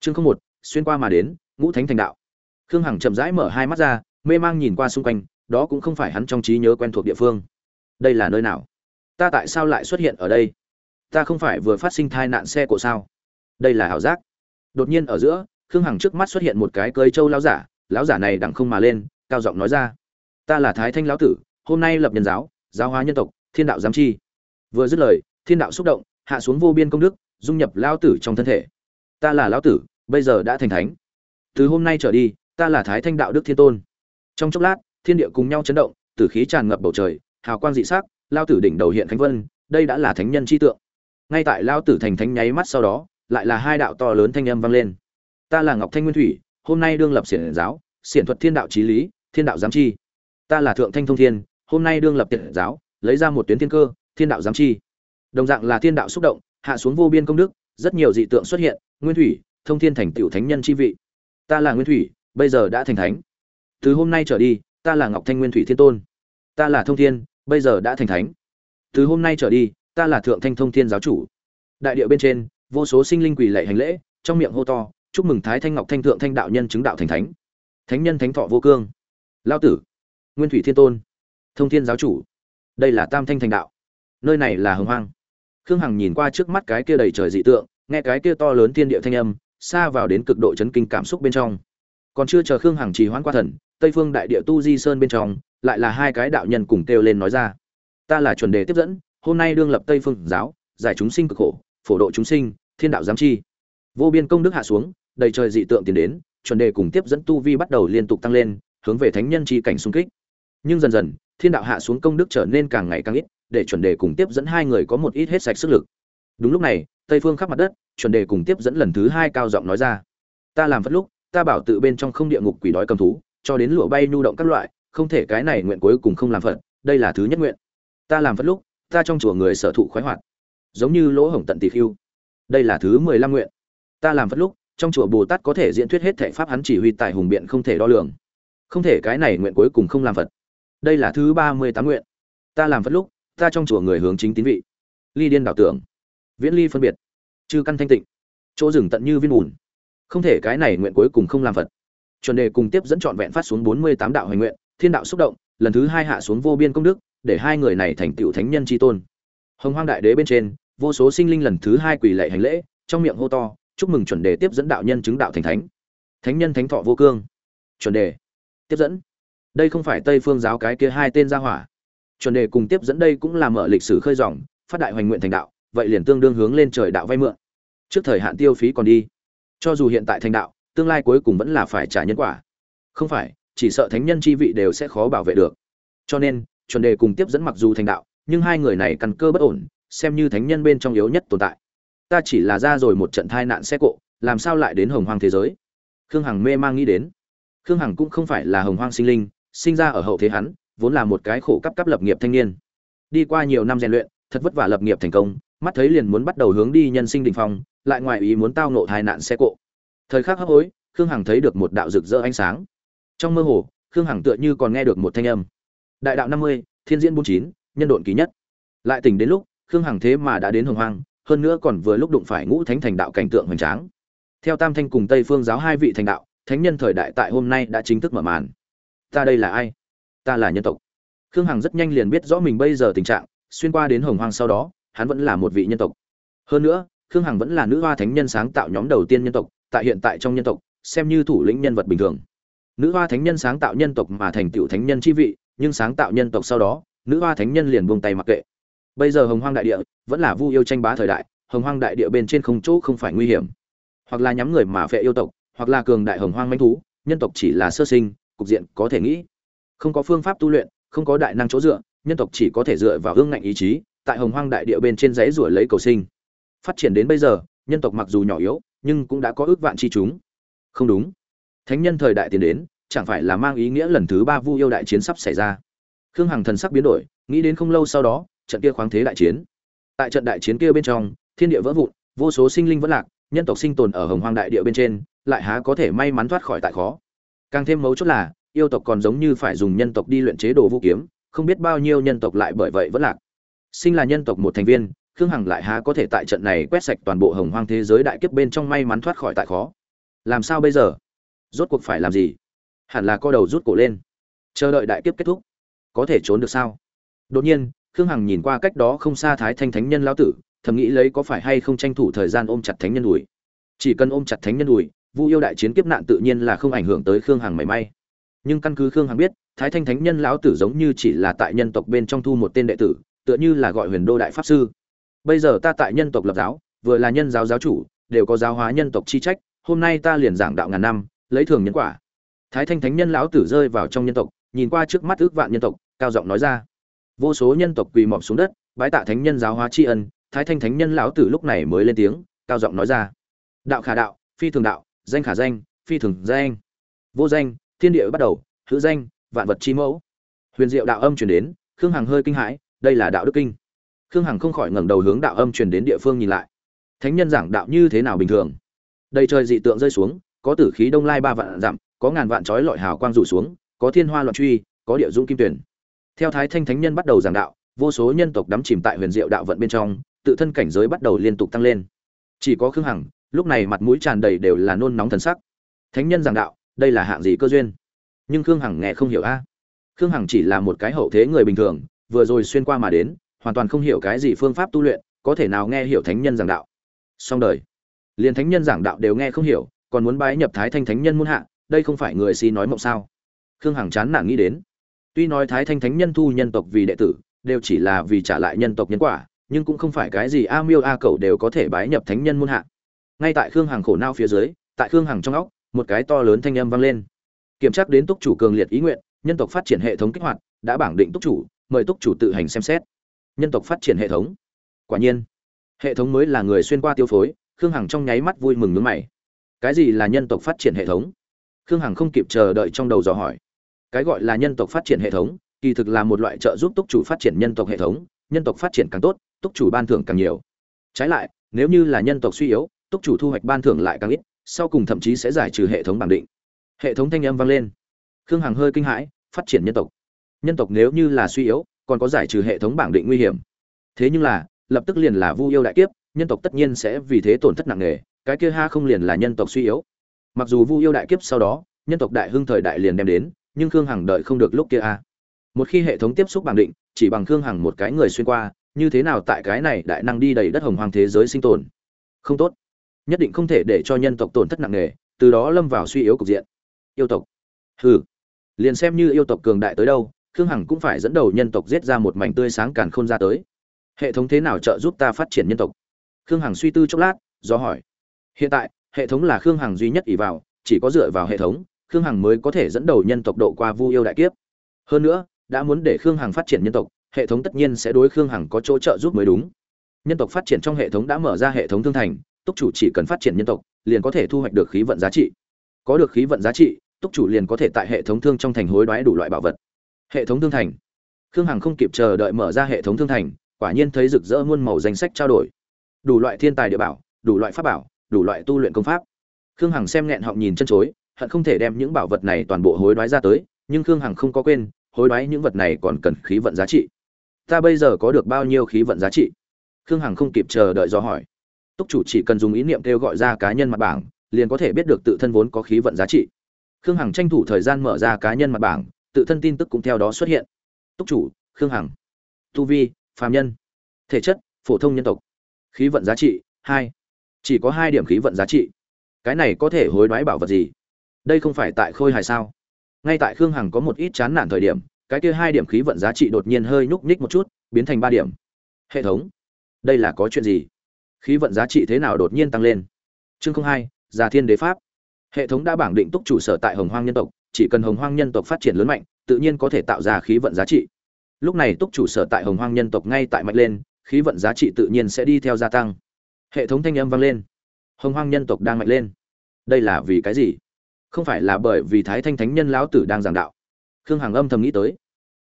chương không một, xuyên qua mà đến, ngũ thánh thành đạo. Khương hằng chậm rãi mở hai mắt ra, mê mang nhìn qua xung quanh, đó cũng không phải hắn trong trí nhớ quen thuộc địa phương. Đây là nơi nào? Ta tại sao lại xuất hiện ở đây? Ta không phải vừa phát sinh thai nạn xe cổ sao? Đây là ảo giác. Đột nhiên ở giữa, khương hằng trước mắt xuất hiện một cái cơi trâu lão giả lão giả này đặng không mà lên, cao giọng nói ra. Ta là thái thanh lão tử, hôm nay lập nhân giáo giáo hóa nhân tộc, thiên đạo giám chi. Vừa dứt lời, thiên đạo xúc động, hạ xuống vô biên công đức, dung nhập lão tử trong thân thể. Ta là lão tử bây giờ đã thành thánh. Từ hôm nay trở đi, ta là thái thanh đạo đức thiên tôn. Trong chốc lát, thiên địa cùng nhau chấn động, tử khí tràn ngập bầu trời, hào quang dị sắc, lao tử đỉnh đầu hiện khánh vân, đây đã là thánh nhân chi tượng. Ngay tại lao tử thành thánh nháy mắt sau đó, lại là hai đạo to lớn thanh âm vang lên. Ta là ngọc thanh nguyên thủy, hôm nay đương lập xiển giáo xiển thuật thiên đạo trí lý, thiên đạo giám chi. Ta là thượng thanh thông thiên, hôm nay đương lập tiện giáo, lấy ra một tuyến thiên cơ, thiên đạo giám chi. Đồng dạng là thiên đạo xúc động, hạ xuống vô biên công đức, rất nhiều dị tượng xuất hiện, nguyên thủy thông thiên thành tựu thánh nhân chi vị. Ta là nguyên thủy, bây giờ đã thành thánh. Từ hôm nay trở đi, ta là ngọc thanh nguyên thủy thiên tôn. Ta là thông thiên, bây giờ đã thành thánh. Từ hôm nay trở đi, ta là thượng thanh thông thiên giáo chủ. Đại địa bên trên, vô số sinh linh quỳ lạy hành lễ, trong miệng hô to, chúc mừng thái thanh ngọc thanh thượng thanh đạo nhân chứng đạo thành thánh. Thánh nhân thánh thọ vô cương. Lao tử, nguyên thủy thiên tôn, thông thiên giáo chủ. Đây là tam thanh thành đạo. Nơi này là hồng hoang. Khương hằng nhìn qua trước mắt cái kia đầy trời dị tượng, nghe cái kia to lớn thiên địa thanh âm xa vào đến cực độ chấn kinh cảm xúc bên trong. Còn chưa chờ khương hằng trì hoãn qua thần, tây phương đại địa tu di sơn bên trong, lại là hai cái đạo nhân cùng kêu lên nói ra. Ta là chuẩn đề tiếp dẫn, hôm nay đương lập tây phương giáo, giải chúng sinh cực khổ, phổ độ chúng sinh, thiên đạo giám chi. Vô biên công đức hạ xuống, đầy trời dị tượng tiến đến, chuẩn đề cùng tiếp dẫn tu vi bắt đầu liên tục tăng lên, hướng về thánh nhân chi cảnh xung kích. Nhưng dần dần, thiên đạo hạ xuống công đức trở nên càng ngày càng ít, để chuẩn đề cùng tiếp dẫn hai người có một ít hết sạch sức lực. Đúng lúc này tây phương khắp mặt đất, chuẩn đề cùng tiếp dẫn lần thứ hai cao giọng nói ra. Ta làm phất lúc, ta bảo tự bên trong không địa ngục quỷ đói cầm thú, cho đến lụa bay nhu động các loại, không thể cái này nguyện cuối cùng không làm phật, đây là thứ nhất nguyện. Ta làm phật lúc, ta trong chùa người sở thụ khoái hoạt, giống như lỗ hổng tận tỷ khiêu đây là thứ mười lăm nguyện. Ta làm phật lúc, trong chùa bồ tát có thể diễn thuyết hết thể pháp hắn chỉ huy tại hùng biện không thể đo lường. Không thể cái này nguyện cuối cùng không làm phật. Đây là thứ ba mươi tám nguyện. Ta làm phật lúc, ta trong chùa người hướng chính tín vị. Ly điên đảo tưởng. Viễn ly phân biệt chư căn thanh tịnh, chỗ rừng tận như viên bùn. Không thể cái này nguyện cuối cùng không làm phật. Chuẩn đề cùng tiếp dẫn trọn vẹn phát xuống bốn mươi tám đạo hoành nguyện, thiên đạo xúc động, lần thứ hai hạ xuống vô biên công đức, để hai người này thành tựu thánh nhân tri tôn. Hồng hoang đại đế bên trên, vô số sinh linh lần thứ hai quỳ lệ hành lễ, trong miệng hô to, chúc mừng chuẩn đề tiếp dẫn đạo nhân chứng đạo thành thánh. Thánh nhân thánh thọ vô cương. Chuẩn đề, tiếp dẫn. Đây không phải tây phương giáo cái kia hai tên gia hỏa. Chuẩn đề cùng tiếp dẫn đây cũng là mở lịch sử khơi dòng, phát đại hoành nguyện thành đạo vậy liền tương đương hướng lên trời đạo vay mượn. Trước thời hạn tiêu phí còn đi. Cho dù hiện tại thành đạo, tương lai cuối cùng vẫn là phải trả nhân quả. Không phải, chỉ sợ thánh nhân chi vị đều sẽ khó bảo vệ được. Cho nên, chuẩn đề cùng tiếp dẫn mặc dù thành đạo, nhưng hai người này căn cơ bất ổn, xem như thánh nhân bên trong yếu nhất tồn tại. Ta chỉ là ra rồi một trận thai nạn xe cộ, làm sao lại đến hồng hoang thế giới? Khương hằng mê mang nghĩ đến. Khương hằng cũng không phải là hồng hoang sinh linh, sinh ra ở hậu thế hắn, vốn là một cái khổ cấp cấp lập nghiệp thanh niên. Đi qua nhiều năm rèn luyện, thật vất vả lập nghiệp thành công mắt thấy liền muốn bắt đầu hướng đi nhân sinh đỉnh phong, lại ngoài ý muốn tao ngộ tai nạn xe cộ. Thời khắc hấp hối, khương hằng thấy được một đạo rực rỡ ánh sáng. Trong mơ hồ, khương hằng tựa như còn nghe được một thanh âm. Đại đạo năm mươi, thiên diễn bốn chín, nhân độn kỳ nhất. Lại tỉnh đến lúc, khương hằng thế mà đã đến hồng hoang, hơn nữa còn vừa lúc đụng phải ngũ thánh thành đạo cảnh tượng hoành tráng. Theo tam thanh cùng tây phương giáo hai vị thành đạo, thánh nhân thời đại tại hôm nay đã chính thức mở màn. Ta đây là ai? Ta là nhân tộc. Khương hằng rất nhanh liền biết rõ mình bây giờ tình trạng, xuyên qua đến hồng hoang sau đó hắn vẫn là một vị nhân tộc. Hơn nữa, khương hằng vẫn là nữ hoa thánh nhân sáng tạo nhóm đầu tiên nhân tộc, tại hiện tại trong nhân tộc, xem như thủ lĩnh nhân vật bình thường. Nữ hoa thánh nhân sáng tạo nhân tộc mà thành tựu thánh nhân chi vị, nhưng sáng tạo nhân tộc sau đó, nữ hoa thánh nhân liền buông tay mặc kệ. Bây giờ hồng hoang đại địa vẫn là vu yêu tranh bá thời đại, hồng hoang đại địa bên trên không chỗ không phải nguy hiểm. Hoặc là nhắm người mà phệ yêu tộc, hoặc là cường đại hồng hoang manh thú, nhân tộc chỉ là sơ sinh, cục diện có thể nghĩ. Không có phương pháp tu luyện, không có đại năng chỗ dựa, nhân tộc chỉ có thể dựa vào hương ngạnh ý chí tại hồng hoang đại địa bên trên giấy rủa lấy cầu sinh. Phát triển đến bây giờ, nhân tộc mặc dù nhỏ yếu, nhưng cũng đã có ước vạn chi chúng. Không đúng. Thánh nhân thời đại tiến đến, chẳng phải là mang ý nghĩa lần thứ ba vu yêu đại chiến sắp xảy ra. Khương hằng thần sắc biến đổi, nghĩ đến không lâu sau đó, trận kia khoáng thế đại chiến. Tại trận đại chiến kia bên trong, thiên địa vỡ vụn, vô số sinh linh vẫn lạc, nhân tộc sinh tồn ở hồng hoang đại địa bên trên, lại há có thể may mắn thoát khỏi tại khó. Càng thêm mấu chốt là, yêu tộc còn giống như phải dùng nhân tộc đi luyện chế đồ vũ kiếm, không biết bao nhiêu nhân tộc lại bởi vậy vẫn lạc sinh là nhân tộc một thành viên, khương hằng lại há có thể tại trận này quét sạch toàn bộ hồng hoang thế giới đại kiếp bên trong may mắn thoát khỏi tại khó. Làm sao bây giờ? Rốt cuộc phải làm gì? Hẳn là co đầu rút cổ lên. Chờ đợi đại kiếp kết thúc. Có thể trốn được sao? Đột nhiên, khương hằng nhìn qua cách đó không xa thái thanh thánh nhân lão tử, thầm nghĩ lấy có phải hay không tranh thủ thời gian ôm chặt thánh nhân đùi. Chỉ cần ôm chặt thánh nhân đùi, vu yêu đại chiến kiếp nạn tự nhiên là không ảnh hưởng tới khương hằng mảy may. Nhưng căn cứ khương hằng biết, thái thanh thánh nhân lão tử giống như chỉ là tại nhân tộc bên trong thu một tên đệ tử tựa như là gọi huyền đô đại pháp sư. Bây giờ ta tại nhân tộc lập giáo, vừa là nhân giáo giáo chủ, đều có giáo hóa nhân tộc chi trách, hôm nay ta liền giảng đạo ngàn năm, lấy thường nhân quả. Thái thanh thánh nhân lão tử rơi vào trong nhân tộc, nhìn qua trước mắt ước vạn nhân tộc, cao giọng nói ra. Vô số nhân tộc quỳ mọp xuống đất, bái tạ thánh nhân giáo hóa tri ân, thái thanh thánh nhân lão tử lúc này mới lên tiếng, cao giọng nói ra. Đạo khả đạo, phi thường đạo, danh khả danh, phi thường danh. Vô danh, thiên địa bắt đầu, hữu danh, vạn vật chi mẫu. Huyền diệu đạo âm truyền đến, khương hằng hơi kinh hãi đây là đạo đức kinh. Khương hằng không khỏi ngẩng đầu hướng đạo âm truyền đến địa phương nhìn lại. Thánh nhân giảng đạo như thế nào bình thường? Đầy trời dị tượng rơi xuống, có tử khí đông lai ba vạn dặm, có ngàn vạn chói lọi hào quang rủ xuống, có thiên hoa loạn truy, có địa dung kim tuyển. Theo thái thanh thánh nhân bắt đầu giảng đạo, vô số nhân tộc đắm chìm tại huyền diệu đạo vận bên trong, tự thân cảnh giới bắt đầu liên tục tăng lên. Chỉ có khương hằng, lúc này mặt mũi tràn đầy đều là nôn nóng thần sắc. Thánh nhân giảng đạo, đây là hạng gì cơ duyên? Nhưng khương hằng nghe không hiểu a. Khương hằng chỉ là một cái hậu thế người bình thường vừa rồi xuyên qua mà đến, hoàn toàn không hiểu cái gì phương pháp tu luyện, có thể nào nghe hiểu thánh nhân giảng đạo. Song đời. Liền thánh nhân giảng đạo đều nghe không hiểu, còn muốn bái nhập thái thanh thánh nhân muôn hạ, đây không phải người si nói mộng sao? Khương hằng chán nản nghĩ đến. Tuy nói thái thanh thánh nhân thu nhân tộc vì đệ tử, đều chỉ là vì trả lại nhân tộc nhân quả, nhưng cũng không phải cái gì a miêu a cẩu đều có thể bái nhập thánh nhân muôn hạ. Ngay tại khương hằng khổ nao phía dưới, tại khương hằng trong óc, một cái to lớn thanh âm vang lên. Kiểm tra đến túc chủ cường liệt ý nguyện, nhân tộc phát triển hệ thống kích hoạt, đã bảng định túc chủ mời túc chủ tự hành xem xét. Nhân tộc phát triển hệ thống. Quả nhiên, hệ thống mới là người xuyên qua tiêu phối, khương hằng trong nháy mắt vui mừng nước mày. Cái gì là nhân tộc phát triển hệ thống? Khương hằng không kịp chờ đợi trong đầu dò hỏi. Cái gọi là nhân tộc phát triển hệ thống, kỳ thực là một loại trợ giúp túc chủ phát triển nhân tộc hệ thống, nhân tộc phát triển càng tốt, túc chủ ban thưởng càng nhiều. Trái lại, nếu như là nhân tộc suy yếu, túc chủ thu hoạch ban thưởng lại càng ít, sau cùng thậm chí sẽ giải trừ hệ thống bản định. Hệ thống thanh âm vang lên. Khương hằng hơi kinh hãi, phát triển nhân tộc nhân tộc nếu như là suy yếu, còn có giải trừ hệ thống bảng định nguy hiểm. Thế nhưng là, lập tức liền là vu yêu đại kiếp, nhân tộc tất nhiên sẽ vì thế tổn thất nặng nề, cái kia ha không liền là nhân tộc suy yếu. Mặc dù vu yêu đại kiếp sau đó, nhân tộc đại hưng thời đại liền đem đến, nhưng khương hằng đợi không được lúc kia a. Một khi hệ thống tiếp xúc bảng định, chỉ bằng khương hằng một cái người xuyên qua, như thế nào tại cái này đại năng đi đầy đất hồng hoàng thế giới sinh tồn? Không tốt. Nhất định không thể để cho nhân tộc tổn thất nặng nề, từ đó lâm vào suy yếu cục diện. Yêu tộc. Hừ. Liền xem như yêu tộc cường đại tới đâu khương hằng cũng phải dẫn đầu nhân tộc giết ra một mảnh tươi sáng càn khôn ra tới. Hệ thống thế nào trợ giúp ta phát triển nhân tộc? Khương hằng suy tư chốc lát, do hỏi. Hiện tại, hệ thống là khương hằng duy nhất ỷ vào, chỉ có dựa vào hệ thống, khương hằng mới có thể dẫn đầu nhân tộc độ qua vu yêu đại kiếp. Hơn nữa, đã muốn để khương hằng phát triển nhân tộc, hệ thống tất nhiên sẽ đối khương hằng có chỗ trợ giúp mới đúng. Nhân tộc phát triển trong hệ thống đã mở ra hệ thống thương thành, túc chủ chỉ cần phát triển nhân tộc, liền có thể thu hoạch được khí vận giá trị. Có được khí vận giá trị, túc chủ liền có thể tại hệ thống thương trong thành hối đoái đủ loại bảo vật hệ thống thương thành. Khương hằng không kịp chờ đợi mở ra hệ thống thương thành, quả nhiên thấy rực rỡ muôn màu danh sách trao đổi. Đủ loại thiên tài địa bảo, đủ loại pháp bảo, đủ loại tu luyện công pháp. Khương hằng xem nghẹn họng nhìn chân chối, hận không thể đem những bảo vật này toàn bộ hối đoái ra tới, nhưng khương hằng không có quên, hối đoái những vật này còn cần khí vận giá trị. Ta bây giờ có được bao nhiêu khí vận giá trị? Khương hằng không kịp chờ đợi do hỏi. Túc chủ chỉ cần dùng ý niệm kêu gọi ra cá nhân mặt bảng, liền có thể biết được tự thân vốn có khí vận giá trị. Khương hằng tranh thủ thời gian mở ra cá nhân mặt bảng tự thân tin tức cũng theo đó xuất hiện. Túc chủ, khương hằng. Tu vi, phàm nhân. Thể chất, phổ thông nhân tộc. Khí vận giá trị, hai. Chỉ có hai điểm khí vận giá trị. Cái này có thể hối đoái bảo vật gì? Đây không phải tại khôi hài sao? Ngay tại khương hằng có một ít chán nản thời điểm, cái kia hai điểm khí vận giá trị đột nhiên hơi nhúc nhích một chút, biến thành ba điểm. Hệ thống. Đây là có chuyện gì? Khí vận giá trị thế nào đột nhiên tăng lên? Chương không hai, già thiên đế pháp. Hệ thống đã bảng định túc chủ sở tại hồng hoang nhân tộc chỉ cần hồng hoang nhân tộc phát triển lớn mạnh, tự nhiên có thể tạo ra khí vận giá trị. Lúc này túc chủ sở tại hồng hoang nhân tộc ngay tại mạnh lên, khí vận giá trị tự nhiên sẽ đi theo gia tăng. Hệ thống thanh âm vang lên. Hồng hoang nhân tộc đang mạnh lên. Đây là vì cái gì? Không phải là bởi vì thái thanh thánh nhân lão tử đang giảng đạo. Khương hằng âm thầm nghĩ tới.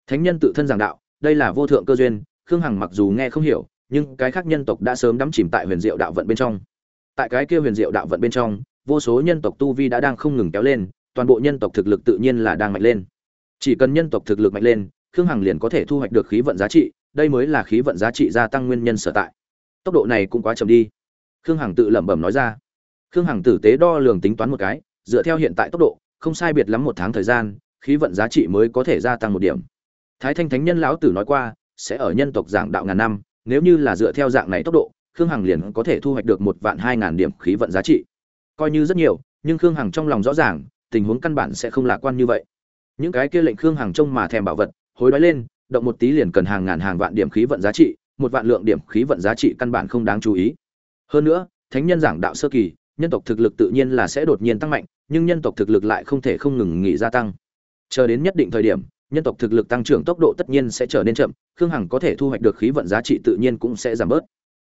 Thánh nhân tự thân giảng đạo, đây là vô thượng cơ duyên, khương hằng mặc dù nghe không hiểu, nhưng cái khác nhân tộc đã sớm đắm chìm tại huyền diệu đạo vận bên trong. Tại cái kia huyền diệu đạo vận bên trong, vô số nhân tộc tu vi đã đang không ngừng kéo lên toàn bộ nhân tộc thực lực tự nhiên là đang mạnh lên. Chỉ cần nhân tộc thực lực mạnh lên, khương hằng liền có thể thu hoạch được khí vận giá trị, đây mới là khí vận giá trị gia tăng nguyên nhân sở tại. Tốc độ này cũng quá chậm đi. Khương hằng tự lẩm bẩm nói ra. Khương hằng tử tế đo lường tính toán một cái, dựa theo hiện tại tốc độ, không sai biệt lắm một tháng thời gian, khí vận giá trị mới có thể gia tăng một điểm. Thái thanh thánh nhân lão tử nói qua, sẽ ở nhân tộc giảng đạo ngàn năm, nếu như là dựa theo dạng này tốc độ, khương hằng liền có thể thu hoạch được một vạn hai ngàn điểm khí vận giá trị. Coi như rất nhiều, nhưng khương hằng trong lòng rõ ràng tình huống căn bản sẽ không lạc quan như vậy. Những cái kia lệnh khương hàng trông mà thèm bảo vật, hối đoái lên, động một tí liền cần hàng ngàn hàng vạn điểm khí vận giá trị, một vạn lượng điểm khí vận giá trị căn bản không đáng chú ý. Hơn nữa, thánh nhân giảng đạo sơ kỳ, nhân tộc thực lực tự nhiên là sẽ đột nhiên tăng mạnh, nhưng nhân tộc thực lực lại không thể không ngừng nghỉ gia tăng. Chờ đến nhất định thời điểm, nhân tộc thực lực tăng trưởng tốc độ tất nhiên sẽ trở nên chậm, khương hằng có thể thu hoạch được khí vận giá trị tự nhiên cũng sẽ giảm bớt.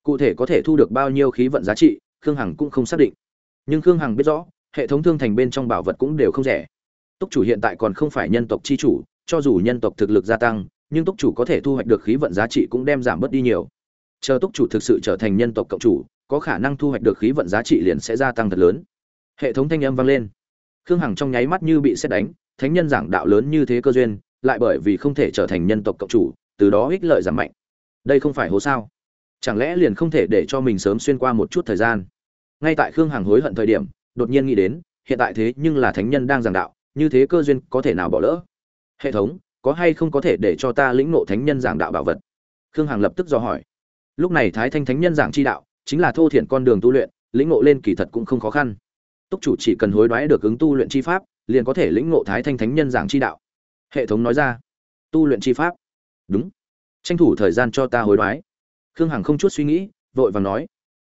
Cụ thể có thể thu được bao nhiêu khí vận giá trị, khương hằng cũng không xác định. Nhưng khương hằng biết rõ hệ thống thương thành bên trong bảo vật cũng đều không rẻ. Túc chủ hiện tại còn không phải nhân tộc chi chủ, cho dù nhân tộc thực lực gia tăng, nhưng túc chủ có thể thu hoạch được khí vận giá trị cũng đem giảm bớt đi nhiều. Chờ túc chủ thực sự trở thành nhân tộc cộng chủ, có khả năng thu hoạch được khí vận giá trị liền sẽ gia tăng thật lớn. Hệ thống thanh âm vang lên. Khương hằng trong nháy mắt như bị xét đánh, thánh nhân giảng đạo lớn như thế cơ duyên, lại bởi vì không thể trở thành nhân tộc cộng chủ, từ đó ích lợi giảm mạnh. Đây không phải hố sao? Chẳng lẽ liền không thể để cho mình sớm xuyên qua một chút thời gian? Ngay tại khương hằng hối hận thời điểm đột nhiên nghĩ đến, hiện tại thế nhưng là thánh nhân đang giảng đạo, như thế cơ duyên có thể nào bỏ lỡ? Hệ thống, có hay không có thể để cho ta lĩnh ngộ thánh nhân giảng đạo bảo vật? Khương hằng lập tức do hỏi. Lúc này thái thanh thánh nhân giảng chi đạo, chính là thô thiển con đường tu luyện, lĩnh ngộ lên kỳ thật cũng không khó khăn. Túc chủ chỉ cần hối đoái được ứng tu luyện chi pháp, liền có thể lĩnh ngộ thái thanh thánh nhân giảng chi đạo. Hệ thống nói ra. Tu luyện chi pháp? Đúng. Tranh thủ thời gian cho ta hối đoái. Khương hằng không chút suy nghĩ, vội vàng nói.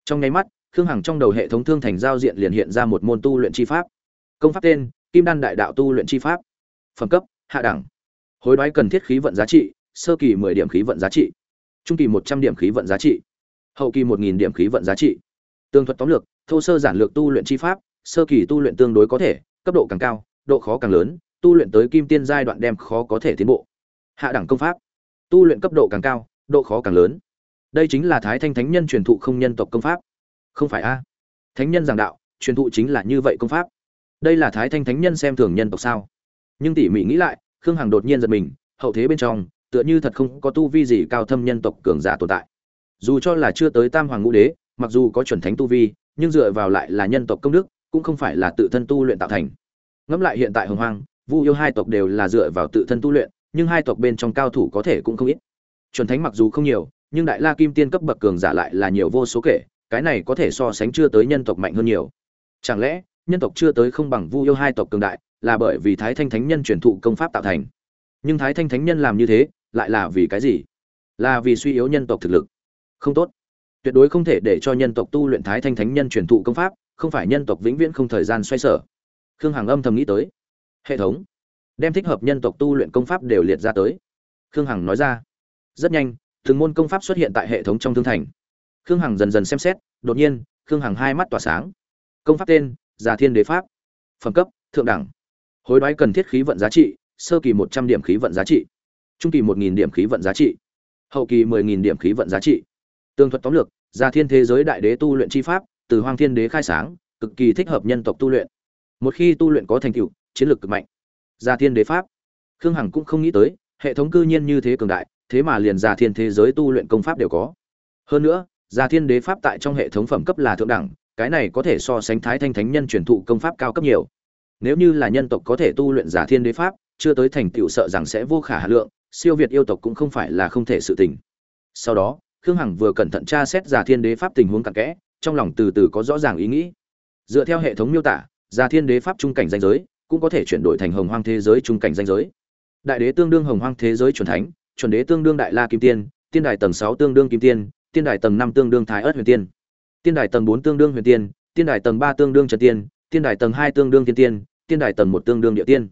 Trong nháy mắt khương hằng trong đầu hệ thống thương thành giao diện liền hiện ra một môn tu luyện chi pháp. Công pháp tên, kim đan đại đạo tu luyện chi pháp. Phẩm cấp, hạ đẳng. Hối đoái cần thiết khí vận giá trị, sơ kỳ mười điểm khí vận giá trị. Trung kỳ một trăm điểm khí vận giá trị. Hậu kỳ một nghìn điểm khí vận giá trị. Tương thuật tóm lược, thô sơ giản lược tu luyện chi pháp, sơ kỳ tu luyện tương đối có thể, cấp độ càng cao, độ khó càng lớn, tu luyện tới kim tiên giai đoạn đem khó có thể tiến bộ. Hạ đẳng công pháp. Tu luyện cấp độ càng cao, độ khó càng lớn. Đây chính là thái thanh thánh nhân truyền thụ không nhân tộc công pháp không phải a? Thánh nhân giảng đạo, truyền thụ chính là như vậy công pháp. Đây là thái thanh thánh nhân xem thường nhân tộc sao? Nhưng tỉ mỉ nghĩ lại, khương hằng đột nhiên giật mình, hậu thế bên trong, tựa như thật không có tu vi gì cao thâm nhân tộc cường giả tồn tại. Dù cho là chưa tới tam hoàng ngũ đế, mặc dù có chuẩn thánh tu vi, nhưng dựa vào lại là nhân tộc công đức, cũng không phải là tự thân tu luyện tạo thành. Ngẫm lại hiện tại hồng hoang, vu yêu hai tộc đều là dựa vào tự thân tu luyện, nhưng hai tộc bên trong cao thủ có thể cũng không ít. Chuẩn thánh mặc dù không nhiều, nhưng đại la kim tiên cấp bậc cường giả lại là nhiều vô số kể cái này có thể so sánh chưa tới nhân tộc mạnh hơn nhiều. Chẳng lẽ, nhân tộc chưa tới không bằng vu yêu hai tộc cường đại, là bởi vì thái thanh thánh nhân truyền thụ công pháp tạo thành? Nhưng thái thanh thánh nhân làm như thế, lại là vì cái gì? Là vì suy yếu nhân tộc thực lực. Không tốt. Tuyệt đối không thể để cho nhân tộc tu luyện thái thanh thánh nhân truyền thụ công pháp, không phải nhân tộc vĩnh viễn không thời gian xoay sở. Khương hằng âm thầm nghĩ tới. Hệ thống. Đem thích hợp nhân tộc tu luyện công pháp đều liệt ra tới. Khương hằng nói ra. Rất nhanh, từng môn công pháp xuất hiện tại hệ thống trong thương thành khương hằng dần dần xem xét, đột nhiên, khương hằng hai mắt tỏa sáng. Công pháp tên, già thiên đế pháp. Phẩm cấp, thượng đẳng. Hối đoái cần thiết khí vận giá trị, sơ kỳ một trăm điểm khí vận giá trị. Trung kỳ một nghìn điểm khí vận giá trị. Hậu kỳ mười nghìn điểm khí vận giá trị. Tương thuật tóm lược, già thiên thế giới đại đế tu luyện chi pháp, từ hoang thiên đế khai sáng, cực kỳ thích hợp nhân tộc tu luyện. Một khi tu luyện có thành tựu, chiến lược cực mạnh. Già thiên đế pháp. Khương hằng cũng không nghĩ tới, hệ thống cư nhiên như thế cường đại, thế mà liền già thiên thế giới tu luyện công pháp đều có. Hơn nữa già thiên đế pháp tại trong hệ thống phẩm cấp là thượng đẳng, cái này có thể so sánh thái thanh thánh nhân truyền thụ công pháp cao cấp nhiều. Nếu như là nhân tộc có thể tu luyện giả thiên đế pháp, chưa tới thành tựu sợ rằng sẽ vô khả hà lượng, siêu việt yêu tộc cũng không phải là không thể sự tình. Sau đó, khương hằng vừa cẩn thận tra xét giả thiên đế pháp tình huống cặn kẽ, trong lòng từ từ có rõ ràng ý nghĩ. Dựa theo hệ thống miêu tả, giả thiên đế pháp trung cảnh danh giới cũng có thể chuyển đổi thành hồng hoang thế giới trung cảnh danh giới. Đại đế tương đương hồng hoang thế giới chuẩn thánh, chuẩn đế tương đương đại la kim tiên tiên đài tầng sáu tương đương kim tiên tiên đài tầng năm tương đương thái ớt huyền tiên. Tiên đài tầng bốn tương đương huyền tiên tiên đài tầng ba tương đương trần tiên tiên đài tầng hai tương đương tiên tiên tiên đài tầng một tương đương địa tiên.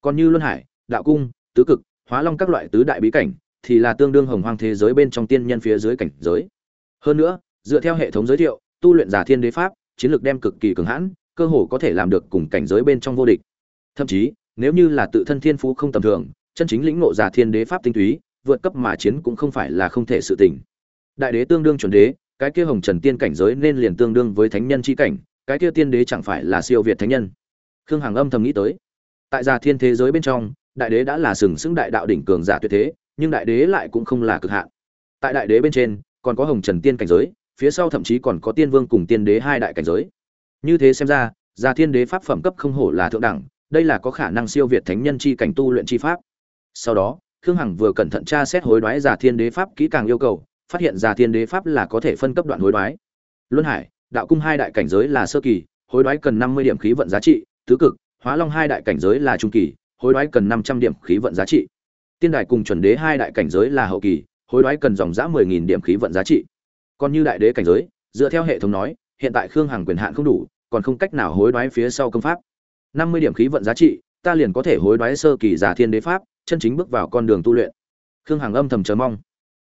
Còn như luân hải, đạo cung, tứ cực, hóa long các loại tứ đại bí cảnh thì là tương đương hồng hoang thế giới bên trong tiên nhân phía dưới cảnh giới. Hơn nữa, dựa theo hệ thống giới thiệu, tu luyện giả thiên đế pháp, chiến lược đem cực kỳ cường hãn, cơ hồ có thể làm được cùng cảnh giới bên trong vô địch. Thậm chí, nếu như là tự thân thiên phú không tầm thường, chân chính lĩnh ngộ giả thiên đế pháp tinh túy, vượt cấp mà chiến cũng không phải là không thể sự tình đại đế tương đương chuẩn đế, cái kia hồng trần tiên cảnh giới nên liền tương đương với thánh nhân chi cảnh, cái kia tiên đế chẳng phải là siêu việt thánh nhân. Khương hằng âm thầm nghĩ tới. Tại gia thiên thế giới bên trong, đại đế đã là sừng sững đại đạo đỉnh cường giả tuyệt thế, nhưng đại đế lại cũng không là cực hạn. Tại đại đế bên trên, còn có hồng trần tiên cảnh giới, phía sau thậm chí còn có tiên vương cùng tiên đế hai đại cảnh giới. Như thế xem ra già thiên đế pháp phẩm cấp không hổ là thượng đẳng, đây là có khả năng siêu việt thánh nhân chi cảnh tu luyện chi pháp. Sau đó, khương hằng vừa cẩn thận tra xét hối đoái già thiên đế pháp kỹ càng yêu cầu phát hiện ra thiên đế pháp là có thể phân cấp đoạn hối đoái. Luân hải, đạo cung hai đại cảnh giới là sơ kỳ, hối đoái cần năm mươi điểm khí vận giá trị, tứ cực, hóa long hai đại cảnh giới là trung kỳ, hối đoái cần năm trăm điểm khí vận giá trị. Tiên đại cùng chuẩn đế hai đại cảnh giới là hậu kỳ, hối đoái cần dòng giã mười nghìn điểm khí vận giá trị. Còn như đại đế cảnh giới, dựa theo hệ thống nói, hiện tại khương hằng quyền hạn không đủ, còn không cách nào hối đoái phía sau công pháp. Năm mươi điểm khí vận giá trị, ta liền có thể hối đoái sơ kỳ giả thiên đế pháp, chân chính bước vào con đường tu luyện. Khương hằng âm thầm chờ mong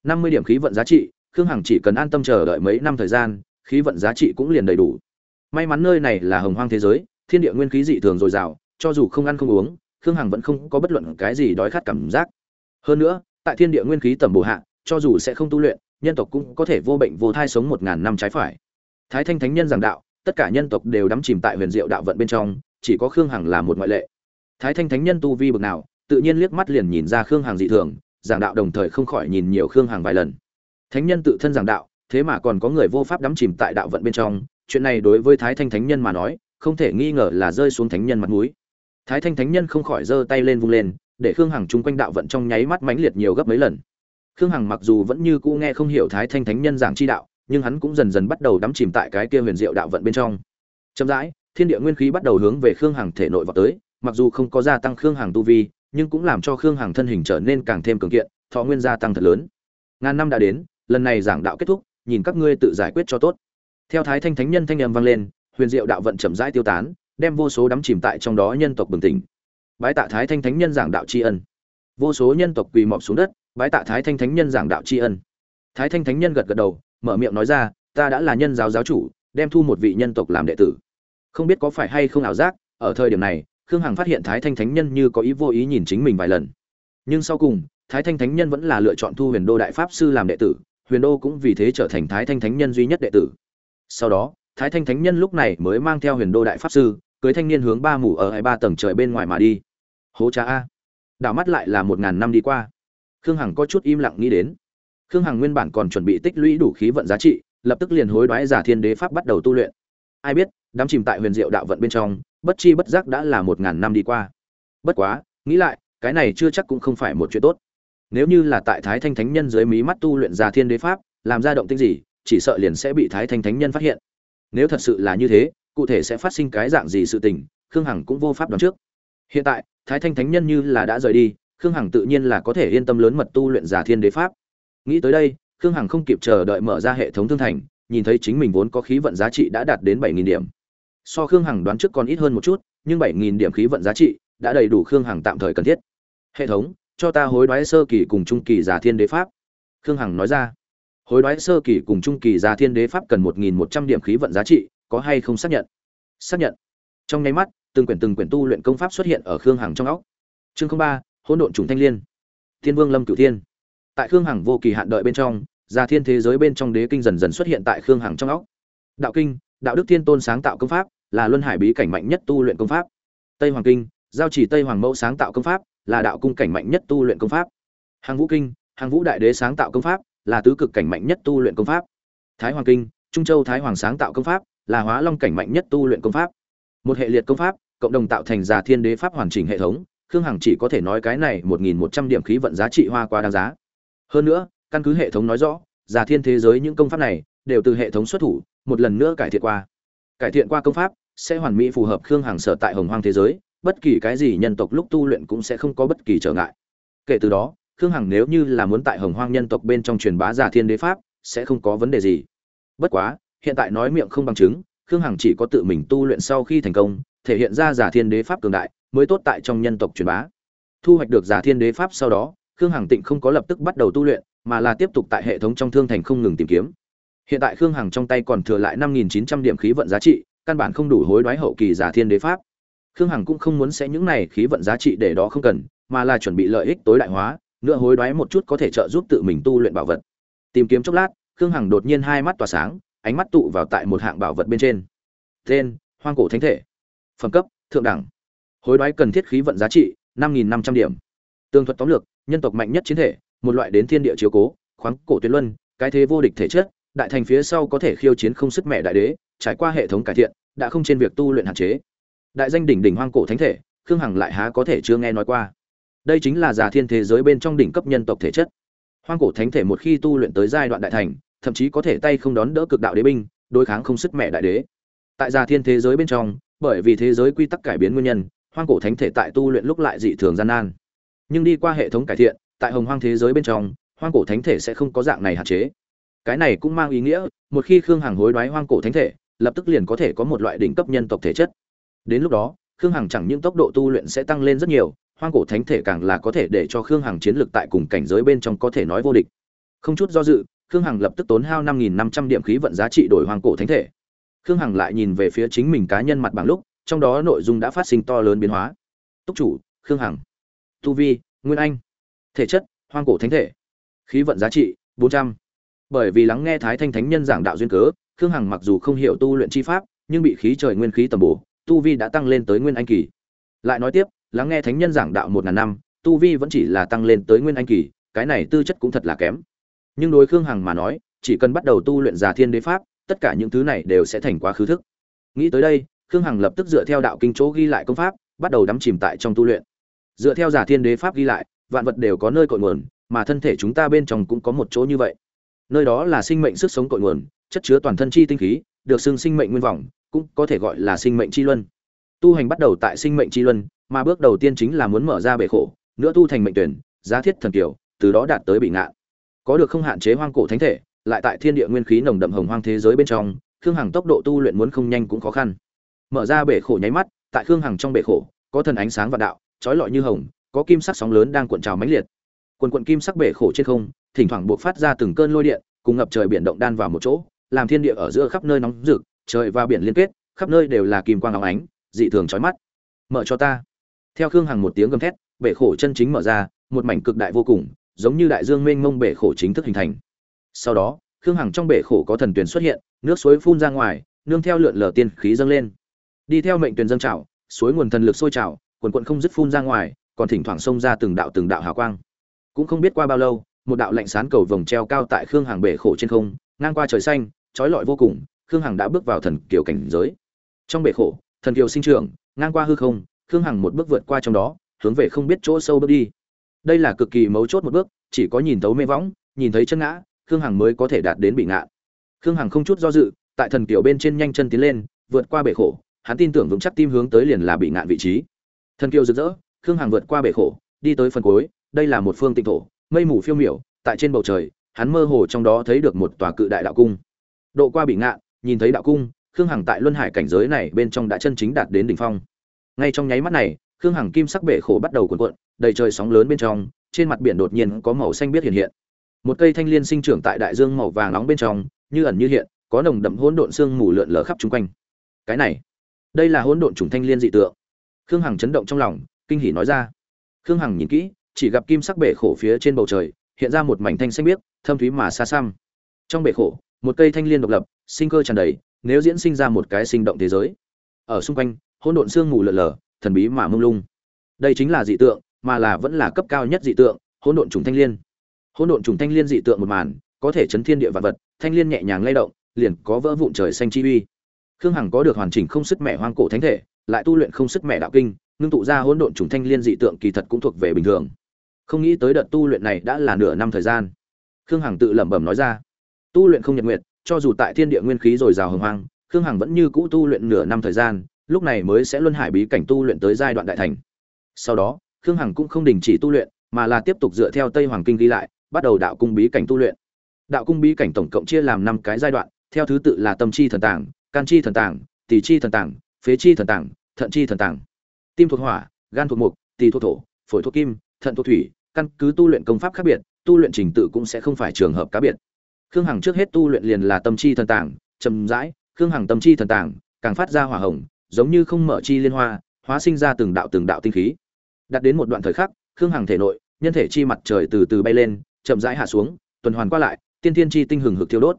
năm mươi điểm khí vận giá trị, khương hằng chỉ cần an tâm chờ đợi mấy năm thời gian, khí vận giá trị cũng liền đầy đủ. May mắn nơi này là hồng hoang thế giới, thiên địa nguyên khí dị thường dồi dào, cho dù không ăn không uống, khương hằng vẫn không có bất luận cái gì đói khát cảm giác. Hơn nữa, tại thiên địa nguyên khí tầm bổ hạ, cho dù sẽ không tu luyện, nhân tộc cũng có thể vô bệnh vô thai sống một ngàn năm trái phải. Thái thanh thánh nhân giảng đạo, tất cả nhân tộc đều đắm chìm tại huyền diệu đạo vận bên trong, chỉ có khương hằng là một ngoại lệ. Thái thanh thánh nhân tu vi bực nào, tự nhiên liếc mắt liền nhìn ra khương hằng dị thường giảng đạo đồng thời không khỏi nhìn nhiều khương hằng vài lần. Thánh nhân tự thân giảng đạo, thế mà còn có người vô pháp đắm chìm tại đạo vận bên trong, chuyện này đối với thái thanh thánh nhân mà nói, không thể nghi ngờ là rơi xuống thánh nhân mặt mũi. Thái thanh thánh nhân không khỏi giơ tay lên vung lên, để khương hằng chung quanh đạo vận trong nháy mắt mãnh liệt nhiều gấp mấy lần. Khương hằng mặc dù vẫn như cũ nghe không hiểu thái thanh thánh nhân giảng chi đạo, nhưng hắn cũng dần dần bắt đầu đắm chìm tại cái kia huyền diệu đạo vận bên trong. Chậm rãi, thiên địa nguyên khí bắt đầu hướng về khương hằng thể nội vào tới, mặc dù không có gia tăng khương hằng tu vi nhưng cũng làm cho khương hằng thân hình trở nên càng thêm cường kiện, thọ nguyên gia tăng thật lớn. Ngàn năm đã đến, lần này giảng đạo kết thúc, nhìn các ngươi tự giải quyết cho tốt. Theo thái thanh thánh nhân thanh âm vang lên, huyền diệu đạo vận chậm rãi tiêu tán, đem vô số đắm chìm tại trong đó nhân tộc bừng tỉnh. Bái tạ thái thanh thánh nhân giảng đạo tri ân. Vô số nhân tộc quỳ mọp xuống đất, bái tạ thái thanh thánh nhân giảng đạo tri ân. Thái thanh thánh nhân gật gật đầu, mở miệng nói ra, ta đã là nhân giáo giáo chủ, đem thu một vị nhân tộc làm đệ tử. Không biết có phải hay không ảo giác, ở thời điểm này khương hằng phát hiện thái thanh thánh nhân như có ý vô ý nhìn chính mình vài lần. Nhưng sau cùng, thái thanh thánh nhân vẫn là lựa chọn thu huyền đô đại pháp sư làm đệ tử, huyền đô cũng vì thế trở thành thái thanh thánh nhân duy nhất đệ tử. Sau đó, thái thanh thánh nhân lúc này mới mang theo huyền đô đại pháp sư, cưới thanh niên hướng ba mù ở hai ba tầng trời bên ngoài mà đi. Hố cha a. Đảo mắt lại là một ngàn năm đi qua. Khương hằng có chút im lặng nghĩ đến. Khương hằng nguyên bản còn chuẩn bị tích lũy đủ khí vận giá trị, lập tức liền hối đoái giả thiên đế pháp bắt đầu tu luyện. Ai biết, đám chìm tại huyền diệu đạo vận bên trong bất chi bất giác đã là một ngàn năm đi qua. Bất quá, nghĩ lại, cái này chưa chắc cũng không phải một chuyện tốt. Nếu như là tại thái thanh thánh nhân dưới mí mắt tu luyện giả thiên đế pháp, làm ra động tinh gì, chỉ sợ liền sẽ bị thái thanh thánh nhân phát hiện. Nếu thật sự là như thế, cụ thể sẽ phát sinh cái dạng gì sự tình, khương hằng cũng vô pháp đoán trước. Hiện tại, thái thanh thánh nhân như là đã rời đi, khương hằng tự nhiên là có thể yên tâm lớn mật tu luyện giả thiên đế pháp. Nghĩ tới đây, khương hằng không kịp chờ đợi mở ra hệ thống thương thành, nhìn thấy chính mình vốn có khí vận giá trị đã đạt đến bảy nghìn điểm so khương hằng đoán trước còn ít hơn một chút, nhưng bảy nghìn điểm khí vận giá trị đã đầy đủ khương hằng tạm thời cần thiết. Hệ thống, cho ta hối đoái sơ kỳ cùng trung kỳ giả thiên đế pháp. Khương hằng nói ra. Hối đoái sơ kỳ cùng trung kỳ giả thiên đế pháp cần một nghìn một trăm điểm khí vận giá trị, có hay không xác nhận? Xác nhận. Trong nháy mắt, từng quyển từng quyển tu luyện công pháp xuất hiện ở khương hằng trong óc. Chương ba, hỗn độn trùng thanh liên. Thiên vương lâm cửu thiên. Tại khương hằng vô kỳ hạn đợi bên trong gia thiên thế giới bên trong đế kinh dần dần xuất hiện tại khương hằng trong óc. Đạo kinh, đạo đức thiên tôn sáng tạo công pháp là luân hải bí cảnh mạnh nhất tu luyện công pháp. Tây hoàng kinh, giao chỉ tây hoàng mẫu sáng tạo công pháp, là đạo cung cảnh mạnh nhất tu luyện công pháp. Hàng vũ kinh, hàng vũ đại đế sáng tạo công pháp, là tứ cực cảnh mạnh nhất tu luyện công pháp. Thái hoàng kinh, trung châu thái hoàng sáng tạo công pháp, là hóa long cảnh mạnh nhất tu luyện công pháp. Một hệ liệt công pháp, cộng đồng tạo thành già thiên đế pháp hoàn chỉnh hệ thống, khương hằng chỉ có thể nói cái này một nghìn một trăm điểm khí vận giá trị hoa qua đáng giá. Hơn nữa, căn cứ hệ thống nói rõ, già thiên thế giới những công pháp này đều từ hệ thống xuất thủ, một lần nữa cải thiện qua cải thiện qua công pháp, sẽ hoàn mỹ phù hợp khương hằng sở tại hồng hoang thế giới, bất kỳ cái gì nhân tộc lúc tu luyện cũng sẽ không có bất kỳ trở ngại. Kể từ đó, khương hằng nếu như là muốn tại hồng hoang nhân tộc bên trong truyền bá giả thiên đế pháp, sẽ không có vấn đề gì. Bất quá, hiện tại nói miệng không bằng chứng, khương hằng chỉ có tự mình tu luyện sau khi thành công, thể hiện ra giả thiên đế pháp cường đại, mới tốt tại trong nhân tộc truyền bá. Thu hoạch được giả thiên đế pháp sau đó, khương hằng tịnh không có lập tức bắt đầu tu luyện, mà là tiếp tục tại hệ thống trong thương thành không ngừng tìm kiếm hiện tại khương hằng trong tay còn thừa lại năm nghìn chín trăm điểm khí vận giá trị, căn bản không đủ hối đoái hậu kỳ giả thiên đế pháp. Khương hằng cũng không muốn sẽ những này khí vận giá trị để đó không cần, mà là chuẩn bị lợi ích tối đại hóa, nữa hối đoái một chút có thể trợ giúp tự mình tu luyện bảo vật. Tìm kiếm chốc lát, khương hằng đột nhiên hai mắt tỏa sáng, ánh mắt tụ vào tại một hạng bảo vật bên trên. Tên, hoang cổ thánh thể. Phẩm cấp, thượng đẳng. Hối đoái cần thiết khí vận giá trị, năm nghìn năm trăm điểm. Tương thuật tóm lược, nhân tộc mạnh nhất chiến thể, một loại đến thiên địa chiếu cố, khoáng cổ tuyệt luân, cái thế vô địch thể chất đại thành phía sau có thể khiêu chiến không sức mẹ đại đế, trải qua hệ thống cải thiện, đã không trên việc tu luyện hạn chế. Đại danh đỉnh đỉnh hoang cổ thánh thể, khương hằng lại há có thể chưa nghe nói qua. Đây chính là giả thiên thế giới bên trong đỉnh cấp nhân tộc thể chất. Hoang cổ thánh thể một khi tu luyện tới giai đoạn đại thành, thậm chí có thể tay không đón đỡ cực đạo đế binh, đối kháng không sức mẹ đại đế. Tại giả thiên thế giới bên trong, bởi vì thế giới quy tắc cải biến nguyên nhân, hoang cổ thánh thể tại tu luyện lúc lại dị thường gian nan. Nhưng đi qua hệ thống cải thiện, tại hồng hoang thế giới bên trong, hoang cổ thánh thể sẽ không có dạng này hạn chế cái này cũng mang ý nghĩa, một khi khương hằng hối đoái hoang cổ thánh thể, lập tức liền có thể có một loại đỉnh cấp nhân tộc thể chất. Đến lúc đó, khương hằng chẳng những tốc độ tu luyện sẽ tăng lên rất nhiều, hoang cổ thánh thể càng là có thể để cho khương hằng chiến lược tại cùng cảnh giới bên trong có thể nói vô địch. Không chút do dự, khương hằng lập tức tốn hao năm nghìn năm trăm điểm khí vận giá trị đổi hoang cổ thánh thể. Khương hằng lại nhìn về phía chính mình cá nhân mặt bằng lúc, trong đó nội dung đã phát sinh to lớn biến hóa. Túc chủ, khương hằng. Tu vi, nguyên anh. Thể chất, hoang cổ thánh thể. Khí vận giá trị, bốn trăm bởi vì lắng nghe thái thanh thánh nhân giảng đạo duyên cớ, khương hằng mặc dù không hiểu tu luyện chi pháp, nhưng bị khí trời nguyên khí tầm bổ, tu vi đã tăng lên tới nguyên anh kỳ. Lại nói tiếp, lắng nghe thánh nhân giảng đạo một ngàn năm, tu vi vẫn chỉ là tăng lên tới nguyên anh kỳ, cái này tư chất cũng thật là kém. Nhưng đối khương hằng mà nói, chỉ cần bắt đầu tu luyện giả thiên đế pháp, tất cả những thứ này đều sẽ thành quá khứ thức. Nghĩ tới đây, khương hằng lập tức dựa theo đạo kinh chỗ ghi lại công pháp, bắt đầu đắm chìm tại trong tu luyện. Dựa theo giả thiên đế pháp ghi lại, vạn vật đều có nơi cội nguồn, mà thân thể chúng ta bên trong cũng có một chỗ như vậy nơi đó là sinh mệnh sức sống cội nguồn, chất chứa toàn thân chi tinh khí, được xưng sinh mệnh nguyên vọng, cũng có thể gọi là sinh mệnh chi luân. Tu hành bắt đầu tại sinh mệnh chi luân, mà bước đầu tiên chính là muốn mở ra bể khổ, nữa tu thành mệnh tuyển, giá thiết thần kiều, từ đó đạt tới bị ngạn có được không hạn chế hoang cổ thánh thể, lại tại thiên địa nguyên khí nồng đậm hồng hoang thế giới bên trong, khương hằng tốc độ tu luyện muốn không nhanh cũng khó khăn. Mở ra bể khổ nháy mắt, tại khương hằng trong bể khổ, có thần ánh sáng và đạo, trói lọi như hồng, có kim sắc sóng lớn đang cuộn trào mãnh liệt. Quần quận kim sắc bể khổ trên không thỉnh thoảng buộc phát ra từng cơn lôi điện, cùng ngập trời biển động đan vào một chỗ, làm thiên địa ở giữa khắp nơi nóng rực, trời và biển liên kết, khắp nơi đều là kim quang óng ánh, dị thường chói mắt. Mở cho ta. Theo khương hằng một tiếng gầm thét, bể khổ chân chính mở ra, một mảnh cực đại vô cùng, giống như đại dương mênh mông bể khổ chính thức hình thành. Sau đó, khương hằng trong bể khổ có thần tuyền xuất hiện, nước suối phun ra ngoài, nương theo lượn lờ tiên khí dâng lên. Đi theo mệnh tuyền dâng trào, suối nguồn thần lực sôi trào, quần quận không dứt phun ra ngoài, còn thỉnh thoảng xông ra từng đạo từng đạo hào quang. Cũng không biết qua bao lâu một đạo lạnh sán cầu vồng treo cao tại khương hằng bể khổ trên không, ngang qua trời xanh, trói lọi vô cùng, khương hằng đã bước vào thần kiều cảnh giới. Trong bể khổ, thần kiều sinh trưởng, ngang qua hư không, khương hằng một bước vượt qua trong đó, hướng về không biết chỗ sâu bước đi. Đây là cực kỳ mấu chốt một bước, chỉ có nhìn thấu mê võng, nhìn thấy chân ngã, khương hằng mới có thể đạt đến bị ngạn khương hằng không chút do dự, tại thần kiều bên trên nhanh chân tiến lên, vượt qua bể khổ, hắn tin tưởng vững chắc tim hướng tới liền là bị ngạn vị trí. Thần kiều rực rỡ, khương hằng vượt qua bể khổ, đi tới phần cuối, đây là một phương tịnh thổ mây mù phiêu miểu, tại trên bầu trời, hắn mơ hồ trong đó thấy được một tòa cự đại đạo cung. Độ qua bị ngạn nhìn thấy đạo cung, khương hằng tại luân hải cảnh giới này bên trong đã chân chính đạt đến đỉnh phong. Ngay trong nháy mắt này, khương hằng kim sắc bể khổ bắt đầu cuộn cuộn, đầy trời sóng lớn bên trong, trên mặt biển đột nhiên có màu xanh biết hiện hiện. Một cây thanh liên sinh trưởng tại đại dương màu vàng nóng bên trong, như ẩn như hiện, có nồng đậm hỗn độn xương mù lượn lờ khắp chung quanh. Cái này, đây là hỗn độn trùng thanh liên dị tượng. Khương hằng chấn động trong lòng, kinh hỉ nói ra. Khương hằng nhìn kỹ chỉ gặp kim sắc bể khổ phía trên bầu trời, hiện ra một mảnh thanh xanh biếc, thâm thúy mà xa xăm. Trong bể khổ, một cây thanh liên độc lập, sinh cơ tràn đầy, nếu diễn sinh ra một cái sinh động thế giới. Ở xung quanh, hỗn độn sương mù lờ lờ thần bí mà mông lung. Đây chính là dị tượng, mà là vẫn là cấp cao nhất dị tượng, hỗn độn trùng thanh liên. Hỗn độn trùng thanh liên dị tượng một màn, có thể chấn thiên địa vạn vật, thanh liên nhẹ nhàng lay động, liền có vỡ vụn trời xanh chi uy. Khương hằng có được hoàn chỉnh không sức mẹ hoang cổ thánh thể, lại tu luyện không sức mẹ đạo kinh, ngưng tụ ra hỗn độn trùng thanh liên dị tượng kỳ thật cũng thuộc về bình thường không nghĩ tới đợt tu luyện này đã là nửa năm thời gian. Khương hằng tự lẩm bẩm nói ra. Tu luyện không nhật nguyệt, cho dù tại thiên địa nguyên khí dồi dào hồng hoang, khương hằng vẫn như cũ tu luyện nửa năm thời gian, lúc này mới sẽ luân hải bí cảnh tu luyện tới giai đoạn đại thành. Sau đó, khương hằng cũng không đình chỉ tu luyện, mà là tiếp tục dựa theo tây hoàng kinh ghi lại, bắt đầu đạo cung bí cảnh tu luyện. Đạo cung bí cảnh tổng cộng chia làm năm cái giai đoạn, theo thứ tự là tâm chi thần tàng can chi thần tàng tỷ chi thần tàng phế chi thần tàng thận chi thần tàng tim thuộc hỏa, gan thuộc mục, tỳ thuộc thổ, phổi thuộc kim thận thuộc thủy, căn cứ tu luyện công pháp khác biệt, tu luyện trình tự cũng sẽ không phải trường hợp cá biệt. Khương hằng trước hết tu luyện liền là tâm chi thần tàng chậm rãi, khương hằng tâm chi thần tàng càng phát ra hỏa hồng, giống như không mở chi liên hoa, hóa sinh ra từng đạo từng đạo tinh khí. Đặt đến một đoạn thời khắc, khương hằng thể nội, nhân thể chi mặt trời từ từ bay lên, chậm rãi hạ xuống, tuần hoàn qua lại, tiên thiên chi tinh hừng hực thiêu đốt.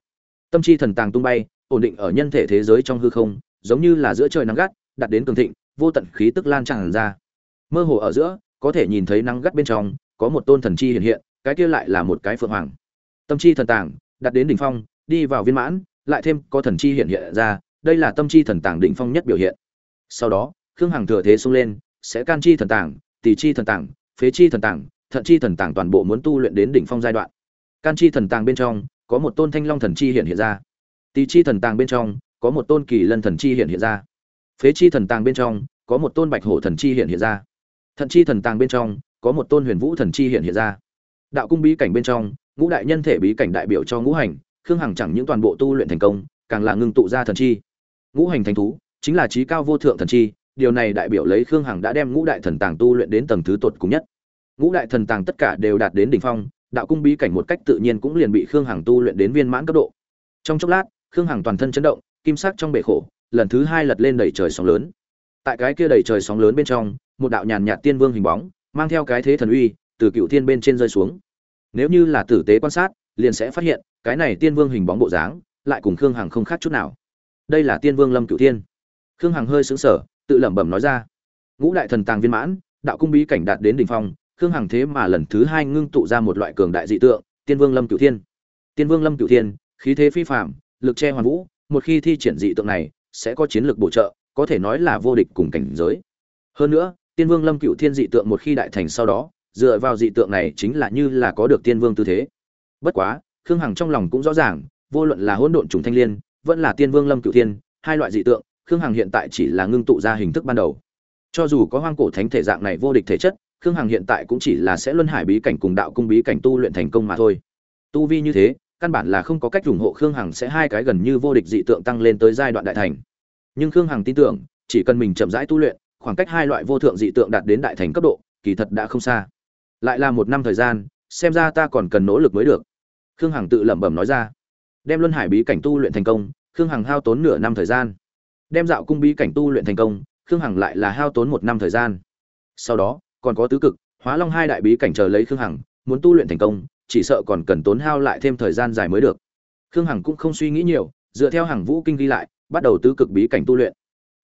Tâm chi thần tàng tung bay, ổn định ở nhân thể thế giới trong hư không, giống như là giữa trời nắng gắt, đặt đến cường thịnh, vô tận khí tức lan tràn ra. Mơ hồ ở giữa có thể nhìn thấy nắng gắt bên trong, có một tôn thần chi hiện hiện, cái kia lại là một cái phượng hoàng. Tâm chi thần tàng, đặt đến đỉnh phong, đi vào viên mãn, lại thêm có thần chi hiện hiện ra, đây là tâm chi thần tàng đỉnh phong nhất biểu hiện. Sau đó, khương hằng thừa thế xông lên, sẽ can chi thần tàng, tỷ chi thần tàng, phế chi thần tàng, thận chi thần tàng toàn bộ muốn tu luyện đến đỉnh phong giai đoạn. Can chi thần tàng bên trong, có một tôn thanh long thần chi hiện hiện ra. Tỷ chi thần tàng bên trong, có một tôn kỳ lân thần chi hiện hiện ra. Phế chi thần tàng bên trong, có một tôn bạch hổ thần chi hiện hiện ra. Thần chi thần tàng bên trong, có một tôn huyền vũ thần chi hiện hiện ra. Đạo cung bí cảnh bên trong, ngũ đại nhân thể bí cảnh đại biểu cho ngũ hành, khương hằng chẳng những toàn bộ tu luyện thành công, càng là ngưng tụ ra thần chi. Ngũ hành thành thú, chính là trí cao vô thượng thần chi, điều này đại biểu lấy khương hằng đã đem ngũ đại thần tàng tu luyện đến tầng thứ tột cùng nhất. Ngũ đại thần tàng tất cả đều đạt đến đỉnh phong, đạo cung bí cảnh một cách tự nhiên cũng liền bị khương hằng tu luyện đến viên mãn cấp độ. Trong chốc lát, khương hằng toàn thân chấn động, kim sắc trong bể khổ, lần thứ hai lật lên đẩy trời sóng lớn. Tại cái kia đẩy trời sóng lớn bên trong một đạo nhàn nhạt tiên vương hình bóng, mang theo cái thế thần uy, từ cựu thiên bên trên rơi xuống. Nếu như là tử tế quan sát, liền sẽ phát hiện, cái này tiên vương hình bóng bộ dáng, lại cùng khương hằng không khác chút nào. Đây là tiên vương lâm cựu thiên. Khương hằng hơi xứng sở tự lẩm bẩm nói ra. Ngũ đại thần tàng viên mãn, đạo cung bí cảnh đạt đến đỉnh phong, khương hằng thế mà lần thứ hai ngưng tụ ra một loại cường đại dị tượng, tiên vương lâm cựu thiên. Tiên vương lâm cựu thiên, khí thế phi phạm lực che hoàn vũ, một khi thi triển dị tượng này, sẽ có chiến lược bổ trợ, có thể nói là vô địch cùng cảnh giới. Hơn nữa tiên vương lâm cựu thiên dị tượng một khi đại thành sau đó, dựa vào dị tượng này chính là như là có được tiên vương tư thế. Bất quá, khương hằng trong lòng cũng rõ ràng, vô luận là hỗn độn trùng thanh liên, vẫn là tiên vương lâm cựu thiên, hai loại dị tượng, khương hằng hiện tại chỉ là ngưng tụ ra hình thức ban đầu. Cho dù có hoang cổ thánh thể dạng này vô địch thể chất, khương hằng hiện tại cũng chỉ là sẽ luân hải bí cảnh cùng đạo cung bí cảnh tu luyện thành công mà thôi. Tu vi như thế, căn bản là không có cách ủng hộ khương hằng sẽ hai cái gần như vô địch dị tượng tăng lên tới giai đoạn đại thành. Nhưng khương hằng tin tưởng, chỉ cần mình chậm rãi tu luyện khoảng cách hai loại vô thượng dị tượng đạt đến đại thành cấp độ, kỳ thật đã không xa. Lại là một năm thời gian, xem ra ta còn cần nỗ lực mới được. Khương hằng tự lẩm bẩm nói ra. Đem luân hải bí cảnh tu luyện thành công, khương hằng hao tốn nửa năm thời gian. Đem dạo cung bí cảnh tu luyện thành công, khương hằng lại là hao tốn một năm thời gian. Sau đó, còn có tứ cực, hóa long hai đại bí cảnh chờ lấy khương hằng, muốn tu luyện thành công, chỉ sợ còn cần tốn hao lại thêm thời gian dài mới được. Khương hằng cũng không suy nghĩ nhiều, dựa theo hàng vũ kinh ghi lại, bắt đầu tứ cực bí cảnh tu luyện.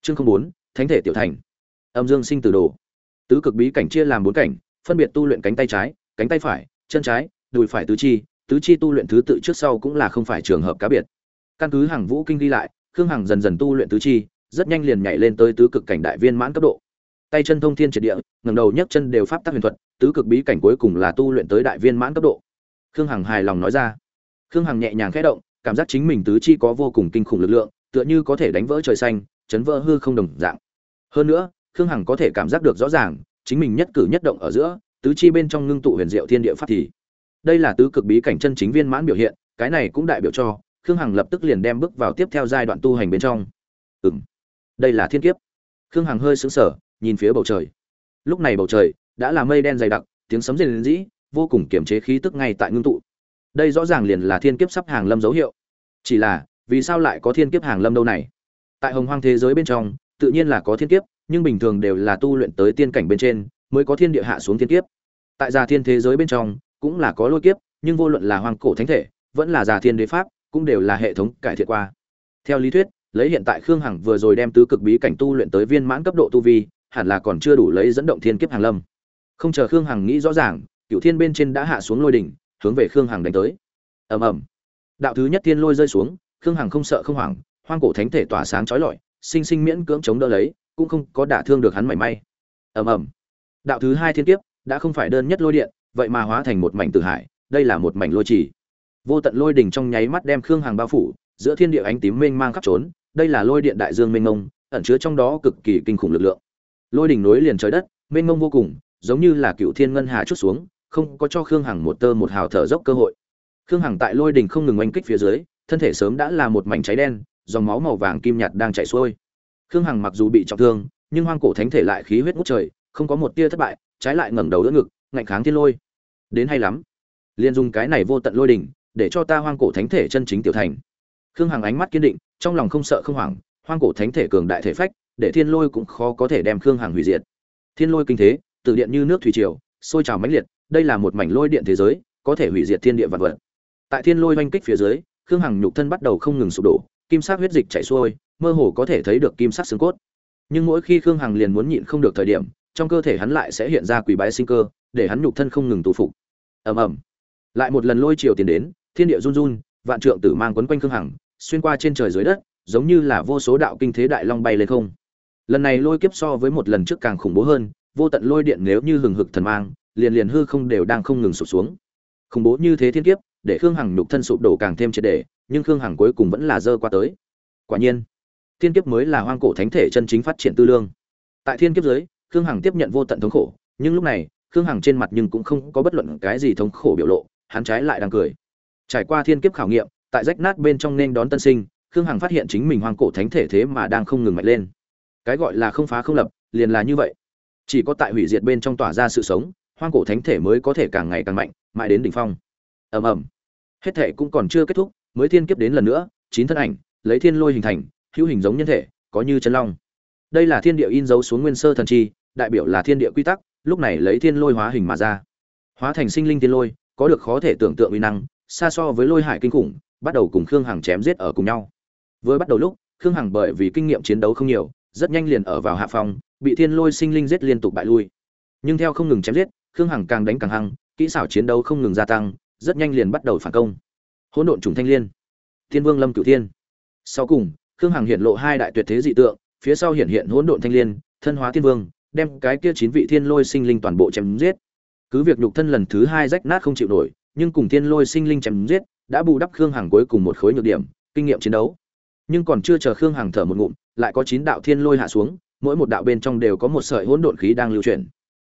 Chương không bốn, thánh thể tiểu thành âm dương sinh từ đồ. Tứ cực bí cảnh chia làm bốn cảnh, phân biệt tu luyện cánh tay trái, cánh tay phải, chân trái, đùi phải tứ chi tứ chi tu luyện thứ tự trước sau cũng là không phải trường hợp cá biệt. Căn cứ hàng vũ kinh ghi lại, khương hằng dần dần tu luyện tứ chi, rất nhanh liền nhảy lên tới tứ cực cảnh đại viên mãn cấp độ. Tay chân thông thiên triệt địa, ngẩng đầu nhấc chân đều pháp tác huyền thuật, tứ cực bí cảnh cuối cùng là tu luyện tới đại viên mãn cấp độ. Khương hằng hài lòng nói ra. Khương hằng nhẹ nhàng khẽ động, cảm giác chính mình tứ chi có vô cùng kinh khủng lực lượng, tựa như có thể đánh vỡ trời xanh, chấn vỡ hư không đồng dạng. Hơn nữa khương hằng có thể cảm giác được rõ ràng, chính mình nhất cử nhất động ở giữa, tứ chi bên trong ngưng tụ huyền diệu thiên địa pháp thì. Đây là tứ cực bí cảnh chân chính viên mãn biểu hiện, cái này cũng đại biểu cho, khương hằng lập tức liền đem bước vào tiếp theo giai đoạn tu hành bên trong. Ừ m đây là thiên kiếp. Khương hằng hơi xứng sở nhìn phía bầu trời. Lúc này bầu trời đã là mây đen dày đặc, tiếng sấm rền rĩ, vô cùng kiềm chế khí tức ngay tại ngưng tụ. Đây rõ ràng liền là thiên kiếp sắp hàng lâm dấu hiệu. Chỉ là, vì sao lại có thiên kiếp hàng lâm đâu này? Tại hồng hoang thế giới bên trong, tự nhiên là có thiên kiếp nhưng bình thường đều là tu luyện tới tiên cảnh bên trên, mới có thiên địa hạ xuống thiên kiếp. Tại già thiên thế giới bên trong, cũng là có lôi kiếp, nhưng vô luận là hoàng cổ thánh thể, vẫn là già thiên đế pháp, cũng đều là hệ thống cải thiện qua. Theo lý thuyết, lấy hiện tại khương hằng vừa rồi đem tứ cực bí cảnh tu luyện tới viên mãn cấp độ tu vi, hẳn là còn chưa đủ lấy dẫn động thiên kiếp hàng lâm. Không chờ khương hằng nghĩ rõ ràng cựu thiên bên trên đã hạ xuống lôi đỉnh, hướng về khương hằng đánh tới. Ầm ầm. Đạo thứ nhất thiên lôi rơi xuống, khương hằng không sợ không hoảng, hoang cổ thánh thể tỏa sáng chói lọi, sinh sinh miễn cưỡng chống đỡ lấy cũng không có đả thương được hắn mảy may. Ầm ầm. Đạo thứ hai thiên kiếp đã không phải đơn nhất lôi điện, vậy mà hóa thành một mảnh tử hải, đây là một mảnh lôi trì. Vô tận lôi đỉnh trong nháy mắt đem khương hàng bao phủ, giữa thiên địa ánh tím mênh mang khắp trốn, đây là lôi điện đại dương mênh mông, ẩn chứa trong đó cực kỳ kinh khủng lực lượng. Lôi đỉnh nối liền trời đất, mênh mông vô cùng, giống như là cựu thiên ngân hà chút xuống, không có cho khương hằng một tơ một hào thở dốc cơ hội. Khương hằng tại lôi đỉnh không ngừng oanh kích phía dưới, thân thể sớm đã là một mảnh cháy đen, dòng máu màu vàng kim nhạt đang chảy xuôi khương hằng mặc dù bị trọng thương, nhưng hoang cổ thánh thể lại khí huyết ngút trời, không có một tia thất bại, trái lại ngẩng đầu đỡ ngực, ngạnh kháng thiên lôi. Đến hay lắm. Liền dùng cái này vô tận lôi đỉnh, để cho ta hoang cổ thánh thể chân chính tiểu thành. Khương hằng ánh mắt kiên định, trong lòng không sợ không hoảng, hoang cổ thánh thể cường đại thể phách, để thiên lôi cũng khó có thể đem khương hằng hủy diệt. Thiên lôi kinh thế, từ điện như nước thủy triều, sôi trào mãnh liệt, đây là một mảnh lôi điện thế giới, có thể hủy diệt thiên địa vật vật. Tại thiên lôi oanh kích phía dưới, khương hằng nhục thân bắt đầu không ngừng sụp đổ kim sắc huyết dịch chảy xuôi, mơ hồ có thể thấy được kim sắc xương cốt. Nhưng mỗi khi khương hằng liền muốn nhịn không được thời điểm, trong cơ thể hắn lại sẽ hiện ra quỷ bái sinh cơ, để hắn nhục thân không ngừng tù phục. Ầm ầm. Lại một lần lôi chiều tiền đến, thiên địa run run, vạn trượng tử mang quấn quanh khương hằng, xuyên qua trên trời dưới đất, giống như là vô số đạo kinh thế đại long bay lên không. Lần này lôi kiếp so với một lần trước càng khủng bố hơn, vô tận lôi điện nếu như hừng hực thần mang, liền liền hư không đều đang không ngừng sụp xuống. Khủng bố như thế thiên kiếp để khương hằng nhục thân sụp đổ càng thêm triệt để, nhưng khương hằng cuối cùng vẫn là dơ qua tới. Quả nhiên, thiên kiếp mới là hoang cổ thánh thể chân chính phát triển tư lương. Tại thiên kiếp giới, khương hằng tiếp nhận vô tận thống khổ, nhưng lúc này, khương hằng trên mặt nhưng cũng không có bất luận cái gì thống khổ biểu lộ, hắn trái lại đang cười. Trải qua thiên kiếp khảo nghiệm, tại rách nát bên trong nên đón tân sinh, khương hằng phát hiện chính mình hoang cổ thánh thể thế mà đang không ngừng mạnh lên. Cái gọi là không phá không lập, liền là như vậy. Chỉ có tại hủy diệt bên trong tỏa ra sự sống, hoang cổ thánh thể mới có thể càng ngày càng mạnh, mãi đến đỉnh phong. Ầm ầm hết thể cũng còn chưa kết thúc, mới thiên kiếp đến lần nữa, chín thân ảnh, lấy thiên lôi hình thành, hữu hình giống nhân thể, có như chân long. Đây là thiên địa in dấu xuống nguyên sơ thần chi, đại biểu là thiên địa quy tắc, lúc này lấy thiên lôi hóa hình mà ra. Hóa thành sinh linh thiên lôi, có được khó thể tưởng tượng uy năng, xa so với lôi hải kinh khủng, bắt đầu cùng khương hằng chém giết ở cùng nhau. Vừa bắt đầu lúc, khương hằng bởi vì kinh nghiệm chiến đấu không nhiều, rất nhanh liền ở vào hạ phòng bị thiên lôi sinh linh giết liên tục bại lui. Nhưng theo không ngừng chém giết, khương hằng càng đánh càng hăng, kỹ xảo chiến đấu không ngừng gia tăng rất nhanh liền bắt đầu phản công. Hỗn độn trùng thanh liên. Thiên vương lâm cửu thiên. Sau cùng, khương hằng hiện lộ hai đại tuyệt thế dị tượng, phía sau hiện hiện hỗn độn thanh liên, thân hóa thiên vương, đem cái kia chín vị thiên lôi sinh linh toàn bộ chém giết. Cứ việc nhục thân lần thứ hai rách nát không chịu nổi, nhưng cùng thiên lôi sinh linh chém giết đã bù đắp khương hằng cuối cùng một khối nhược điểm, kinh nghiệm chiến đấu. Nhưng còn chưa chờ khương hằng thở một ngụm, lại có chín đạo thiên lôi hạ xuống, mỗi một đạo bên trong đều có một sợi hỗn độn khí đang lưu chuyển.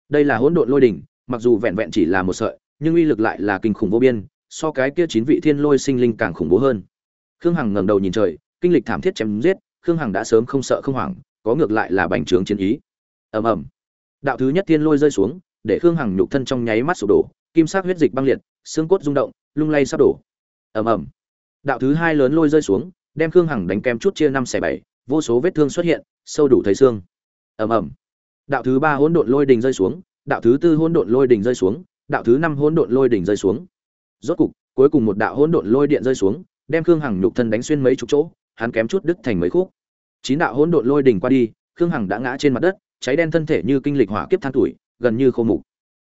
Đây là hỗn độn lôi đỉnh, mặc dù vẹn vẹn chỉ là một sợi nhưng uy lực lại là kinh khủng vô biên, so cái kia chín vị thiên lôi sinh linh càng khủng bố hơn. Khương hằng ngẩng đầu nhìn trời, kinh lịch thảm thiết chém giết, khương hằng đã sớm không sợ không hoảng, có ngược lại là bành trướng chiến ý. Ầm ầm. Đạo thứ nhất thiên lôi rơi xuống, để khương hằng nhục thân trong nháy mắt sụp đổ, kim sắc huyết dịch băng liệt, xương cốt rung động, lung lay sắp đổ. Ầm ầm. Đạo thứ hai lớn lôi rơi xuống, đem khương hằng đánh kem chút chia năm xẻ bảy, vô số vết thương xuất hiện, sâu đủ thấy xương. Ầm ầm. Đạo thứ ba hỗn độn lôi đình rơi xuống, đạo thứ tư hỗn độn lôi đình rơi xuống đạo thứ năm hỗn độn lôi đỉnh rơi xuống. Rốt cục, cuối cùng một đạo hỗn độn lôi điện rơi xuống, đem khương hằng nhục thân đánh xuyên mấy chục chỗ, hắn kém chút đứt thành mấy khúc. Chín đạo hỗn độn lôi đỉnh qua đi, khương hằng đã ngã trên mặt đất, cháy đen thân thể như kinh lịch hỏa kiếp than tuổi, gần như khô mục.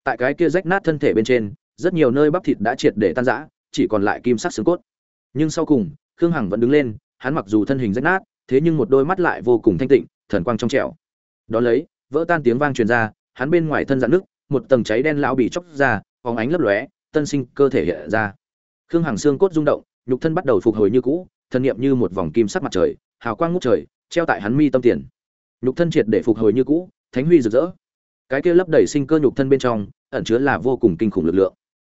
Tại cái kia rách nát thân thể bên trên, rất nhiều nơi bắp thịt đã triệt để tan rã, chỉ còn lại kim sắc xương cốt. Nhưng sau cùng, khương hằng vẫn đứng lên, hắn mặc dù thân hình rách nát, thế nhưng một đôi mắt lại vô cùng thanh tịnh, thần quang trong trẻo. Đó lấy, vỡ tan tiếng vang truyền ra, hắn bên ngoài thân rạn nước một tầng cháy đen lão bị chóc ra, phóng ánh lấp lóe, tân sinh cơ thể hiện ra. Khương hằng xương cốt rung động, nhục thân bắt đầu phục hồi như cũ, thân niệm như một vòng kim sắc mặt trời, hào quang ngút trời, treo tại hắn mi tâm tiền. Nhục thân triệt để phục hồi như cũ, thánh huy rực rỡ. Cái kia lấp đầy sinh cơ nhục thân bên trong, ẩn chứa là vô cùng kinh khủng lực lượng.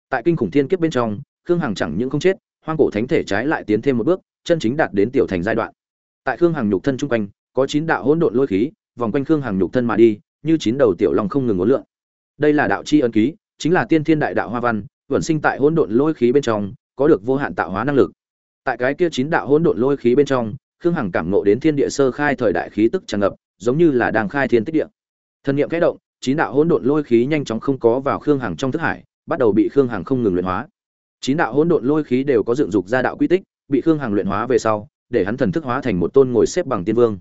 Tại kinh khủng thiên kiếp bên trong, khương hằng chẳng những không chết, hoang cổ thánh thể trái lại tiến thêm một bước, chân chính đạt đến tiểu thành giai đoạn. Tại khương hằng nhục thân trung quanh, có chín đạo hỗn độn lôi khí, vòng quanh khương hằng nhục thân mà đi, như chín đầu tiểu long không ngừng ngốn lượn đây là đạo chi ấn ký, chính là tiên thiên đại đạo hoa văn, vẩn sinh tại hỗn độn lôi khí bên trong, có được vô hạn tạo hóa năng lực. Tại cái kia chín đạo hỗn độn lôi khí bên trong, khương hằng cảm nộ đến thiên địa sơ khai thời đại khí tức tràn ngập, giống như là đang khai thiên tích địa. Thần niệm kẽ động, chín đạo hỗn độn lôi khí nhanh chóng không có vào khương hằng trong thức hải, bắt đầu bị khương hằng không ngừng luyện hóa. Chín đạo hỗn độn lôi khí đều có dựng dục ra đạo quy tích, bị khương hằng luyện hóa về sau, để hắn thần thức hóa thành một tôn ngồi xếp bằng tiên vương.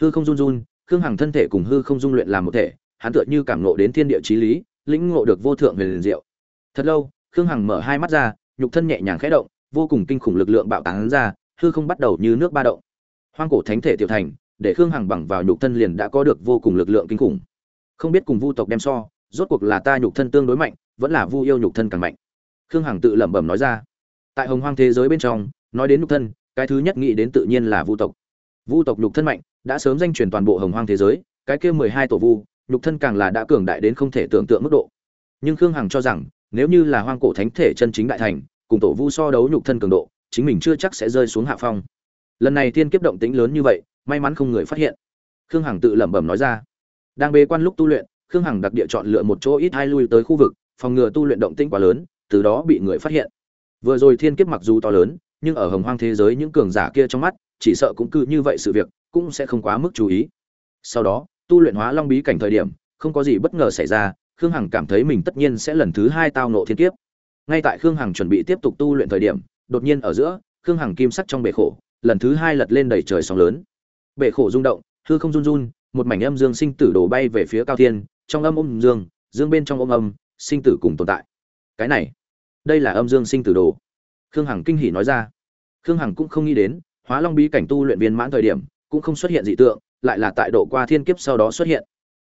Hư không run run, khương hằng thân thể cùng hư không dung luyện làm một thể hắn tựa như cảm ngộ đến thiên địa trí lý, lĩnh ngộ được vô thượng huyền liền diệu. Thật lâu, khương hằng mở hai mắt ra, nhục thân nhẹ nhàng khẽ động, vô cùng kinh khủng lực lượng bạo tán ra, hư không bắt đầu như nước ba động. Hoang cổ thánh thể tiểu thành, để khương hằng bằng vào nhục thân liền đã có được vô cùng lực lượng kinh khủng. Không biết cùng vu tộc đem so, rốt cuộc là ta nhục thân tương đối mạnh, vẫn là vu yêu nhục thân càng mạnh. Khương hằng tự lẩm bẩm nói ra. Tại hồng hoang thế giới bên trong, nói đến nhục thân, cái thứ nhất nghĩ đến tự nhiên là vu tộc. Vu tộc nhục thân mạnh, đã sớm danh truyền toàn bộ hồng hoang thế giới, cái kia mười hai tổ vu nhục thân càng là đã cường đại đến không thể tưởng tượng mức độ. Nhưng khương hằng cho rằng, nếu như là hoang cổ thánh thể chân chính đại thành, cùng tổ vu so đấu nhục thân cường độ, chính mình chưa chắc sẽ rơi xuống hạ phong. Lần này thiên kiếp động tĩnh lớn như vậy, may mắn không người phát hiện. Khương hằng tự lẩm bẩm nói ra. Đang bế quan lúc tu luyện, khương hằng đặc địa chọn lựa một chỗ ít hai lui tới khu vực, phòng ngừa tu luyện động tĩnh quá lớn, từ đó bị người phát hiện. Vừa rồi thiên kiếp mặc dù to lớn, nhưng ở hồng hoang thế giới những cường giả kia trong mắt, chỉ sợ cũng cứ như vậy sự việc, cũng sẽ không quá mức chú ý. Sau đó tu luyện hóa long bí cảnh thời điểm, không có gì bất ngờ xảy ra, khương hằng cảm thấy mình tất nhiên sẽ lần thứ hai tao nộ thiên kiếp. Ngay tại khương hằng chuẩn bị tiếp tục tu luyện thời điểm, đột nhiên ở giữa, khương hằng kim sắc trong bể khổ, lần thứ hai lật lên đầy trời sóng lớn. Bể khổ rung động, hư không run run, một mảnh âm dương sinh tử đổ bay về phía cao thiên, trong âm ôm dương dương bên trong ôm âm, sinh tử cùng tồn tại. Cái này, đây là âm dương sinh tử đồ. Khương hằng kinh hỉ nói ra. Khương hằng cũng không nghĩ đến, hóa long bí cảnh tu luyện viên mãn thời điểm, cũng không xuất hiện dị tượng lại là tại độ qua thiên kiếp sau đó xuất hiện.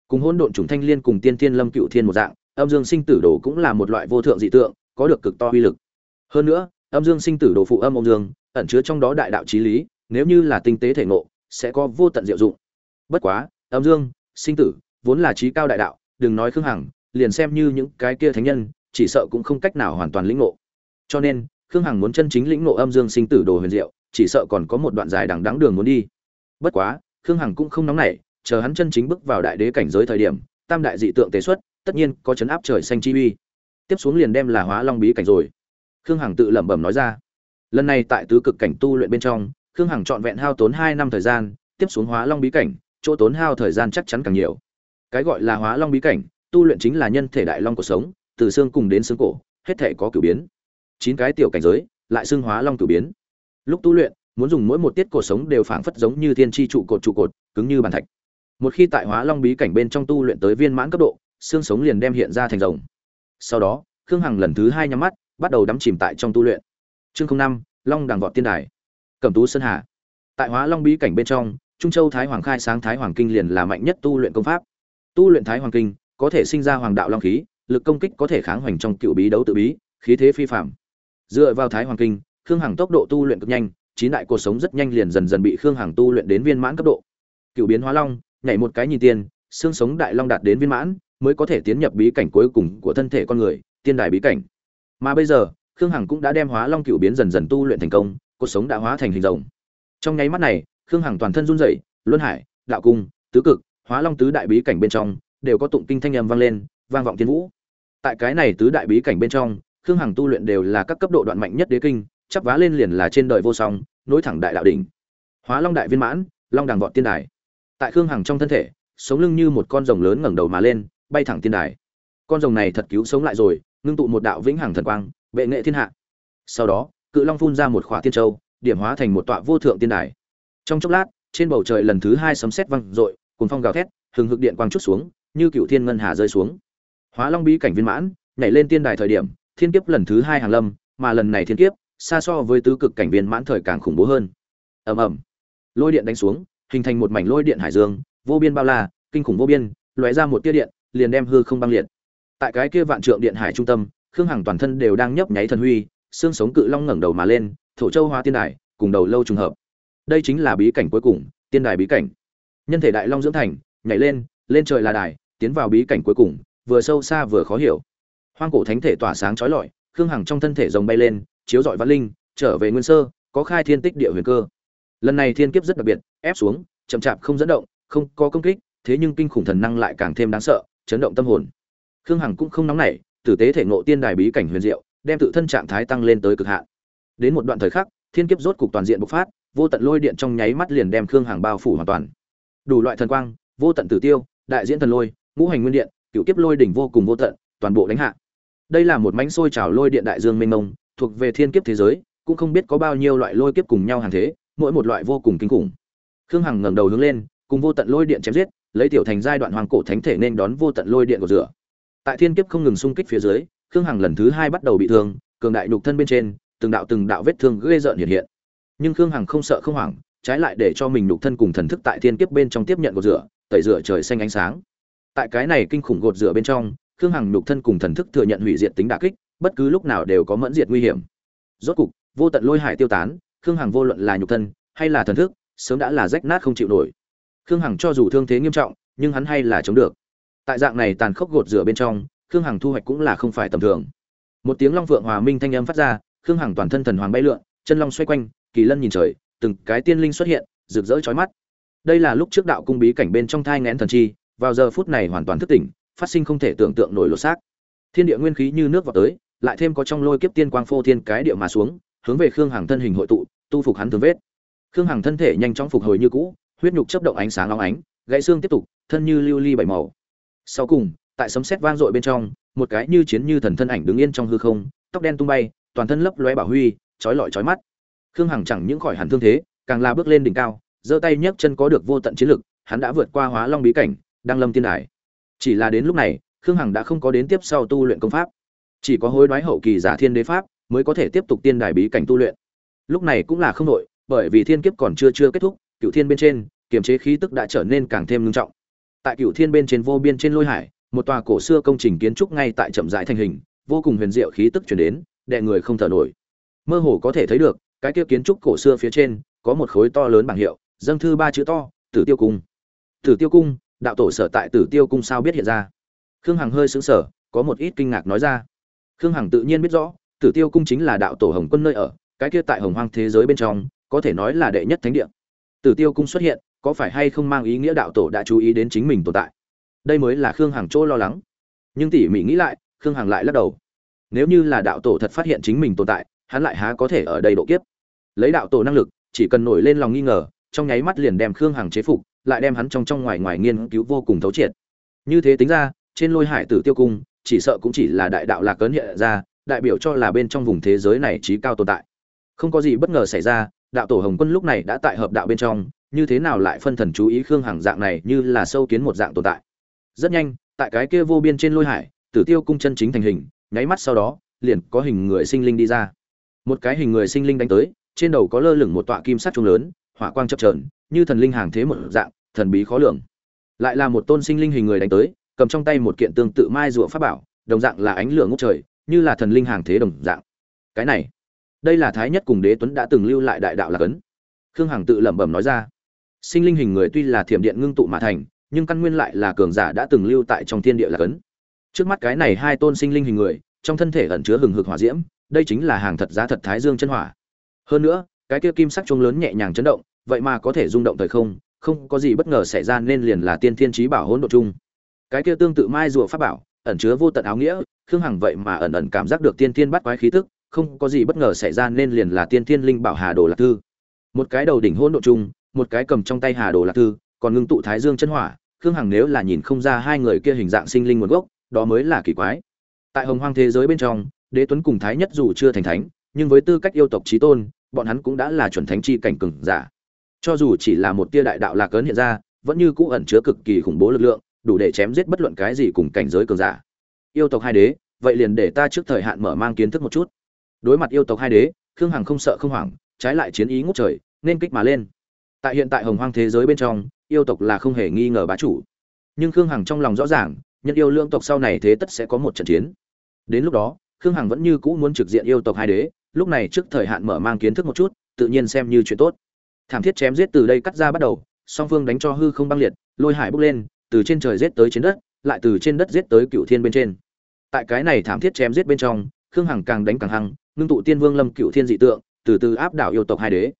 Cùng hỗn độn trùng thanh liên cùng tiên tiên lâm cựu thiên một dạng, âm dương sinh tử đồ cũng là một loại vô thượng dị tượng, có được cực to uy lực. Hơn nữa, âm dương sinh tử đồ phụ âm âm dương, ẩn chứa trong đó đại đạo trí lý, nếu như là tinh tế thể ngộ, sẽ có vô tận diệu dụng. Bất quá, âm dương, sinh tử, vốn là trí cao đại đạo, đừng nói khương hằng, liền xem như những cái kia thánh nhân, chỉ sợ cũng không cách nào hoàn toàn lĩnh ngộ. Cho nên, khương hằng muốn chân chính lĩnh ngộ âm dương sinh tử đồ huyền diệu, chỉ sợ còn có một đoạn dài đằng đẵng đường muốn đi. Bất quá khương hằng cũng không nóng nảy, chờ hắn chân chính bước vào đại đế cảnh giới thời điểm, tam đại dị tượng tế xuất, tất nhiên có chấn áp trời xanh chi uy. Tiếp xuống liền đem là hóa long bí cảnh rồi. Khương hằng tự lẩm bẩm nói ra. Lần này tại tứ cực cảnh tu luyện bên trong, khương hằng trọn vẹn hao tốn hai năm thời gian, tiếp xuống hóa long bí cảnh, chỗ tốn hao thời gian chắc chắn càng nhiều. Cái gọi là hóa long bí cảnh, tu luyện chính là nhân thể đại long cuộc sống, từ xương cùng đến xương cổ, hết thể có cửu biến. Chín cái tiểu cảnh giới, lại xương hóa long cửu biến. Lúc tu luyện muốn dùng mỗi một tiết cột sống đều phảng phất giống như thiên chi trụ cột trụ cột, cứng như bàn thạch. Một khi tại hóa long bí cảnh bên trong tu luyện tới viên mãn cấp độ, xương sống liền đem hiện ra thành rồng. Sau đó, khương hằng lần thứ hai nhắm mắt, bắt đầu đắm chìm tại trong tu luyện. Chương năm, long đằng vọt tiên đài. Cẩm tú sơn hà. Tại hóa long bí cảnh bên trong, trung châu thái hoàng khai sáng thái hoàng kinh liền là mạnh nhất tu luyện công pháp. Tu luyện thái hoàng kinh, có thể sinh ra hoàng đạo long khí, lực công kích có thể kháng hoành trong cựu bí đấu tự bí, khí thế phi phạm dựa vào thái hoàng kinh, khương hằng tốc độ tu luyện cực nhanh chín đại cuộc sống rất nhanh liền dần dần bị khương hằng tu luyện đến viên mãn cấp độ. Cựu biến hóa long, nhảy một cái nhìn tiên, xương sống đại long đạt đến viên mãn, mới có thể tiến nhập bí cảnh cuối cùng của thân thể con người, tiên đại bí cảnh. Mà bây giờ, khương hằng cũng đã đem hóa long cựu biến dần dần tu luyện thành công, cuộc sống đã hóa thành hình rồng. Trong nháy mắt này, khương hằng toàn thân run rẩy, luân hải, đạo cung, tứ cực, hóa long tứ đại bí cảnh bên trong, đều có tụng kinh thanh âm vang lên, vang vọng tiên vũ. Tại cái này tứ đại bí cảnh bên trong, khương hằng tu luyện đều là các cấp độ đoạn mạnh nhất đế kinh chắp vá lên liền là trên đời vô song, nối thẳng đại đạo đỉnh. Hóa long đại viên mãn, long đằng vọt tiên đài. Tại khương hằng trong thân thể, sống lưng như một con rồng lớn ngẩng đầu mà lên, bay thẳng tiên đài. Con rồng này thật cứu sống lại rồi, ngưng tụ một đạo vĩnh hằng thần quang, bệ nghệ thiên hạ. Sau đó, cự long phun ra một khỏa tiên châu, điểm hóa thành một tọa vô thượng tiên đài. Trong chốc lát, trên bầu trời lần thứ hai sấm sét vang dội cùng phong gào thét, hừng hực điện quang chút xuống, như cựu thiên ngân hà rơi xuống. Hóa long bí cảnh viên mãn, nhảy lên tiên đài thời điểm, thiên kiếp lần thứ hai hàng lâm, mà lần này thiên kiếp xa so với tứ cực cảnh viên mãn thời càng khủng bố hơn. Ầm ầm. Lôi điện đánh xuống, hình thành một mảnh lôi điện hải dương, vô biên bao la, kinh khủng vô biên, lóe ra một tia điện, liền đem hư không băng liệt. Tại cái kia vạn trượng điện hải trung tâm, khương hằng toàn thân đều đang nhấp nháy thần huy, xương sống cự long ngẩng đầu mà lên, thổ châu hoa tiên đài, cùng đầu lâu trùng hợp. Đây chính là bí cảnh cuối cùng, tiên đài bí cảnh. Nhân thể đại long dưỡng thành, nhảy lên lên trời là đài, tiến vào bí cảnh cuối cùng, vừa sâu xa vừa khó hiểu. Hoang cổ thánh thể tỏa sáng trói lọi, khương hằng trong thân thể rồng bay lên chiếu rọi văn linh, trở về nguyên sơ, có khai thiên tích địa huyền cơ. Lần này thiên kiếp rất đặc biệt, ép xuống, chậm chạp không dẫn động, không có công kích, thế nhưng kinh khủng thần năng lại càng thêm đáng sợ, chấn động tâm hồn. Khương hằng cũng không nóng nảy, tử tế thể ngộ tiên đài bí cảnh huyền diệu, đem tự thân trạng thái tăng lên tới cực hạn. Đến một đoạn thời khắc, thiên kiếp rốt cục toàn diện bộc phát, vô tận lôi điện trong nháy mắt liền đem khương hằng bao phủ hoàn toàn. Đủ loại thần quang, vô tận tử tiêu, đại diễn thần lôi, ngũ hành nguyên điện, cựu kiếp lôi đỉnh vô cùng vô tận, toàn bộ đánh hạ. Đây là một mảnh sôi trào lôi điện đại dương mênh mông thuộc về thiên kiếp thế giới, cũng không biết có bao nhiêu loại lôi kiếp cùng nhau hàng thế, mỗi một loại vô cùng kinh khủng. Khương hằng ngẩng đầu hướng lên, cùng vô tận lôi điện chém giết, lấy tiểu thành giai đoạn hoàng cổ thánh thể nên đón vô tận lôi điện của rửa. Tại thiên kiếp không ngừng xung kích phía dưới, khương hằng lần thứ hai bắt đầu bị thương, cường đại nhục thân bên trên, từng đạo từng đạo vết thương ghê rợn hiện hiện. Nhưng khương hằng không sợ không hoảng, trái lại để cho mình nhục thân cùng thần thức tại thiên kiếp bên trong tiếp nhận gột rửa, tẩy rửa trời xanh ánh sáng. Tại cái này kinh khủng gột rửa bên trong, khương hằng nhục thân cùng thần thức thừa nhận hủy diệt tính đả kích bất cứ lúc nào đều có mẫn diệt nguy hiểm. Rốt cục, vô tận lôi hải tiêu tán, khương hằng vô luận là nhục thân, hay là thần thức, sớm đã là rách nát không chịu nổi. Khương hằng cho dù thương thế nghiêm trọng, nhưng hắn hay là chống được. Tại dạng này tàn khốc gột rửa bên trong, khương hằng thu hoạch cũng là không phải tầm thường. Một tiếng long phượng hòa minh thanh âm phát ra, khương hằng toàn thân thần hoàng bay lượn, chân long xoay quanh, kỳ lân nhìn trời, từng cái tiên linh xuất hiện, rực rỡ chói mắt. Đây là lúc trước đạo cung bí cảnh bên trong thai ngén thần chi, vào giờ phút này hoàn toàn thức tỉnh, phát sinh không thể tưởng tượng nổi lột xác. Thiên địa nguyên khí như nước vào tới lại thêm có trong lôi kiếp tiên quang phô thiên cái địa mà xuống, hướng về khương hằng thân hình hội tụ, tu phục hắn thương vết. Khương hằng thân thể nhanh chóng phục hồi như cũ, huyết nhục chấp động ánh sáng long ánh, gãy xương tiếp tục, thân như lưu ly bảy màu. Sau cùng, tại sấm sét vang dội bên trong, một cái như chiến như thần thân ảnh đứng yên trong hư không, tóc đen tung bay, toàn thân lấp lóe bảo huy, chói lọi chói mắt. Khương hằng chẳng những khỏi hẳn thương thế, càng là bước lên đỉnh cao, giơ tay nhấc chân có được vô tận chiến lực, hắn đã vượt qua hóa long bí cảnh đang lâm tiên đài. Chỉ là đến lúc này, khương hằng đã không có đến tiếp sau tu luyện công pháp chỉ có hối đoái hậu kỳ giả thiên đế pháp mới có thể tiếp tục tiên đài bí cảnh tu luyện. Lúc này cũng là không đội bởi vì thiên kiếp còn chưa chưa kết thúc cựu thiên bên trên, kiềm chế khí tức đã trở nên càng thêm ngưng trọng. Tại cựu thiên bên trên vô biên trên lôi hải, một tòa cổ xưa công trình kiến trúc ngay tại chậm rãi thành hình, vô cùng huyền diệu khí tức chuyển đến đệ người không thở nổi. Mơ hồ có thể thấy được, cái kia kiến trúc cổ xưa phía trên, có một khối to lớn bảng hiệu, dâng thư ba chữ to, tử tiêu cung. Tử tiêu cung, đạo tổ sở tại tử tiêu cung sao biết hiện ra? Khương hằng hơi xứng sở có một ít kinh ngạc nói ra khương hằng tự nhiên biết rõ, tử tiêu cung chính là đạo tổ hồng quân nơi ở, cái kia tại hồng hoang thế giới bên trong, có thể nói là đệ nhất thánh địa. Tử tiêu cung xuất hiện, có phải hay không mang ý nghĩa đạo tổ đã chú ý đến chính mình tồn tại? Đây mới là khương hằng chỗ lo lắng. Nhưng tỉ mỉ nghĩ lại, khương hằng lại lắc đầu. Nếu như là đạo tổ thật phát hiện chính mình tồn tại, hắn lại há có thể ở đây độ kiếp? Lấy đạo tổ năng lực, chỉ cần nổi lên lòng nghi ngờ, trong nháy mắt liền đem khương hằng chế phục, lại đem hắn trong trong ngoài ngoài nghiên cứu vô cùng thấu triệt. Như thế tính ra, trên lôi hải tử tiêu cung chỉ sợ cũng chỉ là đại đạo lạc cấn hiện ra, đại biểu cho là bên trong vùng thế giới này trí cao tồn tại. Không có gì bất ngờ xảy ra, đạo tổ hồng quân lúc này đã tại hợp đạo bên trong, như thế nào lại phân thần chú ý khương hằng dạng này như là sâu kiến một dạng tồn tại. Rất nhanh, tại cái kia vô biên trên lôi hải, tử tiêu cung chân chính thành hình, nháy mắt sau đó, liền có hình người sinh linh đi ra. Một cái hình người sinh linh đánh tới, trên đầu có lơ lửng một tọa kim sắt trung lớn, hỏa quang chập trờn như thần linh hàng thế một dạng, thần bí khó lường. Lại là một tôn sinh linh hình người đánh tới cầm trong tay một kiện tương tự mai rùa pháp bảo, đồng dạng là ánh lửa ngốc trời, như là thần linh hàng thế đồng dạng. Cái này, đây là thái nhất cùng đế tuấn đã từng lưu lại đại đạo lạc cấn. Khương hằng tự lẩm bẩm nói ra, sinh linh hình người tuy là thiểm điện ngưng tụ mà thành, nhưng căn nguyên lại là cường giả đã từng lưu tại trong thiên địa lạc cấn. Trước mắt cái này hai tôn sinh linh hình người, trong thân thể ẩn chứa hừng hực hỏa diễm, đây chính là hàng thật giá thật thái dương chân hỏa. Hơn nữa, cái kia kim sắc chuông lớn nhẹ nhàng chấn động, vậy mà có thể rung động thời không không có gì bất ngờ xảy ra nên liền là tiên thiên trí bảo hỗn độ chung cái kia tương tự mai rùa pháp bảo, ẩn chứa vô tận áo nghĩa, khương hằng vậy mà ẩn ẩn cảm giác được tiên thiên bắt quái khí tức, không có gì bất ngờ xảy ra nên liền là tiên thiên linh bảo hà đồ lạc thư. Một cái đầu đỉnh hỗn độ chung một cái cầm trong tay hà đồ lạc thư, còn ngưng tụ thái dương chân hỏa, khương hằng nếu là nhìn không ra hai người kia hình dạng sinh linh nguồn gốc, đó mới là kỳ quái. Tại hồng hoang thế giới bên trong, đế tuấn cùng thái nhất dù chưa thành thánh, nhưng với tư cách yêu tộc trí tôn, bọn hắn cũng đã là chuẩn thánh chi cảnh cường giả. Cho dù chỉ là một tia đại đạo lạc ấn hiện ra, vẫn như cũ ẩn chứa cực kỳ khủng bố lực lượng đủ để chém giết bất luận cái gì cùng cảnh giới cường giả. Yêu tộc hai đế, vậy liền để ta trước thời hạn mở mang kiến thức một chút. Đối mặt yêu tộc hai đế, khương hằng không sợ không hoảng, trái lại chiến ý ngút trời, nên kích mà lên. Tại hiện tại hồng hoang thế giới bên trong, yêu tộc là không hề nghi ngờ bá chủ. Nhưng khương hằng trong lòng rõ ràng, nhân yêu lương tộc sau này thế tất sẽ có một trận chiến. Đến lúc đó, khương hằng vẫn như cũ muốn trực diện yêu tộc hai đế, lúc này trước thời hạn mở mang kiến thức một chút, tự nhiên xem như chuyện tốt. Thảm thiết chém giết từ đây cắt ra bắt đầu, song phương đánh cho hư không băng liệt, lôi hải bốc lên từ trên trời giết tới trên đất, lại từ trên đất giết tới cựu thiên bên trên. Tại cái này thảm thiết chém giết bên trong, khương hằng càng đánh càng hăng, ngưng tụ tiên vương lâm cựu thiên dị tượng, từ từ áp đảo yêu tộc hai đế.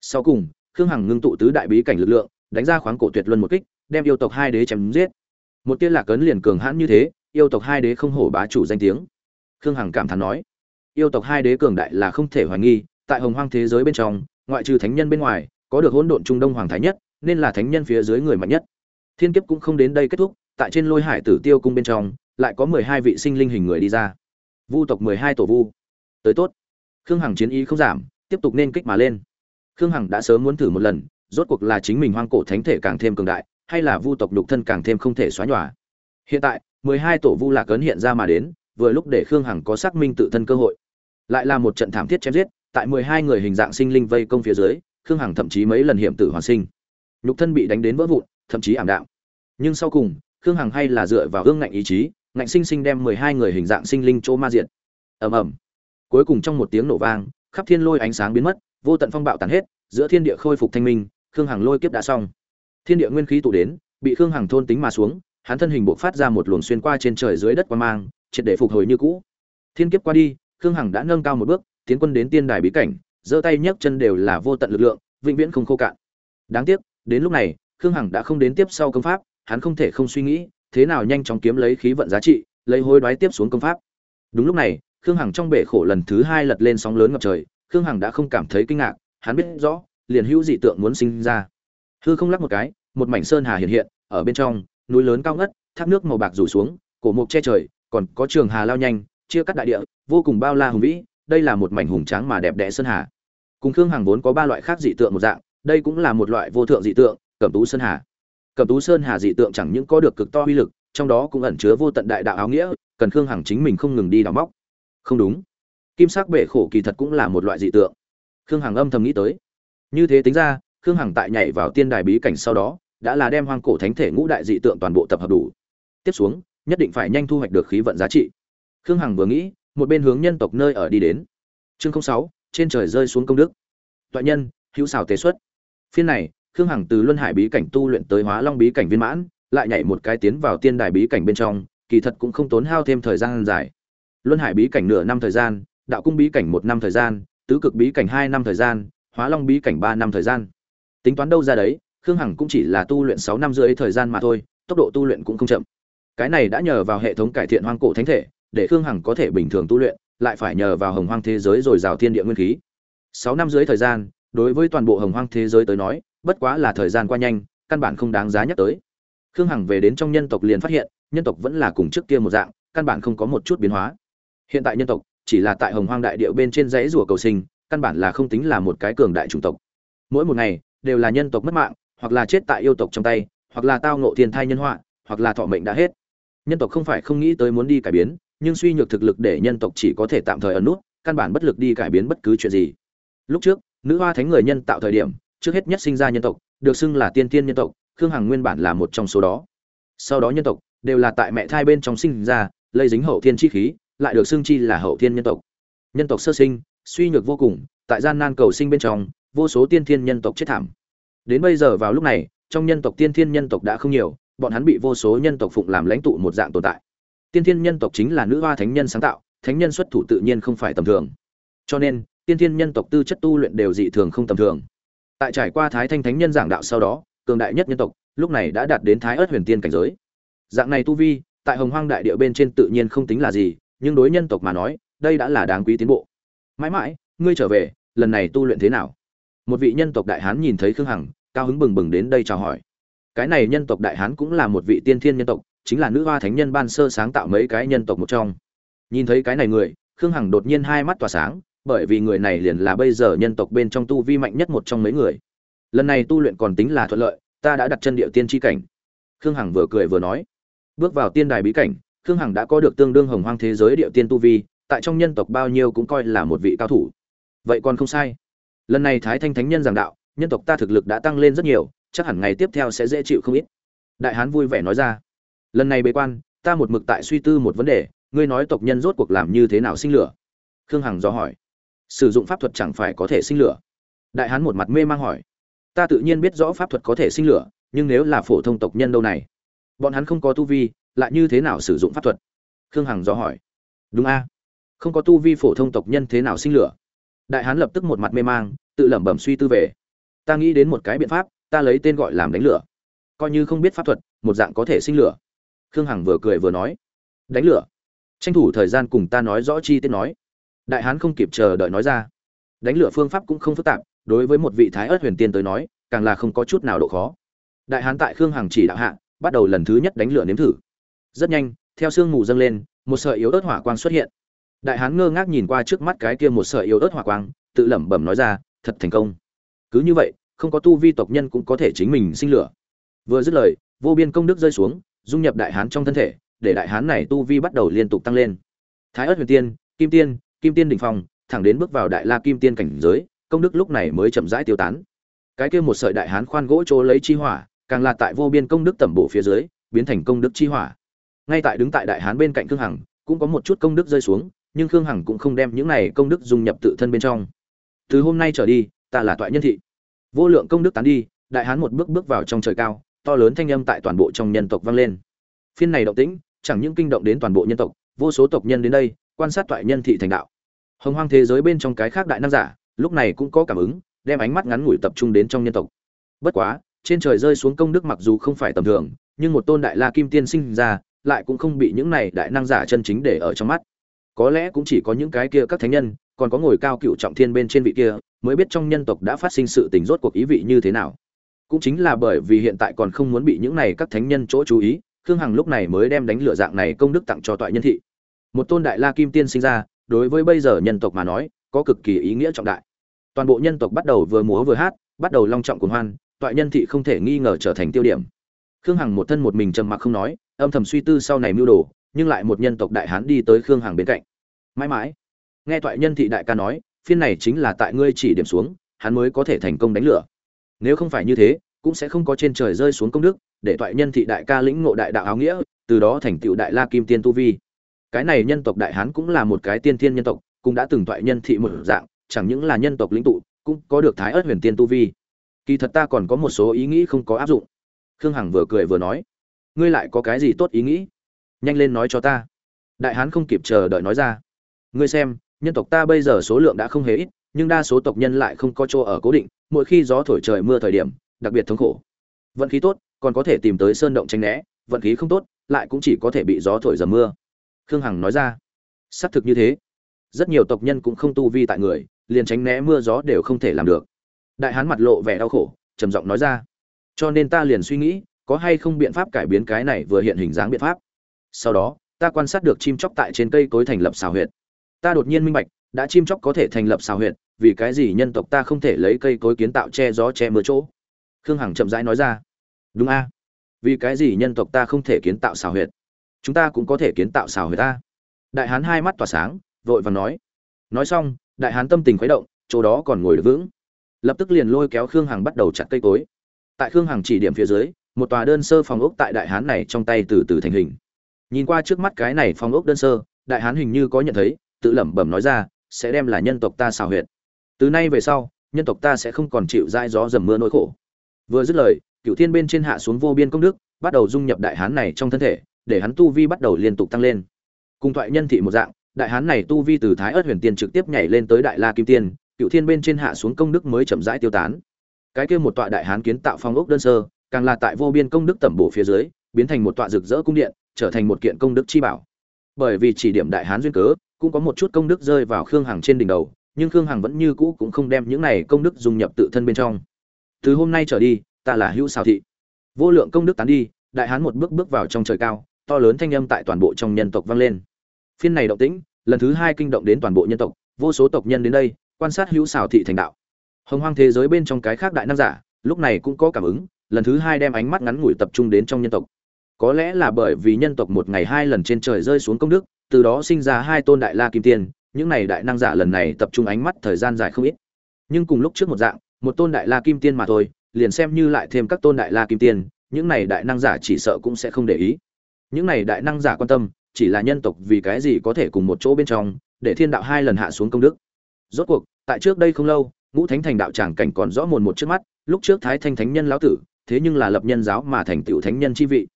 Sau cùng, khương hằng ngưng tụ tứ đại bí cảnh lực lượng, đánh ra khoáng cổ tuyệt luân một kích, đem yêu tộc hai đế chém giết. Một tia lạc cấn liền cường hãn như thế, yêu tộc hai đế không hổ bá chủ danh tiếng. Khương hằng cảm thán nói, yêu tộc hai đế cường đại là không thể hoài nghi, tại hồng hoang thế giới bên trong, ngoại trừ thánh nhân bên ngoài, có được hỗn độn trung đông hoàng thái nhất, nên là thánh nhân phía dưới người mạnh nhất thiên kiếp cũng không đến đây kết thúc, tại trên lôi hải tử tiêu cung bên trong, lại có mười hai vị sinh linh hình người đi ra. Vu tộc mười hai tổ vu. Tới tốt. Khương hằng chiến ý không giảm, tiếp tục nên kích mà lên. Khương hằng đã sớm muốn thử một lần, rốt cuộc là chính mình hoang cổ thánh thể càng thêm cường đại, hay là vu tộc nhục thân càng thêm không thể xóa nhòa. Hiện tại, mười hai tổ vu lạc ấn hiện ra mà đến, vừa lúc để khương hằng có xác minh tự thân cơ hội. Lại là một trận thảm thiết chém giết, tại mười hai người hình dạng sinh linh vây công phía dưới, khương hằng thậm chí mấy lần hiểm tử hoàn sinh. Nhục thân bị đánh đến vỡ vụn thậm chí ảm đạm. Nhưng sau cùng, khương hằng hay là dựa vào hương ngạnh ý chí, ngạnh sinh sinh đem mười hai người hình dạng sinh linh chỗ ma diện ầm ầm. Cuối cùng trong một tiếng nổ vang, khắp thiên lôi ánh sáng biến mất, vô tận phong bạo tàn hết, giữa thiên địa khôi phục thanh minh, khương hằng lôi kiếp đã xong. Thiên địa nguyên khí tụ đến, bị khương hằng thôn tính mà xuống, hắn thân hình buộc phát ra một luồng xuyên qua trên trời dưới đất qua mang, triệt để phục hồi như cũ. Thiên kiếp qua đi, khương hằng đã nâng cao một bước, tiến quân đến tiên đài bí cảnh, giơ tay nhấc chân đều là vô tận lực lượng, vĩnh viễn không khô cạn. Đáng tiếc, đến lúc này khương hằng đã không đến tiếp sau công pháp, hắn không thể không suy nghĩ, thế nào nhanh chóng kiếm lấy khí vận giá trị, lấy hối đoái tiếp xuống công pháp. Đúng lúc này, khương hằng trong bể khổ lần thứ hai lật lên sóng lớn ngập trời, khương hằng đã không cảm thấy kinh ngạc, hắn biết rõ, liền hữu dị tượng muốn sinh ra. Hư không lắc một cái, một mảnh sơn hà hiện hiện, ở bên trong, núi lớn cao ngất, thác nước màu bạc rủ xuống, cổ mộc che trời, còn có trường hà lao nhanh, chia cắt đại địa, vô cùng bao la hùng vĩ, đây là một mảnh hùng tráng mà đẹp đẽ sơn hà. Cùng khương hằng vốn có ba loại khác dị tượng một dạng, đây cũng là một loại vô thượng dị tượng cẩm tú sơn hà. Cẩm tú sơn hà dị tượng chẳng những có được cực to uy lực, trong đó cũng ẩn chứa vô tận đại đạo áo nghĩa, cần khương hằng chính mình không ngừng đi đào móc. Không đúng. Kim sắc bể khổ kỳ thật cũng là một loại dị tượng. Khương hằng âm thầm nghĩ tới. Như thế tính ra, khương hằng tại nhảy vào tiên đài bí cảnh sau đó, đã là đem hoang cổ thánh thể ngũ đại dị tượng toàn bộ tập hợp đủ. Tiếp xuống, nhất định phải nhanh thu hoạch được khí vận giá trị. Khương hằng vừa nghĩ, một bên hướng nhân tộc nơi ở đi đến. Chương sáu, trên trời rơi xuống công đức. Toại nhân, hữu xảo tế xuất. Phiên này khương hằng từ luân hải bí cảnh tu luyện tới hóa long bí cảnh viên mãn, lại nhảy một cái tiến vào tiên đài bí cảnh bên trong, kỳ thật cũng không tốn hao thêm thời gian dài. Luân hải bí cảnh nửa năm thời gian, đạo cung bí cảnh một năm thời gian, tứ cực bí cảnh hai năm thời gian, hóa long bí cảnh ba năm thời gian. Tính toán đâu ra đấy, khương hằng cũng chỉ là tu luyện sáu năm rưỡi thời gian mà thôi, tốc độ tu luyện cũng không chậm. Cái này đã nhờ vào hệ thống cải thiện hoang cổ thánh thể, để khương hằng có thể bình thường tu luyện, lại phải nhờ vào hồng hoang thế giới rồi rào thiên địa nguyên khí. Sáu năm dưới thời gian, đối với toàn bộ hồng hoang thế giới tới nói bất quá là thời gian qua nhanh, căn bản không đáng giá nhắc tới. Khương hằng về đến trong nhân tộc liền phát hiện, nhân tộc vẫn là cùng trước kia một dạng, căn bản không có một chút biến hóa. Hiện tại nhân tộc chỉ là tại hồng hoang đại điệu bên trên dãy rùa cầu sinh, căn bản là không tính là một cái cường đại chủng tộc. Mỗi một ngày, đều là nhân tộc mất mạng, hoặc là chết tại yêu tộc trong tay, hoặc là tao ngộ thiên thai nhân họa, hoặc là thọ mệnh đã hết. Nhân tộc không phải không nghĩ tới muốn đi cải biến, nhưng suy nhược thực lực để nhân tộc chỉ có thể tạm thời ẩn nút, căn bản bất lực đi cải biến bất cứ chuyện gì. Lúc trước, nữ hoa thánh người nhân tạo thời điểm trước hết nhất sinh ra nhân tộc, được xưng là tiên tiên nhân tộc, khương hằng nguyên bản là một trong số đó. Sau đó nhân tộc đều là tại mẹ thai bên trong sinh ra, lây dính hậu thiên chi khí, lại được xưng chi là hậu thiên nhân tộc. Nhân tộc sơ sinh, suy nhược vô cùng, tại gian nan cầu sinh bên trong, vô số tiên thiên nhân tộc chết thảm. Đến bây giờ vào lúc này, trong nhân tộc tiên thiên nhân tộc đã không nhiều, bọn hắn bị vô số nhân tộc phụng làm lãnh tụ một dạng tồn tại. Tiên thiên nhân tộc chính là nữ hoa thánh nhân sáng tạo, thánh nhân xuất thủ tự nhiên không phải tầm thường. Cho nên, tiên thiên nhân tộc tư chất tu luyện đều dị thường không tầm thường tại trải qua thái thanh thánh nhân giảng đạo sau đó, cường đại nhất nhân tộc, lúc này đã đạt đến thái ớt huyền tiên cảnh giới. Dạng này tu vi, tại hồng hoang đại địa bên trên tự nhiên không tính là gì, nhưng đối nhân tộc mà nói, đây đã là đáng quý tiến bộ. Mãi mãi, ngươi trở về, lần này tu luyện thế nào? Một vị nhân tộc đại hán nhìn thấy khương hằng, cao hứng bừng bừng đến đây chào hỏi. Cái này nhân tộc đại hán cũng là một vị tiên thiên nhân tộc, chính là nữ hoa thánh nhân ban sơ sáng tạo mấy cái nhân tộc một trong. Nhìn thấy cái này người, khương hằng đột nhiên hai mắt tỏa sáng bởi vì người này liền là bây giờ nhân tộc bên trong tu vi mạnh nhất một trong mấy người. Lần này tu luyện còn tính là thuận lợi, ta đã đặt chân địa tiên tri cảnh. Khương hằng vừa cười vừa nói. Bước vào tiên đài bí cảnh, khương hằng đã có được tương đương hồng hoang thế giới địa tiên tu vi, tại trong nhân tộc bao nhiêu cũng coi là một vị cao thủ. Vậy còn không sai. Lần này thái thanh thánh nhân giảng đạo, nhân tộc ta thực lực đã tăng lên rất nhiều, chắc hẳn ngày tiếp theo sẽ dễ chịu không ít. Đại hán vui vẻ nói ra. Lần này bế quan, ta một mực tại suy tư một vấn đề, ngươi nói tộc nhân rốt cuộc làm như thế nào sinh lửa? Khương hằng do hỏi sử dụng pháp thuật chẳng phải có thể sinh lửa? Đại hán một mặt mê mang hỏi. Ta tự nhiên biết rõ pháp thuật có thể sinh lửa, nhưng nếu là phổ thông tộc nhân đâu này? Bọn hắn không có tu vi, lại như thế nào sử dụng pháp thuật? Khương hằng rõ hỏi. Đúng a. Không có tu vi phổ thông tộc nhân thế nào sinh lửa? Đại hán lập tức một mặt mê mang, tự lẩm bẩm suy tư về. Ta nghĩ đến một cái biện pháp, ta lấy tên gọi làm đánh lửa. Coi như không biết pháp thuật, một dạng có thể sinh lửa. Khương hằng vừa cười vừa nói. Đánh lửa? Tranh thủ thời gian cùng ta nói rõ chi tiết nói đại hán không kịp chờ đợi nói ra. Đánh lửa phương pháp cũng không phức tạp, đối với một vị thái ớt huyền tiên tới nói, càng là không có chút nào độ khó. Đại hán tại khương hằng chỉ đạo hạ, bắt đầu lần thứ nhất đánh lửa nếm thử. Rất nhanh, theo sương mù dâng lên, một sợi yếu ớt hỏa quang xuất hiện. Đại hán ngơ ngác nhìn qua trước mắt cái kia một sợi yếu ớt hỏa quang, tự lẩm bẩm nói ra, thật thành công. Cứ như vậy, không có tu vi tộc nhân cũng có thể chính mình sinh lửa. Vừa dứt lời, vô biên công đức rơi xuống, dung nhập đại hán trong thân thể, để đại hán này tu vi bắt đầu liên tục tăng lên. Thái ớt huyền tiên, kim tiên kim tiên đỉnh phong, thẳng đến bước vào đại la kim tiên cảnh giới, công đức lúc này mới chậm rãi tiêu tán. Cái kia một sợi đại hán khoan gỗ trố lấy chi hỏa, càng là tại vô biên công đức tầm bổ phía dưới, biến thành công đức chi hỏa. Ngay tại đứng tại đại hán bên cạnh khương hằng, cũng có một chút công đức rơi xuống, nhưng khương hằng cũng không đem những này công đức dung nhập tự thân bên trong. Từ hôm nay trở đi, ta là toại nhân thị. Vô lượng công đức tán đi, đại hán một bước bước vào trong trời cao, to lớn thanh âm tại toàn bộ trong nhân tộc vang lên. Phiên này động tĩnh, chẳng những kinh động đến toàn bộ nhân tộc, vô số tộc nhân đến đây quan sát toại nhân thị thành đạo. Hồng hoang thế giới bên trong cái khác đại nam giả, lúc này cũng có cảm ứng, đem ánh mắt ngắn ngủi tập trung đến trong nhân tộc. Bất quá, trên trời rơi xuống công đức mặc dù không phải tầm thường, nhưng một tôn đại la kim tiên sinh ra, lại cũng không bị những này đại năng giả chân chính để ở trong mắt. Có lẽ cũng chỉ có những cái kia các thánh nhân, còn có ngồi cao cựu trọng thiên bên trên vị kia, mới biết trong nhân tộc đã phát sinh sự tình rốt cuộc ý vị như thế nào. Cũng chính là bởi vì hiện tại còn không muốn bị những này các thánh nhân chỗ chú ý, khương hằng lúc này mới đem đánh lửa dạng này công đức tặng cho toại nhân thị một tôn đại la kim tiên sinh ra, đối với bây giờ nhân tộc mà nói, có cực kỳ ý nghĩa trọng đại. Toàn bộ nhân tộc bắt đầu vừa múa vừa hát, bắt đầu long trọng cuồng hoan, toại nhân thị không thể nghi ngờ trở thành tiêu điểm. Khương hằng một thân một mình trầm mặc không nói, âm thầm suy tư sau này mưu đồ, nhưng lại một nhân tộc đại hán đi tới khương hằng bên cạnh. Mãi mãi, nghe toại nhân thị đại ca nói, phiên này chính là tại ngươi chỉ điểm xuống, hắn mới có thể thành công đánh lửa. Nếu không phải như thế, cũng sẽ không có trên trời rơi xuống công đức, để toại nhân thị đại ca lĩnh ngộ đại đạo áo nghĩa, từ đó thành tựu đại la kim tiên tu vi cái này nhân tộc đại hán cũng là một cái tiên thiên nhân tộc, cũng đã từng toại nhân thị một dạng, chẳng những là nhân tộc lĩnh tụ, cũng có được thái ớt huyền tiên tu vi. Kỳ thật ta còn có một số ý nghĩ không có áp dụng. Khương hằng vừa cười vừa nói. Ngươi lại có cái gì tốt ý nghĩ? Nhanh lên nói cho ta. Đại hán không kịp chờ đợi nói ra. Ngươi xem, nhân tộc ta bây giờ số lượng đã không hề ít, nhưng đa số tộc nhân lại không có chỗ ở cố định, mỗi khi gió thổi trời mưa thời điểm, đặc biệt thống khổ. Vận khí tốt, còn có thể tìm tới sơn động tranh né, vận khí không tốt, lại cũng chỉ có thể bị gió thổi dầm mưa khương hằng nói ra. Xác thực như thế. Rất nhiều tộc nhân cũng không tu vi tại người, liền tránh né mưa gió đều không thể làm được. Đại hán mặt lộ vẻ đau khổ, trầm giọng nói ra. Cho nên ta liền suy nghĩ, có hay không biện pháp cải biến cái này vừa hiện hình dáng biện pháp. Sau đó, ta quan sát được chim chóc tại trên cây cối thành lập xào huyệt. Ta đột nhiên minh bạch, đã chim chóc có thể thành lập xào huyệt, vì cái gì nhân tộc ta không thể lấy cây cối kiến tạo che gió che mưa chỗ? Khương hằng chậm rãi nói ra. Đúng a. Vì cái gì nhân tộc ta không thể kiến tạo xào huyệt? Chúng ta cũng có thể kiến tạo xào huyệt ta. Đại hán hai mắt tỏa sáng, vội vàng nói. Nói xong, đại hán tâm tình khuấy động, chỗ đó còn ngồi được vững. Lập tức liền lôi kéo khương hằng bắt đầu chặt cây cối. Tại khương hằng chỉ điểm phía dưới, một tòa đơn sơ phòng ốc tại đại hán này trong tay từ từ thành hình. Nhìn qua trước mắt cái này phòng ốc đơn sơ, đại hán hình như có nhận thấy, tự lẩm bẩm nói ra, sẽ đem là nhân tộc ta xào huyệt. Từ nay về sau, nhân tộc ta sẽ không còn chịu dai gió dầm mưa nỗi khổ. Vừa dứt lời cựu thiên bên trên hạ xuống vô biên công đức, bắt đầu dung nhập đại hán này trong thân thể để hắn tu vi bắt đầu liên tục tăng lên. Cùng thoại nhân thị một dạng, đại hán này tu vi từ thái ớt huyền tiên trực tiếp nhảy lên tới đại la kim tiên, cựu thiên bên trên hạ xuống công đức mới chậm rãi tiêu tán. Cái kia một tọa đại hán kiến tạo phong ốc đơn sơ, càng là tại vô biên công đức tẩm bổ phía dưới, biến thành một tọa rực rỡ cung điện, trở thành một kiện công đức chi bảo. Bởi vì chỉ điểm đại hán duyên cớ, cũng có một chút công đức rơi vào khương hằng trên đỉnh đầu, nhưng khương hằng vẫn như cũ cũng không đem những này công đức dung nhập tự thân bên trong. Từ hôm nay trở đi, ta là hữu xào thị. Vô lượng công đức tán đi, đại hán một bước bước vào trong trời cao to lớn thanh âm tại toàn bộ trong nhân tộc vang lên. Phiên này động tĩnh, lần thứ hai kinh động đến toàn bộ nhân tộc, vô số tộc nhân đến đây, quan sát hữu xào thị thành đạo. Hồng hoang thế giới bên trong cái khác đại nam giả, lúc này cũng có cảm ứng, lần thứ hai đem ánh mắt ngắn ngủi tập trung đến trong nhân tộc. Có lẽ là bởi vì nhân tộc một ngày hai lần trên trời rơi xuống công đức, từ đó sinh ra hai tôn đại la kim tiên, những này đại năng giả lần này tập trung ánh mắt thời gian dài không ít. Nhưng cùng lúc trước một dạng, một tôn đại la kim tiên mà thôi, liền xem như lại thêm các tôn đại la kim tiên, những này đại năng giả chỉ sợ cũng sẽ không để ý những này đại năng giả quan tâm, chỉ là nhân tộc vì cái gì có thể cùng một chỗ bên trong, để thiên đạo hai lần hạ xuống công đức. Rốt cuộc, tại trước đây không lâu, ngũ thánh thành đạo tràng cảnh còn rõ mồn một trước mắt, lúc trước thái thanh thánh nhân lão tử, thế nhưng là lập nhân giáo mà thành tựu thánh nhân chi vị.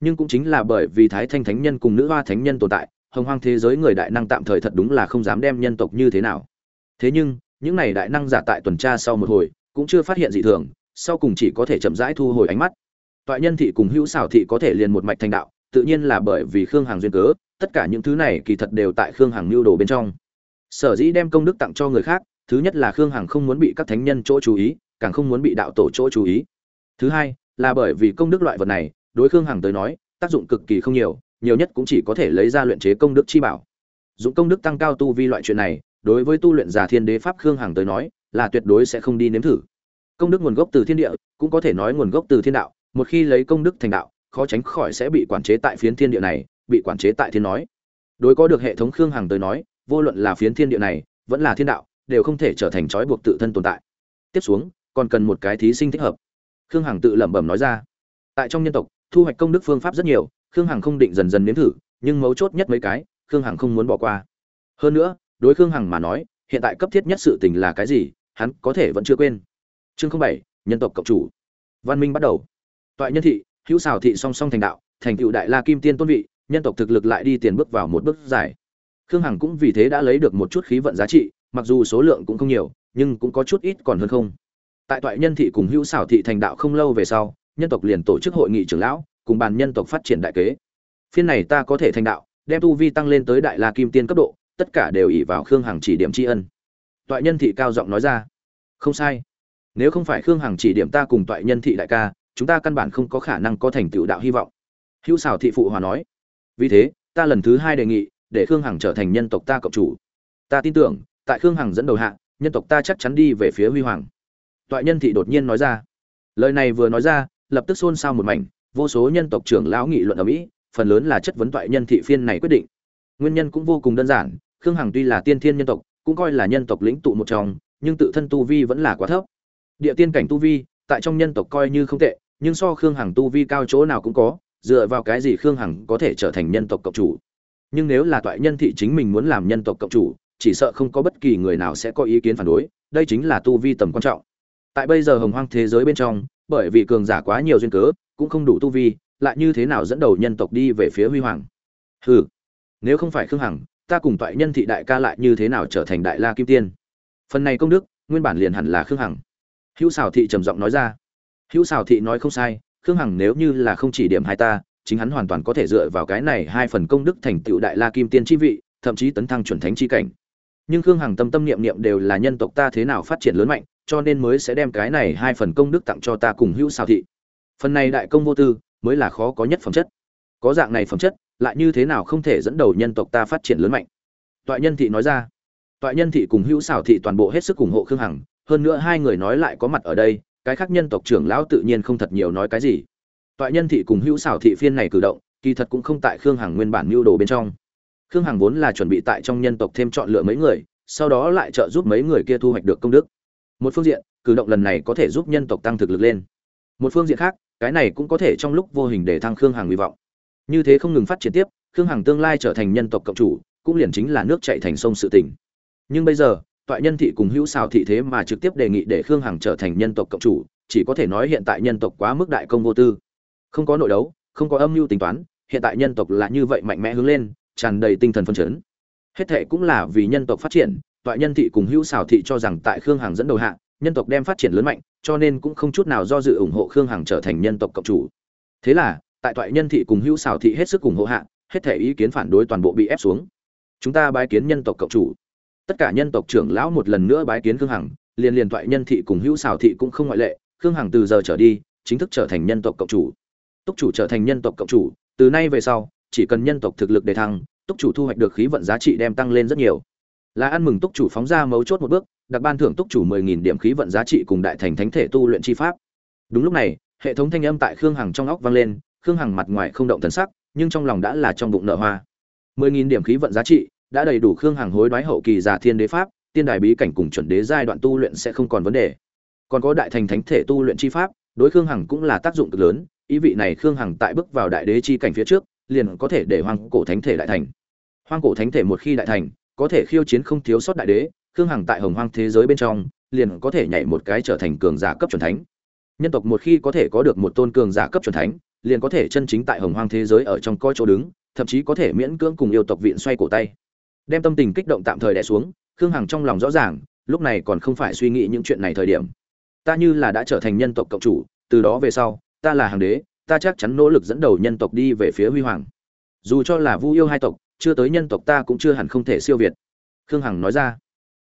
Nhưng cũng chính là bởi vì thái thanh thánh nhân cùng nữ hoa thánh nhân tồn tại, hồng hoang thế giới người đại năng tạm thời thật đúng là không dám đem nhân tộc như thế nào. Thế nhưng, những này đại năng giả tại tuần tra sau một hồi, cũng chưa phát hiện gì thường, sau cùng chỉ có thể chậm rãi thu hồi ánh mắt. Toại nhân thị cùng hữu xảo thị có thể liền một mạch thành đạo tự nhiên là bởi vì khương hằng duyên cớ, tất cả những thứ này kỳ thật đều tại khương hằng mưu đồ bên trong. Sở dĩ đem công đức tặng cho người khác, thứ nhất là khương hằng không muốn bị các thánh nhân chỗ chú ý, càng không muốn bị đạo tổ chỗ chú ý. Thứ hai, là bởi vì công đức loại vật này, đối khương hằng tới nói, tác dụng cực kỳ không nhiều nhiều nhất cũng chỉ có thể lấy ra luyện chế công đức chi bảo. Dụng công đức tăng cao tu vi loại chuyện này, đối với tu luyện giả thiên đế pháp khương hằng tới nói, là tuyệt đối sẽ không đi nếm thử. Công đức nguồn gốc từ thiên địa, cũng có thể nói nguồn gốc từ thiên đạo, một khi lấy công đức thành đạo khó tránh khỏi sẽ bị quản chế tại phiến thiên địa này, bị quản chế tại thiên nói. Đối có được hệ thống khương hằng tới nói, vô luận là phiến thiên địa này, vẫn là thiên đạo, đều không thể trở thành trói buộc tự thân tồn tại. Tiếp xuống, còn cần một cái thí sinh thích hợp. Khương hằng tự lẩm bẩm nói ra. Tại trong nhân tộc, thu hoạch công đức phương pháp rất nhiều, khương hằng không định dần dần nếm thử, nhưng mấu chốt nhất mấy cái, khương hằng không muốn bỏ qua. Hơn nữa, đối khương hằng mà nói, hiện tại cấp thiết nhất sự tình là cái gì, hắn có thể vẫn chưa quên. Chương bảy, nhân tộc cộng chủ. Văn minh bắt đầu. Toại nhân thị hữu xào thị song song thành đạo, thành tựu đại la kim tiên tôn vị, nhân tộc thực lực lại đi tiền bước vào một bước dài. Khương hằng cũng vì thế đã lấy được một chút khí vận giá trị, mặc dù số lượng cũng không nhiều, nhưng cũng có chút ít còn hơn không. Tại toại nhân thị cùng hữu xảo thị thành đạo không lâu về sau, nhân tộc liền tổ chức hội nghị trưởng lão, cùng bàn nhân tộc phát triển đại kế. Phiên này ta có thể thành đạo, đem tu vi tăng lên tới đại la kim tiên cấp độ, tất cả đều ỉ vào khương hằng chỉ điểm tri ân. Toại nhân thị cao giọng nói ra. Không sai. Nếu không phải khương hằng chỉ điểm ta cùng toại nhân thị đại ca chúng ta căn bản không có khả năng có thành tựu đạo hy vọng. Hữu xảo thị phụ hòa nói, vì thế, ta lần thứ hai đề nghị, để khương hằng trở thành nhân tộc ta cộng chủ. Ta tin tưởng, tại khương hằng dẫn đầu hạ, nhân tộc ta chắc chắn đi về phía huy hoàng. Toại nhân thị đột nhiên nói ra. Lời này vừa nói ra, lập tức xôn xao một mảnh, vô số nhân tộc trưởng lão nghị luận ở mỹ, phần lớn là chất vấn toại nhân thị phiên này quyết định. Nguyên nhân cũng vô cùng đơn giản, khương hằng tuy là tiên thiên nhân tộc, cũng coi là nhân tộc lĩnh tụ một trong, nhưng tự thân tu vi vẫn là quá thấp. Địa tiên cảnh tu vi, tại trong nhân tộc coi như không tệ nhưng so khương hằng tu vi cao chỗ nào cũng có, dựa vào cái gì khương hằng có thể trở thành nhân tộc cộng chủ. Nhưng nếu là toại nhân thị chính mình muốn làm nhân tộc cộng chủ, chỉ sợ không có bất kỳ người nào sẽ có ý kiến phản đối, đây chính là tu vi tầm quan trọng. Tại bây giờ hồng hoang thế giới bên trong, bởi vì cường giả quá nhiều duyên cớ, cũng không đủ tu vi, lại như thế nào dẫn đầu nhân tộc đi về phía huy hoàng? Hừ, nếu không phải khương hằng, ta cùng toại nhân thị đại ca lại như thế nào trở thành đại la kim tiên? Phần này công đức, nguyên bản liền hẳn là khương hằng. Hữu xảo thị trầm giọng nói ra hữu xào thị nói không sai, khương hằng nếu như là không chỉ điểm hai ta, chính hắn hoàn toàn có thể dựa vào cái này hai phần công đức thành tựu đại la kim tiên chi vị, thậm chí tấn thăng chuẩn thánh chi cảnh. Nhưng khương hằng tâm tâm niệm niệm đều là nhân tộc ta thế nào phát triển lớn mạnh, cho nên mới sẽ đem cái này hai phần công đức tặng cho ta cùng hữu xào thị. Phần này đại công vô tư, mới là khó có nhất phẩm chất. Có dạng này phẩm chất, lại như thế nào không thể dẫn đầu nhân tộc ta phát triển lớn mạnh? Toại nhân thị nói ra. Toại nhân thị cùng hữu xảo thị toàn bộ hết sức ủng hộ khương hằng, hơn nữa hai người nói lại có mặt ở đây cái khác nhân tộc trưởng lão tự nhiên không thật nhiều nói cái gì. Toại nhân thị cùng hữu xảo thị phiên này cử động, kỳ thật cũng không tại khương hằng nguyên bản mưu đồ bên trong. Khương hằng vốn là chuẩn bị tại trong nhân tộc thêm chọn lựa mấy người, sau đó lại trợ giúp mấy người kia thu hoạch được công đức. Một phương diện, cử động lần này có thể giúp nhân tộc tăng thực lực lên. Một phương diện khác, cái này cũng có thể trong lúc vô hình để thăng khương hằng hy vọng. Như thế không ngừng phát triển tiếp, khương hằng tương lai trở thành nhân tộc cộng chủ, cũng liền chính là nước chạy thành sông sự tỉnh nhưng bây giờ toại nhân thị cùng hữu xào thị thế mà trực tiếp đề nghị để khương hằng trở thành nhân tộc cộng chủ, chỉ có thể nói hiện tại nhân tộc quá mức đại công vô tư. Không có nội đấu, không có âm mưu tính toán, hiện tại nhân tộc là như vậy mạnh mẽ hướng lên, tràn đầy tinh thần phân chấn. Hết thệ cũng là vì nhân tộc phát triển, toại nhân thị cùng hữu xào thị cho rằng tại khương hằng dẫn đầu hạ, nhân tộc đem phát triển lớn mạnh, cho nên cũng không chút nào do dự ủng hộ khương hằng trở thành nhân tộc cộng chủ. Thế là, tại toại nhân thị cùng hữu xào thị hết sức ủng hộ hạ, hết thể ý kiến phản đối toàn bộ bị ép xuống. Chúng ta bái kiến nhân tộc cộng chủ tất cả nhân tộc trưởng lão một lần nữa bái kiến khương hằng, liền liền thoại nhân thị cùng hữu xào thị cũng không ngoại lệ, khương hằng từ giờ trở đi, chính thức trở thành nhân tộc cộng chủ. Túc chủ trở thành nhân tộc cộng chủ, từ nay về sau, chỉ cần nhân tộc thực lực đề thăng, túc chủ thu hoạch được khí vận giá trị đem tăng lên rất nhiều. Là ăn mừng túc chủ phóng ra mấu chốt một bước, đặc ban thưởng túc chủ mười nghìn điểm khí vận giá trị cùng đại thành thánh thể tu luyện chi pháp. Đúng lúc này, hệ thống thanh âm tại khương hằng trong óc vang lên, khương hằng mặt ngoài không động thần sắc, nhưng trong lòng đã là trong bụng nợ hoa. mười nghìn điểm khí vận giá trị đã đầy đủ khương hàng hối đoái hậu kỳ giả thiên đế pháp, tiên đài bí cảnh cùng chuẩn đế giai đoạn tu luyện sẽ không còn vấn đề. Còn có đại thành thánh thể tu luyện chi pháp, đối khương hằng cũng là tác dụng cực lớn, ý vị này khương hằng tại bước vào đại đế chi cảnh phía trước, liền có thể để hoang cổ thánh thể đại thành. Hoang cổ thánh thể một khi đại thành, có thể khiêu chiến không thiếu sót đại đế, khương hằng tại hồng hoang thế giới bên trong, liền có thể nhảy một cái trở thành cường giả cấp c thánh. Nhân tộc một khi có thể có được một tôn cường giả cấp c thánh, liền có thể chân chính tại hồng hoang thế giới ở trong coi chỗ đứng, thậm chí có thể miễn cưỡng cùng yêu tộc viện xoay cổ tay đem tâm tình kích động tạm thời đè xuống, khương hằng trong lòng rõ ràng, lúc này còn không phải suy nghĩ những chuyện này thời điểm. Ta như là đã trở thành nhân tộc cộng chủ, từ đó về sau, ta là hàng đế, ta chắc chắn nỗ lực dẫn đầu nhân tộc đi về phía huy hoàng. Dù cho là vu yêu hai tộc, chưa tới nhân tộc ta cũng chưa hẳn không thể siêu việt. Khương hằng nói ra.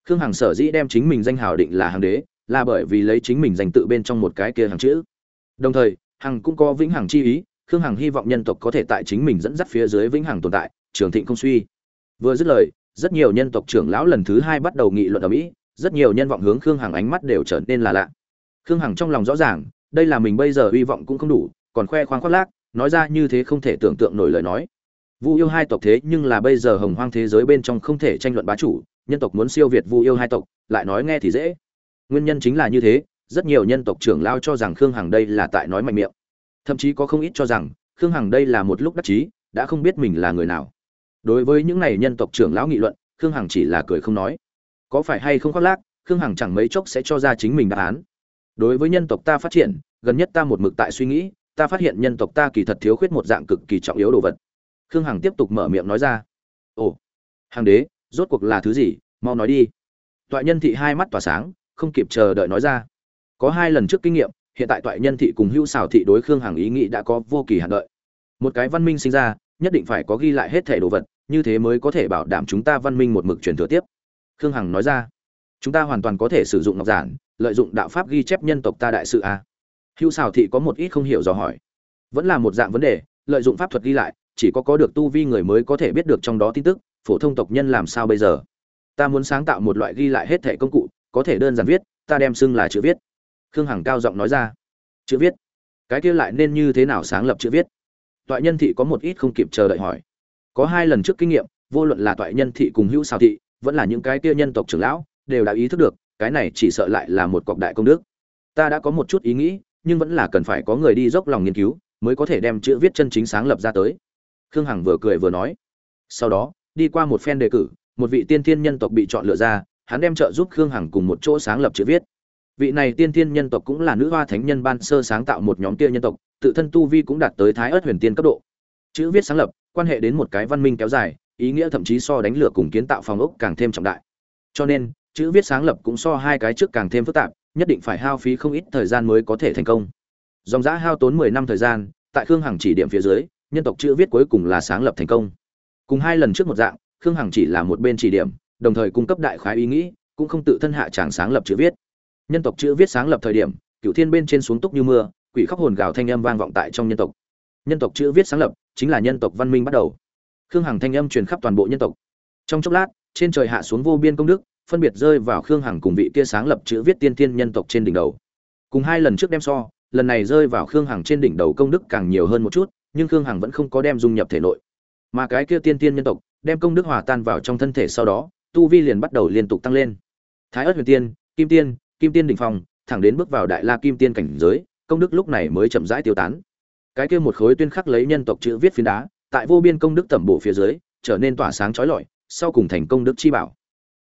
Khương hằng sở dĩ đem chính mình danh hào định là hàng đế, là bởi vì lấy chính mình danh tự bên trong một cái kia hàng chữ. Đồng thời, hằng cũng có vĩnh hằng chi ý, khương hằng hy vọng nhân tộc có thể tại chính mình dẫn dắt phía dưới vĩnh hằng tồn tại, trường thịnh không suy vừa dứt lời, rất nhiều nhân tộc trưởng lão lần thứ hai bắt đầu nghị luận ở mỹ, rất nhiều nhân vọng hướng khương hằng ánh mắt đều trở nên là lạ. Khương hằng trong lòng rõ ràng, đây là mình bây giờ hy vọng cũng không đủ, còn khoe khoang khoác lác, nói ra như thế không thể tưởng tượng nổi lời nói. Vu yêu hai tộc thế nhưng là bây giờ hồng hoang thế giới bên trong không thể tranh luận bá chủ, nhân tộc muốn siêu việt vu yêu hai tộc, lại nói nghe thì dễ. Nguyên nhân chính là như thế, rất nhiều nhân tộc trưởng lao cho rằng khương hằng đây là tại nói mạnh miệng. Thậm chí có không ít cho rằng, khương hằng đây là một lúc đắc chí, đã không biết mình là người nào đối với những này nhân tộc trưởng lão nghị luận, khương hằng chỉ là cười không nói. Có phải hay không khoác lác, khương hằng chẳng mấy chốc sẽ cho ra chính mình đáp án. Đối với nhân tộc ta phát triển, gần nhất ta một mực tại suy nghĩ, ta phát hiện nhân tộc ta kỳ thật thiếu khuyết một dạng cực kỳ trọng yếu đồ vật. Khương hằng tiếp tục mở miệng nói ra. Ồ hàng đế, rốt cuộc là thứ gì? Mau nói đi. Toại nhân thị hai mắt tỏa sáng, không kịp chờ đợi nói ra. Có hai lần trước kinh nghiệm, hiện tại toại nhân thị cùng hữu xào thị đối khương hằng ý nghĩ đã có vô kỳ hạn đợi. Một cái văn minh sinh ra, nhất định phải có ghi lại hết thẻ đồ vật như thế mới có thể bảo đảm chúng ta văn minh một mực truyền thừa tiếp. Khương hằng nói ra. Chúng ta hoàn toàn có thể sử dụng ngọc giản, lợi dụng đạo pháp ghi chép nhân tộc ta đại sự a. À? hữu xào thị có một ít không hiểu dò hỏi. Vẫn là một dạng vấn đề, lợi dụng pháp thuật ghi lại, chỉ có có được tu vi người mới có thể biết được trong đó tin tức, phổ thông tộc nhân làm sao bây giờ? Ta muốn sáng tạo một loại ghi lại hết thẻ công cụ, có thể đơn giản viết, ta đem xưng là chữ viết. Khương hằng cao giọng nói ra. Chữ viết? Cái kia lại nên như thế nào sáng lập chữ viết? Toại nhân thị có một ít không kịp chờ đợi hỏi có hai lần trước kinh nghiệm, vô luận là toại nhân thị cùng hữu xào thị, vẫn là những cái kia nhân tộc trưởng lão, đều đã ý thức được, cái này chỉ sợ lại là một cọc đại công đức. Ta đã có một chút ý nghĩ, nhưng vẫn là cần phải có người đi dốc lòng nghiên cứu, mới có thể đem chữ viết chân chính sáng lập ra tới. Khương hằng vừa cười vừa nói. Sau đó, đi qua một phen đề cử, một vị tiên thiên nhân tộc bị chọn lựa ra, hắn đem trợ giúp khương hằng cùng một chỗ sáng lập chữ viết. Vị này tiên thiên nhân tộc cũng là nữ hoa thánh nhân ban sơ sáng tạo một nhóm kia nhân tộc, tự thân tu vi cũng đạt tới thái ớt huyền tiên cấp độ. Chữ viết sáng lập quan hệ đến một cái văn minh kéo dài, ý nghĩa thậm chí so đánh lửa cùng kiến tạo phòng ốc càng thêm trọng đại. Cho nên, chữ viết sáng lập cũng so hai cái trước càng thêm phức tạp, nhất định phải hao phí không ít thời gian mới có thể thành công. Dòng giã hao tốn mười năm thời gian, tại khương hằng chỉ điểm phía dưới, nhân tộc chữ viết cuối cùng là sáng lập thành công. Cùng hai lần trước một dạng, khương hằng chỉ là một bên chỉ điểm, đồng thời cung cấp đại khái ý nghĩ, cũng không tự thân hạ tràng sáng lập chữ viết. Nhân tộc chữ viết sáng lập thời điểm cựu thiên bên trên xuống túc như mưa, quỷ khóc hồn gào thanh âm vang vọng tại trong nhân tộc. Nhân tộc chữ viết sáng lập chính là nhân tộc văn minh bắt đầu. Khương hằng thanh âm truyền khắp toàn bộ nhân tộc. Trong chốc lát trên trời hạ xuống vô biên công đức phân biệt rơi vào khương hằng cùng vị kia sáng lập chữ viết tiên tiên nhân tộc trên đỉnh đầu. Cùng hai lần trước đem so lần này rơi vào khương hằng trên đỉnh đầu công đức càng nhiều hơn một chút nhưng khương hằng vẫn không có đem dung nhập thể nội. Mà cái kia tiên tiên nhân tộc đem công đức hòa tan vào trong thân thể sau đó tu vi liền bắt đầu liên tục tăng lên. Thái ớt huyền tiên kim tiên kim tiên đỉnh phòng, thẳng đến bước vào đại la kim tiên cảnh giới công đức lúc này mới chậm rãi tiêu tán cái kia một khối tuyên khắc lấy nhân tộc chữ viết phiến đá, tại vô biên công đức tẩm bổ phía dưới, trở nên tỏa sáng chói lọi, sau cùng thành công đức chi bảo.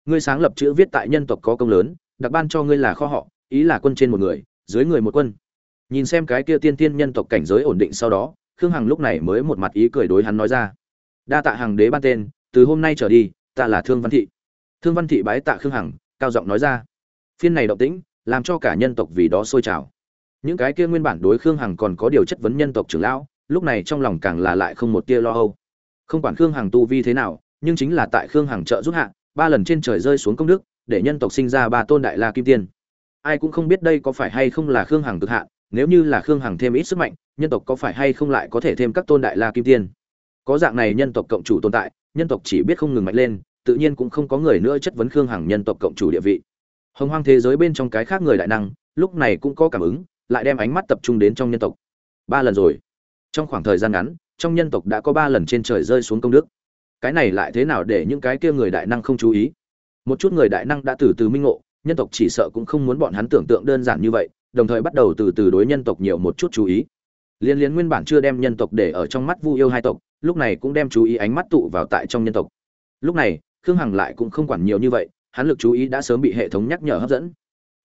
Ngươi sáng lập chữ viết tại nhân tộc có công lớn, đặc ban cho ngươi là kho họ, ý là quân trên một người, dưới người một quân. Nhìn xem cái kia tiên tiên nhân tộc cảnh giới ổn định sau đó, khương hằng lúc này mới một mặt ý cười đối hắn nói ra. Đa tạ hàng đế ban tên, từ hôm nay trở đi, ta là thương văn thị. Thương văn thị bái tạ khương hằng, cao giọng nói ra. Phiên này động tĩnh, làm cho cả nhân tộc vì đó sôi trào những cái kia nguyên bản đối khương hằng còn có điều chất vấn nhân tộc trưởng lão, lúc này trong lòng càng là lại không một tia lo âu. Không quản khương hằng tu vi thế nào, nhưng chính là tại khương hằng trợ giúp hạ, ba lần trên trời rơi xuống công đức, để nhân tộc sinh ra ba tôn đại la kim tiên. Ai cũng không biết đây có phải hay không là khương hằng cực hạn, nếu như là khương hằng thêm ít sức mạnh, nhân tộc có phải hay không lại có thể thêm các tôn đại la kim tiên? Có dạng này nhân tộc cộng chủ tồn tại, nhân tộc chỉ biết không ngừng mạnh lên, tự nhiên cũng không có người nữa chất vấn khương hằng nhân tộc cộng chủ địa vị. Hồng hoang thế giới bên trong cái khác người đại năng, lúc này cũng có cảm ứng lại đem ánh mắt tập trung đến trong nhân tộc. Ba lần rồi. Trong khoảng thời gian ngắn, trong nhân tộc đã có ba lần trên trời rơi xuống công đức. Cái này lại thế nào để những cái kia người đại năng không chú ý? Một chút người đại năng đã từ từ minh ngộ, nhân tộc chỉ sợ cũng không muốn bọn hắn tưởng tượng đơn giản như vậy, đồng thời bắt đầu từ từ đối nhân tộc nhiều một chút chú ý. Liên liên nguyên bản chưa đem nhân tộc để ở trong mắt vu yêu hai tộc, lúc này cũng đem chú ý ánh mắt tụ vào tại trong nhân tộc. Lúc này, khương hằng lại cũng không quản nhiều như vậy, hắn lực chú ý đã sớm bị hệ thống nhắc nhở hấp dẫn.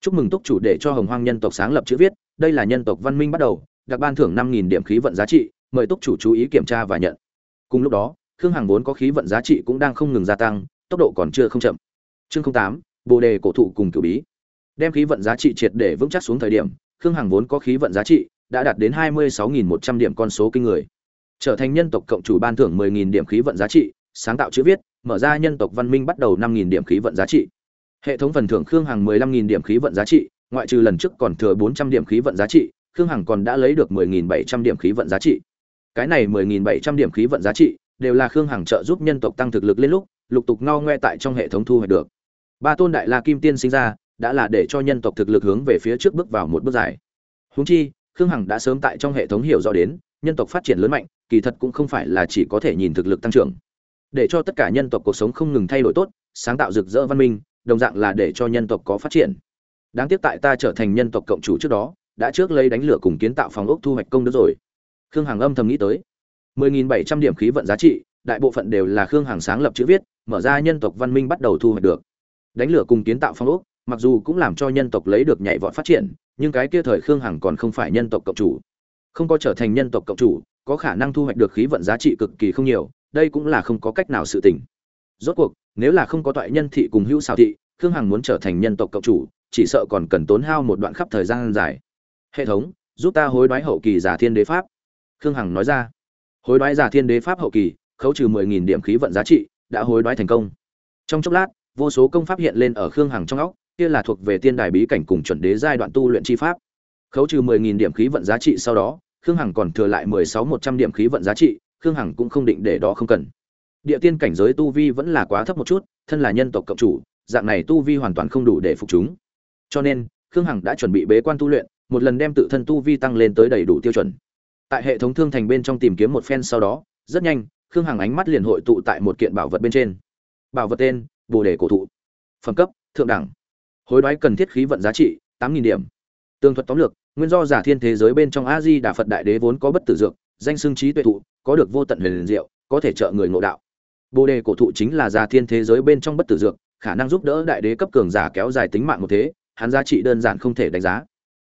Chúc mừng túc chủ để cho hồng hoang nhân tộc sáng lập chữ viết đây là nhân tộc văn minh bắt đầu, đặc ban thưởng năm nghìn điểm khí vận giá trị, mời túc chủ chú ý kiểm tra và nhận. Cùng lúc đó, khương hằng vốn có khí vận giá trị cũng đang không ngừng gia tăng, tốc độ còn chưa không chậm. Chương tám, bồ đề cổ thụ cùng cửu bí. Đem khí vận giá trị triệt để vững chắc xuống thời điểm, khương hằng vốn có khí vận giá trị đã đạt đến hai mươi sáu một trăm điểm con số kinh người. Trở thành nhân tộc cộng chủ ban thưởng mười nghìn điểm khí vận giá trị, sáng tạo chữ viết, mở ra nhân tộc văn minh bắt đầu năm nghìn điểm khí vận giá trị. Hệ thống phần thưởng khương hằng mười lăm nghìn điểm khí vận giá trị ngoại trừ lần trước còn thừa bốn trăm điểm khí vận giá trị, khương hằng còn đã lấy được mười nghìn bảy trăm điểm khí vận giá trị. Cái này mười nghìn bảy trăm điểm khí vận giá trị đều là khương hằng trợ giúp nhân tộc tăng thực lực lên lúc, lục tục ngo ngoe tại trong hệ thống thu hoạch được. Ba tôn đại la kim tiên sinh ra, đã là để cho nhân tộc thực lực hướng về phía trước bước vào một bước dài. Huống chi, khương hằng đã sớm tại trong hệ thống hiểu rõ đến, nhân tộc phát triển lớn mạnh, kỳ thật cũng không phải là chỉ có thể nhìn thực lực tăng trưởng. Để cho tất cả nhân tộc cuộc sống không ngừng thay đổi tốt, sáng tạo rực rỡ văn minh, đồng dạng là để cho nhân tộc có phát triển đáng tiếc tại ta trở thành nhân tộc cộng chủ trước đó, đã trước lấy đánh lửa cùng kiến tạo phòng ốc thu hoạch công đức rồi. Khương hằng âm thầm nghĩ tới. 10.700 điểm khí vận giá trị, đại bộ phận đều là khương hằng sáng lập chữ viết, mở ra nhân tộc văn minh bắt đầu thu hoạch được. Đánh lửa cùng kiến tạo phòng ốc, mặc dù cũng làm cho nhân tộc lấy được nhảy vọt phát triển, nhưng cái kia thời khương hằng còn không phải nhân tộc cộng chủ. Không có trở thành nhân tộc cộng chủ, có khả năng thu hoạch được khí vận giá trị cực kỳ không nhiều, đây cũng là không có cách nào sự tình. Rốt cuộc, nếu là không có toại nhân thị cùng hữu xào thị, khương hằng muốn trở thành nhân tộc cộng chủ chỉ sợ còn cần tốn hao một đoạn khắp thời gian dài. Hệ thống, giúp ta hối đoái hậu kỳ giả thiên đế pháp. Khương hằng nói ra. Hối đoái giả thiên đế pháp hậu kỳ, khấu trừ mười nghìn điểm khí vận giá trị, đã hối đoái thành công. Trong chốc lát, vô số công pháp hiện lên ở khương hằng trong óc, kia là thuộc về tiên đài bí cảnh cùng chuẩn đế giai đoạn tu luyện chi pháp. Khấu trừ mười nghìn điểm khí vận giá trị sau đó, khương hằng còn thừa lại mười sáu một trăm điểm khí vận giá trị, khương hằng cũng không định để đó không cần. Địa tiên cảnh giới tu vi vẫn là quá thấp một chút, thân là nhân tộc cộng chủ, dạng này tu vi hoàn toàn không đủ để phục chúng cho nên, khương hằng đã chuẩn bị bế quan tu luyện, một lần đem tự thân tu vi tăng lên tới đầy đủ tiêu chuẩn. Tại hệ thống thương thành bên trong tìm kiếm một phen sau đó, rất nhanh, khương hằng ánh mắt liền hội tụ tại một kiện bảo vật bên trên. Bảo vật tên, bồ đề cổ thụ. Phẩm cấp, thượng đẳng. Hối đoái cần thiết khí vận giá trị, tám nghìn điểm. Tương thuật tóm lược, nguyên do giả thiên thế giới bên trong a di đà phật đại đế vốn có bất tử dược, danh xưng trí tuệ thụ, có được vô tận huyền diệu, có thể trợ người ngộ đạo. Bồ đề cổ thụ chính là giả thiên thế giới bên trong bất tử dược, khả năng giúp đỡ đại đế cấp cường giả kéo dài tính mạng một thế hắn giá trị đơn giản không thể đánh giá.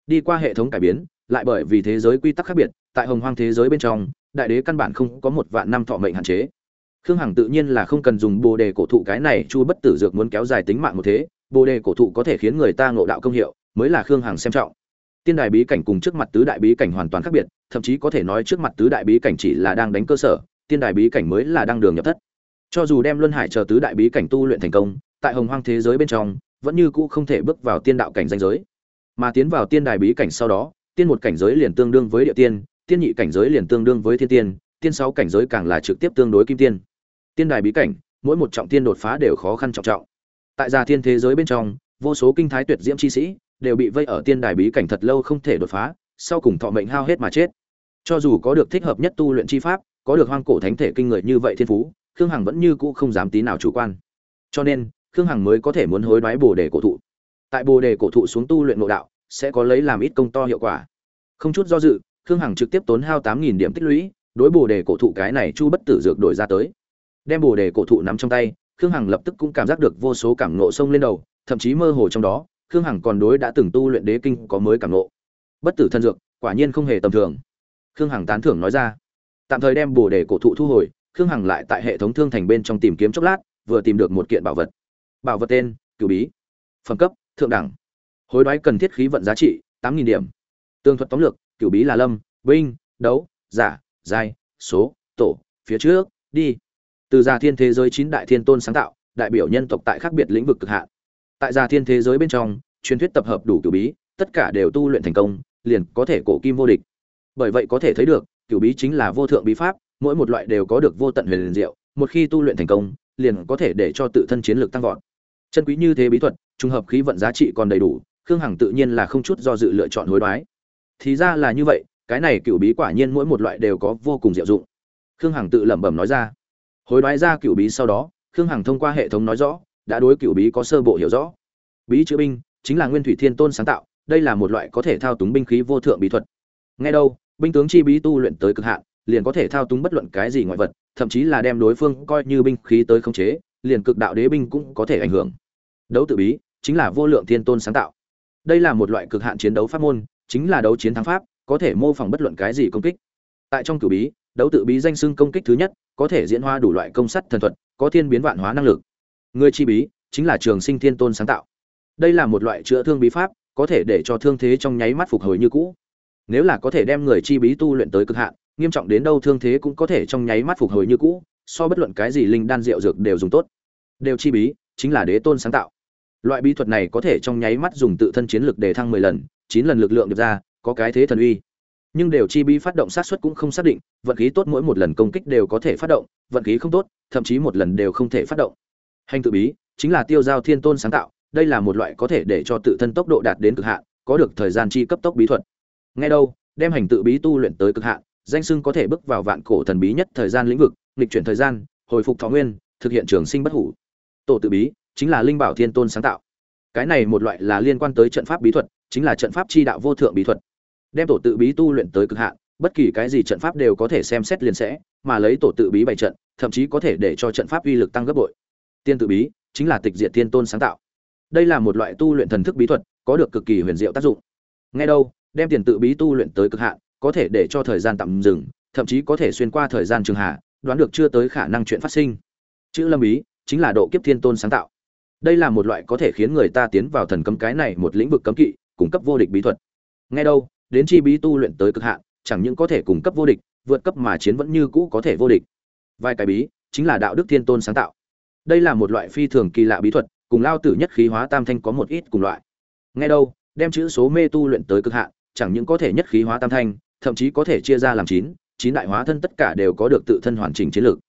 Đi qua hệ thống cải biến, lại bởi vì thế giới quy tắc khác biệt, tại hồng hoang thế giới bên trong, đại đế căn bản không có một vạn năm thọ mệnh hạn chế. Khương hằng tự nhiên là không cần dùng bồ đề cổ thụ cái này chu bất tử dược muốn kéo dài tính mạng một thế, bồ đề cổ thụ có thể khiến người ta ngộ đạo công hiệu, mới là khương hằng xem trọng. Tiên đài bí cảnh cùng trước mặt tứ đại bí cảnh hoàn toàn khác biệt, thậm chí có thể nói trước mặt tứ đại bí cảnh chỉ là đang đánh cơ sở, tiên đài bí cảnh mới là đang đường nhập thất. Cho dù đem luân hải chờ tứ đại bí cảnh tu luyện thành công, tại hồng hoang thế giới bên trong vẫn như cũ không thể bước vào tiên đạo cảnh danh giới. Mà tiến vào tiên đài bí cảnh sau đó, tiên một cảnh giới liền tương đương với địa tiên tiên nhị cảnh giới liền tương đương với thiên tiên tiên sáu cảnh giới càng là trực tiếp tương đối kim tiên. Tiên đài bí cảnh, mỗi một trọng tiên đột phá đều khó khăn trọng trọng. Tại gia thiên thế giới bên trong, vô số kinh thái tuyệt diễm chi sĩ đều bị vây ở tiên đài bí cảnh thật lâu không thể đột phá, sau cùng thọ mệnh hao hết mà chết. Cho dù có được thích hợp nhất tu luyện chi pháp, có được hoang cổ thánh thể kinh người như vậy thiên phú, khương hằng vẫn như cũ không dám tí nào chủ quan. Cho nên khương hằng mới có thể muốn hối đoái bồ đề cổ thụ. Tại bồ đề cổ thụ xuống tu luyện nội đạo, sẽ có lấy làm ít công to hiệu quả. Không chút do dự, khương hằng trực tiếp tốn hao tám nghìn điểm tích lũy, đối bồ đề cổ thụ cái này chu bất tử dược đổi ra tới. Đem bồ đề cổ thụ nắm trong tay, khương hằng lập tức cũng cảm giác được vô số cảm nộ sông lên đầu, thậm chí mơ hồ trong đó, khương hằng còn đối đã từng tu luyện đế kinh có mới cảm nộ bất tử thân dược, quả nhiên không hề tầm thường. Khương hằng tán thưởng nói ra. Tạm thời đem bồ đề cổ thụ thu hồi, khương hằng lại tại hệ thống thương thành bên trong tìm kiếm chốc lát, vừa tìm được một kiện bảo vật bảo vật tên, cửu bí. Phẩm cấp, thượng đẳng. Hối đoái cần thiết khí vận giá trị, tám nghìn điểm. Tương thuật tóm lược, cửu bí là lâm, binh, đấu, giả, giai, số, tổ, phía trước, đi. Từ gia thiên thế giới chín đại thiên tôn sáng tạo, đại biểu nhân tộc tại khác biệt lĩnh vực cực hạn. Tại gia thiên thế giới bên trong, truyền thuyết tập hợp đủ cửu bí, tất cả đều tu luyện thành công, liền có thể cổ kim vô địch. Bởi vậy có thể thấy được, cửu bí chính là vô thượng bí pháp, mỗi một loại đều có được vô tận huyền liền diệu, một khi tu luyện thành công, liền có thể để cho tự thân chiến lược tăng vọt chân quý như thế bí thuật, trùng hợp khí vận giá trị còn đầy đủ, khương hằng tự nhiên là không chút do dự lựa chọn hối đoái. Thì ra là như vậy, cái này cựu bí quả nhiên mỗi một loại đều có vô cùng diệu dụng. Khương hằng tự lẩm bẩm nói ra. Hối đoái ra cựu bí sau đó, khương hằng thông qua hệ thống nói rõ, đã đối cựu bí có sơ bộ hiểu rõ. Bí chữ binh chính là nguyên thủy thiên tôn sáng tạo, đây là một loại có thể thao túng binh khí vô thượng bí thuật. Nghe đâu, binh tướng chi bí tu luyện tới cực hạn, liền có thể thao túng bất luận cái gì ngoại vật, thậm chí là đem đối phương coi như binh khí tới khống chế, liền cực đạo đế binh cũng có thể ảnh hưởng đấu tự bí, chính là vô lượng thiên tôn sáng tạo. Đây là một loại cực hạn chiến đấu pháp môn, chính là đấu chiến thắng pháp, có thể mô phỏng bất luận cái gì công kích. Tại trong cửu bí, đấu tự bí danh xưng công kích thứ nhất, có thể diễn hóa đủ loại công sắt thần thuật, có thiên biến vạn hóa năng lực. Người chi bí, chính là trường sinh thiên tôn sáng tạo. Đây là một loại chữa thương bí pháp, có thể để cho thương thế trong nháy mắt phục hồi như cũ. Nếu là có thể đem người chi bí tu luyện tới cực hạn, nghiêm trọng đến đâu thương thế cũng có thể trong nháy mắt phục hồi như cũ, so bất luận cái gì linh đan rượu dược đều dùng tốt. Đều chi bí, chính là đế tôn sáng tạo loại bí thuật này có thể trong nháy mắt dùng tự thân chiến lực để thăng mười lần, chín lần lực lượng được ra, có cái thế thần uy. Nhưng đều chi bí phát động sát suất cũng không xác định, vận khí tốt mỗi một lần công kích đều có thể phát động, vận khí không tốt, thậm chí một lần đều không thể phát động. Hành tự bí chính là tiêu giao thiên tôn sáng tạo, đây là một loại có thể để cho tự thân tốc độ đạt đến cực hạn, có được thời gian chi cấp tốc bí thuật. Nghe đâu, đem hành tự bí tu luyện tới cực hạn, danh sưng có thể bước vào vạn cổ thần bí nhất thời gian lĩnh vực, nghịch chuyển thời gian, hồi phục thọ nguyên, thực hiện trường sinh bất hủ. Tổ tự bí chính là linh bảo thiên tôn sáng tạo cái này một loại là liên quan tới trận pháp bí thuật, chính là trận pháp chi đạo vô thượng bí thuật. Đem tổ tự bí tu luyện tới cực hạn, bất kỳ cái gì trận pháp đều có thể xem xét liền sẽ, mà lấy tổ tự bí bày trận, thậm chí có thể để cho trận pháp uy lực tăng gấp bội. Tiên tự bí chính là tịch diệt thiên tôn sáng tạo. Đây là một loại tu luyện thần thức bí thuật, có được cực kỳ huyền diệu tác dụng. Ngay đâu, đem tiền tự bí tu luyện tới cực hạn, có thể để cho thời gian tạm dừng, thậm chí có thể xuyên qua thời gian trường hạ, đoán được chưa tới khả năng chuyện phát sinh. Chữ lâm bí chính là độ kiếp thiên tôn sáng tạo đây là một loại có thể khiến người ta tiến vào thần cấm cái này một lĩnh vực cấm kỵ, cung cấp vô địch bí thuật. Nghe đâu, đến chi bí tu luyện tới cực hạn, chẳng những có thể cung cấp vô địch, vượt cấp mà chiến vẫn như cũ có thể vô địch. Vài cái bí, chính là đạo đức thiên tôn sáng tạo. Đây là một loại phi thường kỳ lạ bí thuật, cùng lao tử nhất khí hóa tam thanh có một ít cùng loại. Nghe đâu, đem chữ số mê tu luyện tới cực hạn, chẳng những có thể nhất khí hóa tam thanh, thậm chí có thể chia ra làm chín chín đại hóa thân tất cả đều có được tự thân hoàn chỉnh chiến lược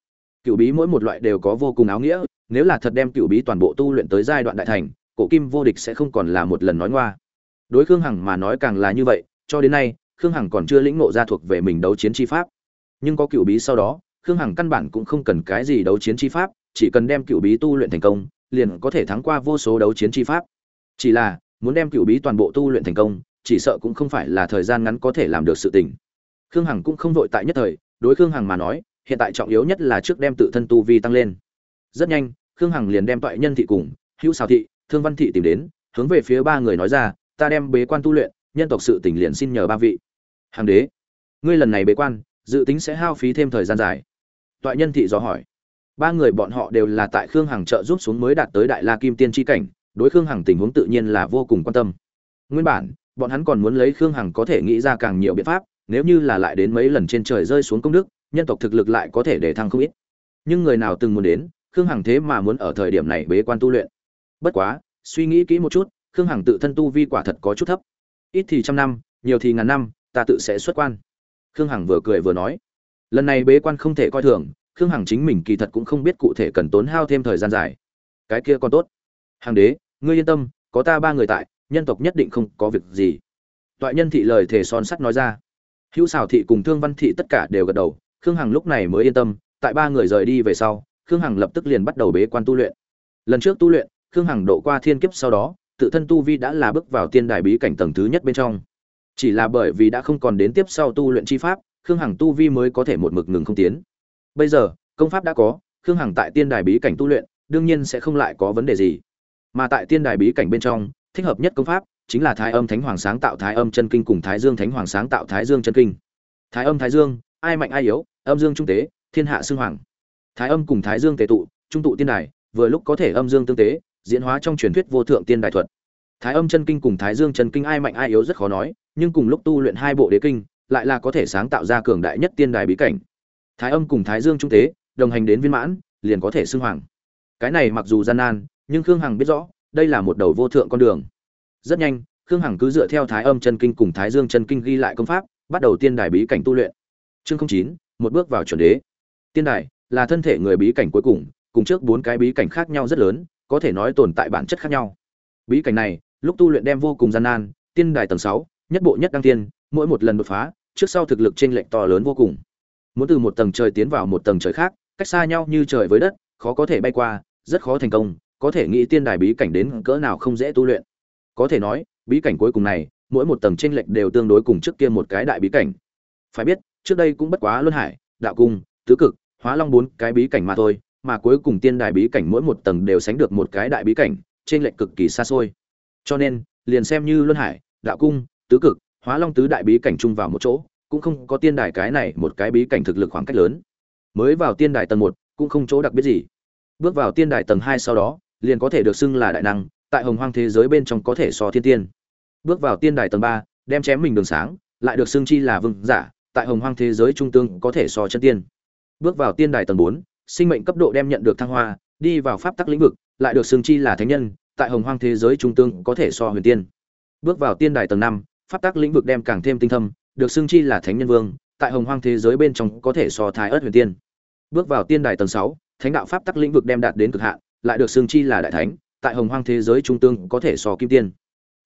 cựu bí mỗi một loại đều có vô cùng áo nghĩa, nếu là thật đem cựu bí toàn bộ tu luyện tới giai đoạn đại thành, cổ kim vô địch sẽ không còn là một lần nói ngoa. Đối khương hằng mà nói càng là như vậy, cho đến nay, khương hằng còn chưa lĩnh ngộ ra thuộc về mình đấu chiến chi pháp. Nhưng có cựu bí sau đó, khương hằng căn bản cũng không cần cái gì đấu chiến chi pháp, chỉ cần đem cựu bí tu luyện thành công, liền có thể thắng qua vô số đấu chiến chi pháp. Chỉ là, muốn đem cựu bí toàn bộ tu luyện thành công, chỉ sợ cũng không phải là thời gian ngắn có thể làm được sự tình. Khương hằng cũng không vội tại nhất thời, đối khương hằng mà nói hiện tại trọng yếu nhất là trước đem tự thân tu vi tăng lên. Rất nhanh, khương hằng liền đem toại nhân thị cùng hữu xào thị, thương văn thị tìm đến, hướng về phía ba người nói ra, ta đem bế quan tu luyện, nhân tộc sự tỉnh liền xin nhờ ba vị. Hàng đế, ngươi lần này bế quan, dự tính sẽ hao phí thêm thời gian dài. Toại nhân thị dò hỏi. Ba người bọn họ đều là tại khương hằng trợ giúp xuống mới đạt tới đại la kim tiên tri cảnh, đối khương hằng tình huống tự nhiên là vô cùng quan tâm. Nguyên bản, bọn hắn còn muốn lấy khương hằng có thể nghĩ ra càng nhiều biện pháp, nếu như là lại đến mấy lần trên trời rơi xuống công đức nhân tộc thực lực lại có thể để thăng không ít. Nhưng người nào từng muốn đến, khương hằng thế mà muốn ở thời điểm này bế quan tu luyện. Bất quá, suy nghĩ kỹ một chút, khương hằng tự thân tu vi quả thật có chút thấp. Ít thì trăm năm, nhiều thì ngàn năm, ta tự sẽ xuất quan. Khương hằng vừa cười vừa nói. Lần này bế quan không thể coi thường, khương hằng chính mình kỳ thật cũng không biết cụ thể cần tốn hao thêm thời gian dài. Cái kia còn tốt. Hàng đế, ngươi yên tâm, có ta ba người tại, nhân tộc nhất định không có việc gì. Toại nhân thị lời thề son sắt nói ra. Hữu xào thị cùng thương văn thị tất cả đều gật đầu khương hằng lúc này mới yên tâm, tại ba người rời đi về sau, khương hằng lập tức liền bắt đầu bế quan tu luyện. Lần trước tu luyện, khương hằng độ qua thiên kiếp sau đó, tự thân tu vi đã là bước vào tiên đài bí cảnh tầng thứ nhất bên trong. Chỉ là bởi vì đã không còn đến tiếp sau tu luyện chi pháp, khương hằng tu vi mới có thể một mực ngừng không tiến. Bây giờ, công pháp đã có, khương hằng tại tiên đài bí cảnh tu luyện, đương nhiên sẽ không lại có vấn đề gì. Mà tại tiên đài bí cảnh bên trong, thích hợp nhất công pháp chính là thái âm thánh hoàng sáng tạo thái âm chân kinh cùng thái dương thánh hoàng sáng tạo thái dương chân kinh. Thái âm thái dương ai mạnh ai yếu, âm dương trung tế, thiên hạ xưng hoàng. Thái âm cùng thái dương tề tụ, trung tụ tiên đài, vừa lúc có thể âm dương tương tế, diễn hóa trong truyền thuyết vô thượng tiên đài thuật. Thái âm chân kinh cùng thái dương chân kinh ai mạnh ai yếu rất khó nói, nhưng cùng lúc tu luyện hai bộ đế kinh, lại là có thể sáng tạo ra cường đại nhất tiên đài bí cảnh. Thái âm cùng thái dương trung tế, đồng hành đến viên mãn, liền có thể xưng hoàng. Cái này mặc dù gian nan, nhưng khương hằng biết rõ, đây là một đầu vô thượng con đường. Rất nhanh, khương hằng cứ dựa theo thái âm chân kinh cùng thái dương chân kinh ghi lại công pháp, bắt đầu tiên đài bí cảnh tu luyện chương chín, một bước vào chuẩn đế. Tiên đài là thân thể người bí cảnh cuối cùng cùng trước bốn cái bí cảnh khác nhau rất lớn, có thể nói tồn tại bản chất khác nhau. Bí cảnh này, lúc tu luyện đem vô cùng gian nan, tiên đài tầng sáu, nhất bộ nhất đăng tiên, mỗi một lần đột phá, trước sau thực lực t r ê n lệch to lớn vô cùng. Muốn từ một tầng trời tiến vào một tầng trời khác, cách xa nhau như trời với đất, khó có thể bay qua, rất khó thành công, có thể nghĩ tiên đài bí cảnh đến cỡ nào không dễ tu luyện. Có thể nói, bí cảnh cuối cùng này, mỗi một tầng t r ê n lệch đều tương đối cùng trước kia một cái đại bí cảnh. Phải biết trước đây cũng bất quá luân hải, đạo cung, tứ cực, hóa long bốn cái bí cảnh mà thôi, mà cuối cùng tiên đài bí cảnh mỗi một tầng đều sánh được một cái đại bí cảnh, trên lệch cực kỳ xa xôi. Cho nên, liền xem như luân hải, đạo cung, tứ cực, hóa long tứ đại bí cảnh chung vào một chỗ, cũng không có tiên đài cái này một cái bí cảnh thực lực khoảng cách lớn. Mới vào tiên đài tầng một, cũng không chỗ đặc biệt gì. Bước vào tiên đài tầng hai sau đó, liền có thể được xưng là đại năng, tại hồng hoang thế giới bên trong có thể so thiên tiên. Bước vào tiên đài tầng ba, đem chém mình đường sáng, lại được xưng chi là vương giả tại hồng hoang thế giới trung tương có thể so chân tiên bước vào tiên đài tầng bốn sinh mệnh cấp độ đem nhận được thăng hoa đi vào pháp tắc lĩnh vực lại được xương chi là thánh nhân tại hồng hoang thế giới trung tương có thể so huyền tiên bước vào tiên đài tầng năm pháp tắc lĩnh vực đem càng thêm tinh thâm, được xương chi là thánh nhân vương, tại hồng hoang thế giới bên trong có thể so thái ớt huyền tiên. Bước vào tiên đài tầng sáu, thánh đạo pháp tắc lĩnh vực đem đạt đến cực hạn, lại được xương chi là đại thánh, tại hồng hoang thế giới trung tương có thể so kim tiên.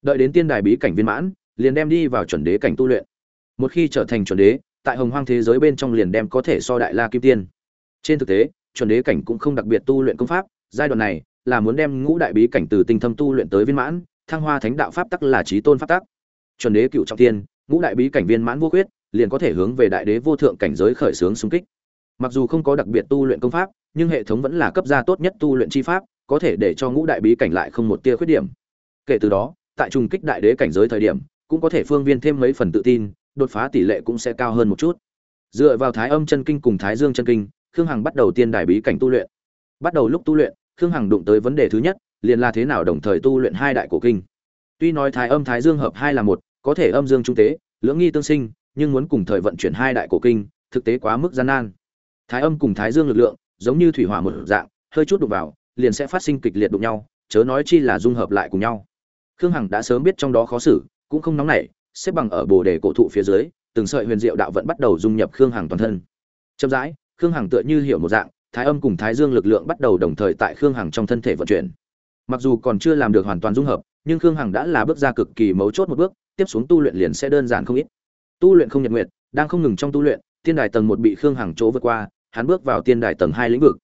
Đợi đến tiên đài bí cảnh viên mãn, liền đem đi vào chuẩn đế cảnh tu luyện. Một khi trở thành chuẩn đế, tại hồng hoang thế giới bên trong liền đem có thể so đại la kim tiên. Trên thực tế, chuẩn đế cảnh cũng không đặc biệt tu luyện công pháp, giai đoạn này là muốn đem ngũ đại bí cảnh từ tinh thâm tu luyện tới viên mãn, thăng hoa thánh đạo pháp tắc là trí tôn pháp tắc. Chuẩn đế cựu trọng tiên ngũ đại bí cảnh viên mãn vô quyết liền có thể hướng về đại đế vô thượng cảnh giới khởi xướng xung kích. Mặc dù không có đặc biệt tu luyện công pháp nhưng hệ thống vẫn là cấp gia tốt nhất tu luyện chi pháp có thể để cho ngũ đại bí cảnh lại không một tia khuyết điểm. Kể từ đó tại trùng kích đại đế cảnh giới thời điểm cũng có thể phương viên thêm mấy phần tự tin đột phá tỷ lệ cũng sẽ cao hơn một chút. Dựa vào thái âm chân kinh cùng thái dương chân kinh, khương hằng bắt đầu tiên đại bí cảnh tu luyện. Bắt đầu lúc tu luyện, khương hằng đụng tới vấn đề thứ nhất, liền là thế nào đồng thời tu luyện hai đại cổ kinh. Tuy nói thái âm, thái dương hợp hai là một, có thể âm dương trung tế, lưỡng nghi tương sinh, nhưng muốn cùng thời vận chuyển hai đại cổ kinh, thực tế quá mức gian nan. Thái âm cùng thái dương lực lượng, giống như thủy hỏa một dạng, hơi chút đụng vào, liền sẽ phát sinh kịch liệt đụng nhau, chớ nói chi là dung hợp lại cùng nhau. Khương hằng đã sớm biết trong đó khó xử, cũng không nóng nảy xếp bằng ở bồ đề cổ thụ phía dưới từng sợi huyền diệu đạo vẫn bắt đầu dung nhập khương hằng toàn thân. Chậm rãi khương hằng tựa như hiểu một dạng thái âm cùng thái dương lực lượng bắt đầu đồng thời tại khương hằng trong thân thể vận chuyển. Mặc dù còn chưa làm được hoàn toàn dung hợp nhưng khương hằng đã là bước ra cực kỳ mấu chốt một bước tiếp xuống tu luyện liền sẽ đơn giản không ít. Tu luyện không nhật nguyện, đang không ngừng trong tu luyện tiên đài tầng một bị khương hằng chỗ vượt qua hắn bước vào tiên đài tầng hai lĩnh vực.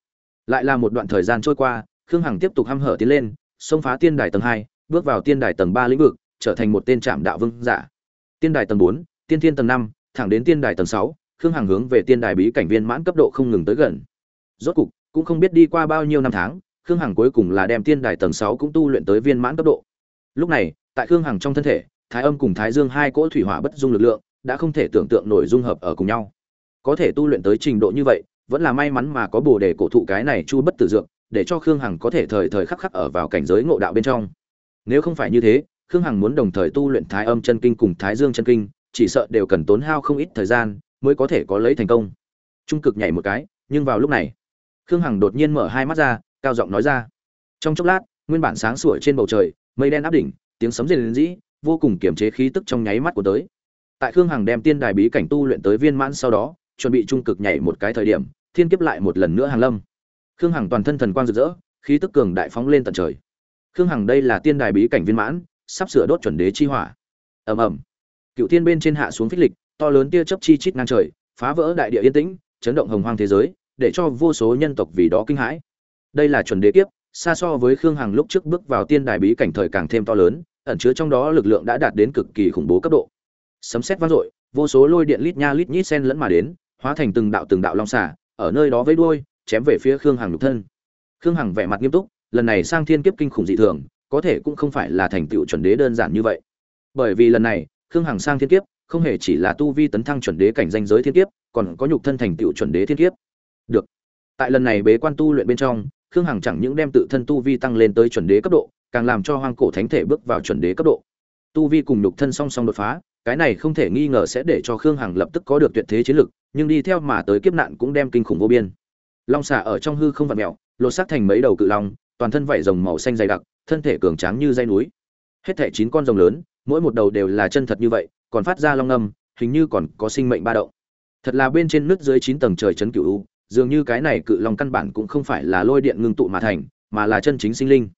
Lại là một đoạn thời gian trôi qua khương hằng tiếp tục hăm hở tiến lên xông phá tiên đài tầng hai bước vào tiên đài tầng ba lĩnh vực trở thành một tên trạm đạo vương giả tiên đài tầng bốn, tiên thiên tầng năm, thẳng đến tiên đài tầng sáu, khương hằng hướng về tiên đài bí cảnh viên mãn cấp độ không ngừng tới gần. Rốt cục, cũng không biết đi qua bao nhiêu năm tháng, khương hằng cuối cùng là đem tiên đài tầng sáu cũng tu luyện tới viên mãn cấp độ. Lúc này, tại khương hằng trong thân thể, thái âm cùng thái dương hai cỗ thủy hỏa bất dung lực lượng đã không thể tưởng tượng nổi dung hợp ở cùng nhau. Có thể tu luyện tới trình độ như vậy, vẫn là may mắn mà có bồ đề cổ thụ cái này chu bất tử dược, để cho khương hằng có thể thời thời khắc khắc ở vào cảnh giới ngộ đạo bên trong. Nếu không phải như thế khương hằng muốn đồng thời tu luyện thái âm chân kinh cùng thái dương chân kinh, chỉ sợ đều cần tốn hao không ít thời gian mới có thể có lấy thành công. Trung cực nhảy một cái, nhưng vào lúc này, khương hằng đột nhiên mở hai mắt ra, cao giọng nói ra. Trong chốc lát, nguyên bản sáng sủa trên bầu trời, mây đen áp đỉnh, tiếng sấm rền rĩ, vô cùng kiềm chế khí tức trong nháy mắt của tới. Tại khương hằng đem tiên đài bí cảnh tu luyện tới viên mãn sau đó, chuẩn bị trung cực nhảy một cái thời điểm, thiên kiếp lại một lần nữa hàng lâm. Khương hằng toàn thân thần quang rực rỡ, khí tức cường đại phóng lên tận trời. Khương hằng đây là tiên đài bí cảnh viên mãn sắp sửa đốt chuẩn đế chi hỏa. Ầm ầm. Cựu tiên bên trên hạ xuống phích lịch, to lớn tia chớp chi chít ngang trời, phá vỡ đại địa yên tĩnh, chấn động hồng hoang thế giới, để cho vô số nhân tộc vì đó kinh hãi. Đây là chuẩn đế kiếp, xa so với khương hằng lúc trước bước vào tiên đài bí cảnh thời càng thêm to lớn, ẩn chứa trong đó lực lượng đã đạt đến cực kỳ khủng bố cấp độ. Sấm sét vang dội, vô số lôi điện lít nha lít nhít sen lẫn mà đến, hóa thành từng đạo từng đạo long xả ở nơi đó với đuôi, chém về phía khương hằng lục thân. Khương hằng vẻ mặt nghiêm túc, lần này sang thiên kiếp kinh khủng dị thường có thể cũng không phải là thành tựu chuẩn đế đơn giản như vậy. Bởi vì lần này, khương hằng sang thiên kiếp, không hề chỉ là tu vi tấn thăng chuẩn đế cảnh danh giới thiên kiếp, còn có nhục thân thành tựu chuẩn đế thiên kiếp. Được. Tại lần này bế quan tu luyện bên trong, khương hằng chẳng những đem tự thân tu vi tăng lên tới chuẩn đế cấp độ, càng làm cho hoang cổ thánh thể bước vào chuẩn đế cấp độ. Tu vi cùng nhục thân song song đột phá, cái này không thể nghi ngờ sẽ để cho khương hằng lập tức có được tuyệt thế chiến lực, nhưng đi theo mà tới kiếp nạn cũng đem kinh khủng vô biên. Long xà ở trong hư không vặn mẹo lột xác thành mấy đầu cự long, toàn thân vảy rồng màu xanh dày đặc thân thể cường tráng như dây núi. Hết thể chín con rồng lớn, mỗi một đầu đều là chân thật như vậy, còn phát ra long âm, hình như còn có sinh mệnh ba động. Thật là bên trên nước dưới chín tầng trời chấn cựu u, dường như cái này cự long căn bản cũng không phải là lôi điện ngưng tụ mà thành, mà là chân chính sinh linh.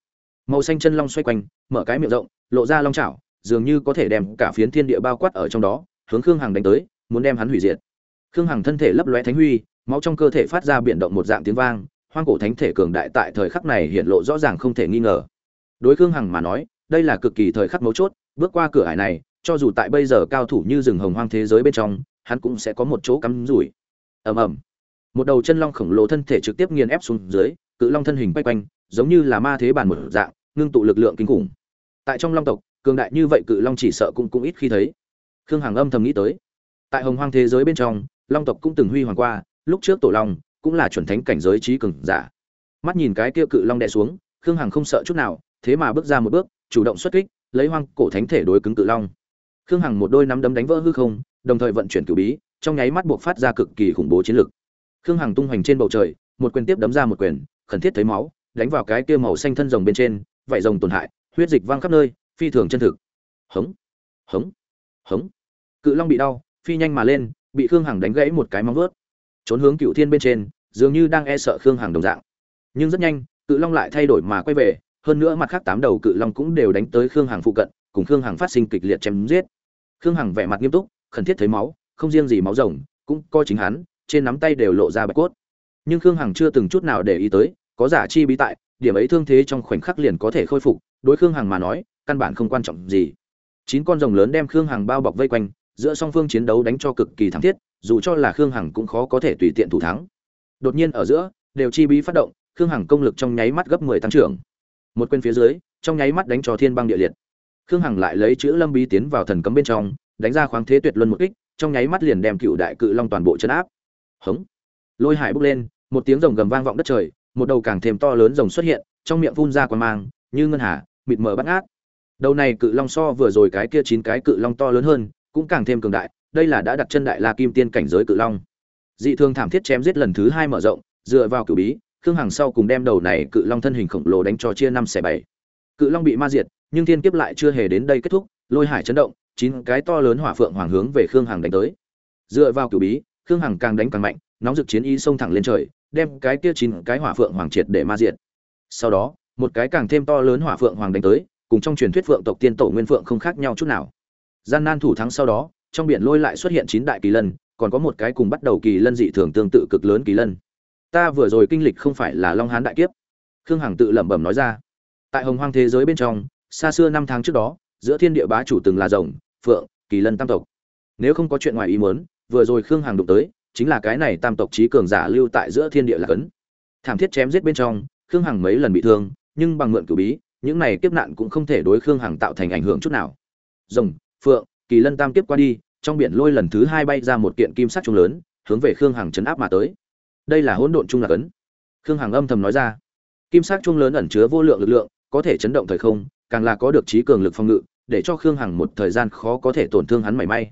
Màu xanh chân long xoay quanh, mở cái miệng rộng, lộ ra long chảo, dường như có thể đem cả phiến thiên địa bao quát ở trong đó, hướng khương hằng đánh tới, muốn đem hắn hủy diệt. Khương hằng thân thể lấp lóe thánh huy, máu trong cơ thể phát ra biển động một dạng tiếng vang, hoang cổ thánh thể cường đại tại thời khắc này hiện lộ rõ ràng không thể nghi ngờ đối khương hằng mà nói, đây là cực kỳ thời khắc mấu chốt, bước qua cửa hải này, cho dù tại bây giờ cao thủ như rừng hồng hoang thế giới bên trong, hắn cũng sẽ có một chỗ cắm rủi. Ầm ầm. Một đầu chân long khổng lồ thân thể trực tiếp nghiền ép xuống dưới, cự long thân hình quay quanh, giống như là ma thế bản một dạng, ngưng tụ lực lượng kinh khủng. Tại trong long tộc, cường đại như vậy cự long chỉ sợ cũng cũng ít khi thấy. Khương hằng âm thầm nghĩ tới. Tại hồng hoang thế giới bên trong, long tộc cũng từng huy hoàng qua, lúc trước tổ long cũng là chuẩn thánh cảnh giới trí cường giả. Mắt nhìn cái kia cự long đè xuống, khương hằng không sợ chút nào thế mà bước ra một bước, chủ động xuất kích, lấy hoang cổ thánh thể đối cứng cự long. Khương hằng một đôi nắm đấm đánh vỡ hư không, đồng thời vận chuyển cử bí, trong nháy mắt buộc phát ra cực kỳ khủng bố chiến lực. Khương hằng tung hoành trên bầu trời, một quyền tiếp đấm ra một quyền, khẩn thiết thấy máu, đánh vào cái kia màu xanh thân rồng bên trên, vảy rồng tổn hại, huyết dịch văng khắp nơi, phi thường chân thực. Hống hống hống. Cự long bị đau, phi nhanh mà lên, bị khương hằng đánh gãy một cái móng vớt trốn hướng cựu thiên bên trên, dường như đang e sợ khương hằng đồng dạng. Nhưng rất nhanh, cự long lại thay đổi mà quay về hơn nữa mặt khác tám đầu cự long cũng đều đánh tới khương hằng phụ cận, cùng khương hằng phát sinh kịch liệt chém giết. Khương hằng vẻ mặt nghiêm túc, khẩn thiết thấy máu, không riêng gì máu rồng, cũng coi chính hắn, trên nắm tay đều lộ ra bạch cốt. Nhưng khương hằng chưa từng chút nào để ý tới, có giả chi bí tại, điểm ấy thương thế trong khoảnh khắc liền có thể khôi phục, đối khương hằng mà nói, căn bản không quan trọng gì. Chín con rồng lớn đem khương hằng bao bọc vây quanh, giữa song phương chiến đấu đánh cho cực kỳ thắng thiết, dù cho là khương hằng cũng khó có thể tùy tiện thủ thắng. Đột nhiên ở giữa, đều chi bí phát động, khương hằng công lực trong nháy mắt gấp mười tăng trưởng một quên phía dưới, trong nháy mắt đánh cho thiên băng địa liệt. Khương hằng lại lấy chữ lâm bí tiến vào thần cấm bên trong, đánh ra khoáng thế tuyệt luân một kích, trong nháy mắt liền đem cựu đại cự long toàn bộ chấn áp. Hống! Lôi hải bốc lên, một tiếng rồng gầm vang vọng đất trời, một đầu càng thêm to lớn rồng xuất hiện, trong miệng phun ra quang mang, như ngân hà, mịt mờ bắt ngát. Đầu này cự long so vừa rồi cái kia chín cái cự long to lớn hơn, cũng càng thêm cường đại, đây là đã đặt chân đại la kim tiên cảnh giới cự long. Dị thường thảm thiết chém giết lần thứ hai mở rộng, dựa vào cự bí khương hằng sau cùng đem đầu này cự long thân hình khổng lồ đánh cho chia năm xẻ bảy. Cự long bị ma diệt, nhưng thiên kiếp lại chưa hề đến đây kết thúc, lôi hải chấn động, chín cái to lớn hỏa phượng hoàng hướng về khương hằng đánh tới. Dựa vào cửu bí, khương hằng càng đánh càng mạnh, nóng rực chiến y xông thẳng lên trời, đem cái kia chín cái hỏa phượng hoàng triệt để ma diệt. Sau đó, một cái càng thêm to lớn hỏa phượng hoàng đánh tới, cùng trong truyền thuyết phượng tộc tiên tổ nguyên phượng không khác nhau chút nào. Gian nan thủ thắng sau đó, trong biển lôi lại xuất hiện chín đại kỳ lân, còn có một cái cùng bắt đầu kỳ lân dị thường tương tự cực lớn kỳ lân ta vừa rồi kinh lịch không phải là long hán đại kiếp. Khương hằng tự lẩm bẩm nói ra. Tại hồng hoang thế giới bên trong, xa xưa năm tháng trước đó, giữa thiên địa bá chủ từng là rồng, phượng, kỳ lân tam tộc. Nếu không có chuyện ngoài ý muốn, vừa rồi khương hằng đụng tới, chính là cái này tam tộc trí cường giả lưu tại giữa thiên địa là cấn. Thảm thiết chém giết bên trong, khương hằng mấy lần bị thương, nhưng bằng mượn cử bí, những này kiếp nạn cũng không thể đối khương hằng tạo thành ảnh hưởng chút nào. Rồng, phượng, kỳ lân tam kiếp qua đi, trong biển lôi lần thứ hai bay ra một kiện kim sắc trung lớn, hướng về khương hằng chấn áp mà tới đây là hỗn độn trung lạc ấn. Khương hằng âm thầm nói ra. Kim sắc trung lớn ẩn chứa vô lượng lực lượng, có thể chấn động thời không, càng là có được trí cường lực phòng ngự, để cho khương hằng một thời gian khó có thể tổn thương hắn mảy may.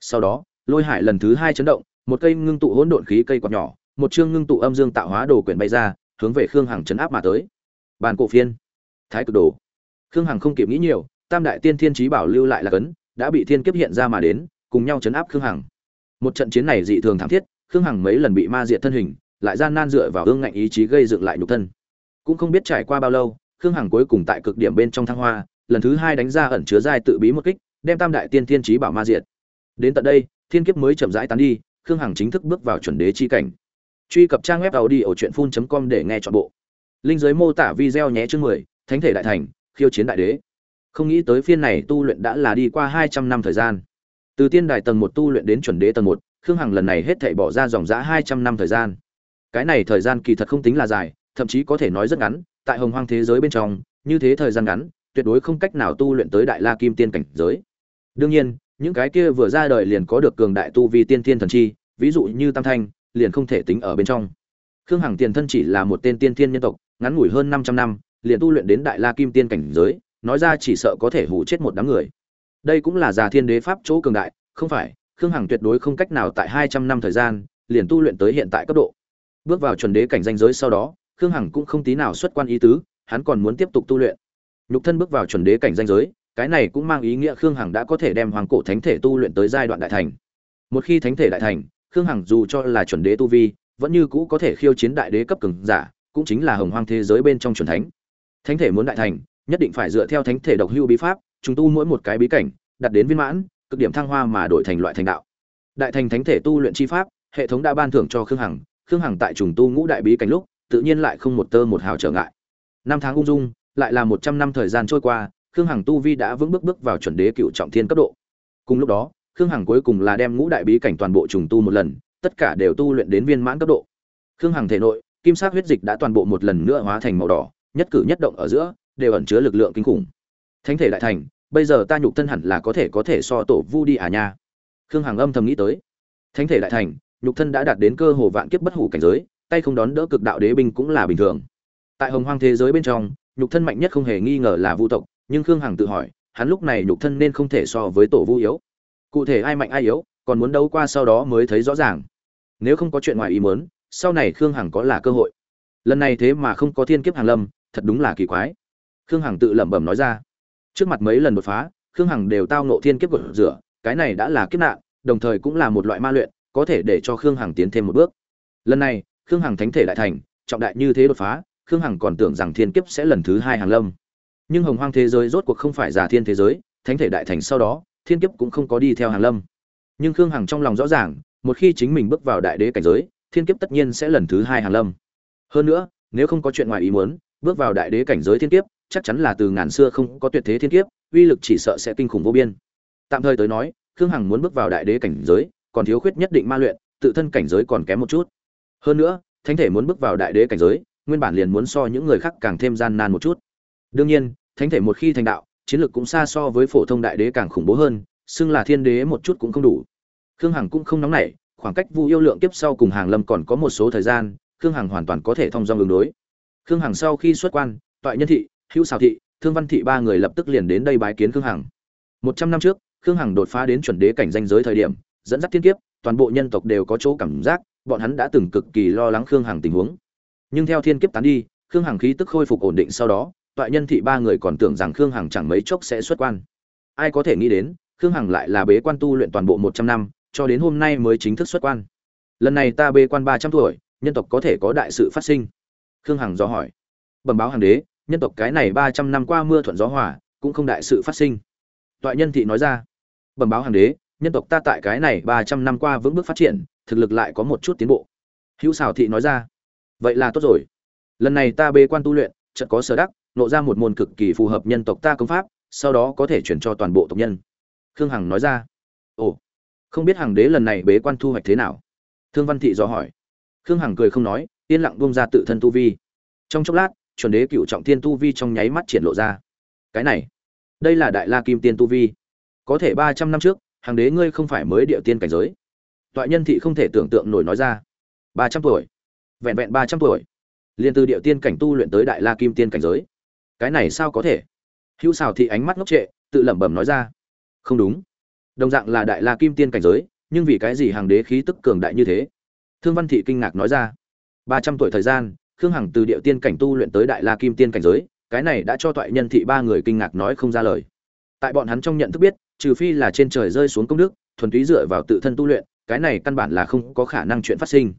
Sau đó, lôi hải lần thứ hai chấn động, một cây ngưng tụ hỗn độn khí cây quạt nhỏ, một chương ngưng tụ âm dương tạo hóa đồ quyển bay ra, hướng về khương hằng chấn áp mà tới. Bàn cổ phiên. Thái cực đồ. Khương hằng không kịp nghĩ nhiều, tam đại tiên thiên trí bảo lưu lại là cấn, đã bị thiên kiếp hiện ra mà đến, cùng nhau chấn áp khương hằng. Một trận chiến này dị thường thảm thiết khương hằng mấy lần bị ma diệt thân hình, lại gian nan dựa vào hương ngạnh ý chí gây dựng lại nhục thân. Cũng không biết trải qua bao lâu, khương hằng cuối cùng tại cực điểm bên trong thăng hoa, lần thứ hai đánh ra ẩn chứa giai tự bí một kích, đem tam đại tiên thiên trí bảo ma diệt. Đến tận đây, thiên kiếp mới chậm rãi tán đi, khương hằng chính thức bước vào chuẩn đế chi cảnh. Truy cập trang web tàu đi ở truyện phun com để nghe chọn bộ. Linh giới mô tả video nhé chương mười, thánh thể đại thành, khiêu chiến đại đế. Không nghĩ tới phiên này tu luyện đã là đi qua hai trăm năm thời gian. Từ tiên đài tầng một tu luyện đến chuẩn đế tầng một khương hằng lần này hết thảy bỏ ra dòng giã hai trăm năm thời gian. Cái này thời gian kỳ thật không tính là dài, thậm chí có thể nói rất ngắn, tại hồng hoang thế giới bên trong, như thế thời gian ngắn, tuyệt đối không cách nào tu luyện tới đại la kim tiên cảnh giới. Đương nhiên, những cái kia vừa ra đời liền có được cường đại tu vi tiên thiên thần chi, ví dụ như tam thanh, liền không thể tính ở bên trong. Khương hằng tiền thân chỉ là một tên tiên thiên nhân tộc, ngắn ngủi hơn 500 năm, liền tu luyện đến đại la kim tiên cảnh giới, nói ra chỉ sợ có thể hủ chết một đám người. Đây cũng là già thiên đế pháp chỗ cường đại, không phải khương hằng tuyệt đối không cách nào tại 200 năm thời gian, liền tu luyện tới hiện tại cấp độ. Bước vào chuẩn đế cảnh danh giới sau đó, khương hằng cũng không tí nào xuất quan ý tứ, hắn còn muốn tiếp tục tu luyện. Nhục thân bước vào chuẩn đế cảnh danh giới, cái này cũng mang ý nghĩa khương hằng đã có thể đem hoàng cổ thánh thể tu luyện tới giai đoạn đại thành. Một khi thánh thể đại thành, khương hằng dù cho là chuẩn đế tu vi, vẫn như cũ có thể khiêu chiến đại đế cấp cường giả, cũng chính là hồng hoang thế giới bên trong chuẩn thánh. Thánh thể muốn đại thành, nhất định phải dựa theo thánh thể độc hưu bí pháp chúng tu mỗi một cái bí cảnh, đặt đến viên mãn cực điểm thăng hoa mà đổi thành loại thành đạo. Đại thành thánh thể tu luyện chi pháp, hệ thống đã ban thưởng cho khương hằng khương hằng tại trùng tu ngũ đại bí cảnh lúc, tự nhiên lại không một tơ một hào trở ngại. Năm tháng ung dung, lại là một trăm năm thời gian trôi qua, khương hằng tu vi đã vững bước bước vào chuẩn đế cựu trọng thiên cấp độ. Cùng lúc đó, khương hằng cuối cùng là đem ngũ đại bí cảnh toàn bộ trùng tu một lần, tất cả đều tu luyện đến viên mãn cấp độ. Khương hằng thể nội, kim sắc huyết dịch đã toàn bộ một lần nữa hóa thành màu đỏ, nhất cử nhất động ở giữa, đều ẩn chứa lực lượng kinh khủng. Thánh thể đại thành bây giờ ta nhục thân hẳn là có thể có thể so tổ vu đi à nha. Khương hằng âm thầm nghĩ tới. Thánh thể đại thành, nhục thân đã đạt đến cơ hồ vạn kiếp bất hủ cảnh giới, tay không đón đỡ cực đạo đế binh cũng là bình thường. Tại hồng hoang thế giới bên trong, nhục thân mạnh nhất không hề nghi ngờ là vu tộc, nhưng khương hằng tự hỏi, hắn lúc này nhục thân nên không thể so với tổ vu yếu. Cụ thể ai mạnh ai yếu, còn muốn đấu qua sau đó mới thấy rõ ràng. Nếu không có chuyện ngoài ý muốn, sau này khương hằng có là cơ hội. Lần này thế mà không có thiên kiếp hàng lâm, thật đúng là kỳ quái. Khương hằng tự lẩm bẩm nói ra trước mặt mấy lần đột phá, khương hằng đều tao nộ thiên kiếp gột rửa, cái này đã là kiếp nạn, đồng thời cũng là một loại ma luyện, có thể để cho khương hằng tiến thêm một bước. Lần này, khương hằng thánh thể đại thành, trọng đại như thế đột phá, khương hằng còn tưởng rằng thiên kiếp sẽ lần thứ hai hàng lâm. Nhưng hồng hoang thế giới rốt cuộc không phải giả thiên thế giới, thánh thể đại thành sau đó, thiên kiếp cũng không có đi theo hàng lâm. Nhưng khương hằng trong lòng rõ ràng, một khi chính mình bước vào đại đế cảnh giới, thiên kiếp tất nhiên sẽ lần thứ hai hàng lâm. Hơn nữa, nếu không có chuyện ngoài ý muốn, bước vào đại đế cảnh giới thiên kiếp chắc chắn là từ ngàn xưa không có tuyệt thế thiên kiếp, uy lực chỉ sợ sẽ kinh khủng vô biên. Tạm thời tới nói, khương hằng muốn bước vào đại đế cảnh giới, còn thiếu khuyết nhất định ma luyện, tự thân cảnh giới còn kém một chút. Hơn nữa, thánh thể muốn bước vào đại đế cảnh giới, nguyên bản liền muốn so những người khác càng thêm gian nan một chút. Đương nhiên, thánh thể một khi thành đạo, chiến lược cũng xa so với phổ thông đại đế càng khủng bố hơn, xưng là thiên đế một chút cũng không đủ. Khương hằng cũng không nóng nảy, khoảng cách vu yêu lượng kiếp sau cùng hàng lâm còn có một số thời gian, khương hằng hoàn toàn có thể thông dong ứng đối. Khương hằng sau khi xuất quan tại nhân thị hữu xào thị, thương văn thị ba người lập tức liền đến đây bái kiến khương hằng. Một trăm năm trước, khương hằng đột phá đến chuẩn đế cảnh danh giới thời điểm, dẫn dắt thiên kiếp, toàn bộ nhân tộc đều có chỗ cảm giác, bọn hắn đã từng cực kỳ lo lắng khương hằng tình huống. Nhưng theo thiên kiếp tán đi, khương hằng khí tức khôi phục ổn định sau đó, toại nhân thị ba người còn tưởng rằng khương hằng chẳng mấy chốc sẽ xuất quan. Ai có thể nghĩ đến, khương hằng lại là bế quan tu luyện toàn bộ một trăm năm, cho đến hôm nay mới chính thức xuất quan. Lần này ta bế quan ba trăm tuổi, nhân tộc có thể có đại sự phát sinh? Khương hằng do hỏi. Bẩm báo hàng đế nhân tộc cái này ba trăm năm qua mưa thuận gió hòa, cũng không đại sự phát sinh. Toại nhân thị nói ra, bẩm báo hoàng đế, nhân tộc ta tại cái này ba trăm năm qua vững bước phát triển, thực lực lại có một chút tiến bộ. Hữu xảo thị nói ra, vậy là tốt rồi. Lần này ta bế quan tu luyện, chợt có sở đắc, nộ ra một môn cực kỳ phù hợp nhân tộc ta công pháp, sau đó có thể chuyển cho toàn bộ tộc nhân. Khương hằng nói ra, ồ, không biết hàng đế lần này bế quan thu hoạch thế nào? Thương văn thị dò hỏi. Khương hằng cười không nói, yên lặng buông ra tự thân tu vi. Trong chốc lát chuẩn đế cựu trọng thiên tu vi trong nháy mắt triển lộ ra. Cái này, đây là đại la kim tiên tu vi. Có thể ba trăm năm trước, hàng đế ngươi không phải mới địa tiên cảnh giới. Toại nhân thị không thể tưởng tượng nổi nói ra. Ba trăm tuổi, vẹn vẹn ba trăm tuổi. Liền từ địa tiên cảnh tu luyện tới đại la kim tiên cảnh giới. Cái này sao có thể? Hữu xào thị ánh mắt ngốc trệ, tự lẩm bẩm nói ra. Không đúng. Đồng dạng là đại la kim tiên cảnh giới, nhưng vì cái gì hàng đế khí tức cường đại như thế? Thương văn thị kinh ngạc nói ra. Ba trăm tuổi thời gian khương hằng từ điệu tiên cảnh tu luyện tới đại la kim tiên cảnh giới, cái này đã cho toại nhân thị ba người kinh ngạc nói không ra lời. Tại bọn hắn trong nhận thức biết, trừ phi là trên trời rơi xuống công đức, thuần túy dựa vào tự thân tu luyện, cái này căn bản là không có khả năng chuyện phát sinh.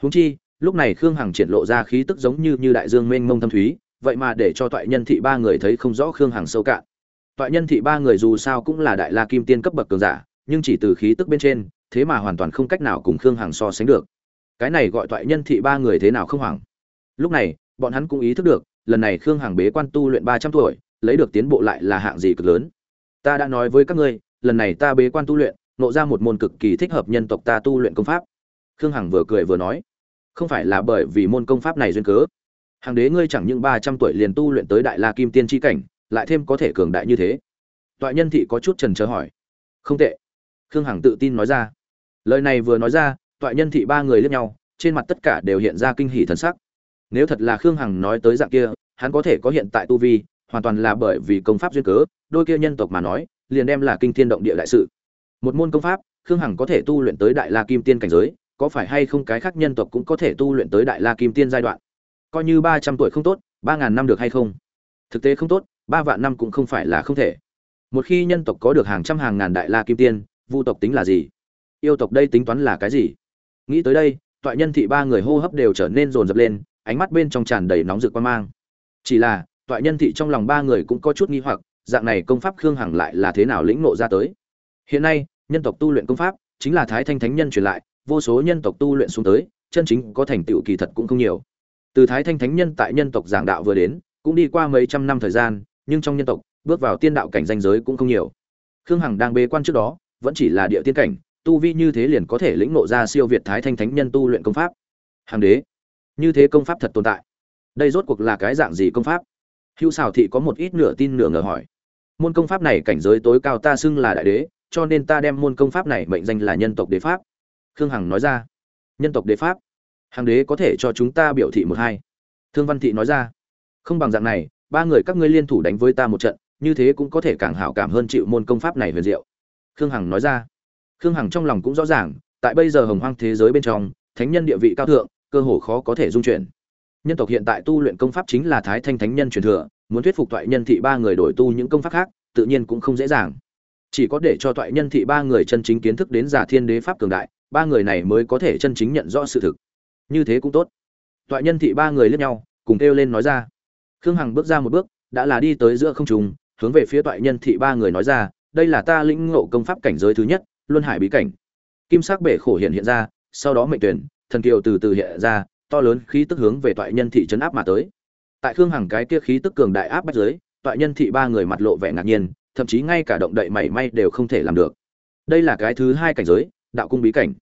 Huống chi, lúc này khương hằng triển lộ ra khí tức giống như như đại dương mênh mông thâm thúy, vậy mà để cho toại nhân thị ba người thấy không rõ khương hằng sâu cạn. Toại nhân thị ba người dù sao cũng là đại la kim tiên cấp bậc cường giả, nhưng chỉ từ khí tức bên trên, thế mà hoàn toàn không cách nào cùng khương hằng so sánh được. Cái này gọi toại nhân thị ba người thế nào không hoảng? Lúc này, bọn hắn cũng ý thức được, lần này khương hằng bế quan tu luyện ba trăm tuổi, lấy được tiến bộ lại là hạng gì cực lớn. Ta đã nói với các ngươi, lần này ta bế quan tu luyện nộ ra một môn cực kỳ thích hợp nhân tộc ta tu luyện công pháp. Khương hằng vừa cười vừa nói, không phải là bởi vì môn công pháp này duyên cớ. Hàng đế ngươi chẳng những ba trăm tuổi liền tu luyện tới đại la kim tiên tri cảnh, lại thêm có thể cường đại như thế. Toại nhân thị có chút trần trờ hỏi. Không tệ. Khương hằng tự tin nói ra. Lời này vừa nói ra, toại nhân thị ba người liếc nhau, trên mặt tất cả đều hiện ra kinh hỷ thần sắc nếu thật là khương hằng nói tới dạng kia, hắn có thể có hiện tại tu vi, hoàn toàn là bởi vì công pháp duyên cớ, đôi kia nhân tộc mà nói, liền đem là kinh thiên động địa đại sự. Một môn công pháp, khương hằng có thể tu luyện tới đại la kim tiên cảnh giới, có phải hay không cái khác nhân tộc cũng có thể tu luyện tới đại la kim tiên giai đoạn? Coi như ba trăm tuổi không tốt, ba ngàn năm được hay không? Thực tế không tốt, ba vạn năm cũng không phải là không thể. Một khi nhân tộc có được hàng trăm hàng ngàn đại la kim tiên, vu tộc tính là gì? Yêu tộc đây tính toán là cái gì? Nghĩ tới đây, toại nhân thị ba người hô hấp đều trở nên rồn rập lên ánh mắt bên trong tràn đầy nóng rực quan mang. Chỉ là, toại nhân thị trong lòng ba người cũng có chút nghi hoặc, dạng này công pháp khương hằng lại là thế nào lĩnh ngộ ra tới. Hiện nay, nhân tộc tu luyện công pháp chính là thái thanh thánh nhân truyền lại, vô số nhân tộc tu luyện xuống tới, chân chính có thành tựu kỳ thật cũng không nhiều. Từ thái thanh thánh nhân tại nhân tộc giảng đạo vừa đến, cũng đi qua mấy trăm năm thời gian, nhưng trong nhân tộc, bước vào tiên đạo cảnh danh giới cũng không nhiều. Khương hằng đang bế quan trước đó, vẫn chỉ là địa tiên cảnh, tu vi như thế liền có thể lĩnh ngộ ra siêu việt thái thanh thánh nhân tu luyện công pháp. Hàng đế như thế công pháp thật tồn tại. Đây rốt cuộc là cái dạng gì công pháp? Hữu xào thị có một ít nửa tin nửa ngờ hỏi. Môn công pháp này cảnh giới tối cao ta xưng là đại đế, cho nên ta đem môn công pháp này mệnh danh là nhân tộc đế pháp. Khương hằng nói ra. Nhân tộc đế pháp? Hàng đế có thể cho chúng ta biểu thị một hai. Thương văn thị nói ra. Không bằng dạng này, ba người các ngươi liên thủ đánh với ta một trận, như thế cũng có thể càng hảo cảm hơn chịu môn công pháp này huyền diệu. Khương hằng nói ra. Khương hằng trong lòng cũng rõ ràng, tại bây giờ hồng hoang thế giới bên trong, thánh nhân địa vị cao thượng cơ hồ khó có thể dung chuyển. Nhân tộc hiện tại tu luyện công pháp chính là thái thanh thánh nhân truyền thừa, muốn thuyết phục toại nhân thị ba người đổi tu những công pháp khác, tự nhiên cũng không dễ dàng. Chỉ có để cho toại nhân thị ba người chân chính kiến thức đến giả thiên đế pháp cường đại, ba người này mới có thể chân chính nhận rõ sự thực. Như thế cũng tốt. Toại nhân thị ba người liếc nhau, cùng kêu lên nói ra. Khương hằng bước ra một bước, đã là đi tới giữa không trùng hướng về phía toại nhân thị ba người nói ra, đây là ta lĩnh ngộ công pháp cảnh giới thứ nhất, luân hải bí cảnh. Kim sắc bể khổ hiện hiện ra, sau đó mệnh tuyển thần kiều từ từ hiện ra, to lớn khí tức hướng về toại nhân thị trấn áp mà tới. Tại khương hằng cái kia khí tức cường đại áp bách giới toại nhân thị ba người mặt lộ vẻ ngạc nhiên, thậm chí ngay cả động đậy mảy may đều không thể làm được. Đây là cái thứ hai cảnh giới, đạo cung bí cảnh.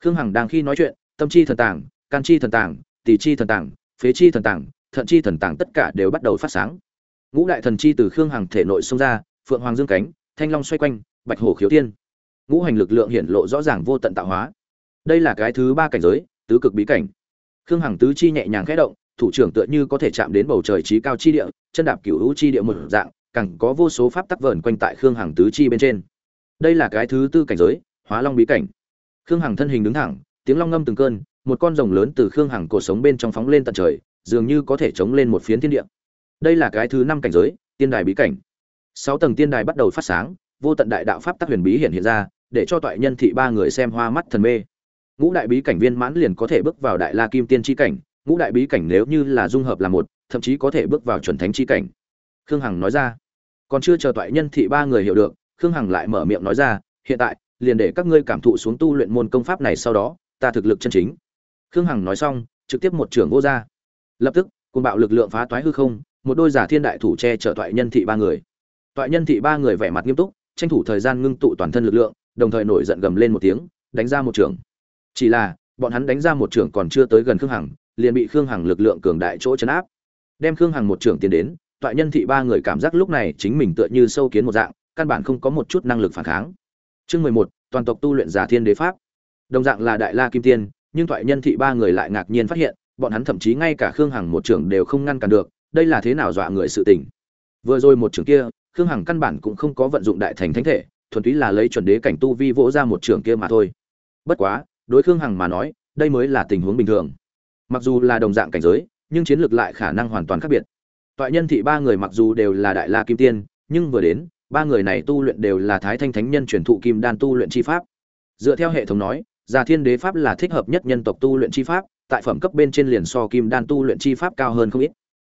Khương hằng đang khi nói chuyện, tâm chi thần tàng, can chi thần tàng tỷ chi thần tàng, phế chi thần tàng, thận chi thần tàng tất cả đều bắt đầu phát sáng. Ngũ đại thần chi từ khương hằng thể nội xông ra, phượng hoàng dương cánh, thanh long xoay quanh, bạch hổ khiếu tiên. Ngũ hành lực lượng hiện lộ rõ ràng vô tận tạo hóa đây là cái thứ ba cảnh giới, tứ cực bí cảnh. Khương hằng tứ chi nhẹ nhàng khẽ động, thủ trưởng tựa như có thể chạm đến bầu trời trí cao chi địa, chân đạp cựu hữu chi địa một dạng, càng có vô số pháp tắc vờn quanh tại khương hằng tứ chi bên trên. Đây là cái thứ tư cảnh giới, hóa long bí cảnh. Khương hằng thân hình đứng thẳng, tiếng long ngâm từng cơn, một con rồng lớn từ khương hằng cổ sống bên trong phóng lên tận trời, dường như có thể chống lên một phiến thiên địa. Đây là cái thứ năm cảnh giới, tiên đài bí cảnh. Sáu tầng tiên đài bắt đầu phát sáng, vô tận đại đạo pháp tắc huyền bí hiện hiện ra, để cho toại nhân thị ba người xem hoa mắt thần mê ngũ đại bí cảnh viên mãn liền có thể bước vào đại la kim tiên tri cảnh, ngũ đại bí cảnh nếu như là dung hợp là một, thậm chí có thể bước vào chuẩn thánh tri cảnh. Khương hằng nói ra. Còn chưa chờ toại nhân thị ba người hiểu được, khương hằng lại mở miệng nói ra, hiện tại, liền để các ngươi cảm thụ xuống tu luyện môn công pháp này sau đó, ta thực lực chân chính. Khương hằng nói xong, trực tiếp một trưởng vô r lập tức cùng bạo lực lượng phá toái hư không, một đôi giả thiên đại thủ che chở toại nhân thị ba người. Toại nhân thị ba người vẻ mặt nghiêm túc, tranh thủ thời gian ngưng tụ toàn thân lực lượng, đồng thời nổi giận gầm lên một tiếng, đánh ra một trường chỉ là, bọn hắn đánh ra một trưởng còn chưa tới gần khương hằng, liền bị khương hằng lực lượng cường đại chỗ chấn áp. Đem khương hằng một trưởng tiến đến, toại nhân thị ba người cảm giác lúc này chính mình tựa như sâu kiến một dạng, căn bản không có một chút năng lực phản kháng. Chương mười một, toàn tộc tu luyện giả thiên đế pháp. Đồng dạng là đại la kim tiên, nhưng toại nhân thị ba người lại ngạc nhiên phát hiện, bọn hắn thậm chí ngay cả khương hằng một trưởng đều không ngăn cản được, đây là thế nào dọa người sự tình. Vừa rồi một trưởng kia, khương hằng căn bản cũng không có vận dụng đại thành thánh thể, thuần túy là lấy chuẩn đế cảnh tu vi vỗ ra một trưởng kia mà thôi. Bất quá đối khương hằng mà nói, đây mới là tình huống bình thường. Mặc dù là đồng dạng cảnh giới, nhưng chiến lược lại khả năng hoàn toàn khác biệt. Toại nhân thị ba người mặc dù đều là đại la kim tiên, nhưng vừa đến, ba người này tu luyện đều là thái thanh thánh nhân truyền thụ kim đan tu luyện chi pháp. Dựa theo hệ thống nói già thiên đế pháp là thích hợp nhất nhân tộc tu luyện chi pháp, tại phẩm cấp bên trên liền so kim đan tu luyện chi pháp cao hơn không ít.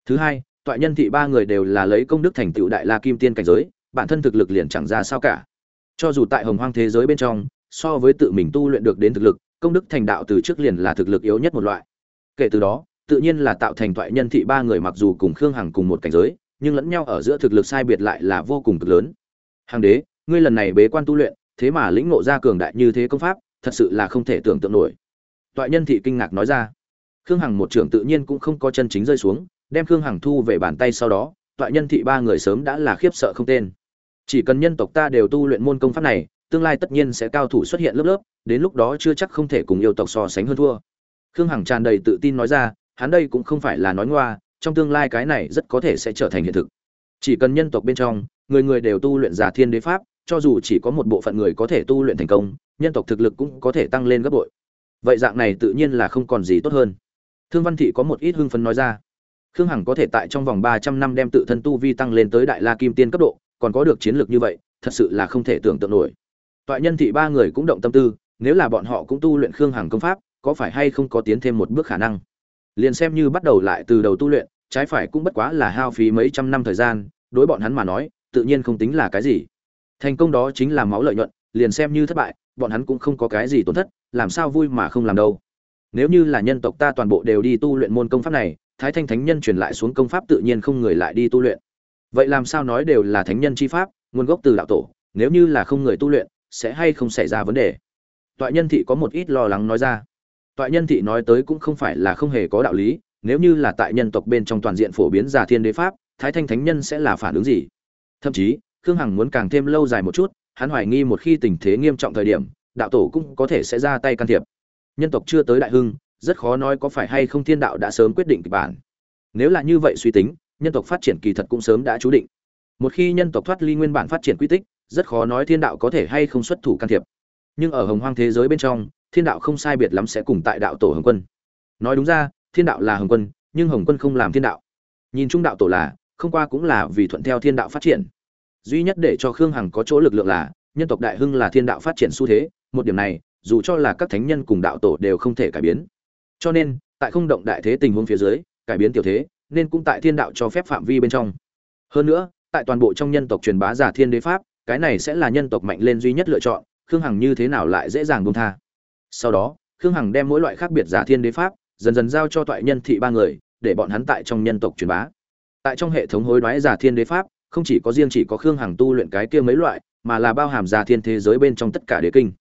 Thứ hai, toại nhân thị ba người đều là lấy công đức thành tựu đại la kim tiên cảnh giới, bản thân thực lực liền chẳng ra sao cả. Cho dù tại hồng hoang thế giới bên trong so với tự mình tu luyện được đến thực lực, công đức thành đạo từ trước liền là thực lực yếu nhất một loại. Kể từ đó, tự nhiên là tạo thành thoại nhân thị ba người mặc dù cùng khương hằng cùng một cảnh giới, nhưng lẫn nhau ở giữa thực lực sai biệt lại là vô cùng cực lớn. Hàng đế, ngươi lần này bế quan tu luyện, thế mà lĩnh ngộ ra cường đại như thế công pháp, thật sự là không thể tưởng tượng nổi. Toại nhân thị kinh ngạc nói ra. Khương hằng một trưởng tự nhiên cũng không có chân chính rơi xuống, đem khương hằng thu về bàn tay sau đó toại nhân thị ba người sớm đã là khiếp sợ không tên. Chỉ cần nhân tộc ta đều tu luyện môn công pháp này tương lai tất nhiên sẽ cao thủ xuất hiện lớp lớp, đến lúc đó chưa chắc không thể cùng yêu tộc so sánh hơn thua. Khương hằng tràn đầy tự tin nói ra, hắn đây cũng không phải là nói ngoa, trong tương lai cái này rất có thể sẽ trở thành hiện thực. Chỉ cần nhân tộc bên trong, người người đều tu luyện giả thiên đế pháp, cho dù chỉ có một bộ phận người có thể tu luyện thành công, nhân tộc thực lực cũng có thể tăng lên gấp bội. Vậy dạng này tự nhiên là không còn gì tốt hơn. Thương văn thị có một ít hưng phấn nói ra. Khương hằng có thể tại trong vòng ba trăm năm đem tự thân tu vi tăng lên tới đại la kim tiên cấp độ, còn có được chiến lược như vậy, thật sự là không thể tưởng tượng nổi toại nhân thị ba người cũng động tâm tư, nếu là bọn họ cũng tu luyện khương hằng công pháp, có phải hay không có tiến thêm một bước khả năng? Liền xem như bắt đầu lại từ đầu tu luyện, trái phải cũng bất quá là hao phí mấy trăm năm thời gian, đối bọn hắn mà nói, tự nhiên không tính là cái gì. Thành công đó chính là máu lợi nhuận, liền xem như thất bại, bọn hắn cũng không có cái gì tổn thất, làm sao vui mà không làm đâu. Nếu như là nhân tộc ta toàn bộ đều đi tu luyện môn công pháp này, thái thanh thánh nhân truyền lại xuống công pháp tự nhiên không người lại đi tu luyện. Vậy làm sao nói đều là thánh nhân chi pháp, nguồn gốc từ đạo tổ, nếu như là không người tu luyện sẽ hay không xảy ra vấn đề. Toại nhân thị có một ít lo lắng nói ra. Toại nhân thị nói tới cũng không phải là không hề có đạo lý, nếu như là tại nhân tộc bên trong toàn diện phổ biến giả thiên đế pháp, thái thanh thánh nhân sẽ là phản ứng gì? Thậm chí, khương hằng muốn càng thêm lâu dài một chút, hắn hoài nghi một khi tình thế nghiêm trọng thời điểm, đạo tổ cũng có thể sẽ ra tay can thiệp. Nhân tộc chưa tới đại hưng, rất khó nói có phải hay không thiên đạo đã sớm quyết định kịch bản. Nếu là như vậy suy tính, nhân tộc phát triển kỳ thật cũng sớm đã chú định. Một khi nhân tộc thoát ly nguyên bản phát triển quy tích rất khó nói thiên đạo có thể hay không xuất thủ can thiệp. Nhưng ở hồng hoang thế giới bên trong, thiên đạo không sai biệt lắm sẽ cùng tại đạo tổ hồng quân. Nói đúng ra, thiên đạo là hồng quân, nhưng hồng quân không làm thiên đạo. Nhìn trung đạo tổ là, không qua cũng là vì thuận theo thiên đạo phát triển. Duy nhất để cho khương hằng có chỗ lực lượng là, nhân tộc đại hưng là thiên đạo phát triển xu thế, một điểm này, dù cho là các thánh nhân cùng đạo tổ đều không thể cải biến. Cho nên, tại không động đại thế tình huống phía dưới, cải biến tiểu thế, nên cũng tại thiên đạo cho phép phạm vi bên trong. Hơn nữa, tại toàn bộ trong nhân tộc truyền bá giả thiên đế pháp cái này sẽ là nhân tộc mạnh lên duy nhất lựa chọn, khương hằng như thế nào lại dễ dàng buông tha? Sau đó, khương hằng đem mỗi loại khác biệt giả thiên đế pháp, dần dần giao cho toại nhân thị ba người, để bọn hắn tại trong nhân tộc truyền bá. Tại trong hệ thống hối đoái giả thiên đế pháp, không chỉ có riêng chỉ có khương hằng tu luyện cái kia mấy loại, mà là bao hàm giả thiên thế giới bên trong tất cả đế kinh.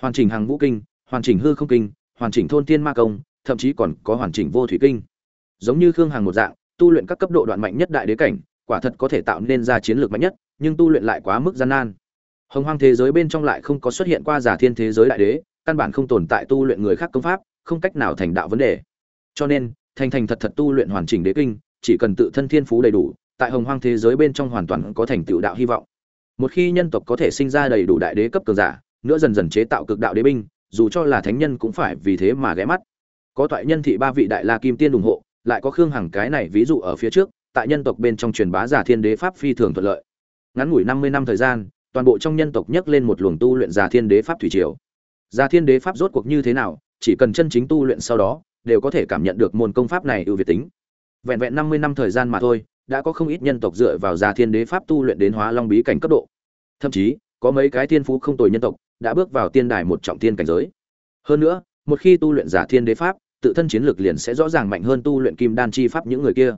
Hoàn chỉnh hàng vũ kinh, hoàn chỉnh hư không kinh, hoàn chỉnh thôn tiên ma công, thậm chí còn có hoàn chỉnh vô thủy kinh. Giống như khương hằng một dạng, tu luyện các cấp độ đoạn mạnh nhất đại đế cảnh quả thật có thể tạo nên ra chiến lược mạnh nhất, nhưng tu luyện lại quá mức gian nan. Hồng hoang thế giới bên trong lại không có xuất hiện qua giả thiên thế giới đại đế, căn bản không tồn tại tu luyện người khác công pháp, không cách nào thành đạo vấn đề. Cho nên, thành thành thật thật tu luyện hoàn chỉnh đế kinh, chỉ cần tự thân thiên phú đầy đủ, tại hồng hoang thế giới bên trong hoàn toàn có thành tựu đạo hy vọng. Một khi nhân tộc có thể sinh ra đầy đủ đại đế cấp cường giả, nữa dần dần chế tạo cực đạo đế binh, dù cho là thánh nhân cũng phải vì thế mà ghé mắt. Có toại nhân thị ba vị đại la kim tiên ủng hộ, lại có khương hằng cái này ví dụ ở phía trước tại nhân tộc bên trong truyền bá giả thiên đế pháp phi thường thuận lợi. Ngắn ngủi năm mươi năm thời gian, toàn bộ trong nhân tộc nhấc lên một luồng tu luyện giả thiên đế pháp thủy triều. Giả thiên đế pháp rốt cuộc như thế nào, chỉ cần chân chính tu luyện sau đó, đều có thể cảm nhận được môn công pháp này ưu việt tính. Vẹn vẹn năm mươi năm thời gian mà thôi, đã có không ít nhân tộc dựa vào giả thiên đế pháp tu luyện đến hóa long bí cảnh cấp độ. Thậm chí, có mấy cái thiên phú không tồi nhân tộc đã bước vào tiên đài một trọng tiên cảnh giới. Hơn nữa, một khi tu luyện giả thiên đế pháp, tự thân chiến lược liền sẽ rõ ràng mạnh hơn tu luyện kim đan chi pháp những người kia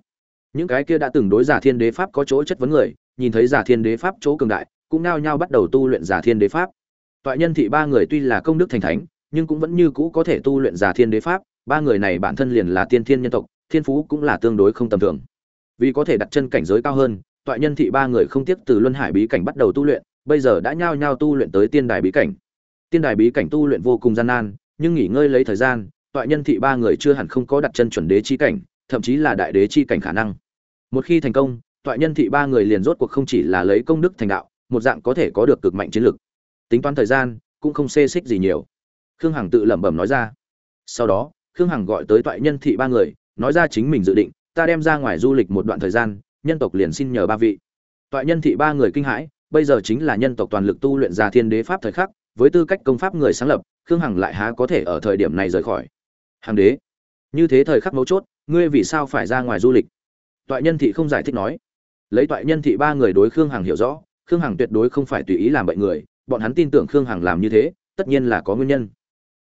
những cái kia đã từng đối giả thiên đế pháp có chỗ chất vấn người, nhìn thấy giả thiên đế pháp chỗ cường đại, cũng nao nhao bắt đầu tu luyện giả thiên đế pháp. Toại nhân thị ba người tuy là công đức thành thánh, nhưng cũng vẫn như cũ có thể tu luyện giả thiên đế pháp, ba người này bản thân liền là tiên thiên nhân tộc, thiên phú cũng là tương đối không tầm thường. Vì có thể đặt chân cảnh giới cao hơn, toại nhân thị ba người không tiếp từ luân hải bí cảnh bắt đầu tu luyện, bây giờ đã nhao nhao tu luyện tới tiên đài bí cảnh. Tiên đài bí cảnh tu luyện vô cùng gian nan, nhưng nghỉ ngơi lấy thời gian, toại nhân thị ba người chưa hẳn không có đặt chân chuẩn đế chi cảnh, thậm chí là đại đế chi cảnh khả năng một khi thành công toại nhân thị ba người liền rốt cuộc không chỉ là lấy công đức thành đạo, một dạng có thể có được cực mạnh chiến lực. Tính toán thời gian, cũng không xê xích gì nhiều. Khương hằng tự lẩm bẩm nói ra. Sau đó, khương hằng gọi tới toại nhân thị ba người, nói ra chính mình dự định, ta đem ra ngoài du lịch một đoạn thời gian, nhân tộc liền xin nhờ ba vị. Toại nhân thị ba người kinh hãi, bây giờ chính là nhân tộc toàn lực tu luyện ra thiên đế pháp thời khắc, với tư cách công pháp người sáng lập, khương hằng lại há có thể ở thời điểm này rời khỏi. Hàng đế, như thế thời khắc mấu chốt, ngươi vì sao phải ra ngoài du lịch? Toại nhân thị không giải thích nói. Lấy toại nhân thị ba người đối khương hằng hiểu rõ, khương hằng tuyệt đối không phải tùy ý làm bệnh người, bọn hắn tin tưởng khương hằng làm như thế, tất nhiên là có nguyên nhân.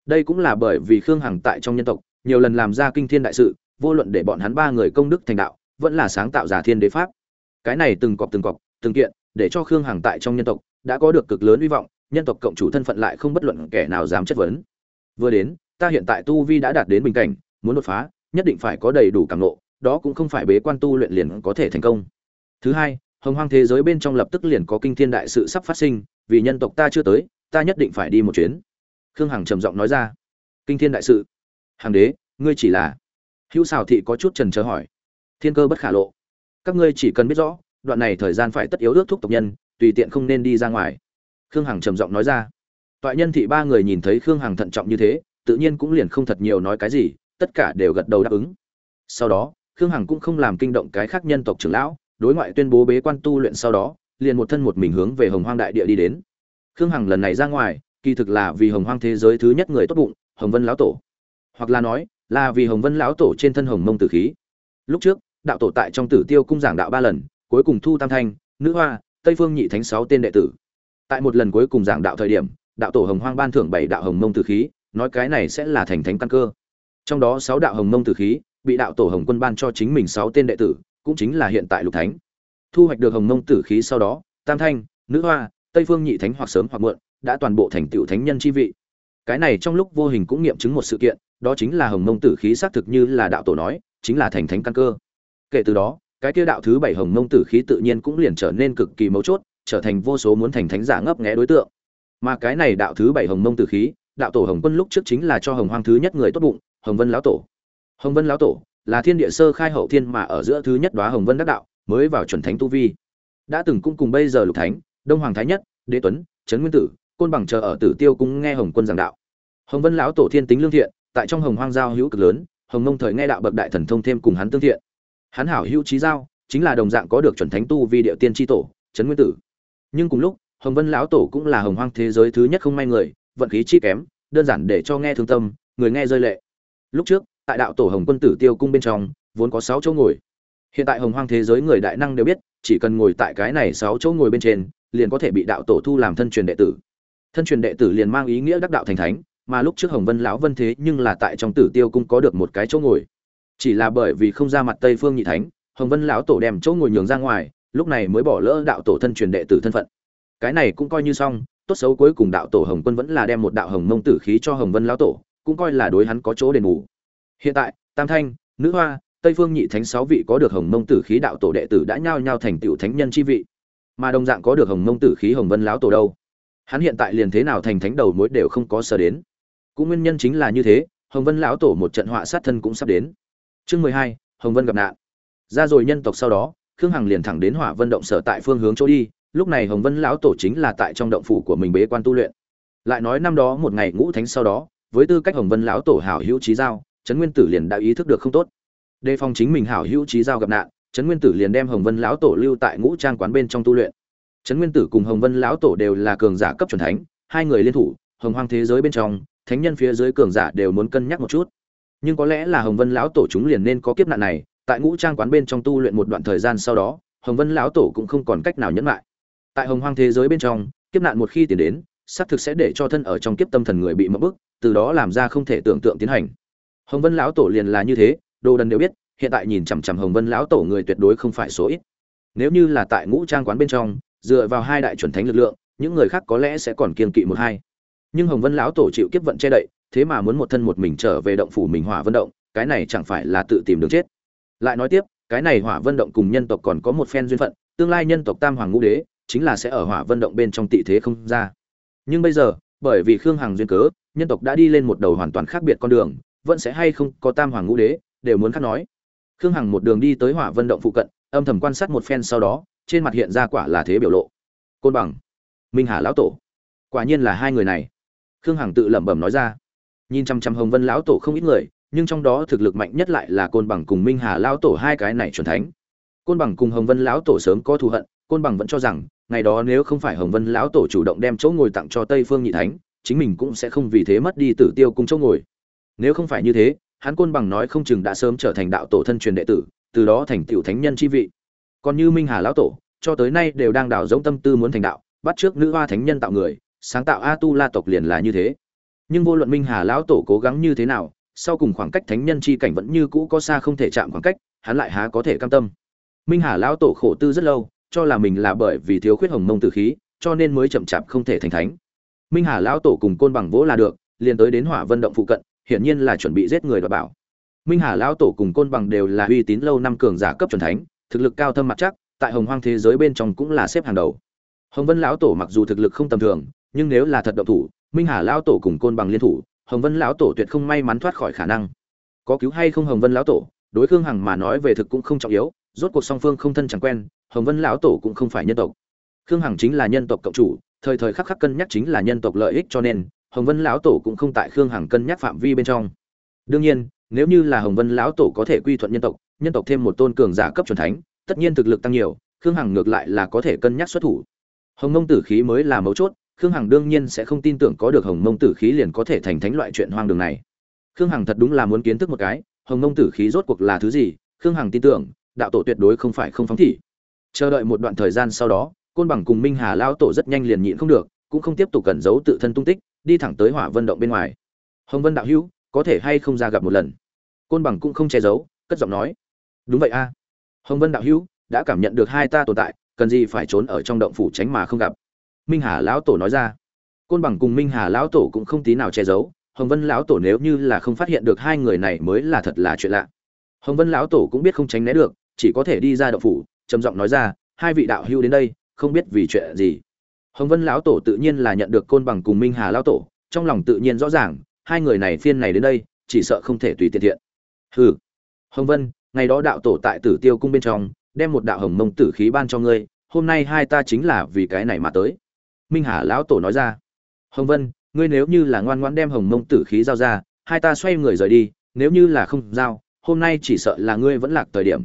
Đây cũng là bởi vì khương hằng tại trong nhân tộc, nhiều lần làm ra kinh thiên đại sự, vô luận để bọn hắn ba người công đức thành đạo, vẫn là sáng tạo giả thiên đế pháp. Cái này từng cọc từng cọc, từng kiện, để cho khương hằng tại trong nhân tộc đã có được cực lớn hy vọng, nhân tộc cộng chủ thân phận lại không bất luận kẻ nào dám chất vấn. Vừa đến, ta hiện tại tu vi đã đạt đến bình cảnh, muốn đột phá, nhất định phải có đầy đủ cảm lộ đó cũng không phải bế quan tu luyện liền có thể thành công. Thứ hai, hồng hoang thế giới bên trong lập tức liền có kinh thiên đại sự sắp phát sinh, vì nhân tộc ta chưa tới, ta nhất định phải đi một chuyến. Khương hằng trầm giọng nói ra. Kinh thiên đại sự. Hằng đế, ngươi chỉ là hữu xào thị có chút trần trờ hỏi. Thiên cơ bất khả lộ. Các ngươi chỉ cần biết rõ, đoạn này thời gian phải tất yếu ước thúc tộc nhân, tùy tiện không nên đi ra ngoài. Khương hằng trầm giọng nói ra. Toại nhân thị ba người nhìn thấy khương hằng thận trọng như thế, tự nhiên cũng liền không thật nhiều nói cái gì, tất cả đều gật đầu đáp ứng. Sau đó khương hằng cũng không làm kinh động cái khác nhân tộc trưởng lão, đối ngoại tuyên bố bế quan tu luyện sau đó, liền một thân một mình hướng về hồng hoang đại địa đi đến. Khương hằng lần này ra ngoài, kỳ thực là vì hồng hoang thế giới thứ nhất người tốt bụng, hồng vân lão tổ. Hoặc là nói, là vì hồng vân lão tổ trên thân hồng mông tử khí. Lúc trước, đạo tổ tại trong tử tiêu cung giảng đạo ba lần, cuối cùng thu tam thanh, nữ hoa, tây phương nhị thánh sáu tên đệ tử. Tại một lần cuối cùng giảng đạo thời điểm, đạo tổ hồng hoang ban thưởng bảy đạo hồng mông tử khí, nói cái này sẽ là thành thánh căn cơ. Trong đó sáu đạo hồng mông tử khí bị đạo tổ hồng quân ban cho chính mình sáu tên đệ tử, cũng chính là hiện tại lục thánh. Thu hoạch được hồng mông tử khí sau đó, tam thanh, nữ hoa, tây phương nhị thánh hoặc sớm hoặc muộn, đã toàn bộ thành tựu thánh nhân chi vị. Cái này trong lúc vô hình cũng nghiệm chứng một sự kiện, đó chính là hồng mông tử khí xác thực như là đạo tổ nói, chính là thành thánh căn cơ. Kể từ đó, cái kia đạo thứ bảy hồng mông tử khí tự nhiên cũng liền trở nên cực kỳ mấu chốt, trở thành vô số muốn thành thánh giả ngấp nghé đối tượng. Mà cái này đạo thứ bảy hồng mông tử khí, đạo tổ hồng quân lúc trước chính là cho hồng hoang thứ nhất người tốt bụng, hồng vân lão tổ hồng vân lão tổ là thiên địa sơ khai hậu thiên mà ở giữa thứ nhất đoá hồng vân đắc đạo, mới vào chuẩn thánh tu vi. Đã từng cũng cùng bây giờ lục thánh, đông hoàng thái nhất, đế tuấn, trấn nguyên tử, côn bằng chờ ở tử tiêu cũng nghe hồng quân giảng đạo. Hồng vân lão tổ thiên tính lương thiện, tại trong hồng hoang giao hữu cực lớn, hồng Nông thời nghe đạo bậc đại thần thông thêm cùng hắn tương thiện. Hắn hảo hữu trí giao, chính là đồng dạng có được chuẩn thánh tu vi địa tiên tri tổ, trấn nguyên tử. Nhưng cùng lúc, hồng vân lão tổ cũng là hồng hoang thế giới thứ nhất không may người, vận khí chi kém, đơn giản để cho nghe thương tâm, người nghe rơi lệ. Lúc trước tại đạo tổ hồng quân tử tiêu cung bên trong, vốn có sáu chỗ ngồi. Hiện tại hồng hoang thế giới người đại năng đều biết, chỉ cần ngồi tại cái này sáu chỗ ngồi bên trên, liền có thể bị đạo tổ thu làm thân truyền đệ tử. Thân truyền đệ tử liền mang ý nghĩa đắc đạo thành thánh, mà lúc trước hồng vân lão vân thế nhưng là tại trong tử tiêu cung có được một cái chỗ ngồi. Chỉ là bởi vì không ra mặt tây phương nhị thánh, hồng vân lão tổ đem chỗ ngồi nhường ra ngoài, lúc này mới bỏ lỡ đạo tổ thân truyền đệ tử thân phận. Cái này cũng coi như xong, tốt xấu cuối cùng đạo tổ hồng quân vẫn là đem một đạo hồng mông tử khí cho hồng vân lão tổ, cũng coi là đối hắn có chỗ đền bù hiện tại, tam thanh, nữ hoa, tây phương nhị thánh sáu vị có được hồng mông tử khí đạo tổ đệ tử đã nhao nhao thành tựu thánh nhân chi vị. Mà đồng dạng có được hồng mông tử khí hồng vân lão tổ đâu? Hắn hiện tại liền thế nào thành thánh đầu mối đều không có sở đến. Cũng nguyên nhân chính là như thế, hồng vân lão tổ một trận họa sát thân cũng sắp đến. Chương mười hai, hồng vân gặp nạn. Ra rồi nhân tộc sau đó, khương hằng liền thẳng đến hỏa vân động sở tại phương hướng chỗ đi, lúc này hồng vân lão tổ chính là tại trong động phủ của mình bế quan tu luyện. Lại nói năm đó một ngày ngũ thánh sau đó, với tư cách hồng vân lão tổ hảo hữu trí giao trấn nguyên tử liền đã ý thức được không tốt. Đề phòng chính mình hảo hữu trí giao gặp nạn, trấn nguyên tử liền đem hồng vân lão tổ lưu tại ngũ trang quán bên trong tu luyện. Trấn nguyên tử cùng hồng vân lão tổ đều là cường giả cấp c thánh, hai người liên thủ, hồng hoang thế giới bên trong, thánh nhân phía dưới cường giả đều muốn cân nhắc một chút. Nhưng có lẽ là hồng vân lão tổ chúng liền nên có kiếp nạn này, tại ngũ trang quán bên trong tu luyện một đoạn thời gian sau đó, hồng vân lão tổ cũng không còn cách nào nhẫn lại. Tại hồng hoang thế giới bên trong, kiếp nạn một khi tiến đến, xác thực sẽ để cho thân ở trong kiếp tâm thần người bị mất bức, từ đó làm ra không thể tưởng tượng tiến hành hồng vân lão tổ liền là như thế, đồ đần đều biết, hiện tại nhìn chằm chằm hồng vân lão tổ người tuyệt đối không phải số ít. Nếu như là tại ngũ trang quán bên trong, dựa vào hai đại chuẩn thánh lực lượng, những người khác có lẽ sẽ còn kiên kỵ một hai. Nhưng hồng vân lão tổ chịu kiếp vận che đậy, thế mà muốn một thân một mình trở về động phủ mình hỏa vân động, cái này chẳng phải là tự tìm đường chết. Lại nói tiếp, cái này hỏa vân động cùng nhân tộc còn có một phen duyên phận, tương lai nhân tộc tam hoàng ngũ đế chính là sẽ ở hỏa vân động bên trong tị thế không ra. Nhưng bây giờ, bởi vì khương hằng duyên cớ, nhân tộc đã đi lên một đầu hoàn toàn khác biệt con đường vẫn sẽ hay không có tam hoàng ngũ đế, đều muốn khắc nói. Khương hằng một đường đi tới hỏa vân động phụ cận, âm thầm quan sát một phen sau đó, trên mặt hiện ra quả là thế biểu lộ. Côn bằng. Minh hà lão tổ. Quả nhiên là hai người này. Khương hằng tự lẩm bẩm nói ra. Nhìn chăm chăm hồng vân lão tổ không ít người, nhưng trong đó thực lực mạnh nhất lại là côn bằng cùng minh hà lão tổ hai cái này chuẩn thánh. Côn bằng cùng hồng vân lão tổ sớm có thù hận, côn bằng vẫn cho rằng, ngày đó nếu không phải hồng vân lão tổ chủ động đem chỗ ngồi tặng cho tây phương nhị thánh, chính mình cũng sẽ không vì thế mất đi tử tiêu cùng chỗ ngồi nếu không phải như thế, hắn côn bằng nói không chừng đã sớm trở thành đạo tổ thân truyền đệ tử, từ đó thành tiểu thánh nhân chi vị. Còn như minh hà lão tổ, cho tới nay đều đang đào giống tâm tư muốn thành đạo, bắt trước nữ hoa thánh nhân tạo người, sáng tạo a tu la tộc liền là như thế. Nhưng vô luận minh hà lão tổ cố gắng như thế nào, sau cùng khoảng cách thánh nhân chi cảnh vẫn như cũ có xa không thể chạm khoảng cách, hắn lại há có thể cam tâm. Minh hà lão tổ khổ tư rất lâu, cho là mình là bởi vì thiếu khuyết hồng mông tử khí, cho nên mới chậm chạp không thể thành thánh. Minh hà lão tổ cùng côn bằng vỗ là được, liền tới đến hỏa vân động phụ cận hiển nhiên là chuẩn bị giết người đoạt bảo. Minh hà lão tổ cùng côn bằng đều là uy tín lâu năm cường giả cấp chuẩn thánh, thực lực cao thâm mặt chắc, tại hồng hoang thế giới bên trong cũng là xếp hàng đầu. Hồng vân lão tổ mặc dù thực lực không tầm thường, nhưng nếu là thật động thủ, minh hà lão tổ cùng côn bằng liên thủ, hồng vân lão tổ tuyệt không may mắn thoát khỏi khả năng. Có cứu hay không hồng vân lão tổ, đối khương hằng mà nói về thực cũng không trọng yếu, rốt cuộc song phương không thân chẳng quen, hồng vân lão tổ cũng không phải nhân tộc. Khương hằng chính là nhân tộc cộng chủ, thời thời khắc khắc cân nhắc chính là nhân tộc lợi ích cho nên hồng vân lão tổ cũng không tại khương hằng cân nhắc phạm vi bên trong. Đương nhiên, nếu như là hồng vân lão tổ có thể quy thuận nhân tộc nhân tộc thêm một tôn cường giả cấp truyền thánh, tất nhiên thực lực tăng nhiều, khương hằng ngược lại là có thể cân nhắc xuất thủ. Hồng mông tử khí mới là mấu chốt, khương hằng đương nhiên sẽ không tin tưởng có được hồng mông tử khí liền có thể thành thánh loại chuyện hoang đường này. Khương hằng thật đúng là muốn kiến thức một cái, hồng mông tử khí rốt cuộc là thứ gì, khương hằng tin tưởng, đạo tổ tuyệt đối không phải không phóng thị. Chờ đợi một đoạn thời gian sau đó, côn bằng cùng minh hà lão tổ rất nhanh liền nhịn không được cũng không tiếp tục cẩn giấu tự thân tung tích, đi thẳng tới hỏa vân động bên ngoài. Hồng vân đạo hữu, có thể hay không ra gặp một lần? Côn bằng cũng không che giấu, cất giọng nói. Đúng vậy a. Hồng vân đạo hữu, đã cảm nhận được hai ta tồn tại, cần gì phải trốn ở trong động phủ tránh mà không gặp. Minh hà lão tổ nói ra. Côn bằng cùng minh hà lão tổ cũng không tí nào che giấu, hồng vân lão tổ nếu như là không phát hiện được hai người này mới là thật là chuyện lạ. Hồng vân lão tổ cũng biết không tránh né được, chỉ có thể đi ra động phủ, trầm giọng nói ra, hai vị đạo hưu đến đây, không biết vì chuyện gì hồng vân lão tổ tự nhiên là nhận được côn bằng cùng minh hà lão tổ, trong lòng tự nhiên rõ ràng, hai người này phiên này đến đây, chỉ sợ không thể tùy tiện thiện. Hừ. Hồng vân, ngày đó đạo tổ tại tử tiêu cung bên trong, đem một đạo hồng mông tử khí ban cho ngươi, hôm nay hai ta chính là vì cái này mà tới. Minh hà lão tổ nói ra. Hồng vân, ngươi nếu như là ngoan ngoãn đem hồng mông tử khí giao ra, hai ta xoay người rời đi, nếu như là không giao, hôm nay chỉ sợ là ngươi vẫn lạc thời điểm.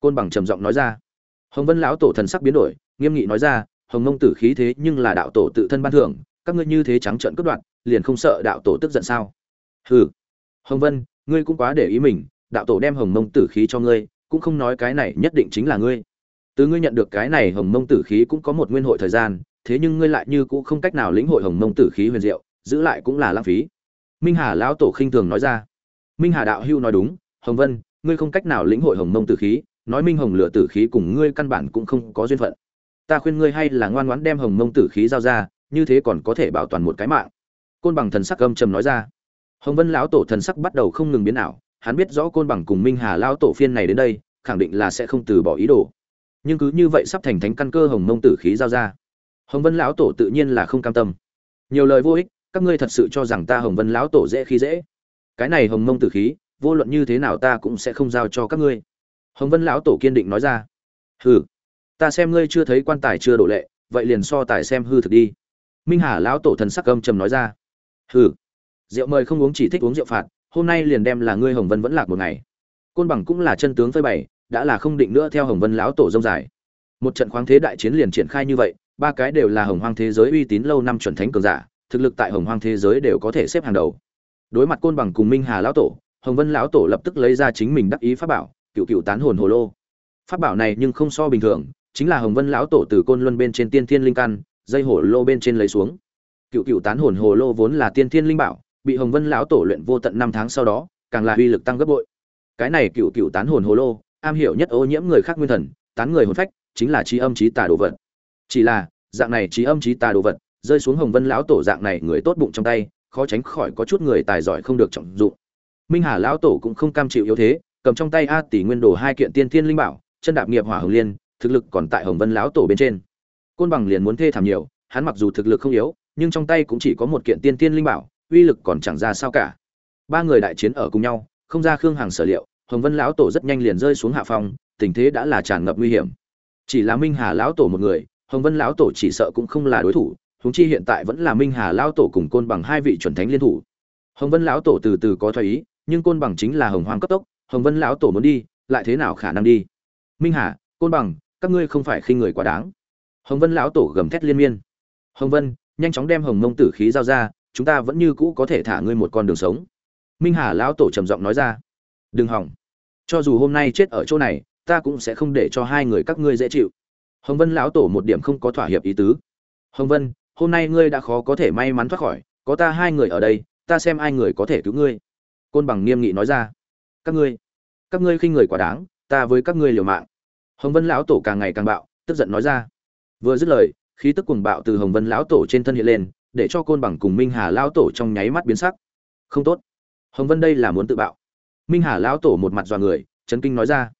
Côn bằng trầm giọng nói ra. Hồng vân lão tổ thần sắc biến đổi, nghiêm nghị nói ra hồng mông tử khí thế nhưng là đạo tổ tự thân ban thưởng, các ngươi như thế trắng trợn cướp đoạt, liền không sợ đạo tổ tức giận sao? Hừ. Hồng vân, ngươi cũng quá để ý mình, đạo tổ đem hồng mông tử khí cho ngươi, cũng không nói cái này nhất định chính là ngươi. Từ ngươi nhận được cái này hồng mông tử khí cũng có một nguyên hội thời gian, thế nhưng ngươi lại như cũng không cách nào lĩnh hội hồng mông tử khí huyền diệu, giữ lại cũng là lãng phí. Minh hà lão tổ khinh thường nói ra. Minh hà đạo hưu nói đúng, hồng vân, ngươi không cách nào lĩnh hội hồng mông tử khí, nói minh hồng lửa tử khí cùng ngươi căn bản cũng không có duyên phận ta khuyên ngươi hay là ngoan ngoãn đem hồng mông tử khí giao ra, như thế còn có thể bảo toàn một cái mạng. Côn bằng thần sắc âm trầm nói ra. Hồng vân lão tổ thần sắc bắt đầu không ngừng biến ảo, hắn biết rõ côn bằng cùng minh hà lão tổ phiên này đến đây, khẳng định là sẽ không từ bỏ ý đồ. Nhưng cứ như vậy sắp thành thánh căn cơ hồng mông tử khí giao ra. Hồng vân lão tổ tự nhiên là không cam tâm. Nhiều lời vô ích, các ngươi thật sự cho rằng ta hồng vân lão tổ dễ khi dễ? Cái này hồng mông tử khí, vô luận như thế nào ta cũng sẽ không giao cho các ngươi. Hồng vân lão tổ kiên định nói ra. Hừ ta xem ngươi chưa thấy quan tài chưa đổ lệ, vậy liền so tài xem hư thực đi. Minh hà lão tổ thần sắc âm trầm nói ra. Hừ, rượu mời không uống chỉ thích uống rượu phạt, hôm nay liền đem là ngươi hồng vân vẫn lạc một ngày. Côn bằng cũng là chân tướng phơi bày, đã là không định nữa theo hồng vân lão tổ dông dài. Một trận khoáng thế đại chiến liền triển khai như vậy, ba cái đều là hồng hoang thế giới uy tín lâu năm chuẩn thánh cường giả, thực lực tại hồng hoang thế giới đều có thể xếp hàng đầu. Đối mặt côn bằng cùng minh hà lão tổ, hồng vân lão tổ lập tức lấy ra chính mình đắc ý pháp bảo, cựu cựu tán hồn hồ lô. Pháp bảo này nhưng không so bình thường chính là hồng vân lão tổ từ côn luân bên trên tiên thiên linh căn, dây hồ lô bên trên lấy xuống. Cựu cựu tán hồn hồ lô vốn là tiên thiên linh bảo, bị hồng vân lão tổ luyện vô tận năm tháng sau đó, càng là uy lực tăng gấp bội. Cái này cựu cựu tán hồn hồ lô, am hiểu nhất ô nhiễm người khác nguyên thần, tán người hồn phách, chính là trí âm trí tà đồ vật. Chỉ là, dạng này trí âm trí tà đồ vật, rơi xuống hồng vân lão tổ dạng này người tốt bụng trong tay, khó tránh khỏi có chút người tài giỏi không được trọng dụng. Minh hà lão tổ cũng không cam chịu yếu thế, cầm trong tay a tỷ nguyên đồ hai kiện tiên thiên linh bảo, chân đạp nghiệp hỏa hồng liên thực lực còn tại hồng vân lão tổ bên trên. Côn bằng liền muốn thê thảm nhiều, hắn mặc dù thực lực không yếu, nhưng trong tay cũng chỉ có một kiện tiên tiên linh bảo, uy lực còn chẳng ra sao cả. Ba người đại chiến ở cùng nhau, không ra khương hàng sở liệu, hồng vân lão tổ rất nhanh liền rơi xuống hạ phong, tình thế đã là tràn ngập nguy hiểm. Chỉ là minh hà lão tổ một người, hồng vân lão tổ chỉ sợ cũng không là đối thủ, huống chi hiện tại vẫn là minh hà lão tổ cùng côn bằng hai vị chuẩn thánh liên thủ. Hồng vân lão tổ từ từ có thoái ý, nhưng côn bằng chính là hồng hoang cấp tốc, hồng vân lão tổ muốn đi, lại thế nào khả năng đi? Minh hà, côn bằng các ngươi không phải khinh người quá đáng. Hồng vân lão tổ gầm thét liên miên. Hồng vân, nhanh chóng đem hồng mông tử khí giao ra, chúng ta vẫn như cũ có thể thả ngươi một con đường sống. Minh hà lão tổ trầm giọng nói ra. Đừng hỏng. Cho dù hôm nay chết ở chỗ này, ta cũng sẽ không để cho hai người các ngươi dễ chịu. Hồng vân lão tổ một điểm không có thỏa hiệp ý tứ. Hồng vân, hôm nay ngươi đã khó có thể may mắn thoát khỏi, có ta hai người ở đây, ta xem ai người có thể cứu ngươi. Côn bằng nghiêm nghị nói ra. Các ngươi các ngươi khinh người quá đáng, ta với các ngươi liều mạng hồng vân lão tổ càng ngày càng bạo, tức giận nói ra. Vừa dứt lời, khí tức cuồng bạo từ hồng vân lão tổ trên thân hiện lên, để cho côn bằng cùng minh hà lão tổ trong nháy mắt biến sắc. Không tốt. Hồng vân đây là muốn tự bạo. Minh hà lão tổ một mặt dọa người, chấn kinh nói ra.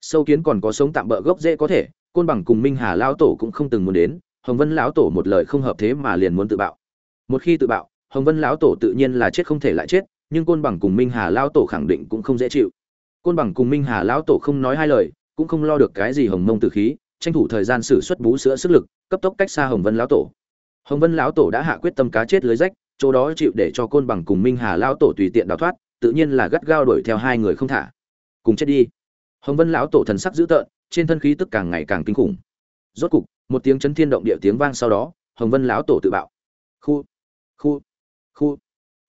Sâu kiến còn có sống tạm bỡ gốc dễ có thể, côn bằng cùng minh hà lão tổ cũng không từng muốn đến, hồng vân lão tổ một lời không hợp thế mà liền muốn tự bạo. Một khi tự bạo, hồng vân lão tổ tự nhiên là chết không thể lại chết, nhưng côn bằng cùng minh hà lão tổ khẳng định cũng không dễ chịu. Côn bằng cùng minh hà lão tổ không nói hai lời cũng không lo được cái gì hồng mông tử khí, tranh thủ thời gian xử xuất bú sữa sức lực, cấp tốc cách xa hồng vân lão tổ. Hồng vân lão tổ đã hạ quyết tâm cá chết lưới rách, chỗ đó chịu để cho côn bằng cùng minh hà lão tổ tùy tiện đào thoát, tự nhiên là gắt gao đuổi theo hai người không thả. Cùng chết đi. Hồng vân lão tổ thần sắc dữ tợn, trên thân khí tức càng ngày càng kinh khủng. Rốt cục, một tiếng chấn thiên động địa tiếng vang sau đó, hồng vân lão tổ tự bạo. Khu khu khu.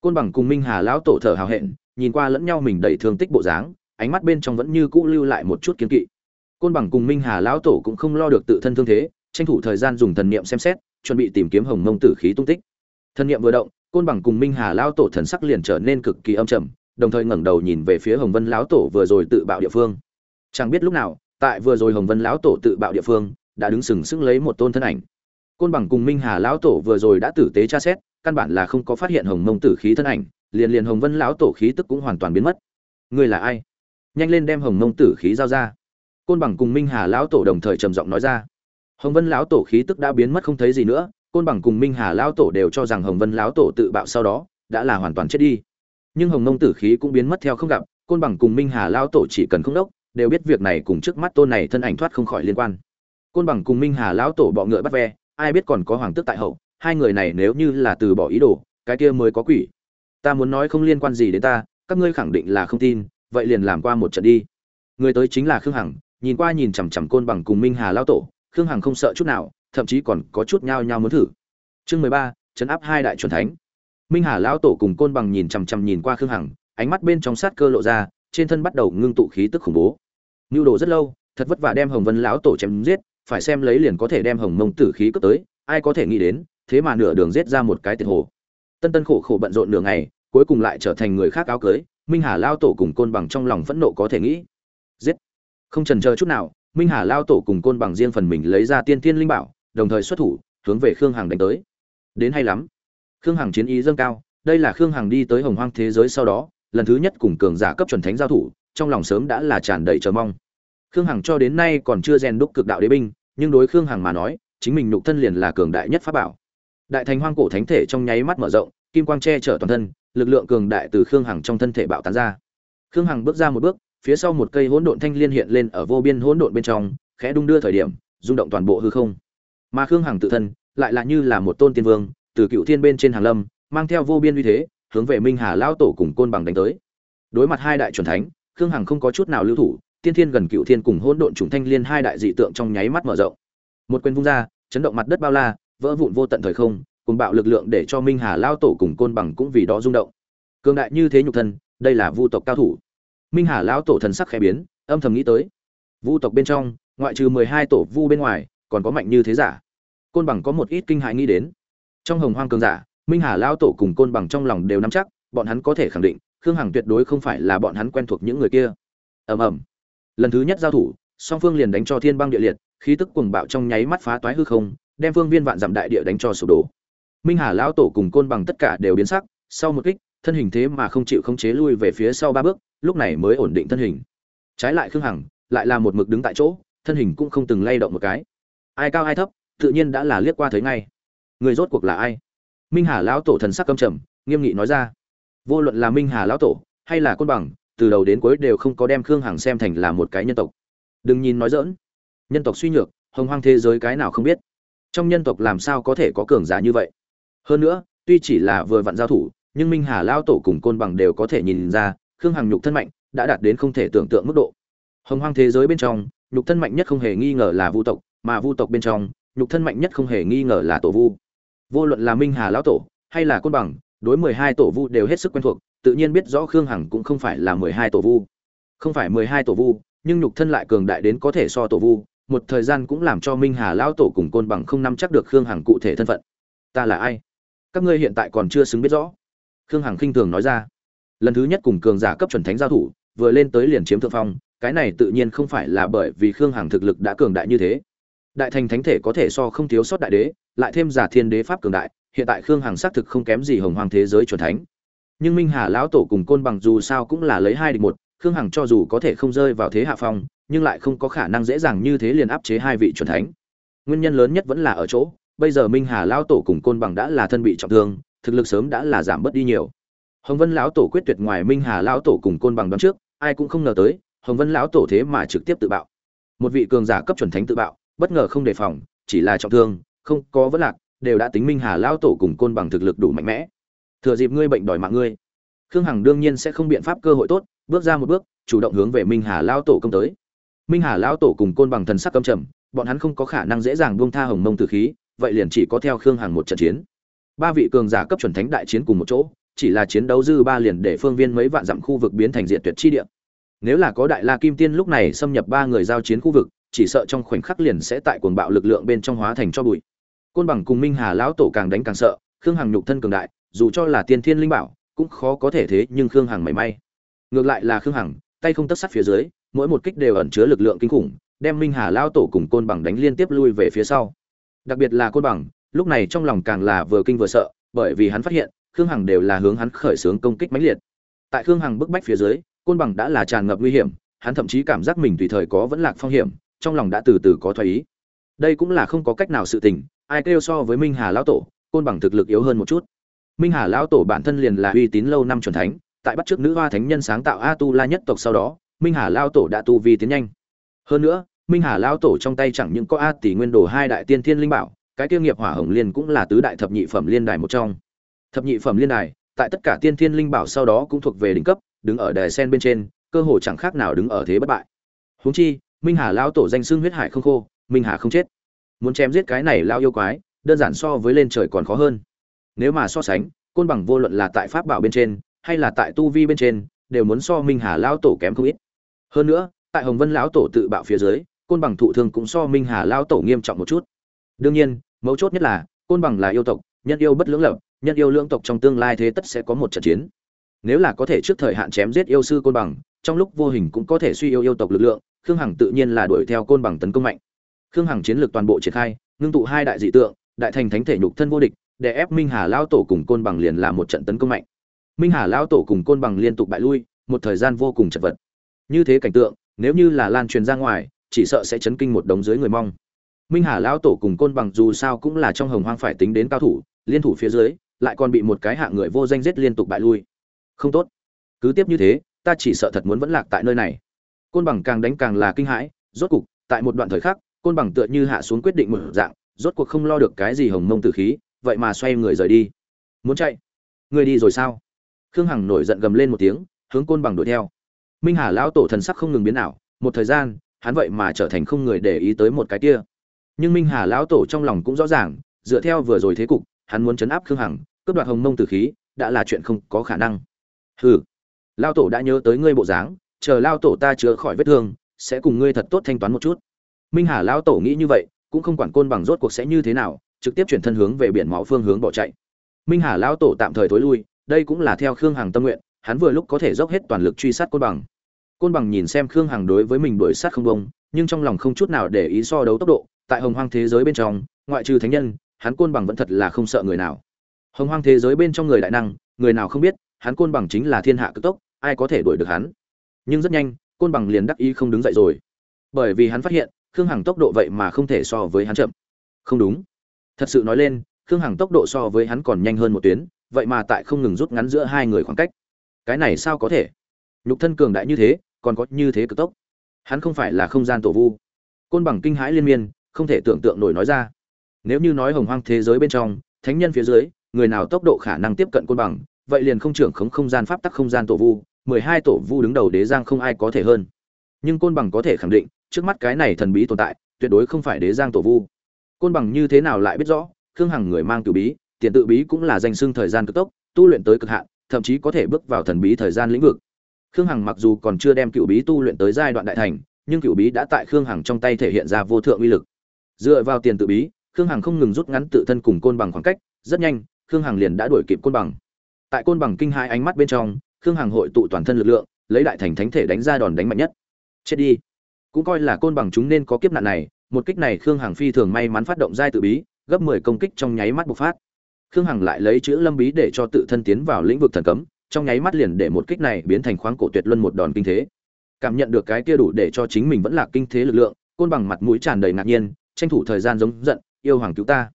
Côn bằng cùng minh hà lão tổ thở hào hẹn, nhìn qua lẫn nhau mình đầy thương tích bộ dáng, ánh mắt bên trong vẫn như cũ lưu lại một chút kiến kỵ côn bằng cùng minh hà lão tổ cũng không lo được tự thân thương thế, tranh thủ thời gian dùng thần niệm xem xét, chuẩn bị tìm kiếm hồng mông tử khí tung tích. Thần niệm vừa động, côn bằng cùng minh hà lão tổ thần sắc liền trở nên cực kỳ âm trầm, đồng thời ngẩng đầu nhìn về phía hồng vân lão tổ vừa rồi tự bạo địa phương. Chẳng biết lúc nào, tại vừa rồi hồng vân lão tổ tự bạo địa phương, đã đứng sừng sững lấy một tôn thân ảnh. Côn bằng cùng minh hà lão tổ vừa rồi đã tử tế tra xét, căn bản là không có phát hiện hồng mông tử khí thân ảnh, liền liền hồng vân lão tổ khí tức cũng hoàn toàn biến mất. Ngươi là ai? Nhanh lên đem hồng mông tử khí giao ra côn bằng cùng minh hà lão tổ đồng thời trầm giọng nói ra. Hồng vân lão tổ khí tức đã biến mất không thấy gì nữa, côn bằng cùng minh hà lão tổ đều cho rằng hồng vân lão tổ tự bạo sau đó đã là hoàn toàn chết đi. Nhưng hồng Nông tử khí cũng biến mất theo không gặp, côn bằng cùng minh hà lão tổ chỉ cần không đốc, đều biết việc này cùng trước mắt tôn này thân ảnh thoát không khỏi liên quan. Côn bằng cùng minh hà lão tổ bọ ngựa bắt ve, ai biết còn có hoàng tước tại hậu, hai người này nếu như là từ bỏ ý đồ, cái kia mới có quỷ. Ta muốn nói không liên quan gì đến ta, các ngươi khẳng định là không tin, vậy liền làm qua một trận đi. Người tới chính là khương hằng nhìn qua nhìn chằm chằm côn bằng cùng minh hà lao tổ, khương hằng không sợ chút nào, thậm chí còn có chút nhao nhao muốn thử. Chương mười ba, chấn áp hai đại c thánh. Minh hà lão tổ cùng côn bằng nhìn chằm chằm nhìn qua khương hằng, ánh mắt bên trong sát cơ lộ ra, trên thân bắt đầu ngưng tụ khí tức khủng bố. Nhu đồ rất lâu, thật vất vả đem hồng vân lão tổ chém giết, phải xem lấy liền có thể đem hồng mông tử khí cướp tới, ai có thể nghĩ đến, thế mà nửa đường giết ra một cái tiền hồ. Tân tân khổ khổ bận rộn nửa ngày, cuối cùng lại trở thành người khác áo cưới, minh hà lao tổ cùng côn bằng trong lòng phẫn nộ có thể nghĩ. Giết! Không trần chờ chút nào, minh hà lao tổ cùng côn bằng riêng phần mình lấy ra tiên tiên linh bảo, đồng thời xuất thủ, hướng về khương hằng đánh tới. Đến hay lắm. Khương hằng chiến ý dâng cao, đây là khương hằng đi tới hồng hoang thế giới sau đó, lần thứ nhất cùng cường giả cấp chuẩn thánh giao thủ, trong lòng sớm đã là tràn đầy chờ mong. Khương hằng cho đến nay còn chưa rèn đúc cực đạo đế binh, nhưng đối khương hằng mà nói, chính mình nhục thân liền là cường đại nhất pháp bảo. Đại thành hoang cổ thánh thể trong nháy mắt mở rộng, kim quang che chở toàn thân, lực lượng cường đại từ khương hằng trong thân thể bạo tán ra. Khương hằng bước ra một bước phía sau một cây hỗn độn thanh liên hiện lên ở vô biên hỗn độn bên trong, khẽ đung đưa thời điểm, rung động toàn bộ hư không. Mà khương hằng tự thân, lại là như là một tôn tiên vương, từ cựu thiên bên trên hàng lâm, mang theo vô biên uy thế, hướng về minh hà lao tổ cùng côn bằng đánh tới. Đối mặt hai đại chuẩn thánh, khương hằng không có chút nào lưu thủ, tiên thiên gần cựu thiên cùng hỗn độn trùng thanh liên hai đại dị tượng trong nháy mắt mở rộng. Một quyền vung ra, chấn động mặt đất bao la, vỡ vụn vô tận thời không, cùng bạo lực lượng để cho minh hà lao tổ cùng côn bằng cũng vì đó rung động. Cường đại như thế nhục thân, đây là vu tộc cao thủ minh hà Lão tổ thần sắc khẽ biến, âm thầm nghĩ tới. Vu tộc bên trong, ngoại trừ mười hai tổ vu bên ngoài, còn có mạnh như thế giả. Côn bằng có một ít kinh hại nghĩ đến. Trong hồng hoang cường giả, minh hà Lão tổ cùng côn bằng trong lòng đều nắm chắc, bọn hắn có thể khẳng định, khương hằng tuyệt đối không phải là bọn hắn quen thuộc những người kia. Ầm ầm. Lần thứ nhất giao thủ, song phương liền đánh cho thiên băng địa liệt, khí tức cuồng bạo trong nháy mắt phá toái hư không, đem phương viên vạn dặm đại địa đánh cho sụp đổ. Minh hà lão tổ cùng côn bằng tất cả đều biến sắc, sau một kích, thân hình thế mà không chịu khống chế lui về phía sau ba bước lúc này mới ổn định thân hình. Trái lại khương hằng, lại là một mực đứng tại chỗ, thân hình cũng không từng lay động một cái. Ai cao ai thấp, tự nhiên đã là liếc qua thấy ngay. Người rốt cuộc là ai? Minh hà lão tổ thần sắc căm trầm, nghiêm nghị nói ra. Vô luận là minh hà lão tổ hay là côn bằng, từ đầu đến cuối đều không có đem khương hằng xem thành là một cái nhân tộc. Đừng nhìn nói dỡn nhân tộc suy nhược, hồng hoang thế giới cái nào không biết. Trong nhân tộc làm sao có thể có cường giả như vậy? Hơn nữa, tuy chỉ là vừa vặn giao thủ, nhưng minh hà Lão tổ cùng côn bằng đều có thể nhìn ra khương hằng nhục thân mạnh, đã đạt đến không thể tưởng tượng mức độ. Hồng hoang thế giới bên trong, nhục thân mạnh nhất không hề nghi ngờ là vu tộc, mà vu tộc bên trong, nhục thân mạnh nhất không hề nghi ngờ là tổ vu. Vô luận là minh hà lão tổ, hay là côn bằng, đối mười hai tổ vu đều hết sức quen thuộc, tự nhiên biết rõ khương hằng cũng không phải là mười hai tổ vu. Không phải mười hai tổ vu, nhưng nhục thân lại cường đại đến có thể so tổ vu, một thời gian cũng làm cho minh hà lão tổ cùng côn bằng không nắm chắc được khương hằng cụ thể thân phận. Ta là ai? Các ngươi hiện tại còn chưa xứng biết rõ. Khương hằng khinh thường nói ra lần thứ nhất cùng cường giả cấp chuẩn thánh giao thủ, vừa lên tới liền chiếm thượng phong, cái này tự nhiên không phải là bởi vì khương hằng thực lực đã cường đại như thế. Đại thành thánh thể có thể so không thiếu sót đại đế, lại thêm giả thiên đế pháp cường đại, hiện tại khương hằng xác thực không kém gì hồng hoàng thế giới chuẩn thánh. Nhưng minh hà lão tổ cùng côn bằng dù sao cũng là lấy hai địch một, khương hằng cho dù có thể không rơi vào thế hạ phong, nhưng lại không có khả năng dễ dàng như thế liền áp chế hai vị chuẩn thánh. Nguyên nhân lớn nhất vẫn là ở chỗ, bây giờ minh hà lão tổ cùng côn bằng đã là thân bị trọng thương, thực lực sớm đã là giảm bớt đi nhiều hồng vân lão tổ quyết tuyệt ngoài minh hà lão tổ cùng côn bằng đón trước, ai cũng không ngờ tới, hồng vân lão tổ thế mà trực tiếp tự bạo. Một vị cường giả cấp chuẩn thánh tự bạo, bất ngờ không đề phòng, chỉ là trọng thương, không có vấn lạc, đều đã tính minh hà lão tổ cùng côn bằng thực lực đủ mạnh mẽ. Thừa dịp ngươi bệnh đòi mạng ngươi, khương hằng đương nhiên sẽ không biện pháp cơ hội tốt, bước ra một bước, chủ động hướng về minh hà lão tổ công tới. Minh hà lão tổ cùng côn bằng thần sắc căm trầm, bọn hắn không có khả năng dễ dàng buông tha hồng mông tử khí, vậy liền chỉ có theo khương hằng một trận chiến. Ba vị cường giả cấp chuẩn thánh đại chiến cùng một chỗ chỉ là chiến đấu dư ba liền để phương viên mấy vạn dặm khu vực biến thành diện tuyệt chi địa. Nếu là có đại la kim tiên lúc này xâm nhập ba người giao chiến khu vực, chỉ sợ trong khoảnh khắc liền sẽ tại cuồng bạo lực lượng bên trong hóa thành cho bụi. Côn bằng cùng minh hà lão tổ càng đánh càng sợ, khương hằng nhục thân cường đại, dù cho là tiên thiên linh bảo, cũng khó có thể thế nhưng khương hằng mảy may. Ngược lại là khương hằng, tay không tất sắt phía dưới, mỗi một kích đều ẩn chứa lực lượng kinh khủng, đem minh hà lão tổ cùng côn bằng đánh liên tiếp lui về phía sau. Đặc biệt là côn bằng, lúc này trong lòng càng là vừa kinh vừa sợ, bởi vì hắn phát hiện khương hằng đều là hướng hắn khởi xướng công kích mãnh liệt. Tại khương hằng bức bách phía dưới, côn bằng đã là tràn ngập nguy hiểm, hắn thậm chí cảm giác mình tùy thời có vẫn lạc phong hiểm, trong lòng đã từ từ có thoái ý. Đây cũng là không có cách nào sự tình, ai kêu so với minh hà lão tổ, côn bằng thực lực yếu hơn một chút. Minh hà lão tổ bản thân liền là uy tín lâu năm chuẩn thánh, tại bắt trước nữ hoa thánh nhân sáng tạo a tu la nhất tộc sau đó, minh hà lão tổ đã tu vi tiến nhanh. Hơn nữa, minh hà lão tổ trong tay chẳng những có a tỷ nguyên đồ hai đại tiên thiên linh bảo, cái tiêu nghiệp hỏa hồng liên cũng là tứ đại thập nhị phẩm liên đài một trong thập nhị phẩm liên đài, tại tất cả tiên thiên linh bảo sau đó cũng thuộc về đỉnh cấp, đứng ở đài sen bên trên, cơ hồ chẳng khác nào đứng ở thế bất bại. Huống chi, minh hà lao tổ danh xưng huyết hải không khô, minh hà không chết. Muốn chém giết cái này lao yêu quái, đơn giản so với lên trời còn khó hơn. Nếu mà so sánh, côn bằng vô luận là tại pháp bảo bên trên, hay là tại tu vi bên trên, đều muốn so minh hà lao tổ kém không ít. Hơn nữa, tại hồng vân lão tổ tự bạo phía dưới, côn bằng thụ thương cũng so minh hà lao tổ nghiêm trọng một chút. Đương nhiên, mấu chốt nhất là, côn bằng là yêu tộc, nhân yêu bất lưỡng lập nhân yêu lưỡng tộc trong tương lai thế tất sẽ có một trận chiến. Nếu là có thể trước thời hạn chém giết yêu sư côn bằng, trong lúc vô hình cũng có thể suy yêu yêu tộc lực lượng, khương hằng tự nhiên là đuổi theo côn bằng tấn công mạnh. Khương hằng chiến lược toàn bộ triển khai, ngưng tụ hai đại dị tượng, đại thành thánh thể nhục thân vô địch, để ép minh hà lao tổ cùng côn bằng liền là một trận tấn công mạnh. Minh hà lao tổ cùng côn bằng liên tục bại lui, một thời gian vô cùng chật vật. Như thế cảnh tượng, nếu như là lan truyền ra ngoài, chỉ sợ sẽ chấn kinh một đống dưới người mong. Minh hà lao tổ cùng côn bằng dù sao cũng là trong hồng hoang phải tính đến cao thủ, liên thủ phía dưới lại còn bị một cái hạng người vô danh giết liên tục bại lui. Không tốt. Cứ tiếp như thế, ta chỉ sợ thật muốn vẫn lạc tại nơi này. Côn bằng càng đánh càng là kinh hãi, rốt cục, tại một đoạn thời khắc, côn bằng tựa như hạ xuống quyết định một dạng, rốt cuộc không lo được cái gì hồng mông tử khí, vậy mà xoay người rời đi. Muốn chạy? Người đi rồi sao? Khương hằng nổi giận gầm lên một tiếng, hướng côn bằng đuổi theo. Minh hà lão tổ thần sắc không ngừng biến ảo, một thời gian, hắn vậy mà trở thành không người để ý tới một cái kia. Nhưng minh hà lão tổ trong lòng cũng rõ ràng, dựa theo vừa rồi thế cục, hắn muốn chấn áp khương hằng cướp đoạt hồng mông tử khí, đã là chuyện không có khả năng. Hừ, lao tổ đã nhớ tới ngươi bộ dáng, chờ lao tổ ta chữa khỏi vết thương, sẽ cùng ngươi thật tốt thanh toán một chút. Minh hà lao tổ nghĩ như vậy, cũng không quản côn bằng rốt cuộc sẽ như thế nào, trực tiếp chuyển thân hướng về biển máu phương hướng bỏ chạy. Minh hà lao tổ tạm thời thối lui, đây cũng là theo khương hằng tâm nguyện, hắn vừa lúc có thể dốc hết toàn lực truy sát côn bằng. Côn bằng nhìn xem khương hằng đối với mình đuổi sát không bông nhưng trong lòng không chút nào để ý so đấu tốc độ, tại hồng hoang thế giới bên trong, ngoại trừ thánh nhân, hắn côn bằng vẫn thật là không sợ người nào hồng hoang thế giới bên trong người đại năng, người nào không biết, hắn côn bằng chính là thiên hạ cực tốc, ai có thể đuổi được hắn? Nhưng rất nhanh, côn bằng liền đắc ý không đứng dậy rồi. Bởi vì hắn phát hiện, khương hằng tốc độ vậy mà không thể so với hắn chậm. Không đúng. Thật sự nói lên, khương hằng tốc độ so với hắn còn nhanh hơn một tuyến, vậy mà tại không ngừng rút ngắn giữa hai người khoảng cách. Cái này sao có thể? Nhục thân cường đại như thế, còn có như thế cực tốc. Hắn không phải là không gian tổ vu. Côn bằng kinh hãi liên miên, không thể tưởng tượng nổi nói ra. Nếu như nói hồng hoang thế giới bên trong, thánh nhân phía dưới người nào tốc độ khả năng tiếp cận côn bằng, vậy liền không trưởng khống không gian pháp tắc không gian tổ vu, mười hai tổ vu đứng đầu đế giang không ai có thể hơn. Nhưng côn bằng có thể khẳng định, trước mắt cái này thần bí tồn tại, tuyệt đối không phải đế giang tổ vu. Côn bằng như thế nào lại biết rõ, khương hằng người mang cửu bí, tiền tự bí cũng là danh xưng thời gian cực tốc, tu luyện tới cực hạn, thậm chí có thể bước vào thần bí thời gian lĩnh vực. Khương hằng mặc dù còn chưa đem cựu bí tu luyện tới giai đoạn đại thành, nhưng cựu bí đã tại khương hằng trong tay thể hiện ra vô thượng uy lực. Dựa vào tiền tự bí, khương hằng không ngừng rút ngắn tự thân cùng côn bằng khoảng cách, rất nhanh khương hằng liền đã đuổi kịp côn bằng. Tại côn bằng kinh hai ánh mắt bên trong, khương hằng hội tụ toàn thân lực lượng, lấy đại thành thánh thể đánh ra đòn đánh mạnh nhất. Chết đi. Cũng coi là côn bằng chúng nên có kiếp nạn này, một kích này khương hằng phi thường may mắn phát động giai tự bí, gấp mười công kích trong nháy mắt bộc phát. Khương hằng lại lấy chữ lâm bí để cho tự thân tiến vào lĩnh vực thần cấm, trong nháy mắt liền để một kích này biến thành khoáng cổ tuyệt luân một đòn kinh thế. Cảm nhận được cái kia đủ để cho chính mình vẫn là kinh thế lực lượng, côn bằng mặt mũi tràn đầy ngạc nhiên, tranh thủ thời gian giống giận, yêu hoàng cứu ta.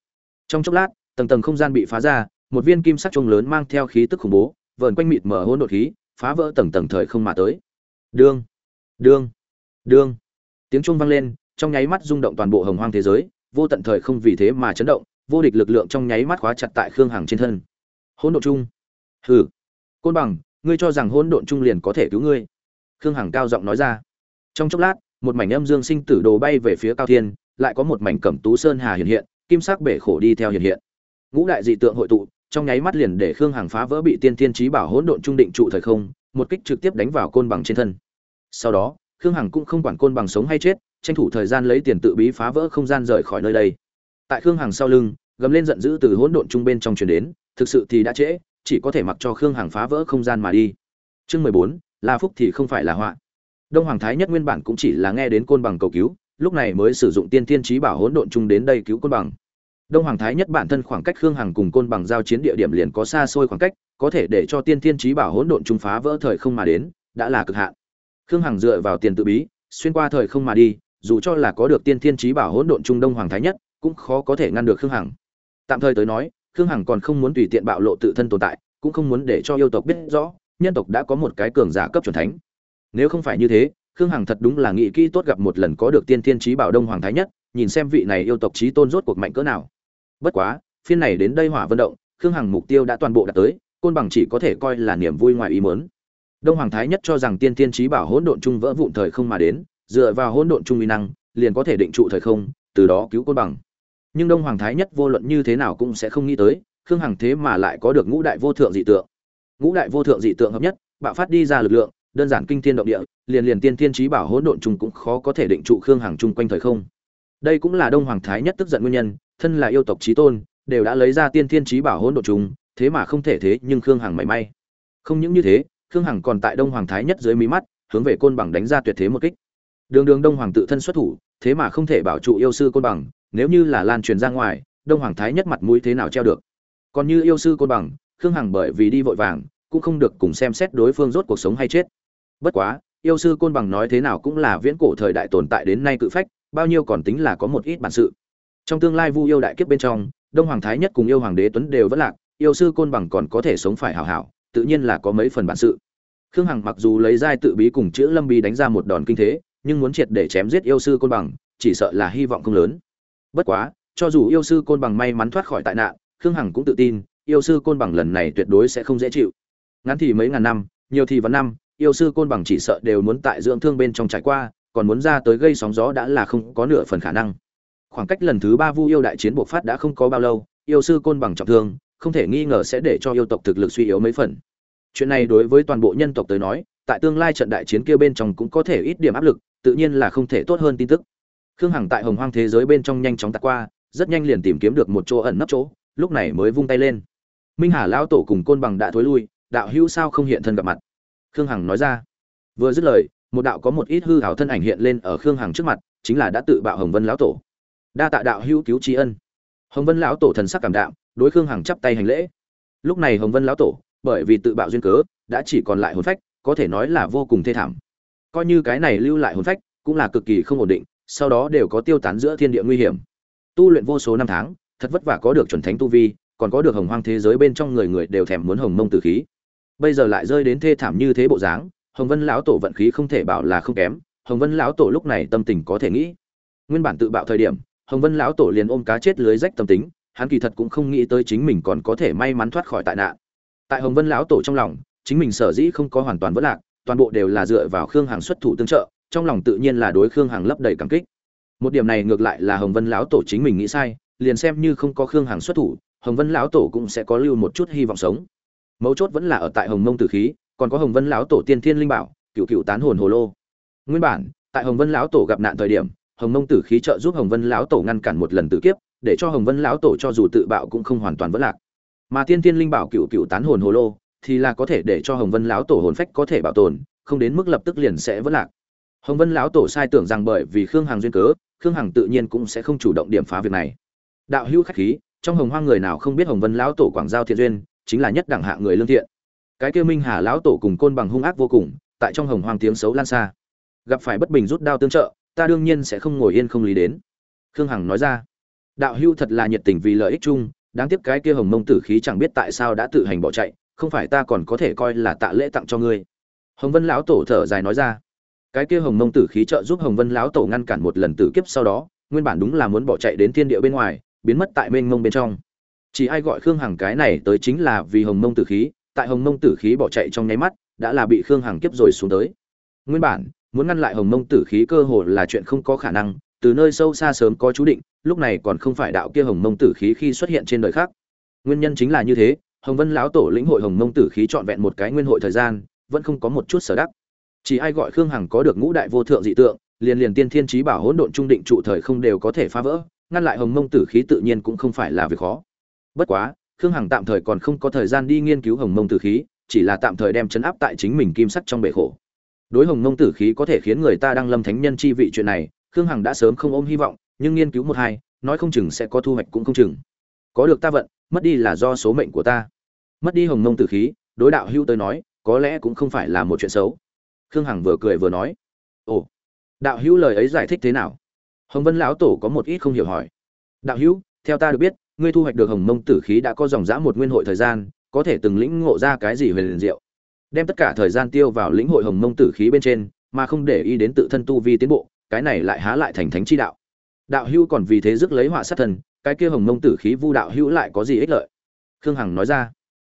Trong chốc lát tầng tầng không gian bị phá ra, một viên kim sắc trông lớn mang theo khí tức khủng bố, vờn quanh mịt mở hỗn độn khí, phá vỡ tầng tầng thời không mà tới. Đương đương đương. Tiếng chuông vang lên, trong nháy mắt rung động toàn bộ hồng hoang thế giới, vô tận thời không vì thế mà chấn động, vô địch lực lượng trong nháy mắt khóa chặt tại khương hằng trên thân. Hỗn độn chung. Hừ. Côn bằng, ngươi cho rằng hỗn độn chung liền có thể cứu ngươi? Khương hằng cao giọng nói ra. Trong chốc lát, một mảnh âm dương sinh tử đồ bay về phía cao thiên, lại có một mảnh cẩm tú sơn hà hiện hiện, kim sắc bể khổ đi theo hiện hiện ngũ đại dị tượng hội tụ, trong nháy mắt liền để khương hằng phá vỡ bị tiên thiên trí bảo hỗn độn trung định trụ thời không, một kích trực tiếp đánh vào côn bằng trên thân. Sau đó, khương hằng cũng không quản côn bằng sống hay chết, tranh thủ thời gian lấy tiền tự bí phá vỡ không gian rời khỏi nơi đây. Tại khương hằng sau lưng, gầm lên giận dữ từ hỗn độn trung bên trong truyền đến, thực sự thì đã trễ, chỉ có thể mặc cho khương hằng phá vỡ không gian mà đi. Chương mười bốn là phúc thì không phải là họa. Đông hoàng thái nhất nguyên bản cũng chỉ là nghe đến côn bằng cầu cứu, lúc này mới sử dụng tiên tiên trí bảo hỗn độn chung đến đây cứu côn bằng đông hoàng thái nhất bản thân khoảng cách khương hằng cùng côn bằng giao chiến địa điểm liền có xa xôi khoảng cách, có thể để cho tiên Thiên Chí bảo hỗn độn trung phá vỡ thời không mà đến, đã là cực hạn. Khương hằng dựa vào tiền tự bí, xuyên qua thời không mà đi, dù cho là có được tiên Thiên Chí bảo hỗn độn trung đông hoàng thái nhất, cũng khó có thể ngăn được khương hằng. Tạm thời tới nói, khương hằng còn không muốn tùy tiện bạo lộ tự thân tồn tại, cũng không muốn để cho yêu tộc biết rõ, nhân tộc đã có một cái cường giả cấp chuẩn thánh. Nếu không phải như thế, khương hằng thật đúng là nghĩ kỹ tốt gặp một lần có được tiên Thiên Chí bảo đông hoàng thái nhất, nhìn xem vị này yêu tộc chí tôn rốt cuộc mạnh cỡ nào bất quá, phiên này đến đây hỏa vận động, khương hằng mục tiêu đã toàn bộ đạt tới, côn bằng chỉ có thể coi là niềm vui ngoài ý mớn đông hoàng thái nhất cho rằng tiên tiên trí bảo hỗn độn chung vỡ vụn thời không mà đến, dựa vào hỗn độn chung uy năng, liền có thể định trụ thời không, từ đó cứu côn bằng. Nhưng đông hoàng thái nhất vô luận như thế nào cũng sẽ không nghĩ tới, khương hằng thế mà lại có được ngũ đại vô thượng dị tượng. Ngũ đại vô thượng dị tượng hợp nhất, bạo phát đi ra lực lượng, đơn giản kinh thiên động địa, liền liền tiên tiên trí bảo hỗn độn chung cũng khó có thể định trụ khương hằng chung quanh thời không. Đây cũng là đông hoàng thái nhất tức giận nguyên nhân thân là yêu tộc trí tôn đều đã lấy ra tiên thiên trí bảo hỗn độ chúng, thế mà không thể thế nhưng khương hằng mảy may. Không những như thế khương hằng còn tại đông hoàng thái nhất dưới mí mắt hướng về côn bằng đánh ra tuyệt thế một kích. Đường đường đông hoàng tự thân xuất thủ thế mà không thể bảo trụ yêu sư côn bằng nếu như là lan truyền ra ngoài đông hoàng thái nhất mặt mũi thế nào treo được? Còn như yêu sư côn bằng khương hằng bởi vì đi vội vàng cũng không được cùng xem xét đối phương rốt cuộc sống hay chết. Bất quá yêu sư côn bằng nói thế nào cũng là viễn cổ thời đại tồn tại đến nay cự phách bao nhiêu còn tính là có một ít bản sự trong tương lai vu yêu đại kiếp bên trong, đông hoàng thái nhất cùng yêu hoàng đế tuấn đều vẫn lạc, yêu sư côn bằng còn có thể sống phải hảo hảo, tự nhiên là có mấy phần bản sự. Khương hằng mặc dù lấy giai tự bí cùng chữ lâm bí đánh ra một đòn kinh thế, nhưng muốn triệt để chém giết yêu sư côn bằng, chỉ sợ là hy vọng không lớn. Bất quá, cho dù yêu sư côn bằng may mắn thoát khỏi tai nạn, khương hằng cũng tự tin, yêu sư côn bằng lần này tuyệt đối sẽ không dễ chịu. Ngắn thì mấy ngàn năm, nhiều thì vẫn năm, yêu sư côn bằng chỉ sợ đều muốn tại dưỡng thương bên trong trải qua, còn muốn ra tới gây sóng gió đã là không có nửa phần khả năng khoảng cách lần thứ ba vu yêu đại chiến bộc phát đã không có bao lâu, yêu sư côn bằng trọng thương, không thể nghi ngờ sẽ để cho yêu tộc thực lực suy yếu mấy phần. Chuyện này đối với toàn bộ nhân tộc tới nói, tại tương lai trận đại chiến kia bên trong cũng có thể ít điểm áp lực, tự nhiên là không thể tốt hơn tin tức. Khương hằng tại hồng hoang thế giới bên trong nhanh chóng tạt qua, rất nhanh liền tìm kiếm được một chỗ ẩn nấp chỗ, lúc này mới vung tay lên. Minh hà lão tổ cùng côn bằng đã thối lui, đạo hữu sao không hiện thân gặp mặt? Khương hằng nói ra. Vừa dứt lời, một đạo có một ít hư hảo thân ảnh hiện lên ở khương hằng trước mặt, chính là đã tự bạo hồng vân lão tổ đa tạ đạo hữu cứu tri ân. Hồng vân lão tổ thần sắc cảm đạm, đối khương hằng chắp tay hành lễ. Lúc này hồng vân lão tổ, bởi vì tự bạo duyên cớ, đã chỉ còn lại hồn phách, có thể nói là vô cùng thê thảm. Coi như cái này lưu lại hồn phách, cũng là cực kỳ không ổn định, sau đó đều có tiêu tán giữa thiên địa nguy hiểm. Tu luyện vô số năm tháng, thật vất vả có được chuẩn thánh tu vi, còn có được hồng hoang thế giới bên trong người người đều thèm muốn hồng mông tử khí. Bây giờ lại rơi đến thê thảm như thế bộ dáng, hồng vân lão tổ vận khí không thể bảo là không kém, hồng vân lão tổ lúc này tâm tình có thể nghĩ. Nguyên bản tự bạo thời điểm hồng vân lão tổ liền ôm cá chết lưới rách tâm tính, hắn kỳ thật cũng không nghĩ tới chính mình còn có thể may mắn thoát khỏi tai nạn. Tại hồng vân lão tổ trong lòng, chính mình sở dĩ không có hoàn toàn vỡ lạc, toàn bộ đều là dựa vào khương hằng xuất thủ tương trợ, trong lòng tự nhiên là đối khương hằng lấp đầy cảm kích. Một điểm này ngược lại là hồng vân lão tổ chính mình nghĩ sai, liền xem như không có khương hằng xuất thủ, hồng vân lão tổ cũng sẽ có lưu một chút hy vọng sống. Mấu chốt vẫn là ở tại hồng mông tử khí, còn có hồng vân lão tổ tiên thiên linh bảo, cựu cựu tán hồn hồ lô. Nguyên bản, tại hồng vân lão tổ gặp nạn thời điểm hồng mông tử khí trợ giúp hồng vân lão tổ ngăn cản một lần tử kiếp, để cho hồng vân lão tổ cho dù tự bạo cũng không hoàn toàn vỡ lạc. Mà tiên thiên linh bảo cựu cựu tán hồn hồ lô, thì là có thể để cho hồng vân lão tổ hồn phách có thể bảo tồn, không đến mức lập tức liền sẽ vỡ lạc. Hồng vân lão tổ sai tưởng rằng bởi vì khương hằng duyên cớ, khương hằng tự nhiên cũng sẽ không chủ động điểm phá việc này. Đạo hữu khách khí, trong hồng hoang người nào không biết hồng vân lão tổ quảng giao thiện duyên, chính là nhất đẳng hạ người lương thiện. Cái kêu minh hà lão tổ cùng côn bằng hung ác vô cùng, tại trong hồng hoang tiếng xấu lan xa. Gặp phải bất bình rút đao tương trợ ta đương nhiên sẽ không ngồi yên không lý đến. Khương hằng nói ra. Đạo hưu thật là nhiệt tình vì lợi ích chung, đáng tiếc cái kia hồng mông tử khí chẳng biết tại sao đã tự hành bỏ chạy, không phải ta còn có thể coi là tạ lễ tặng cho ngươi. Hồng vân lão tổ thở dài nói ra. Cái kia hồng mông tử khí trợ giúp hồng vân lão tổ ngăn cản một lần tử kiếp sau đó, nguyên bản đúng là muốn bỏ chạy đến thiên địa bên ngoài, biến mất tại mênh mông bên trong. Chỉ ai gọi khương hằng cái này tới chính là vì hồng mông tử khí, tại hồng mông tử khí bỏ chạy trong nháy mắt, đã là bị khương hằng kiếp rồi xuống tới. Nguyên bản muốn ngăn lại hồng mông tử khí cơ hồ là chuyện không có khả năng, từ nơi sâu xa sớm có chú định, lúc này còn không phải đạo kia hồng mông tử khí khi xuất hiện trên đời khác. Nguyên nhân chính là như thế, hồng vân lão tổ lĩnh hội hồng mông tử khí trọn vẹn một cái nguyên hội thời gian, vẫn không có một chút sở đắc. Chỉ ai gọi khương hằng có được ngũ đại vô thượng dị tượng, liền liền tiên thiên trí bảo hỗn độn trung định trụ thời không đều có thể phá vỡ, ngăn lại hồng mông tử khí tự nhiên cũng không phải là việc khó. Bất quá, khương hằng tạm thời còn không có thời gian đi nghiên cứu hồng mông tử khí, chỉ là tạm thời đem chấn áp tại chính mình kim sắc trong bể khổ đối hồng Nông tử khí có thể khiến người ta đang lâm thánh nhân chi vị chuyện này, khương hằng đã sớm không ôm hy vọng, nhưng nghiên cứu một hai, nói không chừng sẽ có thu hoạch cũng không chừng. Có được ta vận, mất đi là do số mệnh của ta. Mất đi hồng Nông tử khí, đối đạo hữu tới nói, có lẽ cũng không phải là một chuyện xấu. Khương hằng vừa cười vừa nói, ồ, đạo hữu lời ấy giải thích thế nào? Hồng vân lão tổ có một ít không hiểu hỏi, đạo hữu, theo ta được biết, ngươi thu hoạch được hồng mông tử khí đã có dòng dã một nguyên hội thời gian, có thể từng lĩnh ngộ ra cái gì về liền diệu đem tất cả thời gian tiêu vào lĩnh hội hồng mông tử khí bên trên, mà không để ý đến tự thân tu vi tiến bộ, cái này lại há lại thành thánh chi đạo. Đạo hữu còn vì thế rước lấy họa sát thần, cái kia hồng mông tử khí vu đạo hữu lại có gì ích lợi? Khương hằng nói ra.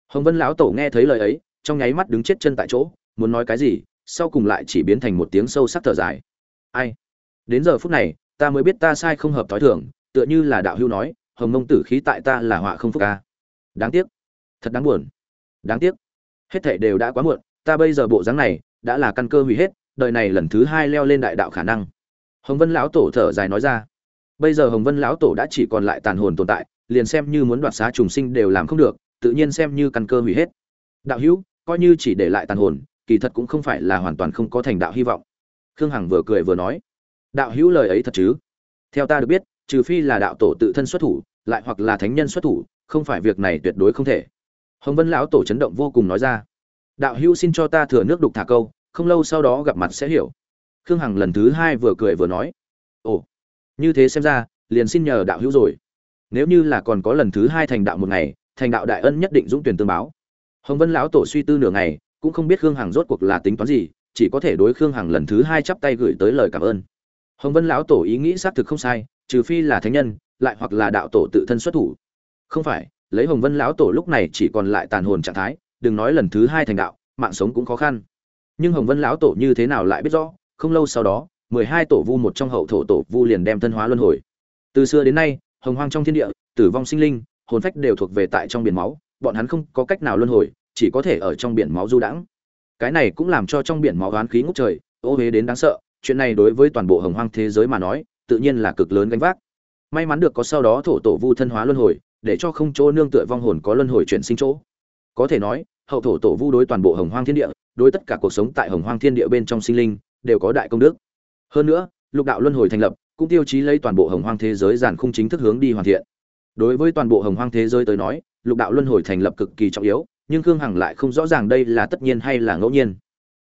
Hồng vân lão tổ nghe thấy lời ấy, trong nháy mắt đứng chết chân tại chỗ, muốn nói cái gì, sau cùng lại chỉ biến thành một tiếng sâu sắc thở dài. Ai? Đến giờ phút này, ta mới biết ta sai không hợp thói thường, tựa như là đạo hữu nói, hồng mông tử khí tại ta là họa không phúc ca. Đáng tiếc. Thật đáng buồn. Đáng tiếc hết thảy đều đã quá muộn, ta bây giờ bộ dáng này đã là căn cơ hủy hết, đời này lần thứ hai leo lên đại đạo khả năng. Hồng vân lão tổ thở dài nói ra. Bây giờ hồng vân lão tổ đã chỉ còn lại tàn hồn tồn tại, liền xem như muốn đoạt xá trùng sinh đều làm không được, tự nhiên xem như căn cơ hủy hết. Đạo hữu, coi như chỉ để lại tàn hồn, kỳ thật cũng không phải là hoàn toàn không có thành đạo hy vọng. Khương hằng vừa cười vừa nói. Đạo hữu lời ấy thật chứ? Theo ta được biết, trừ phi là đạo tổ tự thân xuất thủ, lại hoặc là thánh nhân xuất thủ, không phải việc này tuyệt đối không thể hồng vân lão tổ chấn động vô cùng nói ra, đạo hữu xin cho ta thừa nước đục thả câu, không lâu sau đó gặp mặt sẽ hiểu. Khương hằng lần thứ hai vừa cười vừa nói, ồ, như thế xem ra, liền xin nhờ đạo hữu rồi. Nếu như là còn có lần thứ hai thành đạo một ngày, thành đạo đại ân nhất định dũng tuyển tương báo. Hồng vân lão tổ suy tư nửa ngày, cũng không biết khương hằng rốt cuộc là tính toán gì, chỉ có thể đối khương hằng lần thứ hai chắp tay gửi tới lời cảm ơn. Hồng vân lão tổ ý nghĩ xác thực không sai, trừ phi là thánh nhân, lại hoặc là đạo tổ tự thân xuất thủ. Không phải lấy hồng vân lão tổ lúc này chỉ còn lại tàn hồn trạng thái, đừng nói lần thứ hai thành đạo, mạng sống cũng khó khăn. Nhưng hồng vân lão tổ như thế nào lại biết rõ, không lâu sau đó, mười hai tổ vu một trong hậu thổ tổ vu liền đem thân hóa luân hồi. Từ xưa đến nay, hồng hoang trong thiên địa, tử vong sinh linh, hồn phách đều thuộc về tại trong biển máu, bọn hắn không có cách nào luân hồi, chỉ có thể ở trong biển máu du đãng. Cái này cũng làm cho trong biển máu oán khí ngút trời, ô huế đến đáng sợ, chuyện này đối với toàn bộ hồng hoang thế giới mà nói, tự nhiên là cực lớn gánh vác. May mắn được có sau đó thổ tổ vu thân hóa luân hồi để cho không chỗ nương tựa vong hồn có luân hồi chuyển sinh chỗ. Có thể nói, hậu thổ tổ vu đối toàn bộ hồng hoang thiên địa, đối tất cả cuộc sống tại hồng hoang thiên địa bên trong sinh linh, đều có đại công đức. Hơn nữa, lục đạo luân hồi thành lập, cũng tiêu chí lấy toàn bộ hồng hoang thế giới giàn khung chính thức hướng đi hoàn thiện. Đối với toàn bộ hồng hoang thế giới tới nói, lục đạo luân hồi thành lập cực kỳ trọng yếu, nhưng khương hằng lại không rõ ràng đây là tất nhiên hay là ngẫu nhiên.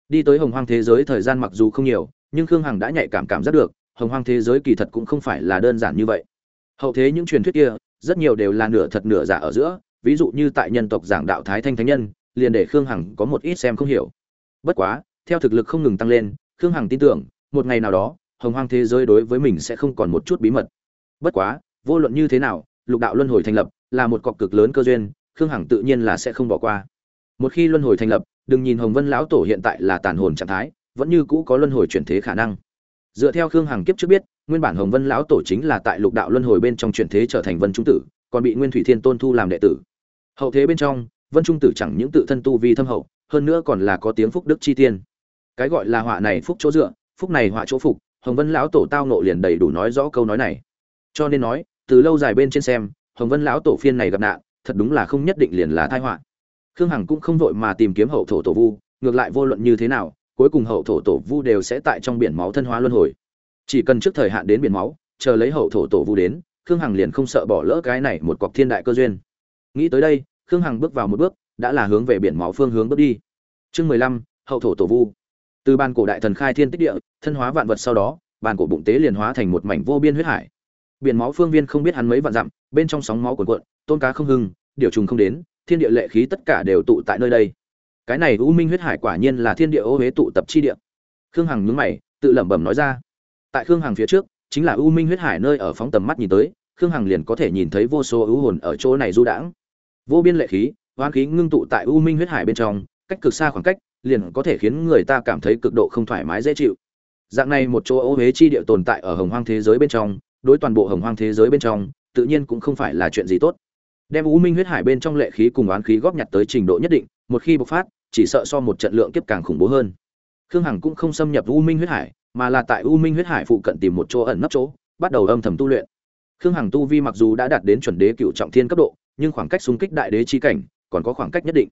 Đi tới hồng hoang thế giới thời gian mặc dù không nhiều, nhưng khương hằng đã nhạy cảm cảm giác được, hồng hoang thế giới kỳ thật cũng không phải là đơn giản như vậy. Hậu thế những truyền thuyết kia rất nhiều đều là nửa thật nửa giả ở giữa, ví dụ như tại nhân tộc giảng đạo thái thanh thánh nhân, liền để khương hằng có một ít xem không hiểu. Bất quá, theo thực lực không ngừng tăng lên, khương hằng tin tưởng, một ngày nào đó, hồng hoang thế giới đối với mình sẽ không còn một chút bí mật. Bất quá, vô luận như thế nào, lục đạo luân hồi thành lập là một cọc cực lớn cơ duyên, khương hằng tự nhiên là sẽ không bỏ qua. Một khi luân hồi thành lập, đừng nhìn hồng vân lão tổ hiện tại là tàn hồn trạng thái, vẫn như cũ có luân hồi chuyển thế khả năng. Dựa theo khương hằng kiếp trước biết nguyên bản hồng vân lão tổ chính là tại lục đạo luân hồi bên trong chuyển thế trở thành vân trung tử, còn bị nguyên thủy thiên tôn thu làm đệ tử. Hậu thế bên trong, vân trung tử chẳng những tự thân tu vi thâm hậu, hơn nữa còn là có tiếng phúc đức chi tiên. Cái gọi là họa này phúc chỗ dựa, phúc này họa chỗ phục, hồng vân lão tổ tao nộ liền đầy đủ nói rõ câu nói này. Cho nên nói, từ lâu dài bên trên xem, hồng vân lão tổ phiên này gặp nạn, thật đúng là không nhất định liền là tai họa. Khương hằng cũng không vội mà tìm kiếm hậu thổ tổ vu, ngược lại vô luận như thế nào, cuối cùng hậu thổ tổ vu đều sẽ tại trong biển máu thân hóa luân hồi chỉ cần trước thời hạn đến biển máu, chờ lấy hậu thổ tổ vu đến, khương hằng liền không sợ bỏ lỡ cái này một cọc thiên đại cơ duyên. Nghĩ tới đây, khương hằng bước vào một bước, đã là hướng về biển máu phương hướng bước đi. Chương mười lăm, hậu thổ tổ vu. Từ ban cổ đại thần khai thiên tích địa, thân hóa vạn vật sau đó, bàn cổ bụng tế liền hóa thành một mảnh vô biên huyết hải. Biển máu phương viên không biết hắn mấy vạn dặm, bên trong sóng máu cuồn cuộn, tôn cá không hưng điều trùng không đến, thiên địa lệ khí tất cả đều tụ tại nơi đây. Cái này u minh huyết hải quả nhiên là thiên địa ô huế tụ tập chi địa. Khương hằng nhướng mày, tự lẩm bẩm nói ra tại khương hằng phía trước, chính là u minh huyết hải nơi ở phóng tầm mắt nhìn tới, khương hằng liền có thể nhìn thấy vô số ưu hồn ở chỗ này du đãng. Vô biên lệ khí hoán khí ngưng tụ tại u minh huyết hải bên trong, cách cực xa khoảng cách, liền có thể khiến người ta cảm thấy cực độ không thoải mái dễ chịu. Dạng này một chỗ ô huế chi địa tồn tại ở hồng hoang thế giới bên trong, đối toàn bộ hồng hoang thế giới bên trong, tự nhiên cũng không phải là chuyện gì tốt. Đem u minh huyết hải bên trong lệ khí cùng oán khí góp nhặt tới trình độ nhất định, một khi bộc phát, chỉ sợ so một trận lượng kiếp càng khủng bố hơn. Khương hằng cũng không xâm nhập u minh huyết hải mà là tại u minh huyết hải phụ cận tìm một chỗ ẩn nấp chỗ, bắt đầu âm thầm tu luyện. Khương hằng tu vi mặc dù đã đạt đến chuẩn đế cựu trọng thiên cấp độ, nhưng khoảng cách xung kích đại đế chi cảnh còn có khoảng cách nhất định.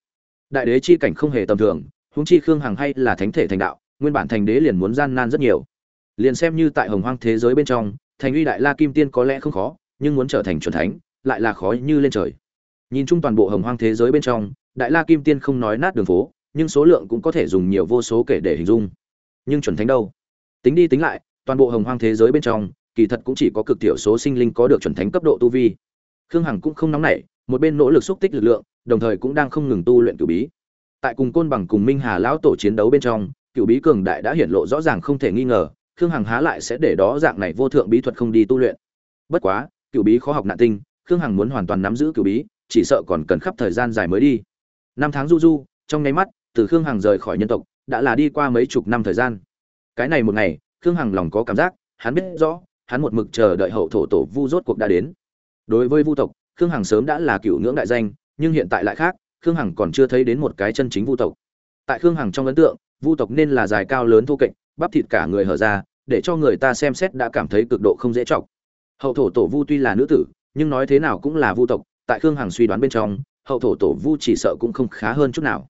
Đại đế chi cảnh không hề tầm thường, huống chi khương hằng hay là thánh thể thành đạo, nguyên bản thành đế liền muốn gian nan rất nhiều. Liền xem như tại hồng hoang thế giới bên trong, thành uy đại la kim tiên có lẽ không khó, nhưng muốn trở thành chuẩn thánh, lại là khó như lên trời. Nhìn chung toàn bộ hồng hoang thế giới bên trong, đại la kim tiên không nói nát đường phố, nhưng số lượng cũng có thể dùng nhiều vô số kể để hình dung. Nhưng chuẩn thánh đâu? Tính đi tính lại, toàn bộ hồng hoang thế giới bên trong, kỳ thật cũng chỉ có cực thiểu số sinh linh có được chuẩn thánh cấp độ tu vi. Khương hằng cũng không nóng nảy, một bên nỗ lực xúc tích lực lượng, đồng thời cũng đang không ngừng tu luyện cửu bí. Tại cùng côn bằng cùng minh hà lão tổ chiến đấu bên trong, cửu bí cường đại đã hiển lộ rõ ràng không thể nghi ngờ, khương hằng há lại sẽ để đó dạng này vô thượng bí thuật không đi tu luyện. Bất quá, cửu bí khó học nạn tinh, khương hằng muốn hoàn toàn nắm giữ cửu bí, chỉ sợ còn cần khắp thời gian dài mới đi. Năm tháng du du, trong nháy mắt, từ khương hằng rời khỏi nhân tộc, đã là đi qua mấy chục năm thời gian cái này một ngày, khương hằng lòng có cảm giác, hắn biết rõ, hắn một mực chờ đợi hậu thổ tổ vu rốt cuộc đã đến. Đối với vu tộc, khương hằng sớm đã là cựu ngưỡng đại danh, nhưng hiện tại lại khác, khương hằng còn chưa thấy đến một cái chân chính vu tộc. Tại khương hằng trong ấn tượng, vu tộc nên là dài cao lớn thô kệch, bắp thịt cả người hở ra, để cho người ta xem xét đã cảm thấy cực độ không dễ chọc. Hậu thổ tổ vu tuy là nữ tử, nhưng nói thế nào cũng là vu tộc, tại khương hằng suy đoán bên trong, hậu thổ tổ vu chỉ sợ cũng không khá hơn chút nào.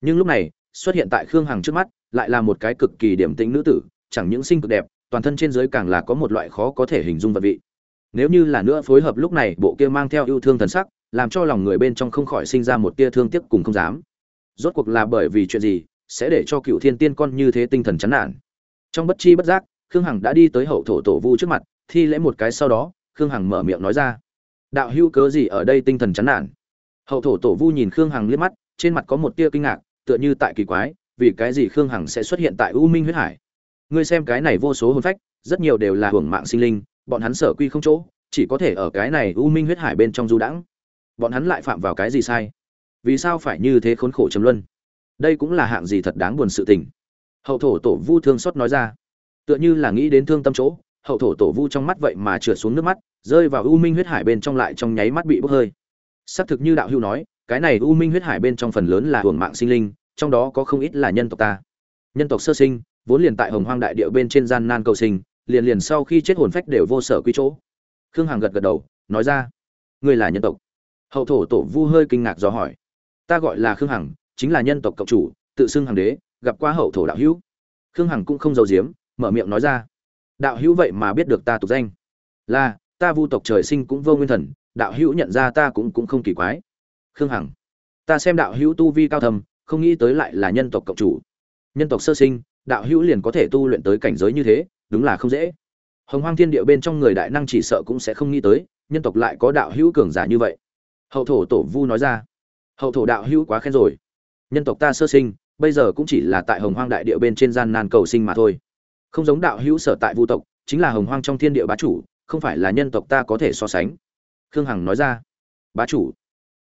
Nhưng lúc này, xuất hiện tại khương hằng trước mắt lại là một cái cực kỳ điểm tính nữ tử, chẳng những xinh cực đẹp, toàn thân trên dưới càng là có một loại khó có thể hình dung vật vị. Nếu như là nữa phối hợp lúc này, bộ kia mang theo yêu thương thần sắc, làm cho lòng người bên trong không khỏi sinh ra một tia thương tiếc cùng không dám. Rốt cuộc là bởi vì chuyện gì, sẽ để cho cựu thiên tiên con như thế tinh thần chán nản? Trong bất chi bất giác, khương hằng đã đi tới hậu thổ tổ vu trước mặt, thi lễ một cái sau đó, khương hằng mở miệng nói ra. Đạo hữu cớ gì ở đây tinh thần chán nản? Hậu thổ tổ vu nhìn khương hằng liếc mắt, trên mặt có một tia kinh ngạc, tựa như tại kỳ quái vì cái gì khương hằng sẽ xuất hiện tại u minh huyết hải? Ngươi xem cái này vô số hồn phách, rất nhiều đều là hưởng mạng sinh linh, bọn hắn sở quy không chỗ, chỉ có thể ở cái này u minh huyết hải bên trong du đãng. Bọn hắn lại phạm vào cái gì sai? Vì sao phải như thế khốn khổ trầm luân? Đây cũng là hạng gì thật đáng buồn sự tình. Hậu thổ tổ vu thương xót nói ra. Tựa như là nghĩ đến thương tâm chỗ, hậu thổ tổ vu trong mắt vậy mà trượt xuống nước mắt, rơi vào u minh huyết hải bên trong lại trong nháy mắt bị bốc hơi. Xác thực như đạo hưu nói, cái này u minh huyết hải bên trong phần lớn là hưởng mạng sinh linh trong đó có không ít là nhân tộc ta. Nhân tộc sơ sinh, vốn liền tại hồng hoang đại địa bên trên gian nan cầu sinh, liền liền sau khi chết hồn phách đều vô sở quy chỗ. Khương hằng gật gật đầu, nói ra, ngươi là nhân tộc. Hậu thổ tổ vu hơi kinh ngạc do hỏi, ta gọi là khương hằng, chính là nhân tộc cộng chủ, tự xưng hoàng đế, gặp qua hậu thổ đạo hữu. Khương hằng cũng không giấu giếm, mở miệng nói ra, đạo hữu vậy mà biết được ta tục danh. Là, ta vu tộc trời sinh cũng vô nguyên thần, đạo hữu nhận ra ta cũng cũng không kỳ quái. Khương hằng, ta xem đạo hữu tu vi cao thầm không nghĩ tới lại là nhân tộc cộng chủ. Nhân tộc sơ sinh, đạo hữu liền có thể tu luyện tới cảnh giới như thế, đúng là không dễ. Hồng hoang thiên địa bên trong người đại năng chỉ sợ cũng sẽ không nghĩ tới, nhân tộc lại có đạo hữu cường giả như vậy. Hậu thổ tổ vu nói ra. Hậu thổ đạo hữu quá khen rồi. Nhân tộc ta sơ sinh, bây giờ cũng chỉ là tại hồng hoang đại địa bên trên gian nan cầu sinh mà thôi. Không giống đạo hữu sở tại vu tộc, chính là hồng hoang trong thiên địa bá chủ, không phải là nhân tộc ta có thể so sánh. Khương hằng nói ra. Bá chủ,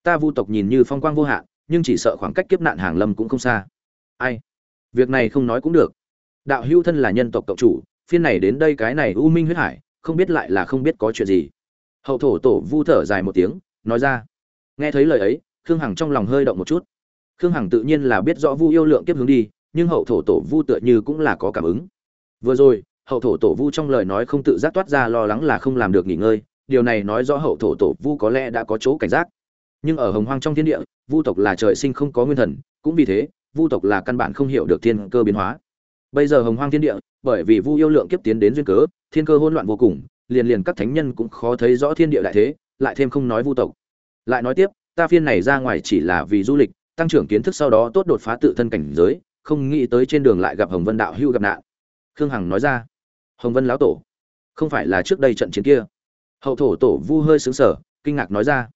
ta vu tộc nhìn như phong quang vô hạn nhưng chỉ sợ khoảng cách kiếp nạn hàng lâm cũng không xa. Ai? Việc này không nói cũng được. Đạo hữu thân là nhân tộc cộng chủ, phiên này đến đây cái này u minh huyết hải, không biết lại là không biết có chuyện gì. Hậu thổ tổ vu thở dài một tiếng, nói ra. Nghe thấy lời ấy, khương hằng trong lòng hơi động một chút. Khương hằng tự nhiên là biết rõ vu yêu lượng kiếp hướng đi, nhưng hậu thổ tổ vu tựa như cũng là có cảm ứng. Vừa rồi, hậu thổ tổ vu trong lời nói không tự giác toát ra lo lắng là không làm được nghỉ ngơi, điều này nói rõ hậu thổ tổ vu có lẽ đã có chỗ cảnh giác nhưng ở hồng hoang trong thiên địa, vu tộc là trời sinh không có nguyên thần, cũng vì thế, vu tộc là căn bản không hiểu được thiên cơ biến hóa. Bây giờ hồng hoang thiên địa, bởi vì vu yêu lượng kiếp tiến đến duyên cớ, thiên cơ hỗn loạn vô cùng, liền liền các thánh nhân cũng khó thấy rõ thiên địa đại thế, lại thêm không nói vu tộc. Lại nói tiếp, ta phiên này ra ngoài chỉ là vì du lịch, tăng trưởng kiến thức sau đó tốt đột phá tự thân cảnh giới, không nghĩ tới trên đường lại gặp hồng vân đạo hưu gặp nạn. Khương hằng nói ra, hồng vân lão tổ, không phải là trước đây trận chiến kia? Hậu thổ tổ vu hơi xứng sở kinh ngạc nói ra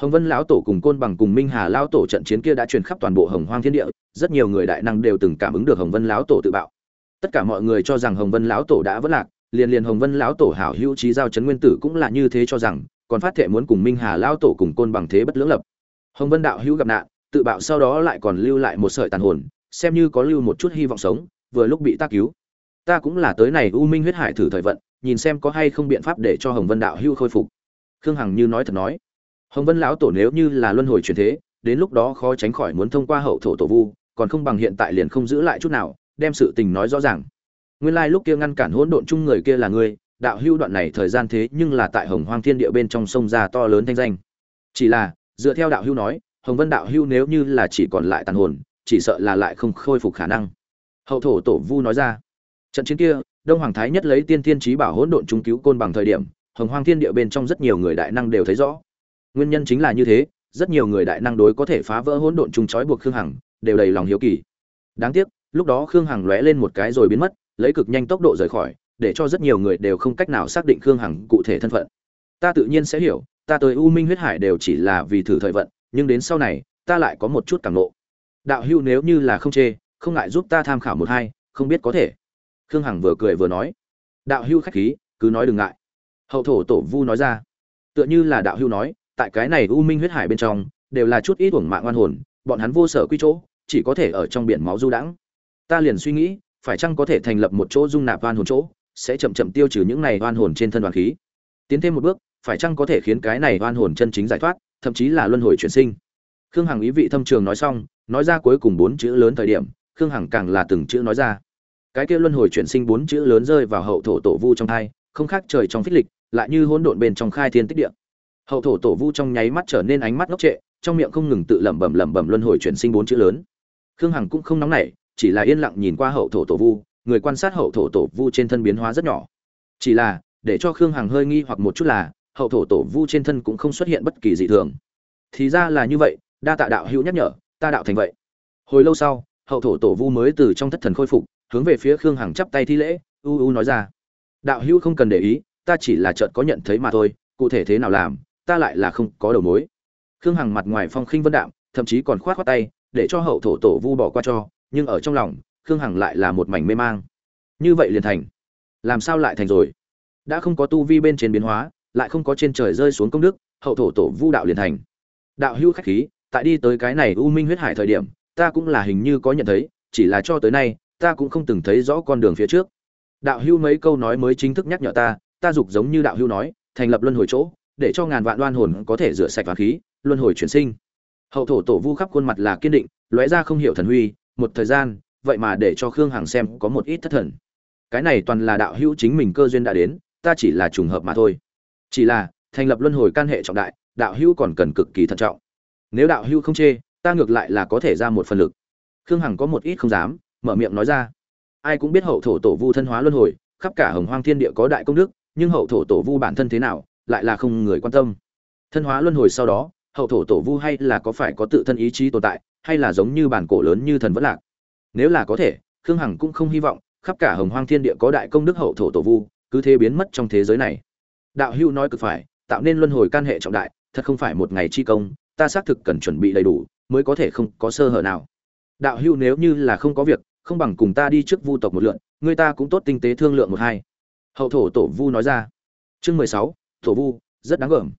hồng vân lão tổ cùng côn bằng cùng minh hà lão tổ trận chiến kia đã truyền khắp toàn bộ hồng hoang thiên địa, rất nhiều người đại năng đều từng cảm ứng được hồng vân lão tổ tự bạo. Tất cả mọi người cho rằng hồng vân lão tổ đã vất lạc, liền liền hồng vân lão tổ hảo hữu trí giao trấn nguyên tử cũng là như thế cho rằng, còn phát thệ muốn cùng minh hà lão tổ cùng côn bằng thế bất lưỡng lập. Hồng vân đạo hữu gặp nạn, tự bạo sau đó lại còn lưu lại một sợi tàn hồn, xem như có lưu một chút hy vọng sống, vừa lúc bị ta cứu. Ta cũng là tới này u minh huyết hải thử thời vận, nhìn xem có hay không biện pháp để cho hồng vân đạo hưu khôi phục. Khương hằng như nói thật nói hồng vân lão tổ nếu như là luân hồi truyền thế, đến lúc đó khó tránh khỏi muốn thông qua hậu thổ tổ vu, còn không bằng hiện tại liền không giữ lại chút nào, đem sự tình nói rõ ràng. Nguyên lai lúc kia ngăn cản hỗn độn chung người kia là ngươi, đạo hưu đoạn này thời gian thế nhưng là tại hồng hoang thiên địa bên trong sông ra to lớn thanh danh. Chỉ là, dựa theo đạo hưu nói, hồng vân đạo hưu nếu như là chỉ còn lại tàn hồn, chỉ sợ là lại không khôi phục khả năng. Hậu thổ tổ vu nói ra, trận chiến kia, đông hoàng thái nhất lấy tiên thiên trí bảo hỗn độn chung cứu côn bằng thời điểm, hồng hoang thiên địa bên trong rất nhiều người đại năng đều thấy rõ nguyên nhân chính là như thế, rất nhiều người đại năng đối có thể phá vỡ hỗn độn chung trói buộc khương hằng đều đầy lòng hiếu kỳ. Đáng tiếc, lúc đó khương hằng lóe lên một cái rồi biến mất, lấy cực nhanh tốc độ rời khỏi, để cho rất nhiều người đều không cách nào xác định khương hằng cụ thể thân phận. Ta tự nhiên sẽ hiểu, ta tới u minh huyết hải đều chỉ là vì thử thời vận, nhưng đến sau này, ta lại có một chút cảm nộ đạo hưu nếu như là không chê, không ngại giúp ta tham khảo một hai, không biết có thể. Khương hằng vừa cười vừa nói. Đạo hưu khách khí, cứ nói đừng ngại. Hậu thổ tổ vu nói ra. Tựa như là đạo hưu nói tại cái này u minh huyết hải bên trong, đều là chút ít uổng mạng oan hồn, bọn hắn vô sở quy chỗ, chỉ có thể ở trong biển máu du đãng. Ta liền suy nghĩ, phải chăng có thể thành lập một chỗ dung nạp oan hồn chỗ, sẽ chậm chậm tiêu trừ những này oan hồn trên thân đoàn khí. Tiến thêm một bước, phải chăng có thể khiến cái này oan hồn chân chính giải thoát, thậm chí là luân hồi chuyển sinh? Khương hằng ý vị thâm trường nói xong, nói ra cuối cùng bốn chữ lớn thời điểm, khương hằng càng là từng chữ nói ra. Cái kia luân hồi chuyển sinh bốn chữ lớn rơi vào hậu thổ tổ vu trong thai, không khác trời trong phích lịch, lại như hỗn độn bên trong khai thiên tích địa hậu thổ tổ vu trong nháy mắt trở nên ánh mắt ngốc trệ, trong miệng không ngừng tự lẩm bẩm lẩm bẩm luân hồi chuyển sinh bốn chữ lớn. Khương hằng cũng không nóng nảy, chỉ là yên lặng nhìn qua hậu thổ tổ vu, người quan sát hậu thổ tổ vu trên thân biến hóa rất nhỏ. Chỉ là, để cho khương hằng hơi nghi hoặc một chút là, hậu thổ tổ vu trên thân cũng không xuất hiện bất kỳ dị thường. Thì ra là như vậy, đa tạ đạo hữu nhắc nhở, ta đạo thành vậy. Hồi lâu sau, hậu thổ tổ vu mới từ trong thất thần khôi phục, hướng về phía khương hằng chắp tay thi lễ, u u nói ra. Đạo hữu không cần để ý, ta chỉ là chợt có nhận thấy mà thôi, cụ thể thế nào làm ta lại là không có đầu mối. Khương hằng mặt ngoài phong khinh vân đạm, thậm chí còn khoát khoát tay, để cho hậu thổ tổ vu bỏ qua cho, nhưng ở trong lòng, khương hằng lại là một mảnh mê mang. Như vậy liền thành. Làm sao lại thành rồi? Đã không có tu vi bên trên biến hóa, lại không có trên trời rơi xuống công đức, hậu thổ tổ vu đạo liền thành. Đạo Hưu khách khí, tại đi tới cái này u minh huyết hải thời điểm, ta cũng là hình như có nhận thấy, chỉ là cho tới nay, ta cũng không từng thấy rõ con đường phía trước. Đạo Hưu mấy câu nói mới chính thức nhắc nhở ta ta dục giống như đạo Hưu nói, thành lập luân hồi chỗ để cho ngàn vạn đoan hồn có thể rửa sạch vàng khí, luân hồi chuyển sinh. Hậu thổ tổ vu khắp khuôn mặt là kiên định, lóe ra không hiểu thần huy, một thời gian, vậy mà để cho khương hằng xem có một ít thất thần. Cái này toàn là đạo hữu chính mình cơ duyên đã đến, ta chỉ là trùng hợp mà thôi. Chỉ là, thành lập luân hồi can hệ trọng đại, đạo hữu còn cần cực kỳ thận trọng. Nếu đạo hữu không chê, ta ngược lại là có thể ra một phần lực. Khương hằng có một ít không dám, mở miệng nói ra. Ai cũng biết hậu thổ tổ vu thân hóa luân hồi, khắp cả hồng hoang thiên địa có đại công đức, nhưng hậu thổ tổ vu bản thân thế nào lại là không người quan tâm. Thân hóa luân hồi sau đó, hậu thổ tổ vu hay là có phải có tự thân ý chí tồn tại, hay là giống như bản cổ lớn như thần vẫn lạc? Nếu là có thể, khương hằng cũng không hy vọng, khắp cả hồng hoang thiên địa có đại công đức hậu thổ tổ vu, cứ thế biến mất trong thế giới này. Đạo hữu nói cực phải, tạo nên luân hồi can hệ trọng đại, thật không phải một ngày chi công, ta xác thực cần chuẩn bị đầy đủ, mới có thể không có sơ hở nào. Đạo hữu nếu như là không có việc, không bằng cùng ta đi trước vu tộc một lượn, người ta cũng tốt tinh tế thương lượng một hai. Hậu thổ tổ vu nói ra. Chương mười sáu Thổ vu, rất đáng gờm.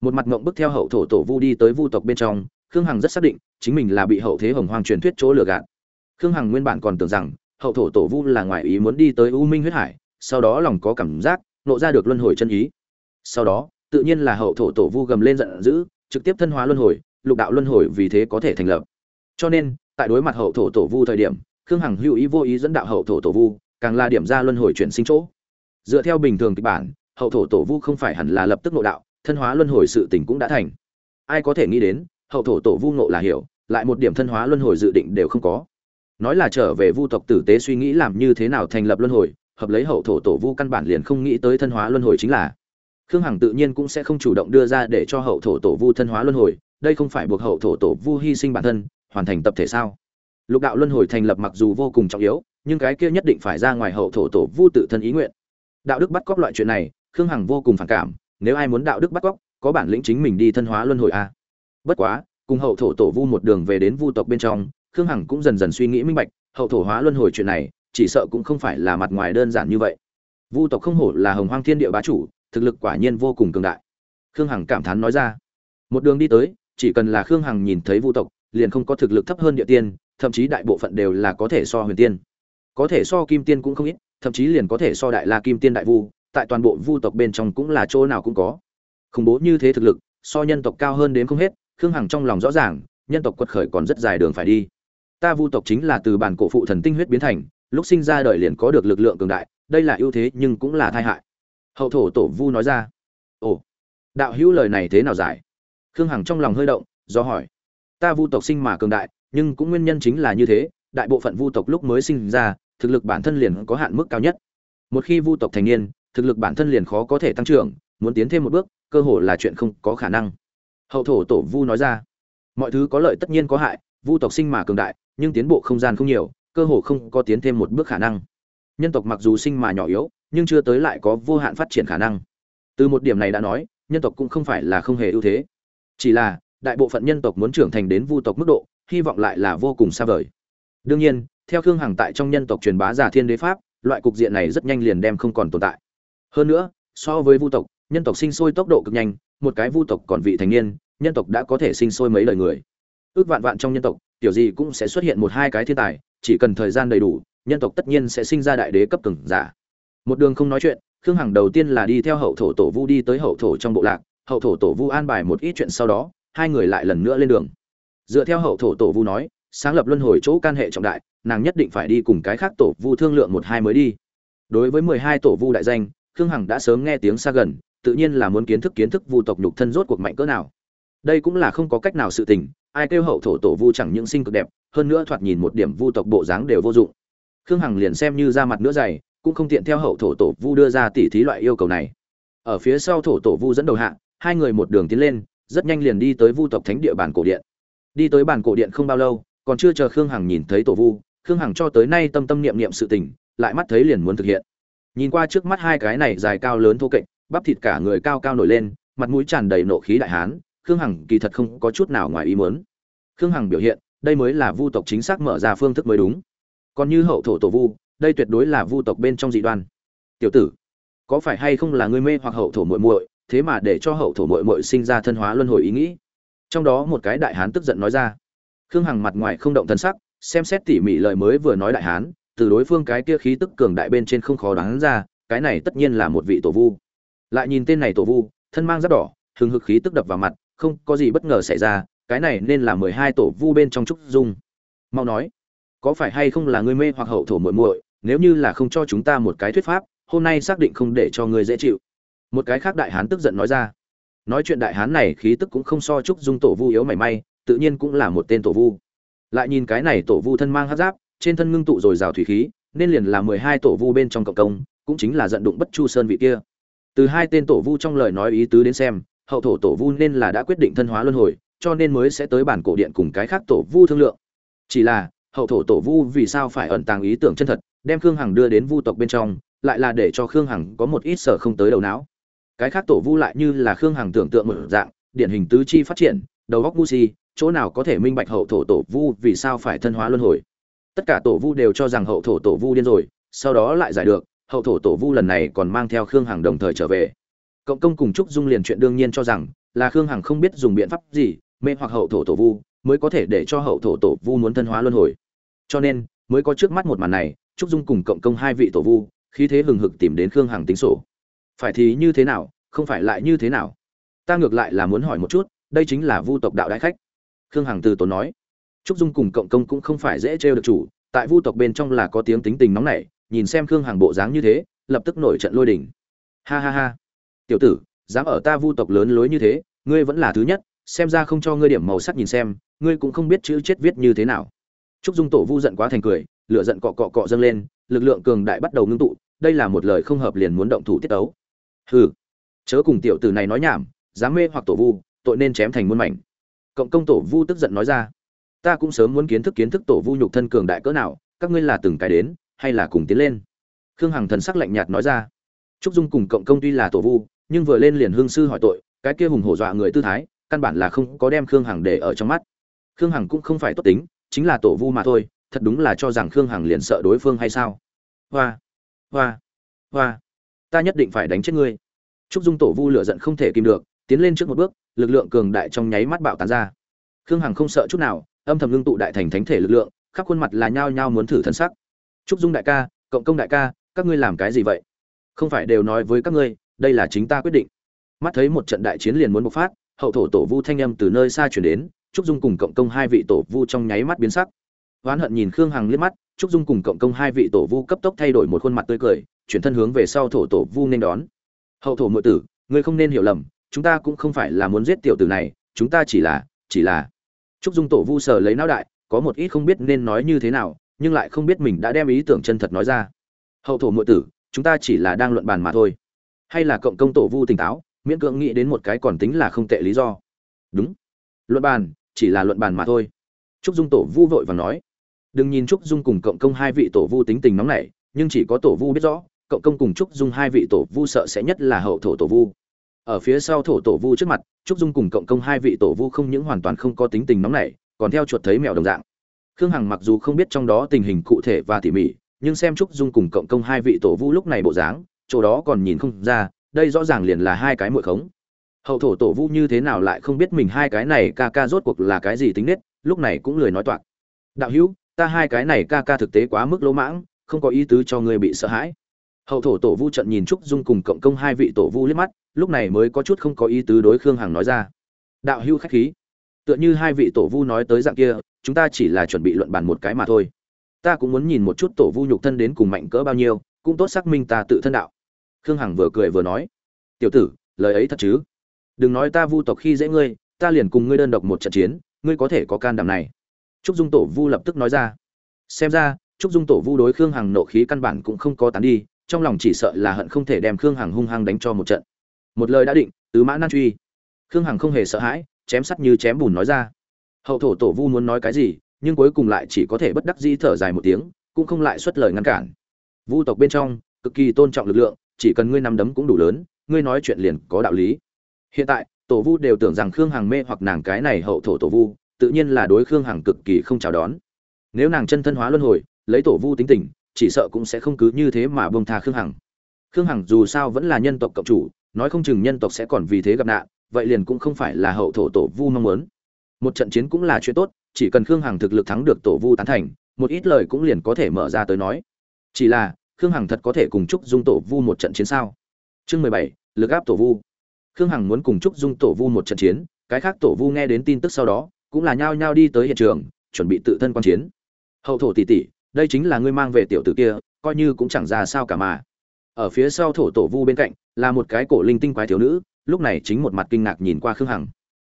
Một mặt ngộng bức theo hậu thổ tổ vu đi tới vu tộc bên trong, khương hằng rất xác định, chính mình là bị hậu thế hồng hoàng truyền thuyết chỗ lừa gạt. Khương hằng nguyên bản còn tưởng rằng, hậu thổ tổ vu là ngoại ý muốn đi tới u minh huyết hải, sau đó lòng có cảm giác, nộ ra được luân hồi chân ý. Sau đó, tự nhiên là hậu thổ tổ vu gầm lên giận dữ, trực tiếp thân hóa luân hồi, lục đạo luân hồi vì thế có thể thành lập. Cho nên, tại đối mặt hậu thổ tổ vu thời điểm, khương hằng hữu ý vô ý dẫn đạo hậu thổ tổ vu, càng là điểm ra luân hồi chuyển sinh chỗ. Dựa theo bình thường kịch bản hậu thổ tổ vu không phải hẳn là lập tức nội đạo, thân hóa luân hồi sự tình cũng đã thành. Ai có thể nghĩ đến, hậu thổ tổ vu nộ là hiểu, lại một điểm thân hóa luân hồi dự định đều không có. Nói là trở về vu tộc tử tế suy nghĩ làm như thế nào thành lập luân hồi, hợp lấy hậu thổ tổ vu căn bản liền không nghĩ tới thân hóa luân hồi chính là. Khương hằng tự nhiên cũng sẽ không chủ động đưa ra để cho hậu thổ tổ vu thân hóa luân hồi, đây không phải buộc hậu thổ tổ vu hy sinh bản thân, hoàn thành tập thể sao? Lục đạo luân hồi thành lập mặc dù vô cùng trọng yếu, nhưng cái kia nhất định phải ra ngoài hậu thổ tổ vu tự thân ý nguyện. Đạo đức bắt cóc loại chuyện này khương hằng vô cùng phản cảm, nếu ai muốn đạo đức bắt cóc, có bản lĩnh chính mình đi thân hóa luân hồi a. Bất quá, cùng hậu thổ tổ vu một đường về đến vu tộc bên trong, khương hằng cũng dần dần suy nghĩ minh bạch, hậu thổ hóa luân hồi chuyện này, chỉ sợ cũng không phải là mặt ngoài đơn giản như vậy. Vu tộc không hổ là hồng hoang thiên địa bá chủ, thực lực quả nhiên vô cùng cường đại. Khương hằng cảm thán nói ra. Một đường đi tới, chỉ cần là khương hằng nhìn thấy vu tộc, liền không có thực lực thấp hơn địa tiên, thậm chí đại bộ phận đều là có thể so huyền tiên. Có thể so kim tiên cũng không ít, thậm chí liền có thể so đại la kim tiên đại vu tại toàn bộ vu tộc bên trong cũng là chỗ nào cũng có. Khủng bố như thế thực lực, so nhân tộc cao hơn đến không hết, khương hằng trong lòng rõ ràng, nhân tộc quật khởi còn rất dài đường phải đi. Ta vu tộc chính là từ bản cổ phụ thần tinh huyết biến thành, lúc sinh ra đời liền có được lực lượng cường đại, đây là ưu thế nhưng cũng là tai hại. Hậu thổ tổ vu nói ra. Ồ, đạo hữu lời này thế nào giải? Khương hằng trong lòng hơi động, do hỏi. Ta vu tộc sinh mà cường đại, nhưng cũng nguyên nhân chính là như thế, đại bộ phận vu tộc lúc mới sinh ra, thực lực bản thân liền có hạn mức cao nhất. Một khi vu tộc thành niên thực lực bản thân liền khó có thể tăng trưởng, muốn tiến thêm một bước, cơ hội là chuyện không có khả năng. Hậu thổ tổ vu nói ra, mọi thứ có lợi tất nhiên có hại, vu tộc sinh mà cường đại, nhưng tiến bộ không gian không nhiều, cơ hồ không có tiến thêm một bước khả năng. Nhân tộc mặc dù sinh mà nhỏ yếu, nhưng chưa tới lại có vô hạn phát triển khả năng. Từ một điểm này đã nói, nhân tộc cũng không phải là không hề ưu thế. Chỉ là, đại bộ phận nhân tộc muốn trưởng thành đến vu tộc mức độ, hy vọng lại là vô cùng xa vời. Đương nhiên, theo khương hằng tại trong nhân tộc truyền bá giả thiên đế pháp, loại cục diện này rất nhanh liền đem không còn tồn tại hơn nữa, so với vu tộc, nhân tộc sinh sôi tốc độ cực nhanh, một cái vu tộc còn vị thành niên, nhân tộc đã có thể sinh sôi mấy đời người. Ước vạn vạn trong nhân tộc, tiểu gì cũng sẽ xuất hiện một hai cái thiên tài, chỉ cần thời gian đầy đủ, nhân tộc tất nhiên sẽ sinh ra đại đế cấp cường giả. Một đường không nói chuyện, khương hằng đầu tiên là đi theo hậu thổ tổ vu đi tới hậu thổ trong bộ lạc, hậu thổ tổ vu an bài một ít chuyện sau đó, hai người lại lần nữa lên đường. Dựa theo hậu thổ tổ vu nói, sáng lập luân hồi chỗ can hệ trọng đại, nàng nhất định phải đi cùng cái khác tổ vu thương lượng một hai mới đi. Đối với mười hai tổ vu đại danh khương hằng đã sớm nghe tiếng xa gần, tự nhiên là muốn kiến thức kiến thức vu tộc nhục thân rốt cuộc mạnh cỡ nào. Đây cũng là không có cách nào sự tình, ai kêu hậu thổ tổ vu chẳng những sinh cực đẹp, hơn nữa thoạt nhìn một điểm vu tộc bộ dáng đều vô dụng. Khương hằng liền xem như ra mặt nữa dày, cũng không tiện theo hậu thổ tổ vu đưa ra tỉ thí loại yêu cầu này. Ở phía sau thổ tổ vu dẫn đầu hạ, hai người một đường tiến lên, rất nhanh liền đi tới vu tộc thánh địa bàn cổ điện. Đi tới bàn cổ điện không bao lâu, còn chưa chờ khương hằng nhìn thấy tổ vu, khương hằng cho tới nay tâm tâm niệm niệm sự tình, lại mắt thấy liền muốn thực hiện nhìn qua trước mắt hai cái này dài cao lớn thô kệch, bắp thịt cả người cao cao nổi lên, mặt mũi tràn đầy nộ khí đại hán, khương hằng kỳ thật không có chút nào ngoài ý muốn. Khương hằng biểu hiện, đây mới là vu tộc chính xác mở ra phương thức mới đúng. Còn như hậu thổ tổ vu, đây tuyệt đối là vu tộc bên trong dị đoan. Tiểu tử, có phải hay không là ngươi mê hoặc hậu thổ muội muội, thế mà để cho hậu thổ muội muội sinh ra thân hóa luân hồi ý nghĩ? Trong đó một cái đại hán tức giận nói ra. Khương hằng mặt ngoài không động thân sắc, xem xét tỉ mỉ lời mới vừa nói đại hán từ đối phương cái kia khí tức cường đại bên trên không khó đoán ra, cái này tất nhiên là một vị tổ vu. Lại nhìn tên này tổ vu, thân mang giáp đỏ, hừng hực khí tức đập vào mặt, không có gì bất ngờ xảy ra, cái này nên là mười hai tổ vu bên trong trúc dung. Mau nói, có phải hay không là ngươi mê hoặc hậu thổ muội muội, nếu như là không cho chúng ta một cái thuyết pháp, hôm nay xác định không để cho ngươi dễ chịu. Một cái khác đại hán tức giận nói ra. Nói chuyện đại hán này khí tức cũng không so trúc dung tổ vu yếu mảy may, tự nhiên cũng là một tên tổ vu. Lại nhìn cái này tổ vu thân mang hắc giáp trên thân ngưng tụ rồi rào thủy khí, nên liền là mười hai tổ vu bên trong cộng công, cũng chính là giận đụng bất chu sơn vị kia. Từ hai tên tổ vu trong lời nói ý tứ đến xem, hậu thổ tổ vu nên là đã quyết định thân hóa luân hồi, cho nên mới sẽ tới bản cổ điện cùng cái khác tổ vu thương lượng. Chỉ là, hậu thổ tổ vu vì sao phải ẩn tàng ý tưởng chân thật, đem khương hằng đưa đến vu tộc bên trong, lại là để cho khương hằng có một ít sở không tới đầu não. Cái khác tổ vu lại như là khương hằng tưởng tượng một dạng, điển hình tứ chi phát triển, đầu góc vu si, chỗ nào có thể minh bạch hậu thổ tổ vu vì sao phải thân hóa luân hồi tất cả tổ vu đều cho rằng hậu thổ tổ vu điên rồi, sau đó lại giải được, hậu thổ tổ vu lần này còn mang theo khương hằng đồng thời trở về. Cộng công cùng trúc dung liền chuyện đương nhiên cho rằng là khương hằng không biết dùng biện pháp gì, mê hoặc hậu thổ tổ vu, mới có thể để cho hậu thổ tổ vu muốn thân hóa luân hồi. Cho nên, mới có trước mắt một màn này, trúc dung cùng cộng công hai vị tổ vu, khí thế hừng hực tìm đến khương hằng tính sổ. Phải thì như thế nào, không phải lại như thế nào? Ta ngược lại là muốn hỏi một chút, đây chính là vu tộc đạo đại khách. Khương hằng từ tốn nói trúc dung cùng cộng công cũng không phải dễ trêu được chủ, tại vu tộc bên trong là có tiếng tính tình nóng nảy, nhìn xem khương hàng bộ dáng như thế, lập tức nổi trận lôi đình. Ha ha ha. Tiểu tử, dám ở ta vu tộc lớn lối như thế, ngươi vẫn là thứ nhất, xem ra không cho ngươi điểm màu sắc nhìn xem, ngươi cũng không biết chữ chết viết như thế nào. Trúc dung tổ vu giận quá thành cười, lửa giận cọ cọ cọ dâng lên, lực lượng cường đại bắt đầu ngưng tụ, đây là một lời không hợp liền muốn động thủ tiết tấu. Hừ. Chớ cùng tiểu tử này nói nhảm, dám mê hoặc tổ vu, tội nên chém thành muôn mảnh. Cộng công tổ vu tức giận nói ra ta cũng sớm muốn kiến thức kiến thức tổ vu nhục thân cường đại cỡ nào, các ngươi là từng cái đến, hay là cùng tiến lên? Khương hằng thần sắc lạnh nhạt nói ra. Trúc dung cùng cộng công tuy là tổ vu, nhưng vừa lên liền hương sư hỏi tội, cái kia hùng hổ dọa người tư thái, căn bản là không có đem khương hằng để ở trong mắt. Khương hằng cũng không phải tốt tính, chính là tổ vu mà thôi, thật đúng là cho rằng khương hằng liền sợ đối phương hay sao? Hoa hoa hoa, ta nhất định phải đánh chết ngươi. Trúc dung tổ vu lửa giận không thể kìm được, tiến lên trước một bước, lực lượng cường đại trong nháy mắt bạo tán ra. Khương hằng không sợ chút nào âm thầm ngưng tụ đại thành thánh thể lực lượng, khắp khuôn mặt là nhao nhao muốn thử thân sắc. Trúc dung đại ca, cộng công đại ca, các ngươi làm cái gì vậy? Không phải đều nói với các ngươi, đây là chính ta quyết định. Mắt thấy một trận đại chiến liền muốn bộc phát, hậu thổ tổ vu thanh âm từ nơi xa chuyển đến trúc dung cùng cộng công hai vị tổ vu trong nháy mắt biến sắc. Oán hận nhìn khương hằng liếc mắt trúc dung cùng cộng công hai vị tổ vu cấp tốc thay đổi một khuôn mặt tươi cười, chuyển thân hướng về sau thổ tổ vu nên đón. Hậu thổ muội tử, ngươi không nên hiểu lầm, chúng ta cũng không phải là muốn giết tiểu tử này, chúng ta chỉ là chỉ là trúc dung tổ vu sở lấy não đại, có một ít không biết nên nói như thế nào, nhưng lại không biết mình đã đem ý tưởng chân thật nói ra. Hậu thổ muội tử, chúng ta chỉ là đang luận bàn mà thôi. Hay là cộng công tổ vu tỉnh táo, miễn cưỡng nghĩ đến một cái còn tính là không tệ lý do. Đúng. Luận bàn, chỉ là luận bàn mà thôi. Trúc dung tổ vu vội vàng nói. Đừng nhìn trúc dung cùng cộng công hai vị tổ vu tính tình nóng nảy, nhưng chỉ có tổ vu biết rõ, cộng công cùng trúc dung hai vị tổ vu sợ sẽ nhất là hậu thổ tổ vu ở phía sau thổ tổ vu trước mặt, trúc dung cùng cộng công hai vị tổ vu không những hoàn toàn không có tính tình nóng nảy, còn theo chuột thấy mèo đồng dạng. Khương hằng mặc dù không biết trong đó tình hình cụ thể và tỉ mỉ, nhưng xem trúc dung cùng cộng công hai vị tổ vu lúc này bộ dáng, chỗ đó còn nhìn không ra, đây rõ ràng liền là hai cái mội khống. Hậu thổ tổ vu như thế nào lại không biết mình hai cái này ca ca rốt cuộc là cái gì tính nết, lúc này cũng lười nói toạc. Đạo hữu, ta hai cái này ca ca thực tế quá mức lỗ mãng, không có ý tứ cho người bị sợ hãi. Hậu thổ tổ vu trận nhìn trúc dung cùng cộng công hai vị tổ vu liếc mắt lúc này mới có chút không có ý tứ đối khương hằng nói ra. Đạo hữu khách khí. Tựa như hai vị tổ vu nói tới dạng kia, chúng ta chỉ là chuẩn bị luận bàn một cái mà thôi. Ta cũng muốn nhìn một chút tổ vu nhục thân đến cùng mạnh cỡ bao nhiêu, cũng tốt xác minh ta tự thân đạo. Khương hằng vừa cười vừa nói. Tiểu tử, lời ấy thật chứ? Đừng nói ta vu tộc khi dễ ngươi, ta liền cùng ngươi đơn độc một trận chiến, ngươi có thể có can đảm này. Trúc dung tổ vu lập tức nói ra. Xem ra, trúc dung tổ vu đối khương hằng nộ khí căn bản cũng không có tán đi, trong lòng chỉ sợ là hận không thể đem khương hằng hung hăng đánh cho một trận một lời đã định, tứ mã nan truy. Khương hằng không hề sợ hãi, chém sắt như chém bùn nói ra. Hậu thổ tổ vu muốn nói cái gì, nhưng cuối cùng lại chỉ có thể bất đắc dĩ thở dài một tiếng, cũng không lại xuất lời ngăn cản. Vu tộc bên trong, cực kỳ tôn trọng lực lượng, chỉ cần ngươi nắm đấm cũng đủ lớn, ngươi nói chuyện liền có đạo lý. Hiện tại, tổ vu đều tưởng rằng khương hằng mê hoặc nàng cái này hậu thổ tổ vu, tự nhiên là đối khương hằng cực kỳ không chào đón. Nếu nàng chân thân hóa luân hồi, lấy tổ vu tính tình, chỉ sợ cũng sẽ không cứ như thế mà bông tha khương hằng. Khương hằng dù sao vẫn là nhân tộc cộng chủ nói không chừng nhân tộc sẽ còn vì thế gặp nạn, vậy liền cũng không phải là hậu thổ tổ vu mong muốn. Một trận chiến cũng là chuyện tốt, chỉ cần khương hằng thực lực thắng được tổ vu tán thành, một ít lời cũng liền có thể mở ra tới nói. Chỉ là, khương hằng thật có thể cùng chúc dung tổ vu một trận chiến sao? Chương mười bảy, lực áp tổ vu. Khương hằng muốn cùng chúc dung tổ vu một trận chiến, cái khác tổ vu nghe đến tin tức sau đó, cũng là nhao nhao đi tới hiện trường, chuẩn bị tự thân quan chiến. Hậu thổ tỷ tỷ, đây chính là ngươi mang về tiểu tử kia, coi như cũng chẳng ra sao cả mà. Ở phía sau thổ tổ vu bên cạnh là một cái cổ linh tinh quái thiếu nữ, lúc này chính một mặt kinh ngạc nhìn qua khương hằng.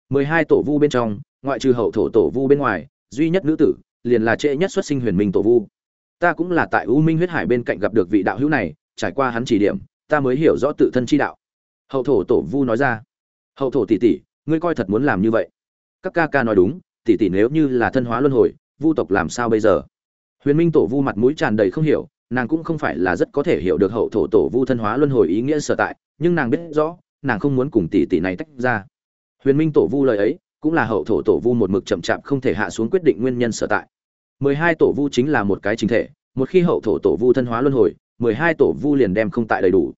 Mười hai tổ vu bên trong, ngoại trừ hậu thổ tổ vu bên ngoài, duy nhất nữ tử, liền là trễ nhất xuất sinh huyền minh tổ vu. Ta cũng là tại u minh huyết hải bên cạnh gặp được vị đạo hữu này, trải qua hắn chỉ điểm, ta mới hiểu rõ tự thân chi đạo. Hậu thổ tổ vu nói ra. Hậu thổ tỷ tỷ, ngươi coi thật muốn làm như vậy. Các ca ca nói đúng, tỷ tỷ nếu như là thân hóa luân hồi, vu tộc làm sao bây giờ? Huyền minh tổ vu mặt mũi tràn đầy không hiểu nàng cũng không phải là rất có thể hiểu được hậu thổ tổ vu thân hóa luân hồi ý nghĩa sở tại, nhưng nàng biết rõ, nàng không muốn cùng tỷ tỷ này tách ra. Huyền minh tổ vu lời ấy, cũng là hậu thổ tổ vu một mực chậm chạp không thể hạ xuống quyết định nguyên nhân sở tại. Mười hai tổ vu chính là một cái chính thể, một khi hậu thổ tổ vu thân hóa luân hồi, mười hai tổ vu liền đem không tại đầy đủ.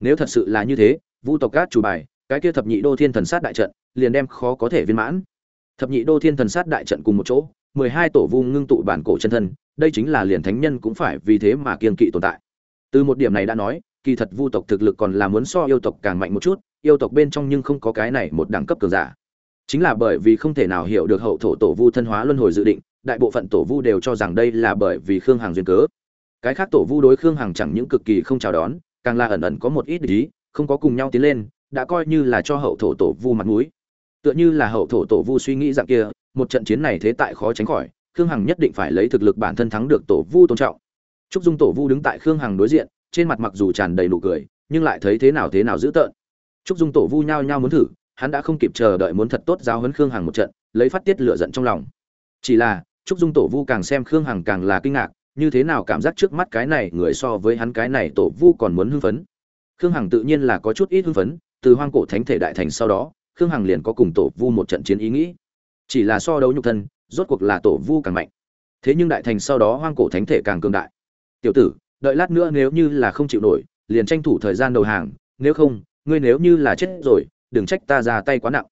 Nếu thật sự là như thế, vu tộc cát chủ bài, cái kia thập nhị đô thiên thần sát đại trận, liền đem khó có thể viên mãn. Thập nhị đô thiên thần sát đại trận cùng một chỗ, mười hai tổ vu ngưng tụ bản cổ chân thân đây chính là liền thánh nhân cũng phải vì thế mà kiên kỵ tồn tại. Từ một điểm này đã nói, kỳ thật vu tộc thực lực còn là muốn so yêu tộc càng mạnh một chút, yêu tộc bên trong nhưng không có cái này một đẳng cấp cường giả. Chính là bởi vì không thể nào hiểu được hậu thổ tổ vu thân hóa luân hồi dự định, đại bộ phận tổ vu đều cho rằng đây là bởi vì khương hằng duyên cớ. Cái khác tổ vu đối khương hằng chẳng những cực kỳ không chào đón, càng là ẩn ẩn có một ít ý, không có cùng nhau tiến lên, đã coi như là cho hậu thổ tổ vu mặt mũi. Tựa như là hậu thổ tổ vu suy nghĩ dạng kia, một trận chiến này thế tại khó tránh khỏi khương hằng nhất định phải lấy thực lực bản thân thắng được tổ vu tôn trọng. Trúc dung tổ vu đứng tại khương hằng đối diện, trên mặt mặc dù tràn đầy nụ cười, nhưng lại thấy thế nào thế nào dữ tợn. Trúc dung tổ vu nhao nhao muốn thử, hắn đã không kịp chờ đợi muốn thật tốt giáo huấn khương hằng một trận, lấy phát tiết lửa giận trong lòng. Chỉ là, trúc dung tổ vu càng xem khương hằng càng là kinh ngạc, như thế nào cảm giác trước mắt cái này người so với hắn cái này tổ vu còn muốn hưng phấn. Khương hằng tự nhiên là có chút ít hưng phấn, từ hoang cổ thánh thể đại thành sau đó, khương hằng liền có cùng tổ vu một trận chiến ý nghĩ. Chỉ là so đấu nhục thân rốt cuộc là tổ vu càng mạnh. Thế nhưng đại thành sau đó hoang cổ thánh thể càng cường đại. Tiểu tử, đợi lát nữa nếu như là không chịu nổi, liền tranh thủ thời gian đầu hàng, nếu không, ngươi nếu như là chết rồi, đừng trách ta ra tay quá nặng.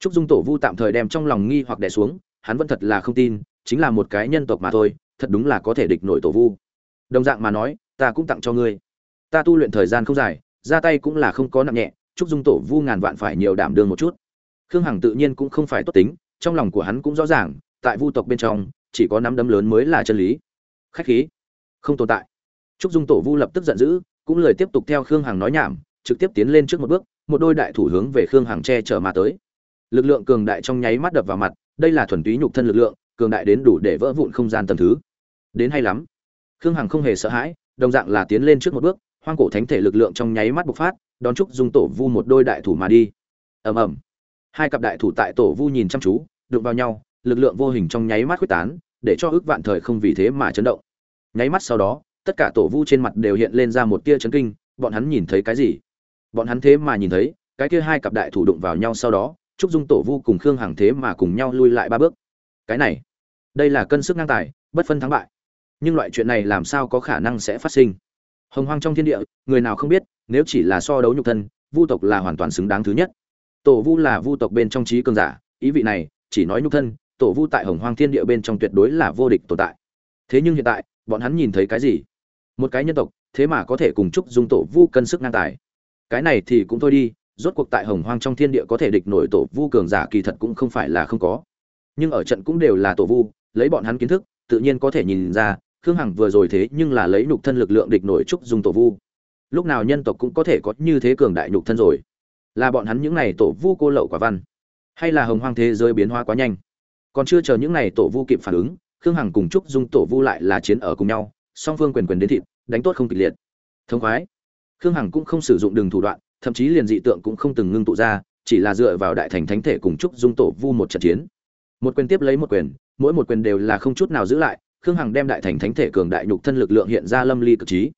Trúc dung tổ vu tạm thời đem trong lòng nghi hoặc đè xuống, hắn vẫn thật là không tin, chính là một cái nhân tộc mà thôi, thật đúng là có thể địch nổi tổ vu. Đồng dạng mà nói, ta cũng tặng cho ngươi. Ta tu luyện thời gian không dài, ra tay cũng là không có nặng nhẹ, Trúc dung tổ vu ngàn vạn phải nhiều đảm đương một chút. Khương hằng tự nhiên cũng không phải tốt tính, trong lòng của hắn cũng rõ ràng tại vu tộc bên trong, chỉ có nắm đấm lớn mới là chân lý. Khách khí. Không tồn tại. Trúc dung tổ vu lập tức giận dữ, cũng lời tiếp tục theo khương hằng nói nhảm, trực tiếp tiến lên trước một bước, một đôi đại thủ hướng về khương hằng che chở mà tới. Lực lượng cường đại trong nháy mắt đập vào mặt, đây là thuần túy nhục thân lực lượng, cường đại đến đủ để vỡ vụn không gian tầm thứ. Đến hay lắm. Khương hằng không hề sợ hãi, đồng dạng là tiến lên trước một bước, hoang cổ thánh thể lực lượng trong nháy mắt bộc phát, đón trúc dung tổ vu một đôi đại thủ mà đi. Ầm ầm. Hai cặp đại thủ tại tổ vu nhìn chăm chú, đụng vào nhau lực lượng vô hình trong nháy mắt quyết tán, để cho ước vạn thời không vì thế mà chấn động. Nháy mắt sau đó, tất cả tổ vu trên mặt đều hiện lên ra một tia chấn kinh, bọn hắn nhìn thấy cái gì? Bọn hắn thế mà nhìn thấy, cái kia hai cặp đại thủ đụng vào nhau sau đó, trúc dung tổ vu cùng khương hằng thế mà cùng nhau lui lại ba bước. Cái này, đây là cân sức ngang tài, bất phân thắng bại. Nhưng loại chuyện này làm sao có khả năng sẽ phát sinh? Hồng hoang trong thiên địa, người nào không biết, nếu chỉ là so đấu nhục thân, vu tộc là hoàn toàn xứng đáng thứ nhất. Tổ vu là vu tộc bên trong trí cường giả, ý vị này, chỉ nói nhục thân tổ vu tại hồng hoang thiên địa bên trong tuyệt đối là vô địch tồn tại. Thế nhưng hiện tại, bọn hắn nhìn thấy cái gì? Một cái nhân tộc, thế mà có thể cùng chúc dung tổ vu cân sức ngang tài. Cái này thì cũng thôi đi, rốt cuộc tại hồng hoang trong thiên địa có thể địch nổi tổ vu cường giả kỳ thật cũng không phải là không có. Nhưng ở trận cũng đều là tổ vu, lấy bọn hắn kiến thức, tự nhiên có thể nhìn ra, khương hằng vừa rồi thế nhưng là lấy nhục thân lực lượng địch nổi trúc dung tổ vu. Lúc nào nhân tộc cũng có thể có như thế cường đại nhục thân rồi. Là bọn hắn những này tổ vu cô lậu quả văn. Hay là hồng hoang thế giới biến hóa quá nhanh? Còn chưa chờ những này tổ vu kịp phản ứng, khương hằng cùng trúc dung tổ vu lại là chiến ở cùng nhau, song phương quyền quyền đến thịt, đánh tốt không kịch liệt. Thống khoái. Khương hằng cũng không sử dụng đường thủ đoạn, thậm chí liền dị tượng cũng không từng ngưng tụ ra, chỉ là dựa vào đại thành thánh thể cùng trúc dung tổ vu một trận chiến. Một quyền tiếp lấy một quyền, mỗi một quyền đều là không chút nào giữ lại, khương hằng đem đại thành thánh thể cường đại nhục thân lực lượng hiện ra lâm ly cực trí.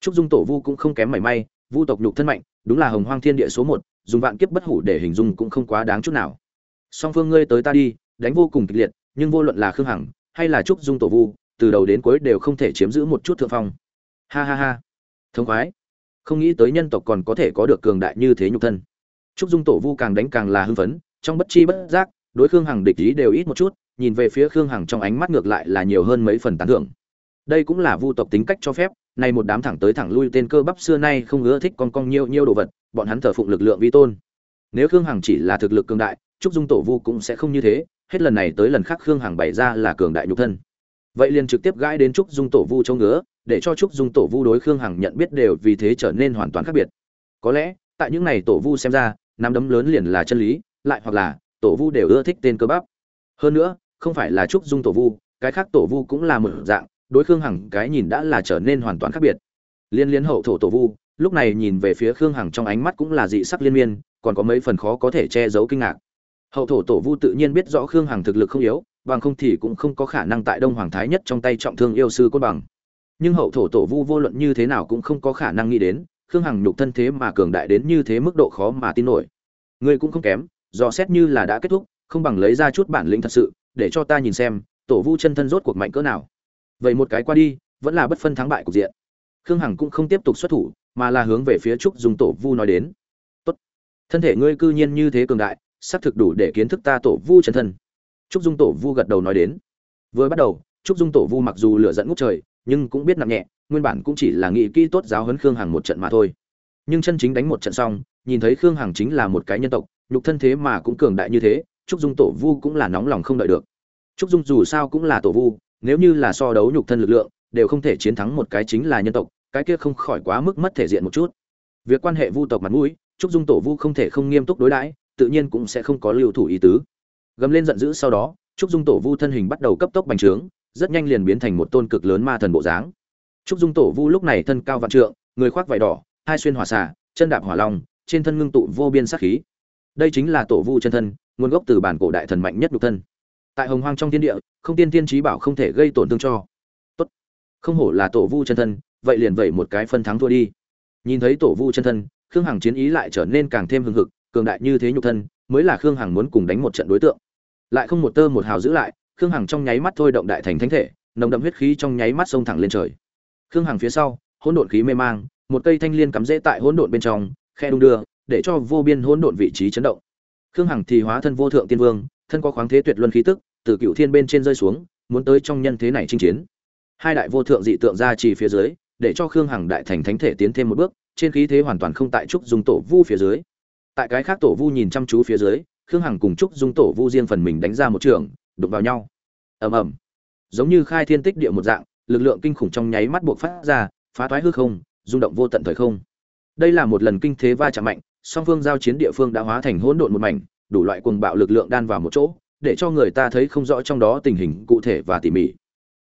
Trúc dung tổ vu cũng không kém mảy may, vu tộc nhục thân mạnh, đúng là hồng hoang thiên địa số một, dùng vạn kiếp bất hủ để hình dung cũng không quá đáng chút nào. Song phương ngươi tới ta đi đánh vô cùng kịch liệt, nhưng vô luận là khương hằng hay là trúc dung tổ vu, từ đầu đến cuối đều không thể chiếm giữ một chút thượng phong. Ha ha ha. Thông khoái. Không nghĩ tới nhân tộc còn có thể có được cường đại như thế nhục thân. Trúc dung tổ vu càng đánh càng là hưng phấn, trong bất chi bất giác, đối khương hằng địch ý đều ít một chút, nhìn về phía khương hằng trong ánh mắt ngược lại là nhiều hơn mấy phần tán thưởng. Đây cũng là vu tộc tính cách cho phép, nay một đám thẳng tới thẳng lui tên cơ bắp xưa nay không ưa thích con cong nhiêu nhiêu đồ vật, bọn hắn thờ phụng lực lượng vi tôn. Nếu khương hằng chỉ là thực lực cường đại, trúc dung tổ vu cũng sẽ không như thế hết lần này tới lần khác khương hằng bày ra là cường đại nhục thân. Vậy liền trực tiếp gãi đến trúc dung tổ vu châu ngứa, để cho trúc dung tổ vu đối khương hằng nhận biết đều vì thế trở nên hoàn toàn khác biệt. Có lẽ, tại những này tổ vu xem ra, nắm đấm lớn liền là chân lý, lại hoặc là, tổ vu đều ưa thích tên cơ bắp. Hơn nữa, không phải là trúc dung tổ vu, cái khác tổ vu cũng là một dạng, đối khương hằng cái nhìn đã là trở nên hoàn toàn khác biệt. Liên liên hậu thổ tổ vu, lúc này nhìn về phía khương hằng trong ánh mắt cũng là dị sắc liên miên, còn có mấy phần khó có thể che giấu kinh ngạc hậu thổ tổ vu tự nhiên biết rõ khương hằng thực lực không yếu, bằng không thì cũng không có khả năng tại đông hoàng thái nhất trong tay trọng thương yêu sư côn bằng. Nhưng hậu thổ tổ vu vô luận như thế nào cũng không có khả năng nghĩ đến, khương hằng nhục thân thế mà cường đại đến như thế mức độ khó mà tin nổi. Ngươi cũng không kém, do xét như là đã kết thúc, không bằng lấy ra chút bản lĩnh thật sự, để cho ta nhìn xem, tổ vu chân thân rốt cuộc mạnh cỡ nào. Vậy một cái qua đi, vẫn là bất phân thắng bại cục diện. Khương hằng cũng không tiếp tục xuất thủ, mà là hướng về phía trúc dùng tổ vu nói đến. Tốt. Thân thể ngươi cư nhiên như thế cường đại xác thực đủ để kiến thức ta tổ vu chân thân. Trúc dung tổ vu gật đầu nói đến. Vừa bắt đầu, trúc dung tổ vu mặc dù lựa dẫn ngút trời, nhưng cũng biết nặng nhẹ, nguyên bản cũng chỉ là nghĩ kỹ tốt giáo huấn khương hằng một trận mà thôi. Nhưng chân chính đánh một trận xong, nhìn thấy khương hằng chính là một cái nhân tộc, nhục thân thế mà cũng cường đại như thế, trúc dung tổ vu cũng là nóng lòng không đợi được. Trúc dung dù sao cũng là tổ vu, nếu như là so đấu nhục thân lực lượng, đều không thể chiến thắng một cái chính là nhân tộc, cái kia không khỏi quá mức mất thể diện một chút. Việc quan hệ vu tộc mặt mũi, trúc dung tổ vu không thể không nghiêm túc đối đãi tự nhiên cũng sẽ không có lưu thủ ý tứ. Gầm lên giận dữ sau đó, trúc dung tổ vu thân hình bắt đầu cấp tốc bành trướng, rất nhanh liền biến thành một tôn cực lớn ma thần bộ dáng. Trúc dung tổ vu lúc này thân cao vạn trượng, người khoác vải đỏ, hai xuyên hỏa xà, chân đạp hỏa long, trên thân ngưng tụ vô biên sát khí. Đây chính là tổ vu chân thân, nguồn gốc từ bản cổ đại thần mạnh nhất nhục thân. Tại hồng hoang trong thiên địa, không tiên tiên trí bảo không thể gây tổn thương cho. Tốt. Không hổ là tổ vu chân thân, vậy liền vậy một cái phân thắng thua đi. Nhìn thấy tổ vu chân thân, khương hằng chiến ý lại trở nên càng thêm hưng hực cường đại như thế nhục thân, mới là khương hằng muốn cùng đánh một trận đối tượng. Lại không một tơ một hào giữ lại, khương hằng trong nháy mắt thôi động đại thành thánh thể, nồng đậm huyết khí trong nháy mắt xông thẳng lên trời. Khương hằng phía sau, hỗn độn khí mê mang, một cây thanh liên cắm rễ tại hỗn độn bên trong, khe đung đưa, để cho vô biên hỗn độn vị trí chấn động. Khương hằng thì hóa thân vô thượng tiên vương, thân có khoáng thế tuyệt luân khí tức, từ cựu thiên bên trên rơi xuống, muốn tới trong nhân thế này chinh chiến. Hai đại vô thượng dị tượng ra chỉ phía dưới, để cho khương hằng đại thành thánh thể tiến thêm một bước, trên khí thế hoàn toàn không tại trúc dung tổ vu phía dưới tại cái khác tổ vu nhìn chăm chú phía dưới, khương hằng cùng trúc dung tổ vu riêng phần mình đánh ra một trường, đụng vào nhau. Ầm ầm. Giống như khai thiên tích địa một dạng, lực lượng kinh khủng trong nháy mắt buộc phát ra, phá thoái hư không, rung động vô tận thời không. Đây là một lần kinh thế va chạm mạnh, song phương giao chiến địa phương đã hóa thành hỗn độn một mảnh, đủ loại cuồng bạo lực lượng đan vào một chỗ, để cho người ta thấy không rõ trong đó tình hình cụ thể và tỉ mỉ.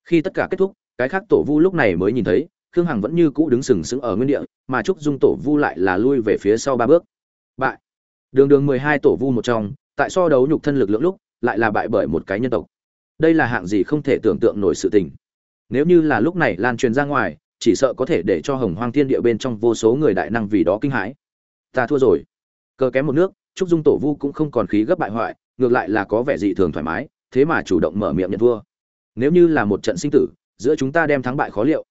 Khi tất cả kết thúc, cái khác tổ vu lúc này mới nhìn thấy, khương hằng vẫn như cũ đứng sừng sững ở nguyên địa, mà trúc dung tổ vu lại là lui về phía sau ba bước bại. Đường đường mười hai tổ vu một trong, tại so đấu nhục thân lực lượng lúc, lại là bại bởi một cái nhân tộc. Đây là hạng gì không thể tưởng tượng nổi sự tình. Nếu như là lúc này lan truyền ra ngoài, chỉ sợ có thể để cho hồng hoang thiên địa bên trong vô số người đại năng vì đó kinh hãi. Ta thua rồi. Cờ kém một nước, trúc dung tổ vu cũng không còn khí gấp bại hoại, ngược lại là có vẻ dị thường thoải mái, thế mà chủ động mở miệng nhận thua. Nếu như là một trận sinh tử, giữa chúng ta đem thắng bại khó liệu.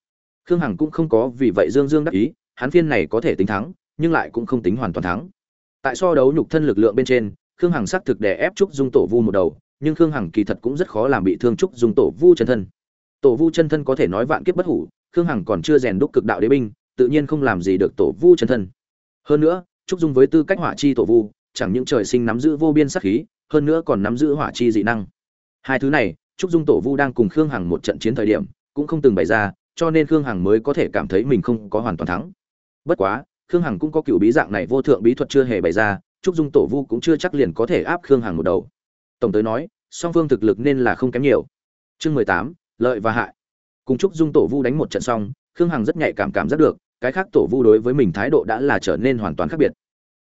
Khương hằng cũng không có vì vậy dương dương đắc ý, hắn phiên này có thể tính thắng, nhưng lại cũng không tính hoàn toàn thắng tại so đấu nhục thân lực lượng bên trên, khương hằng xác thực đè ép trúc dung tổ vu một đầu, nhưng khương hằng kỳ thật cũng rất khó làm bị thương trúc dung tổ vu chân thân. Tổ vu chân thân có thể nói vạn kiếp bất hủ, khương hằng còn chưa rèn đúc cực đạo đế binh, tự nhiên không làm gì được tổ vu chân thân. Hơn nữa, trúc dung với tư cách hỏa chi tổ vu, chẳng những trời sinh nắm giữ vô biên sắc khí, hơn nữa còn nắm giữ hỏa chi dị năng. Hai thứ này, trúc dung tổ vu đang cùng khương hằng một trận chiến thời điểm, cũng không từng bày ra, cho nên khương hằng mới có thể cảm thấy mình không có hoàn toàn thắng. Bất quá khương hằng cũng có cựu bí dạng này vô thượng bí thuật chưa hề bày ra, trúc dung tổ vu cũng chưa chắc liền có thể áp khương hằng một đầu. Tổng tới nói, song phương thực lực nên là không kém nhiều. Chương mười tám, lợi và hại. Cùng trúc dung tổ vu đánh một trận xong, khương hằng rất nhạy cảm cảm giác được, cái khác tổ vu đối với mình thái độ đã là trở nên hoàn toàn khác biệt.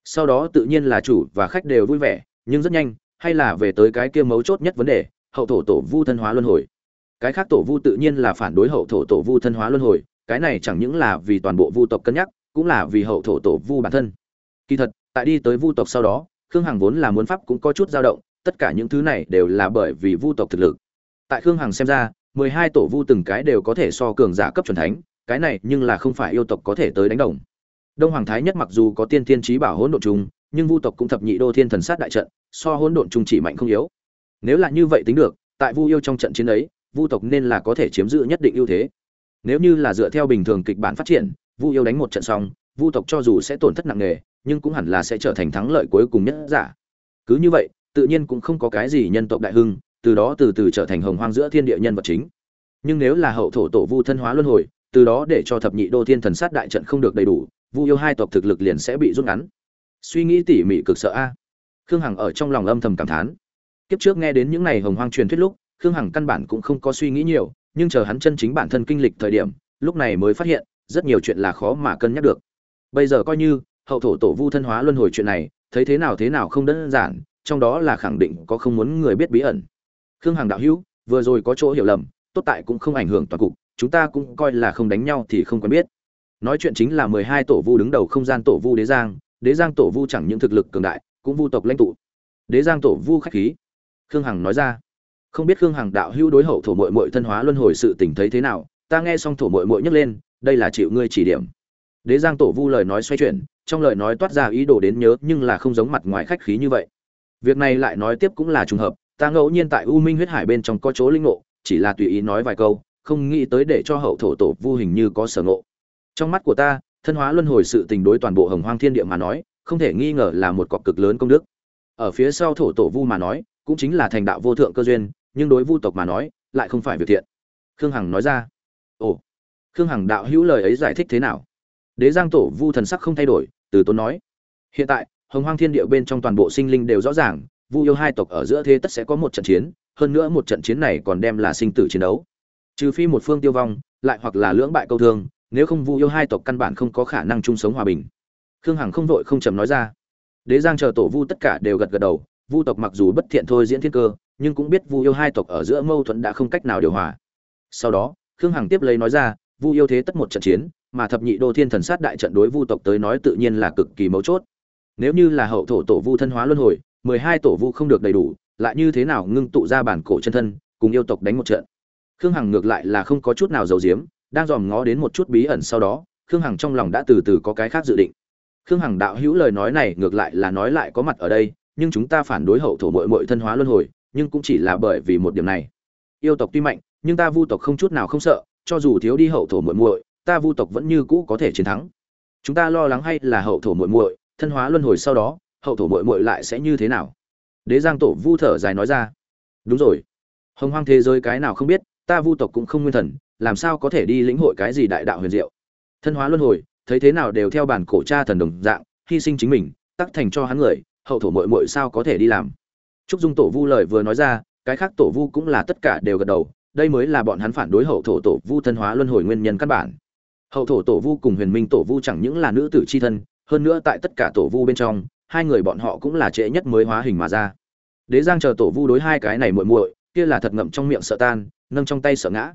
Sau đó tự nhiên là chủ và khách đều vui vẻ, nhưng rất nhanh, hay là về tới cái kia mấu chốt nhất vấn đề, hậu thổ tổ vu thân hóa luân hồi. Cái khác tổ vu tự nhiên là phản đối hậu thổ tổ vu thân hóa luân hồi, cái này chẳng những là vì toàn bộ vu tộc cân nhắc cũng là vì hậu thổ tổ vu bản thân. Kỳ thật, tại đi tới vu tộc sau đó, khương hằng vốn là muốn pháp cũng có chút dao động, tất cả những thứ này đều là bởi vì vu tộc thực lực. Tại khương hằng xem ra, mười hai tổ vu từng cái đều có thể so cường giả cấp c thánh, cái này nhưng là không phải yêu tộc có thể tới đánh đồng. Đông hoàng thái nhất mặc dù có tiên thiên trí bảo hỗn độn chung nhưng vu tộc cũng thập nhị đô thiên thần sát đại trận, so hỗn độn chung chỉ mạnh không yếu. Nếu là như vậy tính được, tại vu yêu trong trận chiến ấy, vu tộc nên là có thể chiếm giữ nhất định ưu thế. Nếu như là dựa theo bình thường kịch bản phát triển vu yêu đánh một trận xong, vu tộc cho dù sẽ tổn thất nặng nề, nhưng cũng hẳn là sẽ trở thành thắng lợi cuối cùng nhất giả. Cứ như vậy, tự nhiên cũng không có cái gì nhân tộc đại hưng, từ đó từ từ trở thành hồng hoang giữa thiên địa nhân vật chính. Nhưng nếu là hậu thổ tổ vu thân hóa luân hồi, từ đó để cho thập nhị đô thiên thần sát đại trận không được đầy đủ, vu yêu hai tộc thực lực liền sẽ bị rút ngắn. Suy nghĩ tỉ mỉ cực sợ a. Khương hằng ở trong lòng âm thầm cảm thán. Kiếp trước nghe đến những này hồng hoang truyền thuyết lúc, khương hằng căn bản cũng không có suy nghĩ nhiều, nhưng chờ hắn chân chính bản thân kinh lịch thời điểm, lúc này mới phát hiện rất nhiều chuyện là khó mà cân nhắc được. Bây giờ coi như, hậu thổ tổ vu thân hóa luân hồi chuyện này, thấy thế nào thế nào không đơn giản, trong đó là khẳng định có không muốn người biết bí ẩn. Khương hằng đạo hữu, vừa rồi có chỗ hiểu lầm, tốt tại cũng không ảnh hưởng toàn cục, chúng ta cũng coi là không đánh nhau thì không quen biết. Nói chuyện chính là mười hai tổ vu đứng đầu không gian tổ vu đế giang đế giang tổ vu chẳng những thực lực cường đại, cũng vu tộc lãnh tụ. Đế giang tổ vu khách khí. Khương hằng nói ra. Không biết khương hằng đạo hữu đối hậu thổ mội mội thân hóa luân hồi sự tình thấy thế nào, ta nghe xong thổ mội mội nhấc lên đây là chịu ngươi chỉ điểm. Đế giang tổ vu lời nói xoay chuyển, trong lời nói toát ra ý đồ đến nhớ, nhưng là không giống mặt ngoài khách khí như vậy. Việc này lại nói tiếp cũng là trùng hợp, ta ngẫu nhiên tại u minh huyết hải bên trong có chỗ linh ngộ, chỉ là tùy ý nói vài câu, không nghĩ tới để cho hậu thổ tổ vu hình như có sở ngộ. Trong mắt của ta, thân hóa luân hồi sự tình đối toàn bộ hồng hoang thiên địa mà nói, không thể nghi ngờ là một cọc cực lớn công đức. Ở phía sau thổ tổ vu mà nói, cũng chính là thành đạo vô thượng cơ duyên, nhưng đối vu tộc mà nói, lại không phải việc thiện. Khương hằng nói ra khương hằng đạo hữu lời ấy giải thích thế nào? Đế giang tổ vu thần sắc không thay đổi, từ tốn nói. Hiện tại, hồng hoang thiên địa bên trong toàn bộ sinh linh đều rõ ràng, vu yêu hai tộc ở giữa thế tất sẽ có một trận chiến, hơn nữa một trận chiến này còn đem là sinh tử chiến đấu. Trừ phi một phương tiêu vong, lại hoặc là lưỡng bại câu thương, nếu không vu yêu hai tộc căn bản không có khả năng chung sống hòa bình. Khương hằng không vội không chầm nói ra. Đế giang chờ tổ vu tất cả đều gật gật đầu, vu tộc mặc dù bất thiện thôi diễn thiên cơ, nhưng cũng biết vu yêu hai tộc ở giữa mâu thuẫn đã không cách nào điều hòa. Sau đó, khương hằng tiếp lấy nói ra vu yêu thế tất một trận chiến, mà thập nhị đô thiên thần sát đại trận đối vu tộc tới nói tự nhiên là cực kỳ mấu chốt. Nếu như là hậu thổ tổ vu thân hóa luân hồi, mười hai tổ vu không được đầy đủ, lại như thế nào ngưng tụ ra bản cổ chân thân, cùng yêu tộc đánh một trận? Khương hằng ngược lại là không có chút nào giấu giếm, đang dòm ngó đến một chút bí ẩn sau đó, khương hằng trong lòng đã từ từ có cái khác dự định. Khương hằng đạo hữu lời nói này ngược lại là nói lại có mặt ở đây, nhưng chúng ta phản đối hậu thổ mội mội thân hóa luân hồi, nhưng cũng chỉ là bởi vì một điểm này. Yêu tộc tuy mạnh, nhưng ta vu tộc không chút nào không sợ cho dù thiếu đi hậu thổ muội muội, ta vu tộc vẫn như cũ có thể chiến thắng. Chúng ta lo lắng hay là hậu thổ muội muội, thân hóa luân hồi sau đó, hậu thổ muội muội lại sẽ như thế nào? Đế giang tổ vu thở dài nói ra. Đúng rồi. Hồng hoang thế giới cái nào không biết, ta vu tộc cũng không nguyên thần, làm sao có thể đi lĩnh hội cái gì đại đạo huyền diệu? Thân hóa luân hồi, thấy thế nào đều theo bản cổ cha thần đồng dạng, hy sinh chính mình, tắc thành cho hắn người, hậu thổ muội muội sao có thể đi làm? Trúc dung tổ vu lời vừa nói ra, cái khác tổ vu cũng là tất cả đều gật đầu đây mới là bọn hắn phản đối hậu thổ tổ vu thân hóa luân hồi nguyên nhân căn bản. Hậu thổ tổ vu cùng huyền minh tổ vu chẳng những là nữ tử c h i thân, hơn nữa tại tất cả tổ vu bên trong, hai người bọn họ cũng là trễ nhất mới hóa hình mà ra. Đế giang chờ tổ vu đối hai cái này muội muội, kia là thật ngậm trong miệng sợ tan, nâng trong tay sợ ngã.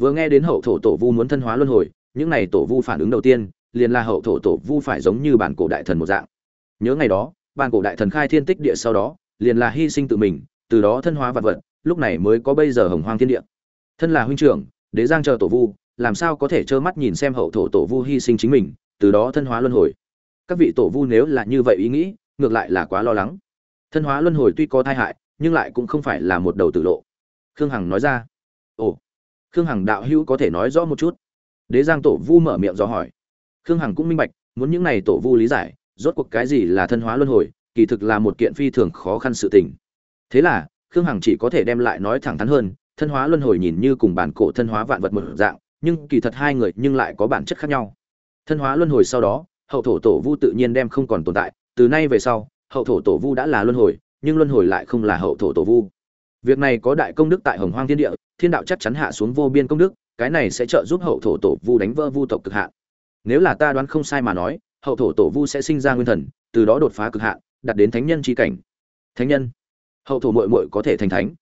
Vừa nghe đến hậu thổ tổ vu muốn thân hóa luân hồi, những này tổ vu phản ứng đầu tiên, liền là hậu thổ tổ vu phải giống như bản cổ đại thần một dạng. Nhớ ngày đó, bản cổ đại thần khai thiên tích địa sau đó, liền là hy sinh tự mình, từ đó thân hóa vật vật, lúc này mới có bây giờ hồng hoang thiên địa thân là huynh trưởng, đế giang chờ tổ vu, làm sao có thể trơ mắt nhìn xem hậu thổ tổ vu hy sinh chính mình, từ đó thân hóa luân hồi. Các vị tổ vu nếu là như vậy ý nghĩ, ngược lại là quá lo lắng. Thân hóa luân hồi tuy có tai hại, nhưng lại cũng không phải là một đầu tử lộ. Khương hằng nói ra. Ồ, khương hằng đạo hữu có thể nói rõ một chút? Đế giang tổ vu mở miệng do hỏi. Khương hằng cũng minh bạch, muốn những này tổ vu lý giải, rốt cuộc cái gì là thân hóa luân hồi, kỳ thực là một kiện phi thường khó khăn sự tình. Thế là, khương hằng chỉ có thể đem lại nói thẳng thắn hơn thân hóa luân hồi nhìn như cùng bản cổ thân hóa vạn vật một dạng, nhưng kỳ thật hai người nhưng lại có bản chất khác nhau. Thân hóa luân hồi sau đó, hậu thổ tổ vu tự nhiên đem không còn tồn tại, từ nay về sau, hậu thổ tổ vu đã là luân hồi, nhưng luân hồi lại không là hậu thổ tổ vu. Việc này có đại công đức tại hồng hoang thiên địa, thiên đạo chắc chắn hạ xuống vô biên công đức, cái này sẽ trợ giúp hậu thổ tổ vu đánh vỡ vu tộc cực hạn. Nếu là ta đoán không sai mà nói, hậu thổ tổ vu sẽ sinh ra nguyên thần, từ đó đột phá cực hạn, đạt đến thánh nhân chi cảnh. Thánh nhân. Hậu thổ muội muội có thể thành thánh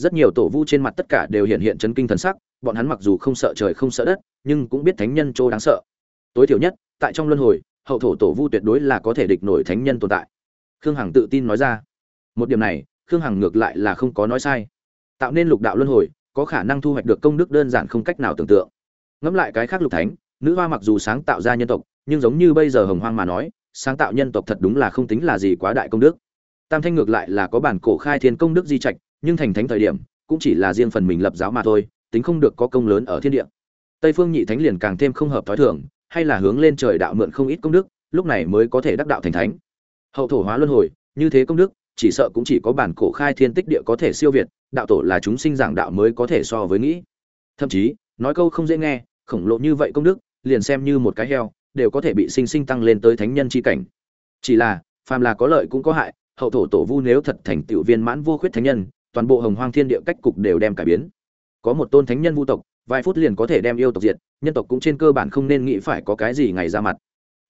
rất nhiều tổ vu trên mặt tất cả đều hiện hiện chấn kinh thần sắc, bọn hắn mặc dù không sợ trời không sợ đất, nhưng cũng biết thánh nhân chỗ đáng sợ. Tối thiểu nhất, tại trong luân hồi, hậu thổ tổ vu tuyệt đối là có thể địch nổi thánh nhân tồn tại. Khương hằng tự tin nói ra. Một điểm này, khương hằng ngược lại là không có nói sai. Tạo nên lục đạo luân hồi, có khả năng thu hoạch được công đức đơn giản không cách nào tưởng tượng. Ngẫm lại cái khác lục thánh, nữ hoa mặc dù sáng tạo ra nhân tộc, nhưng giống như bây giờ hồng hoang mà nói, sáng tạo nhân tộc thật đúng là không tính là gì quá đại công đức. Tam thanh ngược lại là có bản cổ khai thiên công đức di trạch nhưng thành thánh thời điểm cũng chỉ là riêng phần mình lập giáo mà thôi, tính không được có công lớn ở thiên địa. Tây phương nhị thánh liền càng thêm không hợp thói thường, hay là hướng lên trời đạo mượn không ít công đức, lúc này mới có thể đắc đạo thành thánh. Hậu thổ hóa luân hồi, như thế công đức, chỉ sợ cũng chỉ có bản cổ khai thiên tích địa có thể siêu việt, đạo tổ là chúng sinh giảng đạo mới có thể so với nghĩ. Thậm chí, nói câu không dễ nghe, khổng lồ như vậy công đức, liền xem như một cái heo, đều có thể bị sinh sinh tăng lên tới thánh nhân chi cảnh. Chỉ là, phàm là có lợi cũng có hại, hậu thổ tổ vu nếu thật thành tựu viên mãn vô khuyết thánh nhân toàn bộ hồng hoang thiên địa cách cục đều đem cải biến. Có một tôn thánh nhân vu tộc, vài phút liền có thể đem yêu tộc diệt, nhân tộc cũng trên cơ bản không nên nghĩ phải có cái gì ngày ra mặt.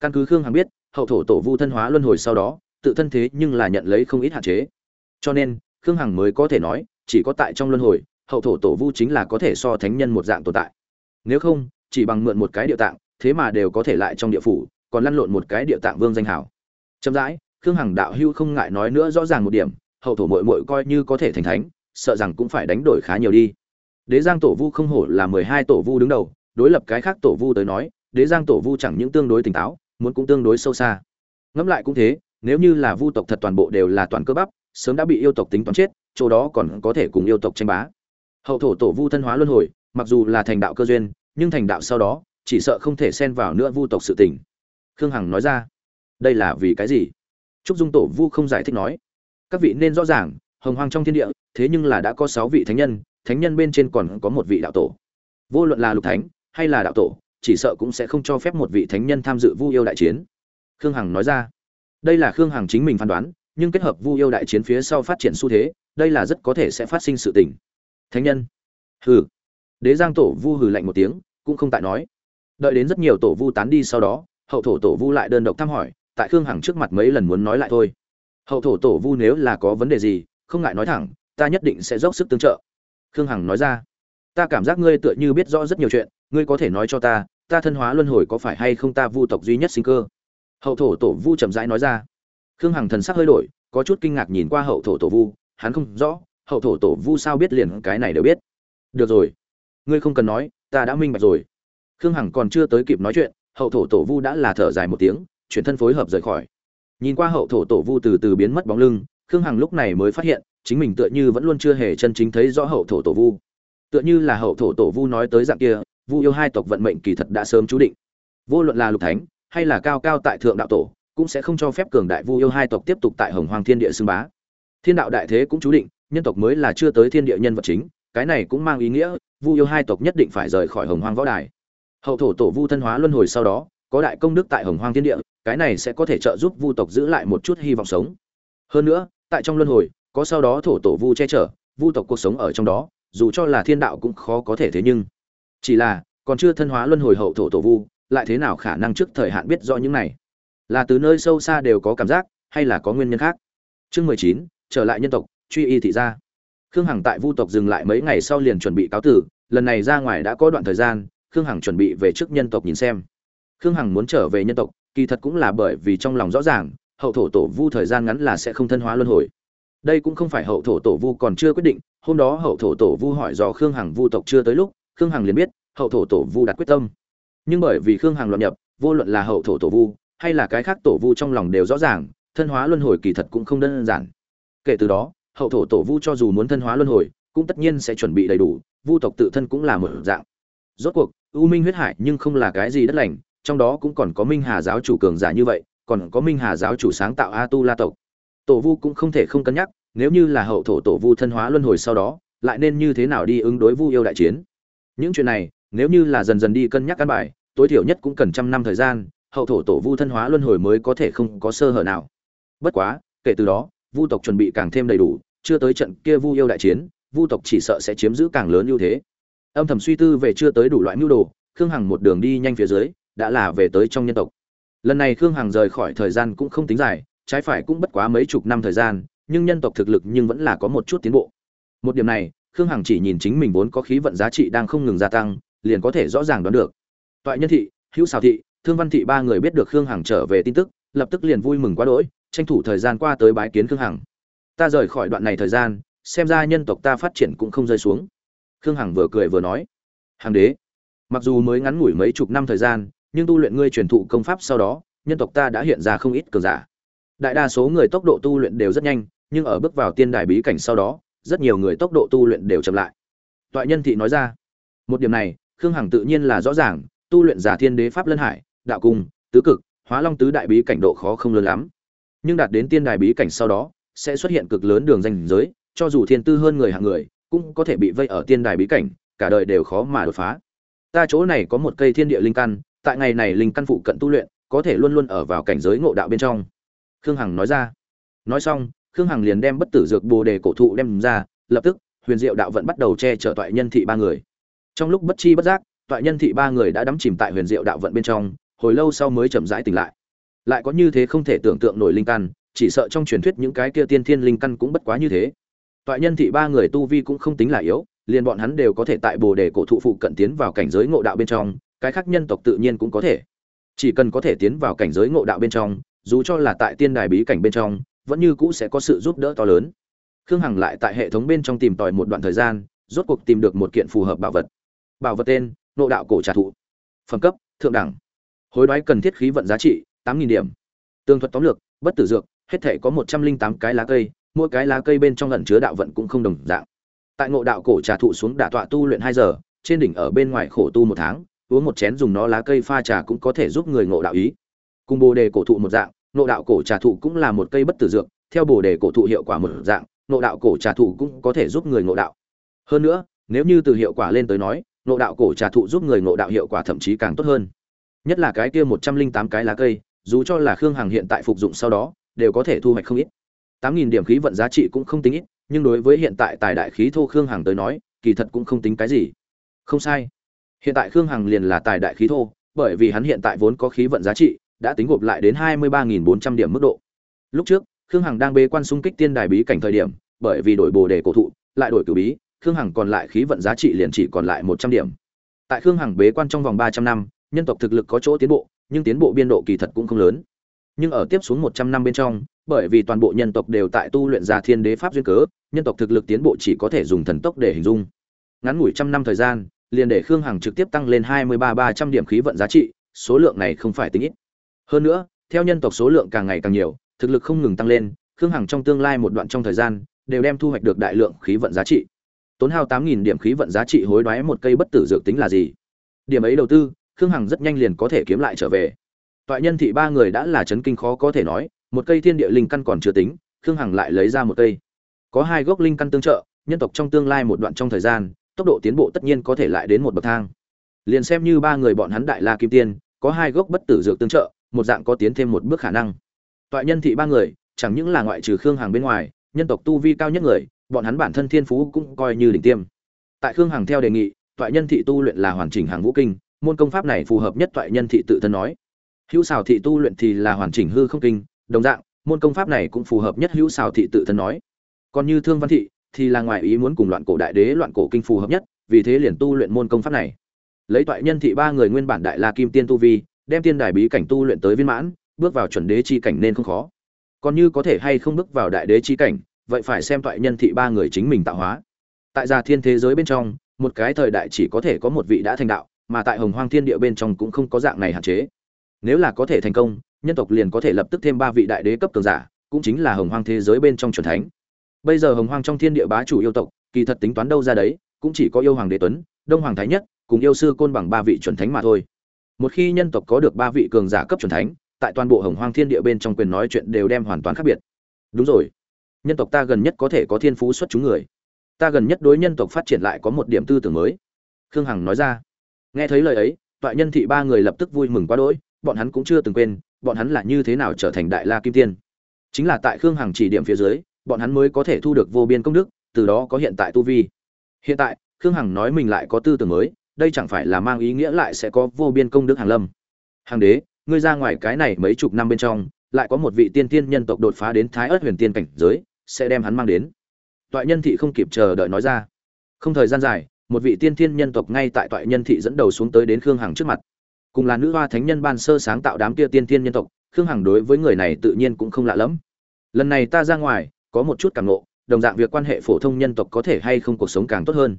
Căn cứ khương hằng biết, hậu thổ tổ vu thân hóa luân hồi sau đó, tự thân thế nhưng là nhận lấy không ít hạn chế. Cho nên, khương hằng mới có thể nói, chỉ có tại trong luân hồi, hậu thổ tổ vu chính là có thể so thánh nhân một dạng tồn tại. Nếu không, chỉ bằng mượn một cái địa tạng, thế mà đều có thể lại trong địa phủ, còn lăn lộn một cái địa tạng vương danh hảo. Chậm rãi, khương hằng đạo hưu không ngại nói nữa rõ ràng một điểm hậu thổ mội mội coi như có thể thành thánh, sợ rằng cũng phải đánh đổi khá nhiều đi. Đế giang tổ vu không hổ là mười hai tổ vu đứng đầu, đối lập cái khác tổ vu tới nói, đế giang tổ vu chẳng những tương đối tỉnh táo, muốn cũng tương đối sâu xa. Ngẫm lại cũng thế, nếu như là vu tộc thật toàn bộ đều là toàn cơ bắp, sớm đã bị yêu tộc tính toán chết, chỗ đó còn có thể cùng yêu tộc tranh bá. Hậu thổ tổ vu thân hóa luân hồi, mặc dù là thành đạo cơ duyên, nhưng thành đạo sau đó, chỉ sợ không thể xen vào nữa vu tộc sự tình. Khương hằng nói ra, đây là vì cái gì? Trúc dung tổ vu không giải thích nói các vị nên rõ ràng, hồng hoang trong thiên địa, thế nhưng là đã có sáu vị thánh nhân thánh nhân bên trên còn có một vị đạo tổ. Vô luận là lục thánh hay là đạo tổ, chỉ sợ cũng sẽ không cho phép một vị thánh nhân tham dự vu yêu đại chiến. Khương hằng nói ra. Đây là khương hằng chính mình phán đoán, nhưng kết hợp vu yêu đại chiến phía sau phát triển xu thế, đây là rất có thể sẽ phát sinh sự tình. Thánh nhân. Hừ. Đế giang tổ vu hừ lạnh một tiếng, cũng không tại nói. Đợi đến rất nhiều tổ vu tán đi sau đó, hậu thổ tổ vu lại đơn độc thăm hỏi, tại khương hằng trước mặt mấy lần muốn nói lại thôi hậu thổ tổ vu nếu là có vấn đề gì, không ngại nói thẳng, ta nhất định sẽ dốc sức tương trợ. Khương hằng nói ra. Ta cảm giác ngươi tựa như biết rõ rất nhiều chuyện, ngươi có thể nói cho ta ta thân hóa luân hồi có phải hay không ta vu tộc duy nhất sinh cơ? Hậu thổ tổ vu chậm rãi nói ra. Khương hằng thần sắc hơi đổi, có chút kinh ngạc nhìn qua hậu thổ tổ vu, hắn không rõ, hậu thổ tổ vu sao biết liền cái này đều biết. Được rồi. Ngươi không cần nói, ta đã minh bạch rồi. Khương hằng còn chưa tới kịp nói chuyện, hậu thổ tổ vu đã là thở dài một tiếng, chuyển thân phối hợp rời khỏi nhìn qua hậu thổ tổ vu từ từ biến mất bóng lưng, khương hằng lúc này mới phát hiện, chính mình tựa như vẫn luôn chưa hề chân chính thấy rõ hậu thổ tổ vu. Tựa như là hậu thổ tổ vu nói tới dạng kia, vu yêu hai tộc vận mệnh kỳ thật đã sớm chú định. Vô luận là lục thánh, hay là cao cao tại thượng đạo tổ, cũng sẽ không cho phép cường đại vu yêu hai tộc tiếp tục tại hồng hoàng thiên địa xưng bá. Thiên đạo đại thế cũng chú định, nhân tộc mới là chưa tới thiên địa nhân vật chính, cái này cũng mang ý nghĩa, vu yêu hai tộc nhất định phải rời khỏi hồng hoang võ đài. Hậu thổ tổ vu thân hóa luân hồi sau đó có đại công đức tại hồng hoang thiên địa, cái này sẽ có thể trợ giúp vu tộc giữ lại một chút hy vọng sống. Hơn nữa, tại trong luân hồi, có sau đó thổ tổ vu che chở, vu tộc cuộc sống ở trong đó, dù cho là thiên đạo cũng khó có thể thế nhưng. Chỉ là, còn chưa thân hóa luân hồi hậu thổ tổ vu, lại thế nào khả năng trước thời hạn biết rõ những này? Là từ nơi sâu xa đều có cảm giác, hay là có nguyên nhân khác? Chương mười chín, trở lại nhân tộc, truy y thị gia. Khương hằng tại vu tộc dừng lại mấy ngày sau liền chuẩn bị cáo tử, lần này ra ngoài đã có đoạn thời gian, khương hằng chuẩn bị về trước nhân tộc nhìn xem khương hằng muốn trở về nhân tộc, kỳ thật cũng là bởi vì trong lòng rõ ràng, hậu thổ tổ vu thời gian ngắn là sẽ không thân hóa luân hồi. Đây cũng không phải hậu thổ tổ vu còn chưa quyết định, hôm đó hậu thổ tổ vu hỏi dò khương hằng vu tộc chưa tới lúc, khương hằng liền biết, hậu thổ tổ vu đặt quyết tâm. Nhưng bởi vì khương hằng luận nhập, vô luận là hậu thổ tổ vu, hay là cái khác tổ vu trong lòng đều rõ ràng, thân hóa luân hồi kỳ thật cũng không đơn giản. Kể từ đó, hậu thổ tổ vu cho dù muốn thân hóa luân hồi, cũng tất nhiên sẽ chuẩn bị đầy đủ, vu tộc tự thân cũng là một dạng. Rốt cuộc, u minh huyết hải nhưng không là cái gì đất lành trong đó cũng còn có minh hà giáo chủ cường giả như vậy, còn có minh hà giáo chủ sáng tạo a tu la tộc. Tổ vu cũng không thể không cân nhắc, nếu như là hậu thổ tổ vu thân hóa luân hồi sau đó, lại nên như thế nào đi ứng đối vu yêu đại chiến? Những chuyện này, nếu như là dần dần đi cân nhắc căn bài, tối thiểu nhất cũng cần trăm năm thời gian, hậu thổ tổ vu thân hóa luân hồi mới có thể không có sơ hở nào. Bất quá, kể từ đó, vu tộc chuẩn bị càng thêm đầy đủ, chưa tới trận kia vu yêu đại chiến, vu tộc chỉ sợ sẽ chiếm giữ càng lớn ưu thế. Âm thầm suy tư về chưa tới đủ loại mưu đồ, khương hằng một đường đi nhanh phía dưới đã là về tới trong nhân tộc. Lần này khương hằng rời khỏi thời gian cũng không tính dài, trái phải cũng bất quá mấy chục năm thời gian, nhưng nhân tộc thực lực nhưng vẫn là có một chút tiến bộ. Một điểm này, khương hằng chỉ nhìn chính mình vốn có khí vận giá trị đang không ngừng gia tăng, liền có thể rõ ràng đoán được. Toại nhân thị, hữu xào thị, thương văn thị ba người biết được khương hằng trở về tin tức, lập tức liền vui mừng quá đỗi, tranh thủ thời gian qua tới bái kiến khương hằng. Ta rời khỏi đoạn này thời gian, xem ra nhân tộc ta phát triển cũng không rơi xuống. Khương hằng vừa cười vừa nói. Hàng đế, mặc dù mới ngắn ngủi mấy chục năm thời gian nhưng tu luyện ngươi truyền thụ công pháp sau đó, nhân tộc ta đã hiện ra không ít cường giả. Đại đa số người tốc độ tu luyện đều rất nhanh, nhưng ở bước vào tiên đài bí cảnh sau đó, rất nhiều người tốc độ tu luyện đều chậm lại. Toại nhân thị nói ra, một điểm này, khương hằng tự nhiên là rõ ràng, tu luyện giả thiên đế pháp lân hải, đạo cung, tứ cực, hóa long tứ đại bí cảnh độ khó không lớn lắm. Nhưng đạt đến tiên đài bí cảnh sau đó, sẽ xuất hiện cực lớn đường danh giới, cho dù thiên tư hơn người hạng người, cũng có thể bị vây ở tiên đài bí cảnh, cả đời đều khó mà đột phá. Ta chỗ này có một cây thiên địa linh căn tại ngày này linh căn phụ cận tu luyện, có thể luôn luôn ở vào cảnh giới ngộ đạo bên trong. Khương hằng nói ra. Nói xong, khương hằng liền đem bất tử dược bồ đề cổ thụ đem ra, lập tức, huyền diệu đạo vận bắt đầu che chở toại nhân thị ba người. Trong lúc bất chi bất giác, toại nhân thị ba người đã đắm chìm tại huyền diệu đạo vận bên trong, hồi lâu sau mới chậm rãi tỉnh lại. Lại có như thế không thể tưởng tượng nổi linh căn, chỉ sợ trong truyền thuyết những cái kia tiên thiên linh căn cũng bất quá như thế. Toại nhân thị ba người tu vi cũng không tính là yếu, liền bọn hắn đều có thể tại bồ đề cổ thụ phụ cận tiến vào cảnh giới ngộ đạo bên trong cái khác nhân tộc tự nhiên cũng có thể. Chỉ cần có thể tiến vào cảnh giới ngộ đạo bên trong, dù cho là tại tiên đài bí cảnh bên trong, vẫn như cũ sẽ có sự giúp đỡ to lớn. Khương hằng lại tại hệ thống bên trong tìm tòi một đoạn thời gian, rốt cuộc tìm được một kiện phù hợp bảo vật. Bảo vật tên, ngộ đạo cổ trà thụ phẩm cấp, thượng đẳng. Hối đoái cần thiết khí vận giá trị, tám nghìn điểm. Tương thuật tóm lược, bất tử dược, hết thể có một trăm linh tám cái lá cây, mỗi cái lá cây bên trong lẩn chứa đạo vận cũng không đồng dạng. Tại ngộ đạo cổ trà thụ xuống đả tọa tu luyện hai giờ, trên đỉnh ở bên ngoài khổ tu một tháng uống một chén dùng nó lá cây pha trà cũng có thể giúp người ngộ đạo ý. Cùng bồ đề cổ thụ một dạng, ngộ đạo cổ trà thụ cũng là một cây bất tử dược, theo bồ đề cổ thụ hiệu quả một dạng, ngộ đạo cổ trà thụ cũng có thể giúp người ngộ đạo. Hơn nữa, nếu như từ hiệu quả lên tới nói, ngộ đạo cổ trà thụ giúp người ngộ đạo hiệu quả thậm chí càng tốt hơn. Nhất là cái kia một trăm linh tám cái lá cây, dù cho là khương hằng hiện tại phục dụng sau đó, đều có thể thu hoạch không ít. tám nghìn điểm khí vận giá trị cũng không tính ít, nhưng đối với hiện tại tài đại khí thô khương hằng tới nói, kỳ thật cũng không tính cái gì. Không sai hiện tại khương hằng liền là tài đại khí thô, bởi vì hắn hiện tại vốn có khí vận giá trị, đã tính gộp lại đến hai mươi ba nghìn bốn trăm điểm mức độ. Lúc trước, khương hằng đang bế quan xung kích tiên đài bí cảnh thời điểm, bởi vì đổi bồ đề cổ thụ, lại đổi cử bí, khương hằng còn lại khí vận giá trị liền chỉ còn lại một trăm điểm. Tại khương hằng bế quan trong vòng ba trăm năm, nhân tộc thực lực có chỗ tiến bộ, nhưng tiến bộ biên độ kỳ thật cũng không lớn. Nhưng ở tiếp xuống một trăm năm bên trong, bởi vì toàn bộ nhân tộc đều tại tu luyện ra thiên đế pháp duyên cớ, nhân tộc thực lực tiến bộ chỉ có thể dùng thần tốc để hình dung. Ngắn ngủi trăm năm thời gian liền để khương hằng trực tiếp tăng lên hai mươi ba ba trăm điểm khí vận giá trị, số lượng này không phải tính ít. Hơn nữa, theo nhân tộc số lượng càng ngày càng nhiều, thực lực không ngừng tăng lên, khương hằng trong tương lai một đoạn trong thời gian, đều đem thu hoạch được đại lượng khí vận giá trị. Tốn hao tám nghìn điểm khí vận giá trị hối đoái một cây bất tử dược tính là gì? Điểm ấy đầu tư, khương hằng rất nhanh liền có thể kiếm lại trở về. Toại nhân thị ba người đã là chấn kinh khó có thể nói, một cây thiên địa linh căn còn chưa tính, khương hằng lại lấy ra một cây. Có hai gốc linh căn tương trợ, nhân tộc trong tương lai một đoạn trong thời gian tốc độ tiến bộ tất nhiên có thể lại đến một bậc thang. Liền xem như ba người bọn hắn đại la kim tiên, có hai gốc bất tử dược tương trợ, một dạng có tiến thêm một bước khả năng. Toại nhân thị ba người, chẳng những là ngoại trừ khương hằng bên ngoài, nhân tộc tu vi cao nhất người, bọn hắn bản thân thiên phú cũng coi như đỉnh tiêm. Tại khương hằng theo đề nghị, toại nhân thị tu luyện là hoàn chỉnh hàng vũ kinh, môn công pháp này phù hợp nhất toại nhân thị tự thân nói. Hữu xào thị tu luyện thì là hoàn chỉnh hư không kinh, đồng dạng, môn công pháp này cũng phù hợp nhất hữu xào thị tự thân nói. Còn như thương văn thị thì là ngoài ý muốn cùng loạn cổ đại đế, loạn cổ kinh phù hợp nhất, vì thế liền tu luyện môn công pháp này. Lấy toại nhân thị ba người nguyên bản đại la kim tiên tu vi, đem tiên đài bí cảnh tu luyện tới viên mãn, bước vào chuẩn đế chi cảnh nên không khó. Còn như có thể hay không bước vào đại đế chi cảnh, vậy phải xem toại nhân thị ba người chính mình tạo hóa. Tại gia thiên thế giới bên trong, một cái thời đại chỉ có thể có một vị đã thành đạo, mà tại hồng hoang thiên địa bên trong cũng không có dạng này hạn chế. Nếu là có thể thành công, nhân tộc liền có thể lập tức thêm ba vị đại đế cấp cường giả, cũng chính là hồng hoang thế giới bên trong chuẩn thánh bây giờ hồng hoang trong thiên địa bá chủ yêu tộc, kỳ thật tính toán đâu ra đấy, cũng chỉ có yêu hoàng đế tuấn, đông hoàng thái nhất, cùng yêu sư côn bằng ba vị chuẩn thánh mà thôi. Một khi nhân tộc có được ba vị cường giả cấp chuẩn thánh, tại toàn bộ hồng hoang thiên địa bên trong quyền nói chuyện đều đem hoàn toàn khác biệt. Đúng rồi. Nhân tộc ta gần nhất có thể có thiên phú xuất chúng người. Ta gần nhất đối nhân tộc phát triển lại có một điểm tư tưởng mới. Khương hằng nói ra. Nghe thấy lời ấy, toại nhân thị ba người lập tức vui mừng quá đỗi, bọn hắn cũng chưa từng quên, bọn hắn là như thế nào trở thành đại la kim tiên. Chính là tại khương hằng chỉ điểm phía dưới bọn hắn mới có thể thu được vô biên công đức, từ đó có hiện tại tu vi. Hiện tại, khương hằng nói mình lại có tư tưởng mới, đây chẳng phải là mang ý nghĩa lại sẽ có vô biên công đức hàng lâm. Hàng đế, ngươi ra ngoài cái này mấy chục năm bên trong, lại có một vị tiên tiên nhân tộc đột phá đến thái ớt huyền tiên cảnh giới, sẽ đem hắn mang đến. Toại nhân thị không kịp chờ đợi nói ra. Không thời gian dài, một vị tiên tiên nhân tộc ngay tại toại nhân thị dẫn đầu xuống tới đến khương hằng trước mặt. Cùng là nữ hoa thánh nhân ban sơ sáng tạo đám kia tiên tiên nhân tộc, khương hằng đối với người này tự nhiên cũng không lạ lẫm. Lần này ta ra ngoài có một chút cảm nộ đồng dạng việc quan hệ phổ thông nhân tộc có thể hay không cuộc sống càng tốt hơn.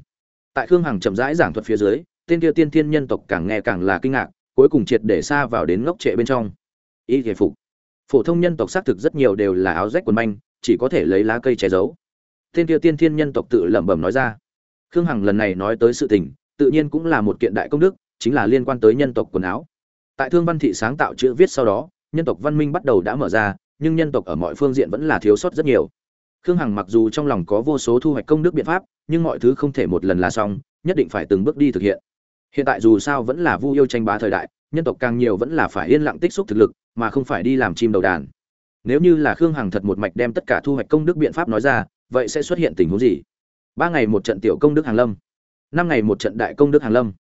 Tại khương hằng chậm rãi giảng thuật phía dưới, tên kia tiên thiên nhân tộc càng nghe càng là kinh ngạc, cuối cùng triệt để xa vào đến ngốc trệ bên trong. Ý thể phục. Phổ thông nhân tộc xác thực rất nhiều đều là áo rách quần manh, chỉ có thể lấy lá cây che giấu. Tên kia tiên thiên nhân tộc tự lẩm bẩm nói ra. Khương hằng lần này nói tới sự tình, tự nhiên cũng là một kiện đại công đức, chính là liên quan tới nhân tộc quần áo. Tại thương văn thị sáng tạo chữ viết sau đó, nhân tộc văn minh bắt đầu đã mở ra, nhưng nhân tộc ở mọi phương diện vẫn là thiếu sót rất nhiều khương hằng mặc dù trong lòng có vô số thu hoạch công đức biện pháp, nhưng mọi thứ không thể một lần là xong, nhất định phải từng bước đi thực hiện. Hiện tại dù sao vẫn là vu yêu tranh bá thời đại, nhân tộc càng nhiều vẫn là phải yên lặng tích xúc thực lực, mà không phải đi làm chim đầu đàn. Nếu như là khương hằng thật một mạch đem tất cả thu hoạch công đức biện pháp nói ra, vậy sẽ xuất hiện tình huống gì? Ba ngày một trận tiểu công đức hàng lâm. Năm ngày một trận đại công đức hàng lâm.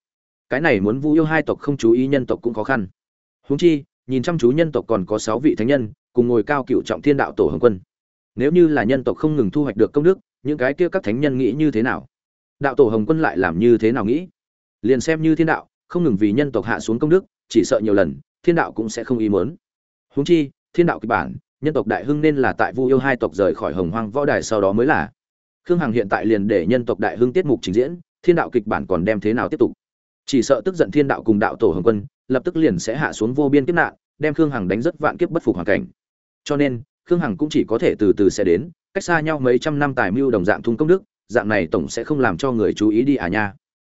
Cái này muốn vu yêu hai tộc không chú ý nhân tộc cũng khó khăn. Huống chi, nhìn chăm chú nhân tộc còn có sáu vị thánh nhân, cùng ngồi cao cựu trọng thiên đạo tổ hồng quân nếu như là nhân tộc không ngừng thu hoạch được công đức, những cái kia các thánh nhân nghĩ như thế nào? Đạo tổ hồng quân lại làm như thế nào nghĩ? Liền xem như thiên đạo, không ngừng vì nhân tộc hạ xuống công đức, chỉ sợ nhiều lần, thiên đạo cũng sẽ không ý mớn huống chi, thiên đạo kịch bản, nhân tộc đại hưng nên là tại vu yêu hai tộc rời khỏi hồng hoang võ đài sau đó mới là. Khương hằng hiện tại liền để nhân tộc đại hưng tiết mục trình diễn, thiên đạo kịch bản còn đem thế nào tiếp tục? Chỉ sợ tức giận thiên đạo cùng đạo tổ hồng quân, lập tức liền sẽ hạ xuống vô biên kiếp nạn, đem khương hằng đánh rất vạn kiếp bất phục hoàn cảnh. Cho nên khương hằng cũng chỉ có thể từ từ sẽ đến, cách xa nhau mấy trăm năm tài mưu đồng dạng thung công đức, dạng này tổng sẽ không làm cho người chú ý đi à nha.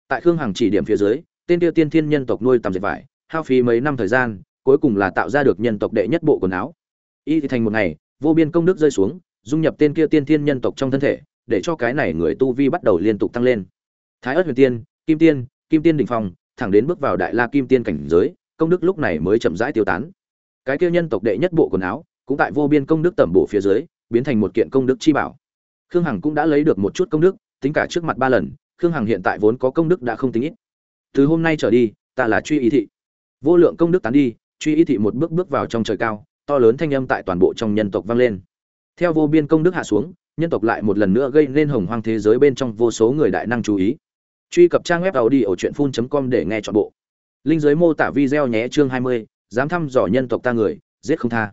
Tại khương hằng chỉ điểm phía dưới, tên tiêu tiên thiên nhân tộc nuôi tầm dệt vải, hao phí mấy năm thời gian, cuối cùng là tạo ra được nhân tộc đệ nhất bộ quần áo. Y thì thành một ngày, vô biên công đức rơi xuống, dung nhập tên kia tiên thiên nhân tộc trong thân thể, để cho cái này người tu vi bắt đầu liên tục tăng lên. Thái ớt huyền tiên, kim tiên kim tiên đỉnh phong, thẳng đến bước vào đại la kim tiên cảnh giới, công đức lúc này mới chậm rãi tiêu tán. Cái kia nhân tộc đệ nhất bộ quần áo cũng tại vô biên công đức tẩm bổ phía dưới biến thành một kiện công đức chi bảo. Khương hằng cũng đã lấy được một chút công đức tính cả trước mặt ba lần khương hằng hiện tại vốn có công đức đã không tính ít. Từ hôm nay trở đi ta là truy ý thị. Vô lượng công đức tán đi truy ý thị một bước bước vào trong trời cao to lớn thanh âm tại toàn bộ trong nhân tộc vang lên. Theo vô biên công đức hạ xuống nhân tộc lại một lần nữa gây nên hồng hoang thế giới bên trong vô số người đại năng chú ý. Truy cập trang web tàu đi ở truyện phun com để nghe chọn bộ. Linh giới mô tả video nhé chương 20, dám thăm dò nhân tộc ta người giết không tha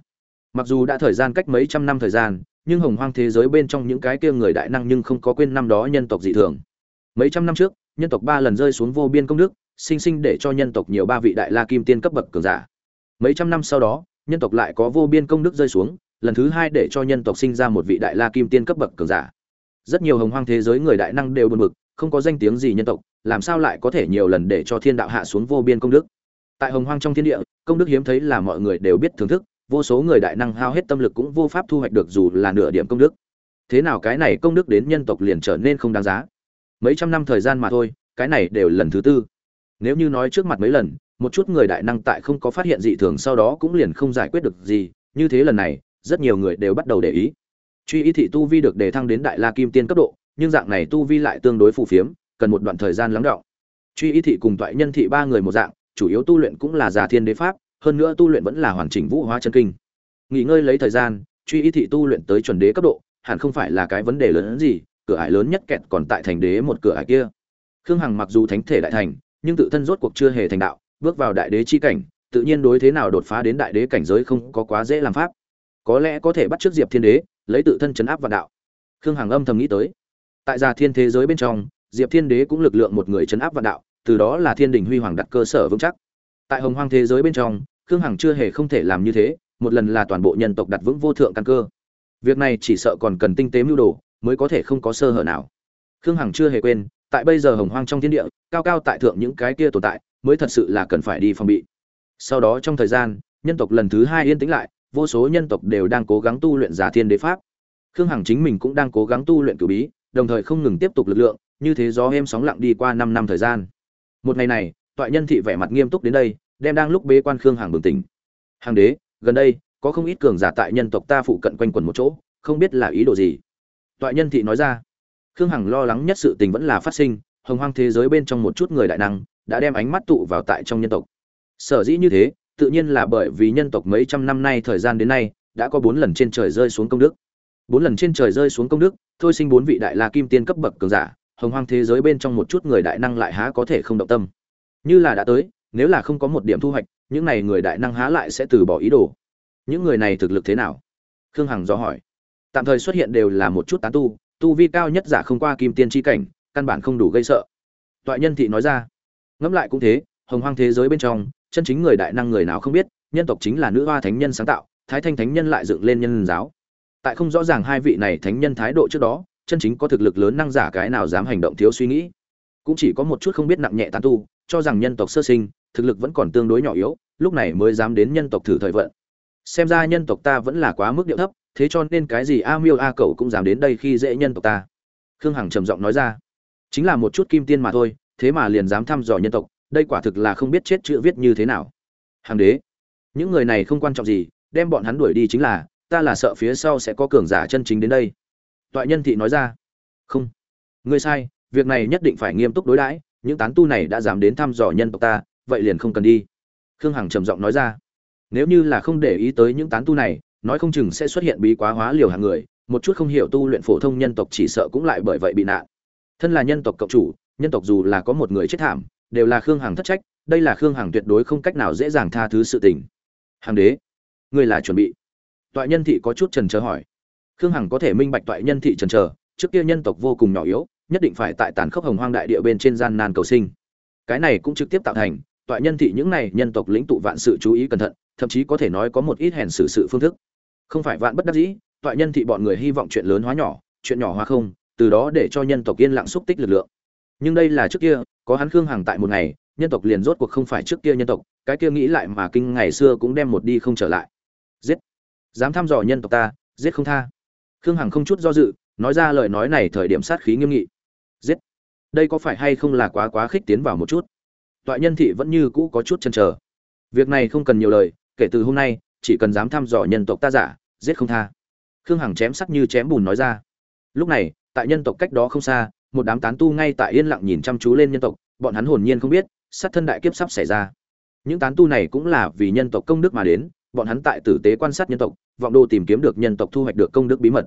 mặc dù đã thời gian cách mấy trăm năm thời gian, nhưng hồng hoang thế giới bên trong những cái kia người đại năng nhưng không có quên năm đó nhân tộc dị thường. Mấy trăm năm trước, nhân tộc ba lần rơi xuống vô biên công đức, sinh sinh để cho nhân tộc nhiều ba vị đại la kim tiên cấp bậc cường giả. Mấy trăm năm sau đó, nhân tộc lại có vô biên công đức rơi xuống, lần thứ hai để cho nhân tộc sinh ra một vị đại la kim tiên cấp bậc cường giả. Rất nhiều hồng hoang thế giới người đại năng đều buồn bực, không có danh tiếng gì nhân tộc, làm sao lại có thể nhiều lần để cho thiên đạo hạ xuống vô biên công đức? Tại hồng hoang trong thiên địa, công đức hiếm thấy là mọi người đều biết thưởng thức vô số người đại năng hao hết tâm lực cũng vô pháp thu hoạch được dù là nửa điểm công đức. Thế nào cái này công đức đến nhân tộc liền trở nên không đáng giá? Mấy trăm năm thời gian mà thôi, cái này đều lần thứ tư. Nếu như nói trước mặt mấy lần, một chút người đại năng tại không có phát hiện dị thường sau đó cũng liền không giải quyết được gì, như thế lần này, rất nhiều người đều bắt đầu để ý. Truy ý thị tu vi được đề thăng đến đại la kim tiên cấp độ, nhưng dạng này tu vi lại tương đối phù phiếm, cần một đoạn thời gian lắng đọng. Truy ý thị cùng toại nhân thị ba người một dạng, chủ yếu tu luyện cũng là già thiên đế pháp hơn nữa tu luyện vẫn là hoàn chỉnh vũ hóa chân kinh. Nghỉ ngơi lấy thời gian, truy ý thị tu luyện tới chuẩn đế cấp độ, hẳn không phải là cái vấn đề lớn hơn gì, cửa ải lớn nhất kẹt còn tại thành đế một cửa ải kia. Khương hằng mặc dù thánh thể đại thành, nhưng tự thân rốt cuộc chưa hề thành đạo, bước vào đại đế chi cảnh, tự nhiên đối thế nào đột phá đến đại đế cảnh giới không có quá dễ làm pháp. Có lẽ có thể bắt trước diệp thiên đế, lấy tự thân chấn áp vạn đạo. Khương hằng âm thầm nghĩ tới. Tại gia thiên thế giới bên trong, diệp thiên đế cũng lực lượng một người chấn áp vạn đạo, từ đó là thiên đình huy hoàng đặt cơ sở vững chắc. Tại hồng hoang thế giới bên trong khương hằng chưa hề không thể làm như thế, một lần là toàn bộ nhân tộc đặt vững vô thượng căn cơ. Việc này chỉ sợ còn cần tinh tế mưu đồ mới có thể không có sơ hở nào. Khương hằng chưa hề quên, tại bây giờ hồng hoang trong thiên địa, cao cao tại thượng những cái kia tồn tại mới thật sự là cần phải đi phòng bị. Sau đó trong thời gian, nhân tộc lần thứ hai yên tĩnh lại, vô số nhân tộc đều đang cố gắng tu luyện giả thiên đế pháp. Khương hằng chính mình cũng đang cố gắng tu luyện cử bí, đồng thời không ngừng tiếp tục lực lượng, như thế gió êm sóng lặng đi qua năm năm thời gian. Một ngày này, toại nhân thị vẻ mặt nghiêm túc đến đây đem đang lúc bế quan khương hàng bừng tỉnh. Hàng đế, gần đây, có không ít cường giả tại nhân tộc ta phụ cận quanh quẩn một chỗ, không biết là ý đồ gì? Toại nhân thị nói ra. Khương hằng lo lắng nhất sự tình vẫn là phát sinh, hồng hoang thế giới bên trong một chút người đại năng đã đem ánh mắt tụ vào tại trong nhân tộc. Sở dĩ như thế, tự nhiên là bởi vì nhân tộc mấy trăm năm nay thời gian đến nay đã có bốn lần trên trời rơi xuống công đức. Bốn lần trên trời rơi xuống công đức, thôi sinh bốn vị đại la kim tiên cấp bậc cường giả, hồng hoang thế giới bên trong một chút người đại năng lại há có thể không động tâm. Như là đã tới nếu là không có một điểm thu hoạch, những này người đại năng há lại sẽ từ bỏ ý đồ. Những người này thực lực thế nào? Khương hằng dò hỏi. Tạm thời xuất hiện đều là một chút tán tu tu vi cao nhất giả không qua kim tiên tri cảnh, căn bản không đủ gây sợ. Toại nhân thị nói ra. Ngẫm lại cũng thế, hồng hoang thế giới bên trong, chân chính người đại năng người nào không biết, nhân tộc chính là nữ hoa thánh nhân sáng tạo, thái thanh thánh nhân lại dựng lên nhân giáo. Tại không rõ ràng hai vị này thánh nhân thái độ trước đó, chân chính có thực lực lớn năng giả cái nào dám hành động thiếu suy nghĩ. Cũng chỉ có một chút không biết nặng nhẹ tán tu, cho rằng nhân tộc sơ sinh thực lực vẫn còn tương đối nhỏ yếu, lúc này mới dám đến nhân tộc thử thời vận. Xem ra nhân tộc ta vẫn là quá mức điệu thấp, thế cho nên cái gì a miêu a Cẩu cũng dám đến đây khi dễ nhân tộc ta. Khương hằng trầm giọng nói ra. Chính là một chút kim tiên mà thôi, thế mà liền dám thăm dò nhân tộc, đây quả thực là không biết chết chữ viết như thế nào. Hàng đế, những người này không quan trọng gì, đem bọn hắn đuổi đi chính là, ta là sợ phía sau sẽ có cường giả chân chính đến đây. Toại nhân thị nói ra. Không. Ngươi sai, việc này nhất định phải nghiêm túc đối đãi, những tán tu này đã dám đến thăm dò nhân tộc ta vậy liền không cần đi. Khương hằng trầm giọng nói ra. Nếu như là không để ý tới những tán tu này, nói không chừng sẽ xuất hiện bí quá hóa liều hàng người, một chút không hiểu tu luyện phổ thông nhân tộc chỉ sợ cũng lại bởi vậy bị nạn. Thân là nhân tộc cộng chủ, nhân tộc dù là có một người chết thảm, đều là khương hằng thất trách, đây là khương hằng tuyệt đối không cách nào dễ dàng tha thứ sự tình. Hàng đế, ngươi là chuẩn bị. Toại nhân thị có chút trần trờ hỏi. Khương hằng có thể minh bạch toại nhân thị trần trờ, trước kia nhân tộc vô cùng nhỏ yếu, nhất định phải tại tàn khốc hồng hoang đại địa bên trên gian nan cầu sinh. Cái này cũng trực tiếp tạo thành tọa nhân thị những này nhân tộc lĩnh tụ vạn sự chú ý cẩn thận, thậm chí có thể nói có một ít hèn xử sự phương thức. Không phải vạn bất đắc dĩ tọa nhân thị bọn người hy vọng chuyện lớn hóa nhỏ, chuyện nhỏ hóa không, từ đó để cho nhân tộc yên lặng xúc tích lực lượng. Nhưng đây là trước kia, có hắn khương hằng tại một ngày, nhân tộc liền rốt cuộc không phải trước kia nhân tộc, cái kia nghĩ lại mà kinh ngày xưa cũng đem một đi không trở lại. Giết! Dám thăm dò nhân tộc ta, giết không tha. Khương hằng không chút do dự, nói ra lời nói này thời điểm sát khí nghiêm nghị. Giết! Đây có phải hay không là quá quá khích tiến vào một chút? Tọa nhân thị vẫn như cũ có chút chần chờ. Việc này không cần nhiều lời, kể từ hôm nay, chỉ cần dám thăm dò nhân tộc ta giả, giết không tha. Khương hằng chém sắc như chém bùn nói ra. Lúc này, tại nhân tộc cách đó không xa, một đám tán tu ngay tại yên lặng nhìn chăm chú lên nhân tộc, bọn hắn hồn nhiên không biết, sát thân đại kiếp sắp xảy ra. Những tán tu này cũng là vì nhân tộc công đức mà đến, bọn hắn tại tử tế quan sát nhân tộc, vọng đồ tìm kiếm được nhân tộc thu hoạch được công đức bí mật.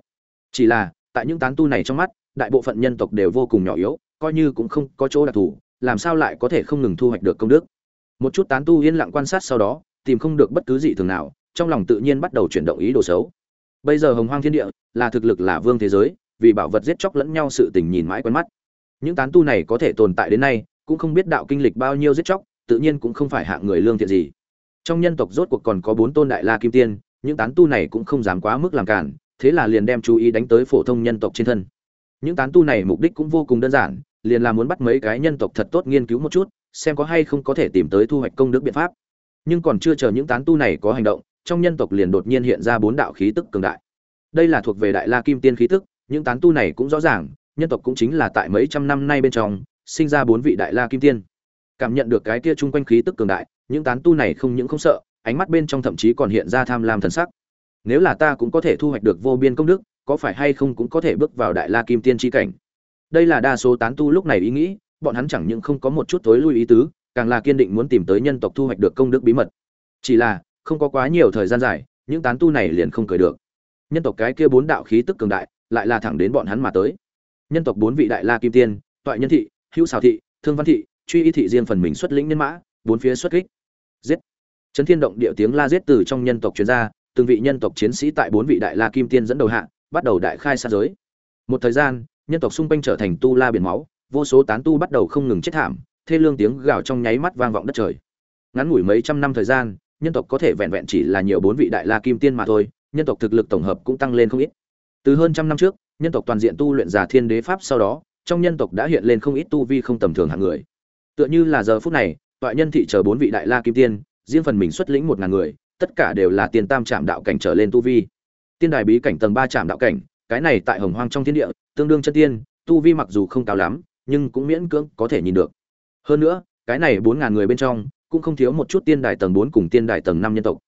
Chỉ là, tại những tán tu này trong mắt, đại bộ phận nhân tộc đều vô cùng nhỏ yếu, coi như cũng không có chỗ đặc thù làm sao lại có thể không ngừng thu hoạch được công đức? Một chút tán tu yên lặng quan sát sau đó, tìm không được bất cứ gì thường nào, trong lòng tự nhiên bắt đầu chuyển động ý đồ xấu. Bây giờ hồng hoang thiên địa là thực lực là vương thế giới, vì bảo vật giết chóc lẫn nhau sự tình nhìn mãi quen mắt. Những tán tu này có thể tồn tại đến nay, cũng không biết đạo kinh lịch bao nhiêu giết chóc, tự nhiên cũng không phải hạng người lương thiện gì. Trong nhân tộc rốt cuộc còn có bốn tôn đại la kim tiên, những tán tu này cũng không dám quá mức làm cản, thế là liền đem chú ý đánh tới phổ thông nhân tộc trên thân. Những tán tu này mục đích cũng vô cùng đơn giản liền là muốn bắt mấy cái nhân tộc thật tốt nghiên cứu một chút, xem có hay không có thể tìm tới thu hoạch công đức biện pháp. Nhưng còn chưa chờ những tán tu này có hành động, trong nhân tộc liền đột nhiên hiện ra bốn đạo khí tức cường đại. Đây là thuộc về đại la kim tiên khí tức, những tán tu này cũng rõ ràng, nhân tộc cũng chính là tại mấy trăm năm nay bên trong, sinh ra bốn vị đại la kim tiên. Cảm nhận được cái kia chung quanh khí tức cường đại, những tán tu này không những không sợ, ánh mắt bên trong thậm chí còn hiện ra tham lam thần sắc. Nếu là ta cũng có thể thu hoạch được vô biên công đức, có phải hay không cũng có thể bước vào đại la kim tiên tri cảnh? Đây là đa số tán tu lúc này ý nghĩ, bọn hắn chẳng những không có một chút tối lui ý tứ, càng là kiên định muốn tìm tới nhân tộc thu hoạch được công đức bí mật. Chỉ là, không có quá nhiều thời gian dài, những tán tu này liền không cười được. Nhân tộc cái kia bốn đạo khí tức cường đại, lại là thẳng đến bọn hắn mà tới. Nhân tộc bốn vị đại la kim tiên, toại nhân thị, hữu xào thị, thương văn thị, truy y thị riêng phần mình xuất lĩnh nhân mã, bốn phía xuất kích. Giết! Chấn thiên động địa tiếng la giết từ trong nhân tộc chuyên gia từng vị nhân tộc chiến sĩ tại bốn vị đại la kim tiên dẫn đầu hạ, bắt đầu đại khai xa giới. Một thời gian nhân tộc xung quanh trở thành tu la biển máu, vô số tán tu bắt đầu không ngừng chết thảm, thê lương tiếng gào trong nháy mắt vang vọng đất trời. Ngắn ngủi mấy trăm năm thời gian, nhân tộc có thể vẹn vẹn chỉ là nhiều bốn vị đại la kim tiên mà thôi, nhân tộc thực lực tổng hợp cũng tăng lên không ít. Từ hơn trăm năm trước, nhân tộc toàn diện tu luyện giả thiên đế pháp sau đó, trong nhân tộc đã hiện lên không ít tu vi không tầm thường hạng người. Tựa như là giờ phút này tọa nhân thị chờ bốn vị đại la kim tiên, riêng phần mình xuất lĩnh một ngàn người, tất cả đều là tiền tam trạm đạo cảnh trở lên tu vi. Tiên đài bí cảnh tầng ba trạm đạo cảnh, cái này tại hồng hoang trong thiên địa tương đương chân tiên, tu vi mặc dù không cao lắm, nhưng cũng miễn cưỡng có thể nhìn được. Hơn nữa, cái này bốn ngàn người bên trong, cũng không thiếu một chút tiên đài tầng bốn cùng tiên đài tầng năm nhân tộc.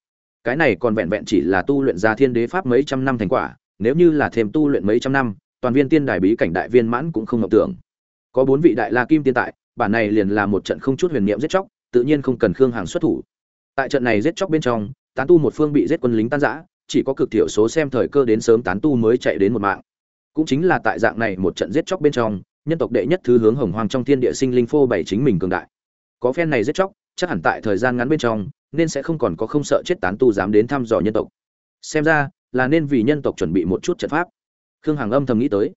Cái này còn vẹn vẹn chỉ là tu luyện ra thiên đế pháp mấy trăm năm thành quả, nếu như là thêm tu luyện mấy trăm năm, toàn viên tiên đài bí cảnh đại viên mãn cũng không ngờ tưởng. Có bốn vị đại la kim tiên tại, bản này liền là một trận không chút huyền niệm giết chóc, tự nhiên không cần khương hàng xuất thủ. Tại trận này giết chóc bên trong, tán tu một phương bị giết quân lính tan rã, chỉ có cực thiểu số xem thời cơ đến sớm tán tu mới chạy đến một mạng cũng chính là tại dạng này một trận giết chóc bên trong, nhân tộc đệ nhất thứ hướng hồng hoang trong thiên địa sinh linh phô bày chính mình cường đại. Có phen này giết chóc, chắc hẳn tại thời gian ngắn bên trong, nên sẽ không còn có không sợ chết tán tu dám đến thăm dò nhân tộc. Xem ra, là nên vì nhân tộc chuẩn bị một chút trận pháp. Khương hằng âm thầm nghĩ tới.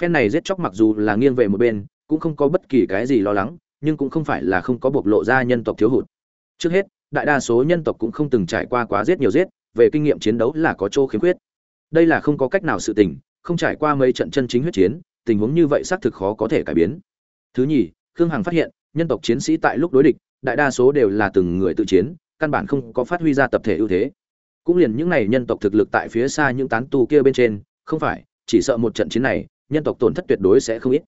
Phen này giết chóc mặc dù là nghiêng về một bên, cũng không có bất kỳ cái gì lo lắng, nhưng cũng không phải là không có bộc lộ ra nhân tộc thiếu hụt. Trước hết, đại đa số nhân tộc cũng không từng trải qua quá giết nhiều giết, về kinh nghiệm chiến đấu là có chỗ khiếm khuyết. Đây là không có cách nào sự tình không trải qua mấy trận chân chính huyết chiến, tình huống như vậy xác thực khó có thể cải biến. Thứ nhì, khương hằng phát hiện, nhân tộc chiến sĩ tại lúc đối địch, đại đa số đều là từng người tự chiến, căn bản không có phát huy ra tập thể ưu thế. Cũng liền những này nhân tộc thực lực tại phía xa những tán tu kia bên trên, không phải, chỉ sợ một trận chiến này, nhân tộc tổn thất tuyệt đối sẽ không ít.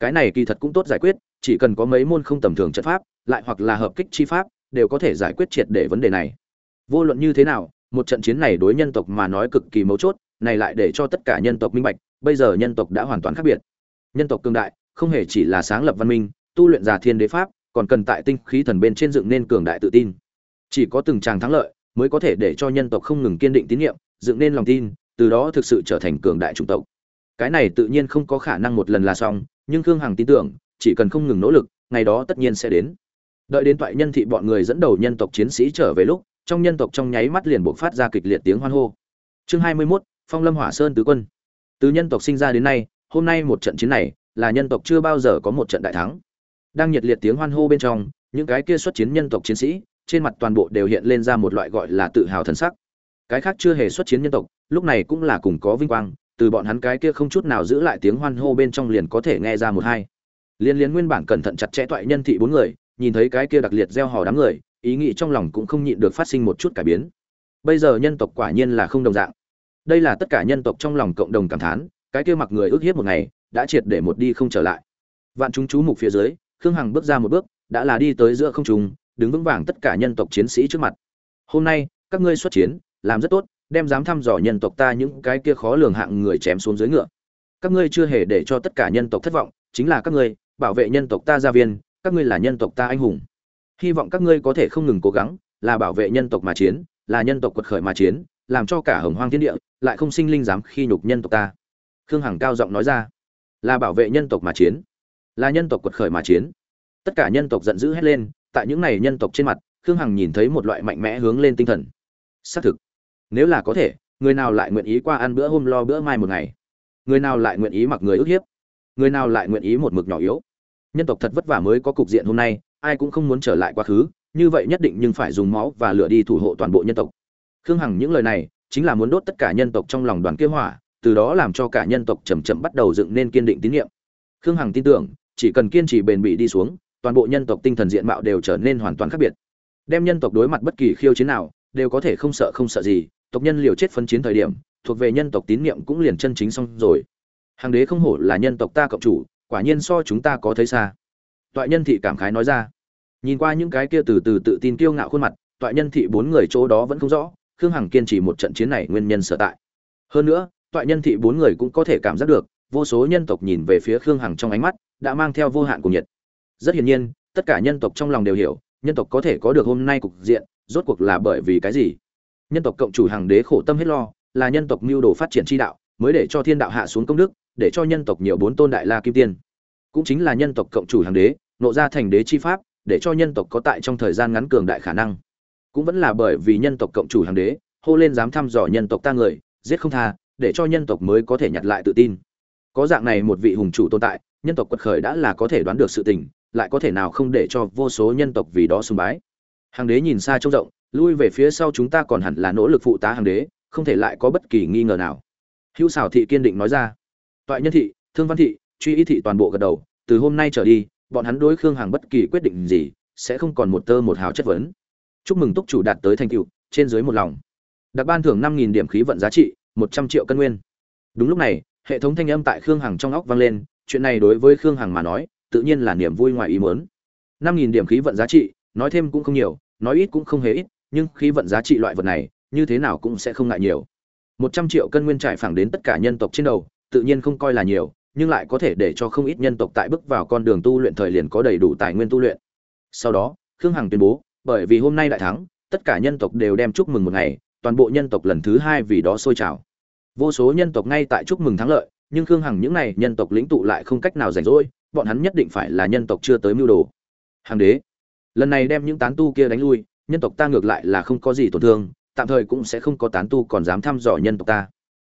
Cái này kỳ thật cũng tốt giải quyết, chỉ cần có mấy môn không tầm thường trận pháp, lại hoặc là hợp kích chi pháp, đều có thể giải quyết triệt để vấn đề này. Vô luận như thế nào, một trận chiến này đối nhân tộc mà nói cực kỳ mấu chốt này lại để cho tất cả nhân tộc minh bạch bây giờ nhân tộc đã hoàn toàn khác biệt. Nhân tộc cường đại không hề chỉ là sáng lập văn minh tu luyện giả thiên đế pháp còn cần tại tinh khí thần bên trên dựng nên cường đại tự tin. Chỉ có từng tràng thắng lợi mới có thể để cho nhân tộc không ngừng kiên định tín nhiệm dựng nên lòng tin từ đó thực sự trở thành cường đại chủng tộc. Cái này tự nhiên không có khả năng một lần là xong nhưng khương hằng tin tưởng chỉ cần không ngừng nỗ lực ngày đó tất nhiên sẽ đến. Đợi đến toại nhân thị bọn người dẫn đầu nhân tộc chiến sĩ trở về lúc trong nhân tộc trong nháy mắt liền bộc phát ra kịch liệt tiếng hoan hô. Chương hai mươi 21, phong lâm hỏa sơn tứ quân. Từ nhân tộc sinh ra đến nay, hôm nay một trận chiến này, là nhân tộc chưa bao giờ có một trận đại thắng. Đang nhiệt liệt tiếng hoan hô bên trong, những cái kia xuất chiến nhân tộc chiến sĩ, trên mặt toàn bộ đều hiện lên ra một loại gọi là tự hào thần sắc. Cái khác chưa hề xuất chiến nhân tộc, lúc này cũng là cùng có vinh quang, từ bọn hắn cái kia không chút nào giữ lại tiếng hoan hô bên trong liền có thể nghe ra một hai. Liên liên nguyên bản cẩn thận chặt chẽ toại nhân thị bốn người, nhìn thấy cái kia đặc liệt gieo hò đám người, ý nghĩ trong lòng cũng không nhịn được phát sinh một chút cải biến. Bây giờ nhân tộc quả nhiên là không đồng dạng đây là tất cả nhân tộc trong lòng cộng đồng cảm thán, cái kia mặc người ước hiếp một ngày, đã triệt để một đi không trở lại. Vạn chúng chú mục phía dưới, khương hằng bước ra một bước, đã là đi tới giữa không trung, đứng vững vàng tất cả nhân tộc chiến sĩ trước mặt. Hôm nay, các ngươi xuất chiến, làm rất tốt, đem dám thăm dò nhân tộc ta những cái kia khó lường hạng người chém xuống dưới ngựa. Các ngươi chưa hề để cho tất cả nhân tộc thất vọng, chính là các ngươi, bảo vệ nhân tộc ta gia viên, các ngươi là nhân tộc ta anh hùng. Hy vọng các ngươi có thể không ngừng cố gắng, là bảo vệ nhân tộc mà chiến, là nhân tộc quật khởi mà chiến, làm cho cả hồng hoang thiên địa lại không sinh linh dám khi nhục nhân tộc ta. Khương hằng cao giọng nói ra, là bảo vệ nhân tộc mà chiến, là nhân tộc quật khởi mà chiến. Tất cả nhân tộc giận dữ hét lên, tại những này nhân tộc trên mặt, khương hằng nhìn thấy một loại mạnh mẽ hướng lên tinh thần. Xác thực, nếu là có thể, người nào lại nguyện ý qua ăn bữa hôm lo bữa mai một ngày? Người nào lại nguyện ý mặc người ức hiếp? Người nào lại nguyện ý một mực nhỏ yếu? Nhân tộc thật vất vả mới có cục diện hôm nay, ai cũng không muốn trở lại quá khứ, như vậy nhất định nhưng phải dùng máu và lửa đi thủ hộ toàn bộ nhân tộc. Khương hằng những lời này chính là muốn đốt tất cả nhân tộc trong lòng đoàn kế hỏa, từ đó làm cho cả nhân tộc chậm chậm bắt đầu dựng nên kiên định tín niệm. khương hằng tin tưởng, chỉ cần kiên trì bền bỉ đi xuống, toàn bộ nhân tộc tinh thần diện mạo đều trở nên hoàn toàn khác biệt. Đem nhân tộc đối mặt bất kỳ khiêu chiến nào, đều có thể không sợ không sợ gì, tộc nhân liều chết phân chiến thời điểm, thuộc về nhân tộc tín niệm cũng liền chân chính xong rồi. Hàng đế không hổ là nhân tộc ta cộng chủ, quả nhiên so chúng ta có thấy xa. Toại nhân thị cảm khái nói ra. Nhìn qua những cái kia từ từ tự tin kiêu ngạo khuôn mặt, toại nhân thị bốn người chỗ đó vẫn không rõ khương hằng kiên trì một trận chiến này nguyên nhân sở tại. Hơn nữa toại nhân thị bốn người cũng có thể cảm giác được, vô số nhân tộc nhìn về phía khương hằng trong ánh mắt, đã mang theo vô hạn của nhiệt. Rất hiển nhiên, tất cả nhân tộc trong lòng đều hiểu, nhân tộc có thể có được hôm nay cục diện, rốt cuộc là bởi vì cái gì? Nhân tộc cộng chủ hàng đế khổ tâm hết lo, là nhân tộc mưu đồ phát triển chi đạo, mới để cho thiên đạo hạ xuống công đức, để cho nhân tộc nhiều bốn tôn đại la kim tiên. Cũng chính là nhân tộc cộng chủ hàng đế, nộ ra thành đế chi pháp, để cho nhân tộc có tại trong thời gian ngắn cường đại khả năng cũng vẫn là bởi vì nhân tộc cộng chủ hàng đế, hô lên dám thăm dò nhân tộc ta người, giết không tha, để cho nhân tộc mới có thể nhặt lại tự tin. Có dạng này một vị hùng chủ tồn tại, nhân tộc quật khởi đã là có thể đoán được sự tình, lại có thể nào không để cho vô số nhân tộc vì đó sùng bái. Hàng đế nhìn xa trông rộng, lui về phía sau chúng ta còn hẳn là nỗ lực phụ tá hàng đế, không thể lại có bất kỳ nghi ngờ nào. Hữu xảo thị kiên định nói ra. Toại nhân thị, thương văn thị, truy ý thị toàn bộ gật đầu, từ hôm nay trở đi, bọn hắn đối khương hàng bất kỳ quyết định gì, sẽ không còn một tơ một hào chất vấn chúc mừng túc chủ đạt tới thành tựu, trên dưới một lòng. Đặc ban thưởng năm nghìn điểm khí vận giá trị, một trăm triệu cân nguyên. Đúng lúc này, hệ thống thanh âm tại khương hằng trong óc vang lên, chuyện này đối với khương hằng mà nói, tự nhiên là niềm vui ngoài ý muốn. năm nghìn điểm khí vận giá trị, nói thêm cũng không nhiều, nói ít cũng không hề ít, nhưng khí vận giá trị loại vật này, như thế nào cũng sẽ không ngại nhiều. Một trăm triệu cân nguyên trải phẳng đến tất cả nhân tộc trên đầu, tự nhiên không coi là nhiều, nhưng lại có thể để cho không ít nhân tộc tại bước vào con đường tu luyện thời liền có đầy đủ tài nguyên tu luyện. Sau đó, khương hằng tuyên bố bởi vì hôm nay đại thắng, tất cả nhân tộc đều đem chúc mừng một ngày, toàn bộ nhân tộc lần thứ hai vì đó sôi trào. Vô số nhân tộc ngay tại chúc mừng thắng lợi, nhưng khương hằng những n à y nhân tộc lĩnh tụ lại không cách nào rảnh rỗi, bọn hắn nhất định phải là nhân tộc chưa tới mưu đồ. Hàng đế, lần này đem những tán tu kia đánh lui, nhân tộc ta ngược lại là không có gì tổn thương, tạm thời cũng sẽ không có tán tu còn dám thăm dò nhân tộc ta.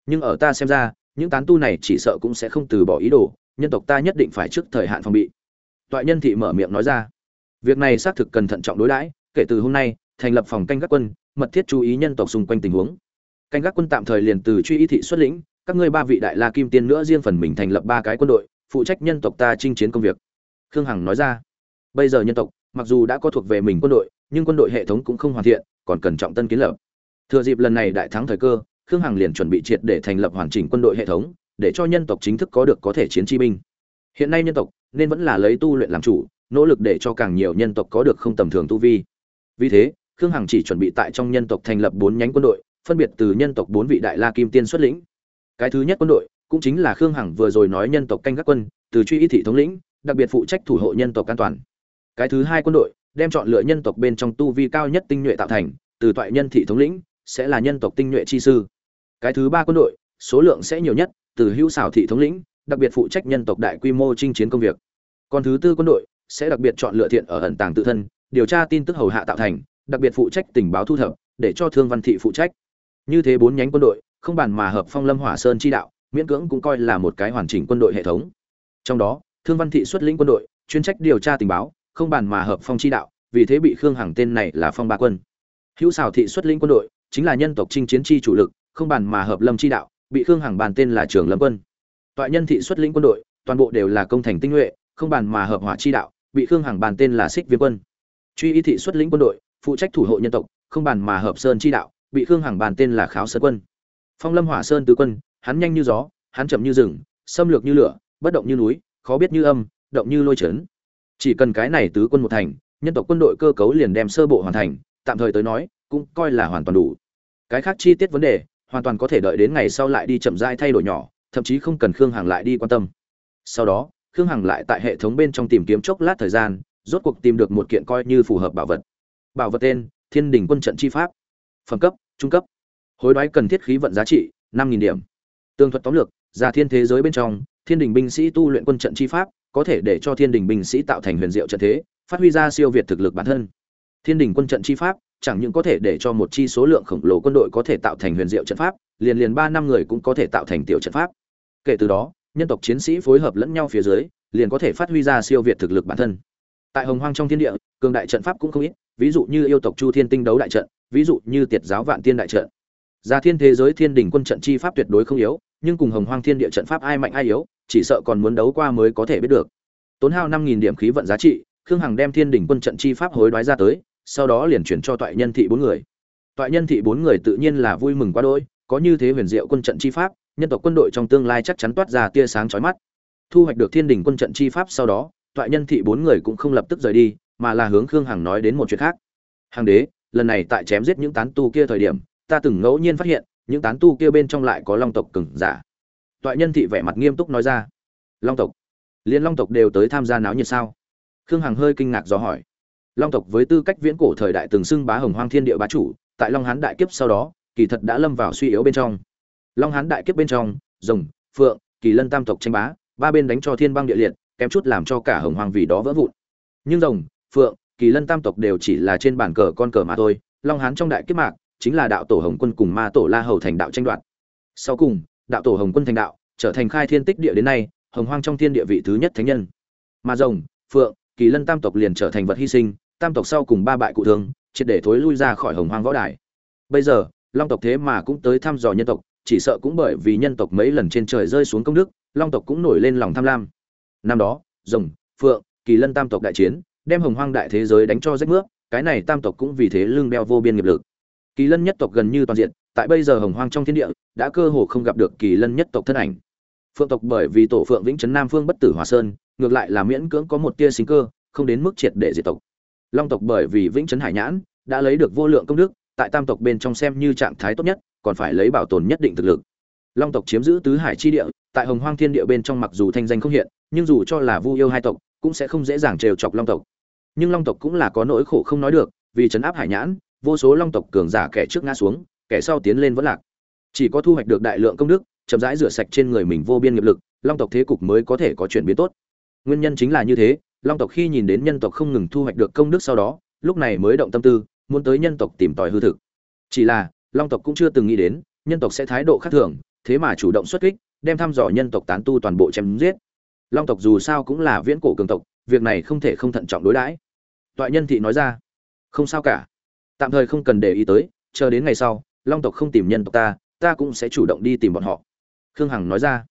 Nhưng ở ta xem ra, những tán tu này chỉ sợ cũng sẽ không từ bỏ ý đồ, nhân tộc ta nhất định phải trước thời hạn phòng bị. Toại nhân thị mở miệng nói ra, việc này xác thực cần thận trọng đối đãi kể từ hôm nay, thành lập phòng canh gác quân, mật thiết chú ý nhân tộc xung quanh tình huống. Canh gác quân tạm thời liền từ truy y thị xuất lĩnh, các ngươi ba vị đại la kim tiên nữa riêng phần mình thành lập ba cái quân đội, phụ trách nhân tộc ta chinh chiến công việc. Khương hằng nói ra. Bây giờ nhân tộc, mặc dù đã có thuộc về mình quân đội, nhưng quân đội hệ thống cũng không hoàn thiện, còn cần trọng tân kiến lập. Thừa dịp lần này đại thắng thời cơ, khương hằng liền chuẩn bị triệt để thành lập hoàn chỉnh quân đội hệ thống, để cho nhân tộc chính thức có được có thể chiến chi binh. Hiện nay nhân tộc nên vẫn là lấy tu luyện làm chủ, nỗ lực để cho càng nhiều nhân tộc có được không tầm thường tu vi vì thế, khương hằng chỉ chuẩn bị tại trong nhân tộc thành lập bốn nhánh quân đội, phân biệt từ nhân tộc bốn vị đại la kim tiên xuất lĩnh. Cái thứ nhất quân đội cũng chính là khương hằng vừa rồi nói nhân tộc canh các quân, từ truy y thị thống lĩnh, đặc biệt phụ trách thủ hộ nhân tộc an toàn. Cái thứ hai quân đội đem chọn lựa nhân tộc bên trong tu vi cao nhất tinh nhuệ tạo thành, từ toại nhân thị thống lĩnh, sẽ là nhân tộc tinh nhuệ chi sư. Cái thứ ba quân đội số lượng sẽ nhiều nhất, từ hữu xảo thị thống lĩnh, đặc biệt phụ trách nhân tộc đại quy mô chinh chiến công việc. Còn thứ tư quân đội sẽ đặc biệt chọn lựa thiện ở ẩn tàng tự thân điều tra tin tức hầu hạ tạo thành, đặc biệt phụ trách tình báo thu thập, để cho thương văn thị phụ trách. Như thế bốn nhánh quân đội, không bàn mà hợp phong lâm hỏa sơn chi đạo, miễn cưỡng cũng coi là một cái hoàn chỉnh quân đội hệ thống. Trong đó, thương văn thị xuất lĩnh quân đội, chuyên trách điều tra tình báo, không bàn mà hợp phong chi đạo, vì thế bị khương hằng tên này là phong ba quân. Hữu xào thị xuất lĩnh quân đội, chính là nhân tộc chinh chiến chi chủ lực, không bàn mà hợp lâm chi đạo, bị khương hằng bàn tên là trường lâm quân. Toại nhân thị xuất lĩnh quân đội, toàn bộ đều là công thành tinh nhuệ, không bàn mà hợp hỏa chi đạo, bị khương hằng bàn tên là xích viêm quân truy y thị xuất lĩnh quân đội, phụ trách thủ hộ nhân tộc, không bàn mà hợp sơn chi đạo, bị khương hằng bàn tên là kháo sơn quân. Phong lâm hỏa sơn tứ quân, hắn nhanh như gió, hắn chậm như rừng, xâm lược như lửa, bất động như núi, khó biết như âm, động như lôi chấn chỉ cần cái này tứ quân một thành, nhân tộc quân đội cơ cấu liền đem sơ bộ hoàn thành, tạm thời tới nói, cũng coi là hoàn toàn đủ. Cái khác chi tiết vấn đề, hoàn toàn có thể đợi đến ngày sau lại đi chậm rãi thay đổi nhỏ, thậm chí không cần khương hằng lại đi quan tâm. Sau đó, khương hằng lại tại hệ thống bên trong tìm kiếm chốc lát thời gian rốt cuộc tìm được một kiện coi như phù hợp bảo vật. Bảo vật tên, thiên đình quân trận chi pháp. Phẩm cấp, trung cấp. Hối đoái cần thiết khí vận giá trị, năm nghìn điểm. Tương thuật tóm lược, ra thiên thế giới bên trong, thiên đình binh sĩ tu luyện quân trận chi pháp, có thể để cho thiên đình binh sĩ tạo thành huyền diệu trận thế, phát huy ra siêu việt thực lực bản thân. Thiên đình quân trận chi pháp, chẳng những có thể để cho một chi số lượng khổng lồ quân đội có thể tạo thành huyền diệu trận pháp, liền liền ba năm người cũng có thể tạo thành tiểu trận pháp. Kể từ đó, nhân tộc chiến sĩ phối hợp lẫn nhau phía dưới, liền có thể phát huy ra siêu việt thực lực bản thân tại hồng hoang trong thiên địa, cường đại trận pháp cũng không ít, ví dụ như yêu tộc chu thiên tinh đấu đại trận, ví dụ như tiệt giáo vạn tiên đại trận. Gia thiên thế giới thiên đình quân trận chi pháp tuyệt đối không yếu, nhưng cùng hồng hoang thiên địa trận pháp ai mạnh ai yếu, chỉ sợ còn muốn đấu qua mới có thể biết được. Tốn hao năm nghìn điểm khí vận giá trị, khương hằng đem thiên đình quân trận chi pháp hối đoái ra tới, sau đó liền chuyển cho toại nhân thị bốn người. Toại nhân thị bốn người tự nhiên là vui mừng quá đỗi, có như thế huyền diệu quân trận chi pháp, nhân tộc quân đội trong tương lai chắc chắn toát ra tia sáng chói mắt. Thu hoạch được thiên đình quân trận chi pháp sau đó toại nhân thị bốn người cũng không lập tức rời đi, mà là hướng khương hằng nói đến một chuyện khác. Hằng đế, lần này tại chém giết những tán tu kia thời điểm, ta từng ngẫu nhiên phát hiện, những tán tu kia bên trong lại có long tộc cừng giả. Toại nhân thị vẻ mặt nghiêm túc nói ra. Long tộc? Liên long tộc đều tới tham gia náo nhiệt sao? Khương hằng hơi kinh ngạc do hỏi. Long tộc với tư cách viễn cổ thời đại từng xưng bá hồng hoang thiên địa bá chủ, tại long hán đại kiếp sau đó, kỳ thật đã lâm vào suy yếu bên trong. Long hán đại kiếp bên trong, rồng, phượng, kỳ lân tam tộc tranh bá, ba bên đánh cho thiên băng địa liệt kém chút làm cho cả hồng hoàng vì đó vỡ vụn. Nhưng rồng, phượng, kỳ lân tam tộc đều chỉ là trên bàn cờ con cờ mà thôi, long hán trong đại kiếp mạc, chính là đạo tổ hồng quân cùng ma tổ la hầu thành đạo tranh đoạt. Sau cùng, đạo tổ hồng quân thành đạo, trở thành khai thiên tích địa đến nay, hồng hoang trong thiên địa vị thứ nhất thánh nhân. Mà rồng, phượng, kỳ lân tam tộc liền trở thành vật hy sinh, tam tộc sau cùng ba bại cụ thương, triệt để thối lui ra khỏi hồng hoang võ đài. Bây giờ, long tộc thế mà cũng tới thăm dò nhân tộc, chỉ sợ cũng bởi vì nhân tộc mấy lần trên trời rơi xuống công đức, long tộc cũng nổi lên lòng tham lam năm đó, rồng, phượng, kỳ lân tam tộc đại chiến, đem hồng hoang đại thế giới đánh cho rách nước cái này tam tộc cũng vì thế lưng đeo vô biên nghiệp lực. Kỳ lân nhất tộc gần như toàn diện, tại bây giờ hồng hoang trong thiên địa, đã cơ hồ không gặp được kỳ lân nhất tộc thân ảnh. Phượng tộc bởi vì tổ phượng vĩnh trấn nam phương bất tử hòa sơn, ngược lại là miễn cưỡng có một tia sinh cơ, không đến mức triệt để diệt tộc. Long tộc bởi vì vĩnh trấn hải nhãn, đã lấy được vô lượng công đức, tại tam tộc bên trong xem như trạng thái tốt nhất, còn phải lấy bảo tồn nhất định thực lực long tộc chiếm giữ tứ hải chi địa, tại hồng hoang thiên địa bên trong mặc dù thanh danh không hiện, nhưng dù cho là vu yêu hai tộc, cũng sẽ không dễ dàng trêu chọc long tộc. Nhưng long tộc cũng là có nỗi khổ không nói được, vì chấn áp hải nhãn, vô số long tộc cường giả kẻ trước ngã xuống, kẻ sau tiến lên vẫn lạc. Chỉ có thu hoạch được đại lượng công đức, chậm rãi rửa sạch trên người mình vô biên nghiệp lực, long tộc thế cục mới có thể có chuyển biến tốt. Nguyên nhân chính là như thế, long tộc khi nhìn đến nhân tộc không ngừng thu hoạch được công đức sau đó, lúc này mới động tâm tư, muốn tới nhân tộc tìm tòi hư thực. Chỉ là, long tộc cũng chưa từng nghĩ đến, nhân tộc sẽ thái độ khác thường thế mà chủ động xuất kích, đem thăm dò nhân tộc tán tu toàn bộ chém giết. Long tộc dù sao cũng là viễn cổ cường tộc, việc này không thể không thận trọng đối đãi. Toại nhân thị nói ra, không sao cả. Tạm thời không cần để ý tới, chờ đến ngày sau, long tộc không tìm nhân tộc ta ta cũng sẽ chủ động đi tìm bọn họ. Khương hằng nói ra.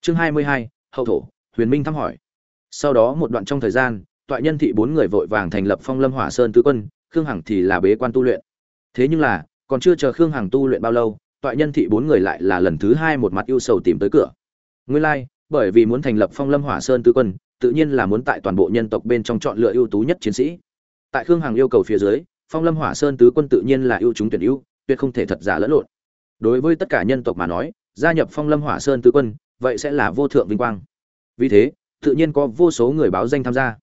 Chương hai mươi hai, hậu thổ, huyền minh thăm hỏi. Sau đó một đoạn trong thời gian, toại nhân thị bốn người vội vàng thành lập phong lâm hỏa sơn tứ quân, khương hằng thì là bế quan tu luyện. Thế nhưng là, còn chưa chờ khương hằng tu luyện bao lâu toại nhân thị bốn người lại là lần thứ hai một mặt ưu sầu tìm tới cửa. Nguyên lai、like, bởi vì muốn thành lập phong lâm hỏa sơn tứ quân tự nhiên là muốn tại toàn bộ nhân tộc bên trong chọn lựa ưu tú nhất chiến sĩ. Tại khương hằng yêu cầu phía dưới phong lâm hỏa sơn tứ quân tự nhiên là ưu chúng tuyển ưu tuyệt không thể thật giả lẫn lộn. Đối với tất cả nhân tộc mà nói gia nhập phong lâm hỏa sơn tứ quân vậy sẽ là vô thượng vinh quang. Vì thế tự nhiên có vô số người báo danh tham gia.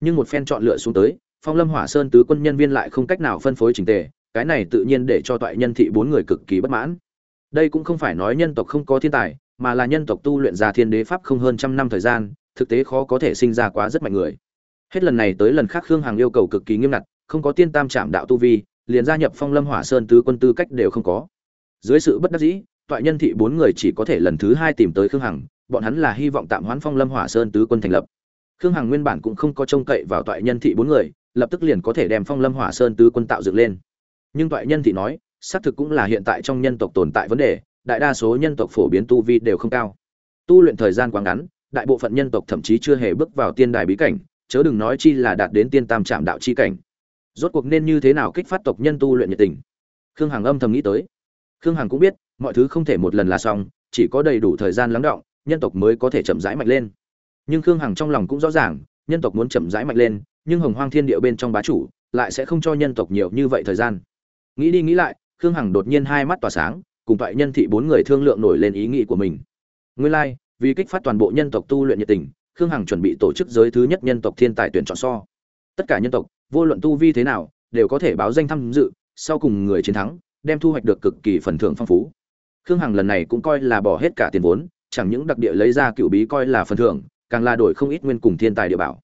Nhưng một phen chọn lựa xuống tới phong lâm hỏa sơn tứ quân nhân viên lại không cách nào phân phối trình tề cái này tự nhiên để cho toại nhân thị bốn người cực kỳ bất mãn đây cũng không phải nói nhân tộc không có thiên tài, mà là nhân tộc tu luyện ra thiên đế pháp không hơn trăm năm thời gian, thực tế khó có thể sinh ra quá rất mạnh người. Hết lần này tới lần khác khương hằng yêu cầu cực kỳ nghiêm ngặt, không có tiên tam trạm đạo tu vi, liền gia nhập phong lâm hỏa sơn tứ quân tư cách đều không có. Dưới sự bất đắc dĩ, toại nhân thị bốn người chỉ có thể lần thứ hai tìm tới khương hằng, bọn hắn là hy vọng tạm hoãn phong lâm hỏa sơn tứ quân thành lập. Khương hằng nguyên bản cũng không có trông cậy vào toại nhân thị bốn người, lập tức liền có thể đem phong lâm hỏa sơn tứ quân tạo dựng lên. Nhưng toại nhân thị nói xác thực cũng là hiện tại trong nhân tộc tồn tại vấn đề, đại đa số nhân tộc phổ biến tu vi đều không cao. Tu luyện thời gian quá ngắn, đại bộ phận nhân tộc thậm chí chưa hề bước vào tiên đài bí cảnh, chớ đừng nói chi là đạt đến tiên tam trạm đạo chi cảnh. Rốt cuộc nên như thế nào kích phát tộc nhân tu luyện nhiệt tình? Khương hằng âm thầm nghĩ tới. Khương hằng cũng biết, mọi thứ không thể một lần là xong, chỉ có đầy đủ thời gian lắng động, nhân tộc mới có thể chậm rãi mạnh lên. Nhưng khương hằng trong lòng cũng rõ ràng, nhân tộc muốn chậm rãi mạnh lên, nhưng hồng hoang thiên địa bên trong bá chủ lại sẽ không cho nhân tộc nhiều như vậy thời gian. Nghĩ đi nghĩ lại khương hằng đột nhiên hai mắt tỏa sáng, cùng toại nhân thị bốn người thương lượng nổi lên ý nghĩ của mình. Nguyên lai, vì kích phát toàn bộ nhân tộc tu luyện nhiệt tình, khương hằng chuẩn bị tổ chức giới thứ nhất nhân tộc thiên tài tuyển chọn so. Tất cả nhân tộc, vô luận tu vi thế nào, đều có thể báo danh tham dự, sau cùng người chiến thắng, đem thu hoạch được cực kỳ phần thưởng phong phú. Khương hằng lần này cũng coi là bỏ hết cả tiền vốn, chẳng những đặc địa lấy ra cựu bí coi là phần thưởng, càng là đổi không ít nguyên cùng thiên tài địa bảo.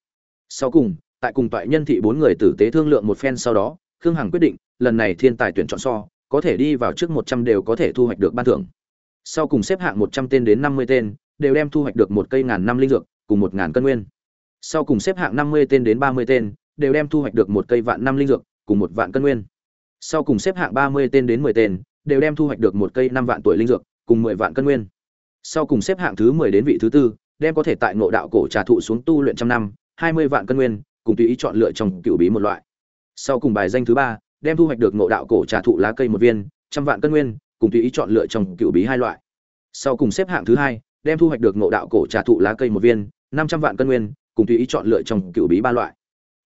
Sau cùng, tại cùng toại nhân thị bốn người tử tế thương lượng một phen sau đó, khương hằng quyết định, lần này thiên tài tuyển chọn so có thể đi vào trước một trăm đều có thể thu hoạch được ban thưởng. Sau cùng xếp hạng một trăm tên đến năm mươi tên, đều đem thu hoạch được một cây ngàn năm linh dược, cùng một ngàn cân nguyên. Sau cùng xếp hạng năm mươi tên đến ba mươi tên, đều đem thu hoạch được một cây vạn năm linh dược, cùng một vạn cân nguyên. Sau cùng xếp hạng ba mươi tên đến mười tên, đều đem thu hoạch được một cây năm vạn tuổi linh dược, cùng mười vạn cân nguyên. Sau cùng xếp hạng thứ mười đến vị thứ tư, đem có thể tại ngộ đạo cổ trà thụ xuống tu luyện trăm năm, hai mươi vạn cân nguyên, cùng tùy ý chọn lựa trong cựu bí một loại. Sau cùng bài danh thứ ba đem thu hoạch được ngộ đạo cổ trà thụ lá cây một viên, trăm vạn cân nguyên, cùng tùy ý chọn lựa trong cựu bí hai loại. Sau cùng xếp hạng thứ hai, đem thu hoạch được ngộ đạo cổ trà thụ lá cây một viên, năm trăm vạn cân nguyên, cùng tùy ý chọn lựa trong cựu bí ba loại.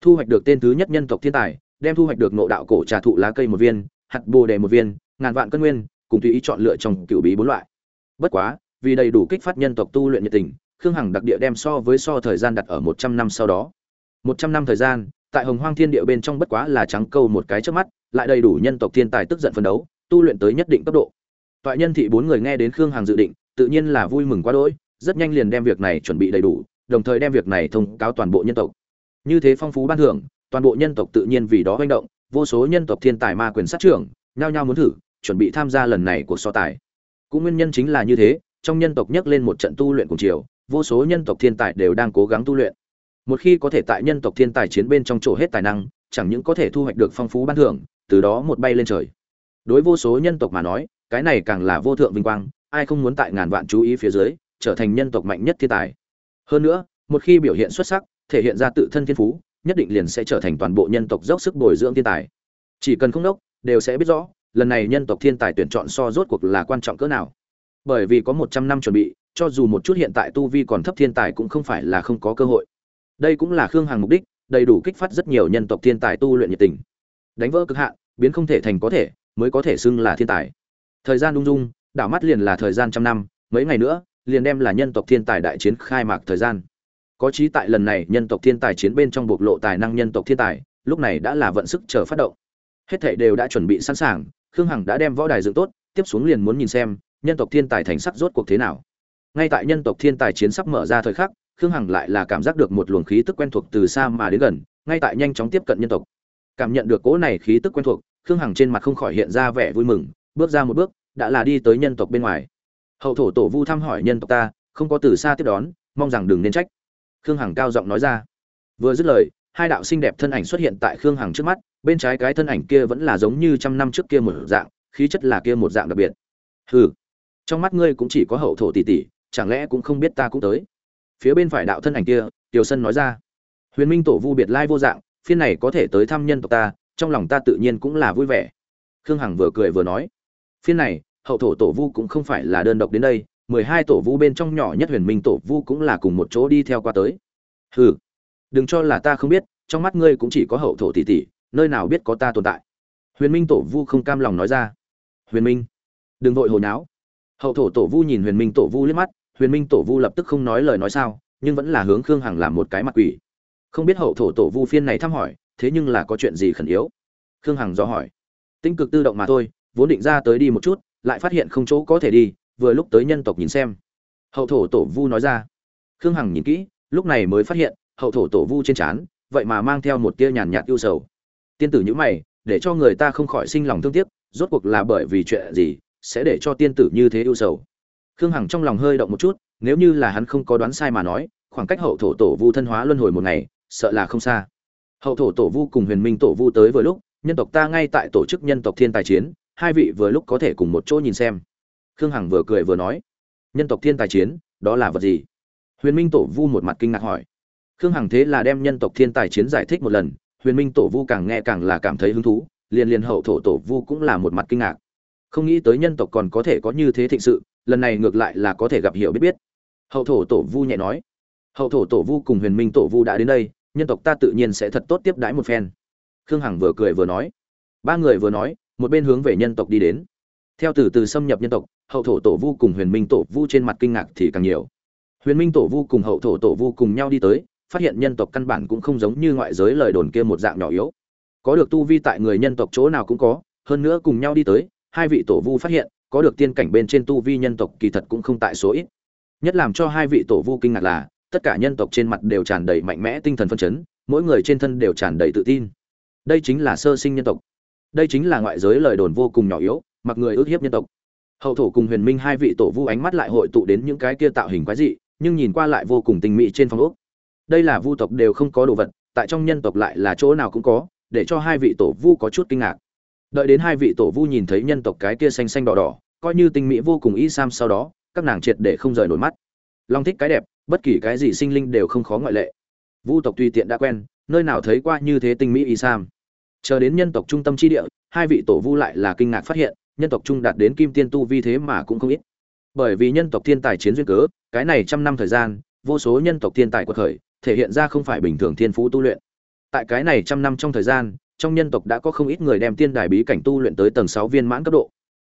Thu hoạch được tên thứ nhất nhân tộc thiên tài, đem thu hoạch được ngộ đạo cổ trà thụ lá cây một viên, hạt bồ đề một viên, ngàn vạn cân nguyên, cùng tùy ý chọn lựa trong cựu bí bốn loại. Bất quá, vì đầy đủ kích phát nhân tộc tu luyện nhiệt tình, khương hằng đặc địa đem so với so thời gian đặt ở một trăm năm sau đó. Một trăm năm thời gian tại hồng hoang thiên địa bên trong bất quá là trắng câu một cái trước mắt, lại đầy đủ nhân tộc thiên tài tức giận phấn đấu, tu luyện tới nhất định cấp độ. Toại nhân thị bốn người nghe đến khương hằng dự định, tự nhiên là vui mừng quá đỗi, rất nhanh liền đem việc này chuẩn bị đầy đủ, đồng thời đem việc này thông cáo toàn bộ nhân tộc. Như thế phong phú ban thưởng, toàn bộ nhân tộc tự nhiên vì đó manh động, vô số nhân tộc thiên tài ma quyền sát trưởng, nhao nhao muốn thử, chuẩn bị tham gia lần này của so tài. Cũng nguyên nhân chính là như thế, trong nhân tộc nhắc lên một trận tu luyện cùng chiều, vô số nhân tộc thiên tài đều đang cố gắng tu luyện một khi có thể tại nhân tộc thiên tài chiến bên trong chỗ hết tài năng, chẳng những có thể thu hoạch được phong phú ban thưởng, từ đó một bay lên trời. Đối vô số nhân tộc mà nói, cái này càng là vô thượng vinh quang, ai không muốn tại ngàn vạn chú ý phía dưới, trở thành nhân tộc mạnh nhất thiên tài. Hơn nữa, một khi biểu hiện xuất sắc, thể hiện ra tự thân thiên phú, nhất định liền sẽ trở thành toàn bộ nhân tộc dốc sức bồi dưỡng thiên tài. Chỉ cần không đốc, đều sẽ biết rõ, lần này nhân tộc thiên tài tuyển chọn so rốt cuộc là quan trọng cỡ nào. Bởi vì có một trăm năm chuẩn bị, cho dù một chút hiện tại tu vi còn thấp thiên tài cũng không phải là không có cơ hội đây cũng là khương hằng mục đích, đầy đủ kích phát rất nhiều nhân tộc thiên tài tu luyện nhiệt tình. Đánh vỡ cực hạn, biến không thể thành có thể, mới có thể xưng là thiên tài. Thời gian lung dung, đảo mắt liền là thời gian trăm năm, mấy ngày nữa, liền đem là nhân tộc thiên tài đại chiến khai mạc thời gian. Có trí tại lần này, nhân tộc thiên tài chiến bên trong bộc lộ tài năng nhân tộc thiên tài, lúc này đã là vận sức chờ phát động. Hết thảy đều đã chuẩn bị sẵn sàng, khương hằng đã đem võ đài dựng tốt, tiếp xuống liền muốn nhìn xem, nhân tộc thiên tài thành sắc rốt cuộc thế nào. Ngay tại nhân tộc thiên tài chiến sắp mở ra thời khắc khương hằng lại là cảm giác được một luồng khí tức quen thuộc từ xa mà đến gần, ngay tại nhanh chóng tiếp cận nhân tộc. Cảm nhận được cỗ này khí tức quen thuộc, khương hằng trên mặt không khỏi hiện ra vẻ vui mừng, bước ra một bước, đã là đi tới nhân tộc bên ngoài. Hậu thổ tổ vu thăm hỏi nhân tộc ta, không có từ xa tiếp đón, mong rằng đừng nên trách. Khương hằng cao giọng nói ra. Vừa dứt lời, hai đạo xinh đẹp thân ảnh xuất hiện tại khương hằng trước mắt, bên trái cái thân ảnh kia vẫn là giống như trăm năm trước kia một dạng, khí chất là kia một dạng đặc biệt. Hừ, trong mắt ngươi cũng chỉ có hậu thổ tỷ tỷ, chẳng lẽ cũng không biết ta cũng tới? Phía bên phải đạo thân ảnh kia, tiểu sân nói ra. Huyền minh tổ vu biệt lai vô dạng, phiên này có thể tới thăm nhân tộc ta, trong lòng ta tự nhiên cũng là vui vẻ. Khương hằng vừa cười vừa nói. Phiên này, hậu thổ tổ vu cũng không phải là đơn độc đến đây, mười hai tổ vu bên trong nhỏ nhất huyền minh tổ vu cũng là cùng một chỗ đi theo qua tới. Hừ, đừng cho là ta không biết, trong mắt ngươi cũng chỉ có hậu thổ tỷ tỷ, nơi nào biết có ta tồn tại. Huyền minh tổ vu không cam lòng nói ra. Huyền minh, đừng vội hồi náo hậu thổ tổ vu nhìn huyền minh tổ vu liếc mắt huyền minh tổ vu lập tức không nói lời nói sao, nhưng vẫn là hướng khương hằng làm một cái mặt quỷ. Không biết hậu thổ tổ vu phiên này thăm hỏi, thế nhưng là có chuyện gì khẩn yếu? Khương hằng dò hỏi. Tinh cực tự động mà thôi, vốn định ra tới đi một chút, lại phát hiện không chỗ có thể đi, vừa lúc tới nhân tộc nhìn xem. Hậu thổ tổ vu nói ra. Khương hằng nhìn kỹ, lúc này mới phát hiện, hậu thổ tổ vu trên trán, vậy mà mang theo một tia nhàn nhạt ưu sầu. Tiên tử nhữ mày, để cho người ta không khỏi sinh lòng thương tiếc, rốt cuộc là bởi vì chuyện gì, sẽ để cho tiên tử như thế ưu sầu? Khương hằng trong lòng hơi động một chút, nếu như là hắn không có đoán sai mà nói, khoảng cách hậu thổ tổ vu thân hóa luân hồi một ngày, sợ là không xa. Hậu thổ tổ vu cùng huyền minh tổ vu tới vừa lúc, nhân tộc ta ngay tại tổ chức nhân tộc thiên tài chiến, hai vị vừa lúc có thể cùng một chỗ nhìn xem. Khương hằng vừa cười vừa nói, nhân tộc thiên tài chiến, đó là vật gì? Huyền minh tổ vu một mặt kinh ngạc hỏi. Khương hằng thế là đem nhân tộc thiên tài chiến giải thích một lần, huyền minh tổ vu càng nghe càng là cảm thấy hứng thú, liền liền hậu thổ tổ vu cũng là một mặt kinh ngạc. Không nghĩ tới nhân tộc còn có thể có như thế thịnh sự lần này ngược lại là có thể gặp hiểu biết biết. Hậu thổ tổ vu nhẹ nói. Hậu thổ tổ vu cùng huyền minh tổ vu đã đến đây, nhân tộc ta tự nhiên sẽ thật tốt tiếp đãi một phen. Khương hằng vừa cười vừa nói. Ba người vừa nói, một bên hướng về nhân tộc đi đến. Theo từ từ xâm nhập nhân tộc, hậu thổ tổ vu cùng huyền minh tổ vu trên mặt kinh ngạc thì càng nhiều. Huyền minh tổ vu cùng hậu thổ tổ vu cùng nhau đi tới, phát hiện nhân tộc căn bản cũng không giống như ngoại giới lời đồn kia một dạng nhỏ yếu. Có được tu vi tại người nhân tộc chỗ nào cũng có, hơn nữa cùng nhau đi tới, hai vị tổ vu phát hiện có được tiên cảnh bên trên tu vi nhân tộc kỳ thật cũng không tại số ít. Nhất làm cho hai vị tổ vu kinh ngạc là, tất cả nhân tộc trên mặt đều tràn đầy mạnh mẽ tinh thần phân chấn, mỗi người trên thân đều tràn đầy tự tin. Đây chính là sơ sinh nhân tộc. Đây chính là ngoại giới lời đồn vô cùng nhỏ yếu, mặc người ước hiếp nhân tộc. Hậu thổ cùng huyền minh hai vị tổ vu ánh mắt lại hội tụ đến những cái kia tạo hình quái dị, nhưng nhìn qua lại vô cùng tinh mỹ trên phong ốc. Đây là vu tộc đều không có đồ vật, tại trong nhân tộc lại là chỗ nào cũng có, để cho hai vị tổ vu có chút kinh ngạc đợi đến hai vị tổ vu nhìn thấy nhân tộc cái kia xanh xanh đỏ đỏ, coi như tinh mỹ vô cùng y sam sau đó, các nàng triệt để không rời nổi mắt. Long thích cái đẹp, bất kỳ cái gì sinh linh đều không khó ngoại lệ. Vu tộc tùy tiện đã quen, nơi nào thấy qua như thế tinh mỹ y sam. Chờ đến nhân tộc trung tâm chi địa, hai vị tổ vu lại là kinh ngạc phát hiện, nhân tộc trung đạt đến kim tiên tu vi thế mà cũng không ít. Bởi vì nhân tộc thiên tài chiến duyên cớ, cái này trăm năm thời gian, vô số nhân tộc thiên tài quật khởi, thể hiện ra không phải bình thường thiên phú tu luyện. Tại cái này trăm năm trong thời gian trong nhân tộc đã có không ít người đem tiên đài bí cảnh tu luyện tới tầng sáu viên mãn cấp độ.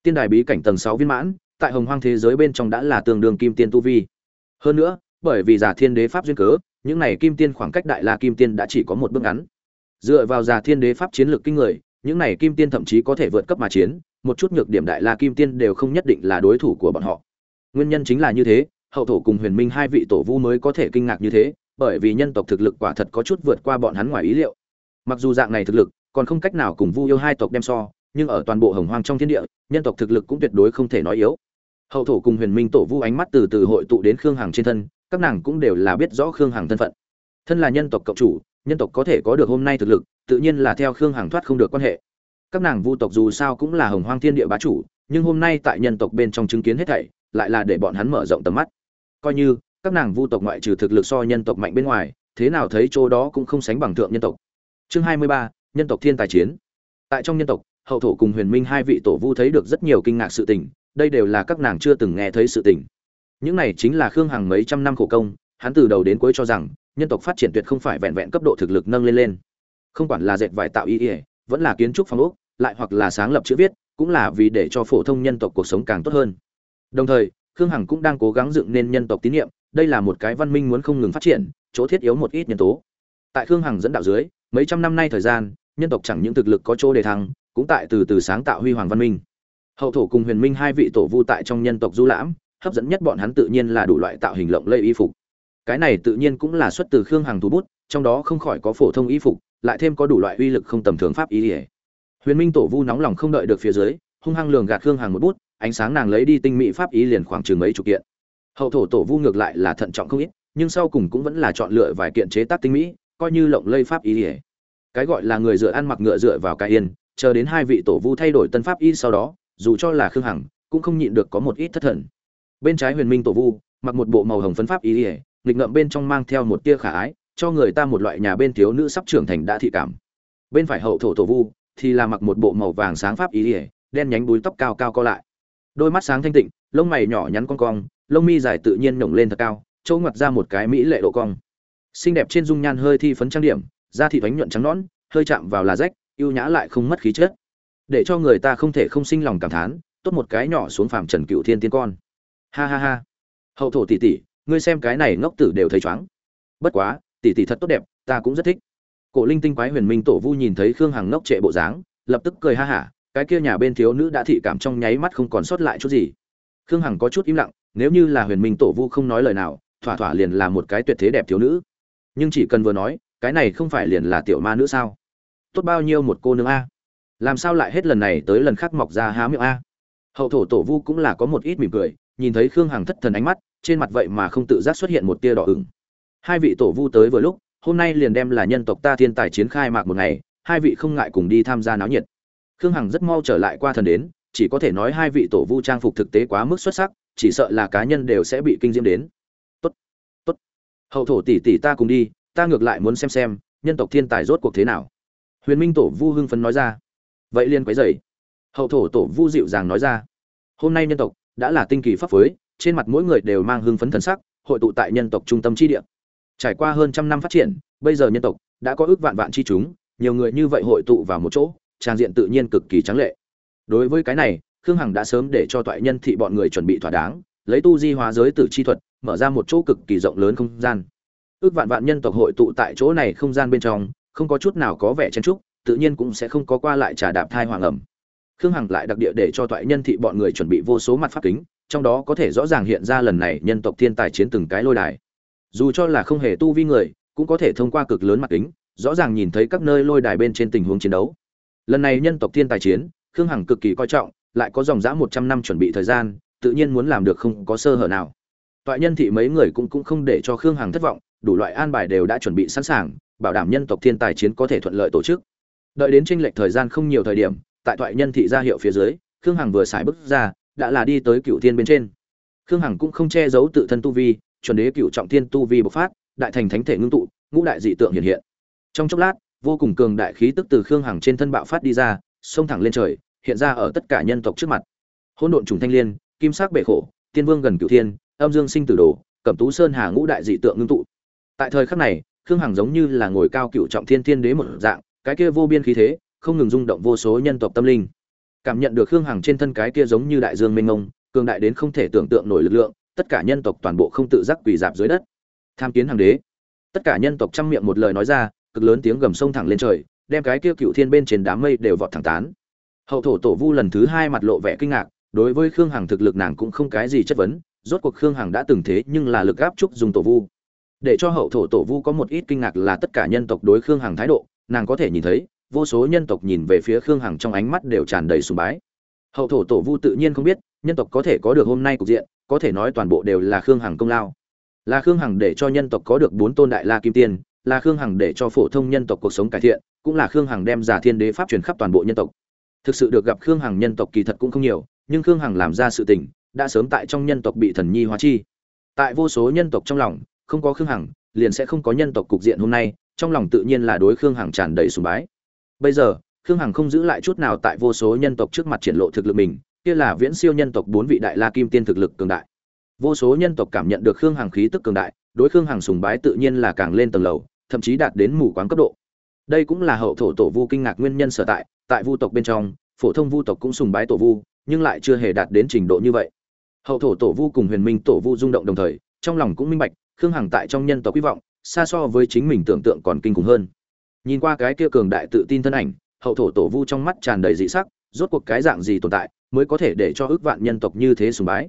Tiên đài bí cảnh tầng sáu viên mãn, tại hồng hoang thế giới bên trong đã là tương đương kim tiên tu vi. Hơn nữa, bởi vì giả thiên đế pháp duyên cớ, những này kim tiên khoảng cách đại la kim tiên đã chỉ có một bước ngắn. Dựa vào giả thiên đế pháp chiến lược kinh người, những này kim tiên thậm chí có thể vượt cấp mà chiến, một chút nhược điểm đại la kim tiên đều không nhất định là đối thủ của bọn họ. Nguyên nhân chính là như thế, hậu thổ cùng huyền minh hai vị tổ vu mới có thể kinh ngạc như thế, bởi vì nhân tộc thực lực quả thật có chút vượt qua bọn hắn ngoài ý liệu mặc dù dạng này thực lực, còn không cách nào cùng vu yêu hai tộc đem so, nhưng ở toàn bộ hồng hoang trong thiên địa, nhân tộc thực lực cũng tuyệt đối không thể nói yếu. Hậu thổ cùng huyền minh tổ vu ánh mắt từ từ hội tụ đến khương hằng trên thân, các nàng cũng đều là biết rõ khương hằng thân phận. Thân là nhân tộc cộng chủ, nhân tộc có thể có được hôm nay thực lực, tự nhiên là theo khương hằng thoát không được quan hệ. Các nàng vu tộc dù sao cũng là hồng hoang thiên địa bá chủ, nhưng hôm nay tại nhân tộc bên trong chứng kiến hết thảy, lại là để bọn hắn mở rộng tầm mắt. Coi như, các nàng vu tộc ngoại trừ thực lực so nhân tộc mạnh bên ngoài, thế nào thấy chỗ đó cũng không sánh bằng thượng nhân tộc chương hai mươi ba, nhân tộc thiên tài chiến. Tại trong nhân tộc, hậu thổ cùng huyền minh hai vị tổ vu thấy được rất nhiều kinh ngạc sự tình, đây đều là các nàng chưa từng nghe thấy sự tình. Những này chính là khương hằng mấy trăm năm khổ công, hắn từ đầu đến cuối cho rằng, nhân tộc phát triển tuyệt không phải vẹn vẹn cấp độ thực lực nâng lên lên. Không quản là dệt vải tạo y ỉa vẫn là kiến trúc phong ốc, lại hoặc là sáng lập chữ viết, cũng là vì để cho phổ thông nhân tộc cuộc sống càng tốt hơn. Đồng thời, khương hằng cũng đang cố gắng dựng nên nhân tộc tín nhiệm đây là một cái văn minh muốn không ngừng phát triển, chỗ thiết yếu một ít nhân tố. Tại khương hằng dẫn đạo dưới mấy trăm năm nay thời gian, nhân tộc chẳng những thực lực có chỗ đề thăng, cũng tại từ từ sáng tạo huy hoàng văn minh. Hậu thổ cùng huyền minh hai vị tổ vu tại trong nhân tộc du lãm, hấp dẫn nhất bọn hắn tự nhiên là đủ loại tạo hình lộng lây y phục. Cái này tự nhiên cũng là xuất từ khương hằng thú bút, trong đó không khỏi có phổ thông y phục, lại thêm có đủ loại uy lực không tầm thường pháp ý ỉa huyền minh tổ vu nóng lòng không đợi được phía dưới, hung hăng lường gạt khương hằng một bút, ánh sáng nàng lấy đi tinh mỹ pháp ý liền khoảng chừng mấy chục kiện. Hậu thổ tổ vu ngược lại là thận trọng không ít, nhưng sau cùng cũng vẫn là chọn lựa vài kiện chế tác tinh mỹ coi như lộng lây pháp ý ỉa cái gọi là người dựa ăn mặc ngựa dựa vào cái yên, chờ đến hai vị tổ vu thay đổi tân pháp y sau đó, dù cho là khương hằng, cũng không nhịn được có một ít thất thần. Bên trái huyền minh tổ vu, mặc một bộ màu hồng phấn pháp y ỉa nghịch ngợm bên trong mang theo một tia khả ái, cho người ta một loại nhà bên thiếu nữ sắp trưởng thành đã thị cảm. Bên phải hậu thổ tổ vu, thì là mặc một bộ màu vàng sáng pháp y ỉa đen nhánh búi tóc cao cao co lại. Đôi mắt sáng thanh tịnh, lông mày nhỏ nhắn con cong, lông mi dài tự nhiên nổng lên thật cao, chỗ ngoặt ra một cái mỹ lệ độ cong xinh đẹp trên dung nhan hơi thi phấn trang điểm, da thị thoánh nhuận trắng nõn, hơi chạm vào là rách, ưu nhã lại không mất khí chất. Để cho người ta không thể không sinh lòng cảm thán, tốt một cái nhỏ xuống phàm trần cựu thiên tiên con. Ha ha ha. Hậu thổ tỷ tỷ, ngươi xem cái này ngốc tử đều thấy chóng bất quá, tỷ tỷ thật tốt đẹp, ta cũng rất thích. Cổ linh tinh quái huyền minh tổ vu nhìn thấy khương hằng ngốc trệ bộ dáng, lập tức cười ha hả, cái kia nhà bên thiếu nữ đã thị cảm trong nháy mắt không còn sót lại chút gì. Khương hằng có chút im lặng, nếu như là huyền minh tổ vu không nói lời nào, thỏa thỏa liền là một cái tuyệt thế đẹp thiếu nữ nhưng chỉ cần vừa nói, cái này không phải liền là tiểu ma nữ sao? Tốt bao nhiêu một cô nương a? Làm sao lại hết lần này tới lần khác mọc ra há miệng a? Hậu thổ tổ vu cũng là có một ít mỉm cười, nhìn thấy khương hằng thất thần ánh mắt, trên mặt vậy mà không tự giác xuất hiện một tia đỏ ửng. Hai vị tổ vu tới vừa lúc, hôm nay liền đem là nhân tộc ta thiên tài chiến khai mạc một ngày, hai vị không ngại cùng đi tham gia náo nhiệt. Khương hằng rất mau trở lại qua thần đến, chỉ có thể nói hai vị tổ vu trang phục thực tế quá mức xuất sắc, chỉ sợ là cá nhân đều sẽ bị kinh diễm đến hậu thổ tỷ tỷ ta cùng đi, ta ngược lại muốn xem xem, nhân tộc thiên tài rốt cuộc thế nào. Huyền minh tổ vu hưng phấn nói ra. Vậy liên quấy dày hậu thổ tổ vu dịu dàng nói ra. Hôm nay nhân tộc đã là tinh kỳ pháp phối, trên mặt mỗi người đều mang hưng phấn thần sắc, hội tụ tại nhân tộc trung tâm chi địa. Trải qua hơn trăm năm phát triển, bây giờ nhân tộc đã có ước vạn vạn chi chúng, nhiều người như vậy hội tụ vào một chỗ, trang diện tự nhiên cực kỳ trắng lệ. Đối với cái này, khương hằng đã sớm để cho toại nhân thị bọn người chuẩn bị thỏa đáng, lấy tu di hóa giới tử chi thuật mở ra một chỗ cực kỳ rộng lớn không gian. Ước vạn vạn nhân tộc hội tụ tại chỗ này không gian bên trong, không có chút nào có vẻ chen trúc tự nhiên cũng sẽ không có qua lại trà đạp thai hoàng ẩm. Khương hằng lại đặc địa để cho toại nhân thị bọn người chuẩn bị vô số mặt pháp kính, trong đó có thể rõ ràng hiện ra lần này nhân tộc thiên tài chiến từng cái lôi đài. Dù cho là không hề tu vi người, cũng có thể thông qua cực lớn mặt kính, rõ ràng nhìn thấy các nơi lôi đài bên trên tình huống chiến đấu. Lần này nhân tộc thiên tài chiến, khương hằng cực kỳ coi trọng, lại có dòng dã một trăm năm chuẩn bị thời gian, tự nhiên muốn làm được không có sơ hở nào toại nhân thị mấy người cũng cũng không để cho khương hằng thất vọng, đủ loại an bài đều đã chuẩn bị sẵn sàng, bảo đảm nhân tộc thiên tài chiến có thể thuận lợi tổ chức. Đợi đến tranh lệch thời gian không nhiều thời điểm, tại Toại nhân thị ra hiệu phía dưới, khương hằng vừa xài bước ra, đã là đi tới cựu thiên bên trên. Khương hằng cũng không che giấu tự thân tu vi, chuẩn đế cựu trọng thiên tu vi bộc phát, đại thành thánh thể ngưng tụ, ngũ đại dị tượng hiện hiện. Trong chốc lát, vô cùng cường đại khí tức từ khương hằng trên thân bạo phát đi ra, xông thẳng lên trời, hiện ra ở tất cả nhân tộc trước mặt. Hỗn độn trùng thanh liên, kim sắc bệ khổ, tiên vương gần cựu thiên âm dương sinh tử đồ, cẩm tú sơn hà ngũ đại dị tượng ngưng tụ. Tại thời khắc này, khương hằng giống như là ngồi cao cựu trọng thiên thiên đế một dạng, cái kia vô biên khí thế, không ngừng rung động vô số nhân tộc tâm linh. Cảm nhận được khương hằng trên thân cái kia giống như đại dương mênh mông, cường đại đến không thể tưởng tượng nổi lực lượng, tất cả nhân tộc toàn bộ không tự giác quỳ dạp dưới đất. Tham kiến hàng đế. Tất cả nhân tộc chăm miệng một lời nói ra, cực lớn tiếng gầm sông thẳng lên trời, đem cái kia cựu thiên bên trên đám mây đều vọt thẳng tán. Hậu thổ tổ vu lần thứ hai mặt lộ vẻ kinh ngạc, đối với khương hằng thực lực nàng cũng không cái gì chất vấn rốt cuộc khương hằng đã từng thế nhưng là lực áp trúc dùng tổ vu. Để cho hậu thổ tổ vu có một ít kinh ngạc là tất cả nhân tộc đối khương hằng thái độ, nàng có thể nhìn thấy, vô số nhân tộc nhìn về phía khương hằng trong ánh mắt đều tràn đầy sùng bái. Hậu thổ tổ vu tự nhiên không biết, nhân tộc có thể có được hôm nay cục diện, có thể nói toàn bộ đều là khương hằng công lao. Là khương hằng để cho nhân tộc có được bốn tôn đại la kim tiên, là khương hằng để cho phổ thông nhân tộc cuộc sống cải thiện, cũng là khương hằng đem giả thiên đế pháp truyền khắp toàn bộ nhân tộc. Thực sự được gặp khương hằng nhân tộc kỳ thật cũng không nhiều, nhưng khương hằng làm ra sự tình đã sớm tại trong nhân tộc bị thần nhi hóa chi. Tại vô số nhân tộc trong lòng, không có khương hằng, liền sẽ không có nhân tộc cục diện hôm nay, trong lòng tự nhiên là đối khương hằng tràn đầy sùng bái. Bây giờ, khương hằng không giữ lại chút nào tại vô số nhân tộc trước mặt triển lộ thực lực mình, kia là viễn siêu nhân tộc bốn vị đại la kim tiên thực lực cường đại. Vô số nhân tộc cảm nhận được khương hằng khí tức cường đại, đối khương hằng sùng bái tự nhiên là càng lên tầng lầu, thậm chí đạt đến mù quáng cấp độ. Đây cũng là hậu thổ tổ vu kinh ngạc nguyên nhân sở tại tại vu tộc bên trong, phổ thông vu tộc cũng sùng bái tổ vu, nhưng lại chưa hề đạt đến trình độ như vậy hậu thổ tổ vu cùng huyền minh tổ vu rung động đồng thời, trong lòng cũng minh bạch, khương hằng tại trong nhân tộc hy vọng, xa so với chính mình tưởng tượng còn kinh khủng hơn. Nhìn qua cái kia cường đại tự tin thân ảnh, hậu thổ tổ vu trong mắt tràn đầy dị sắc, rốt cuộc cái dạng gì tồn tại, mới có thể để cho ước vạn nhân tộc như thế sùng bái.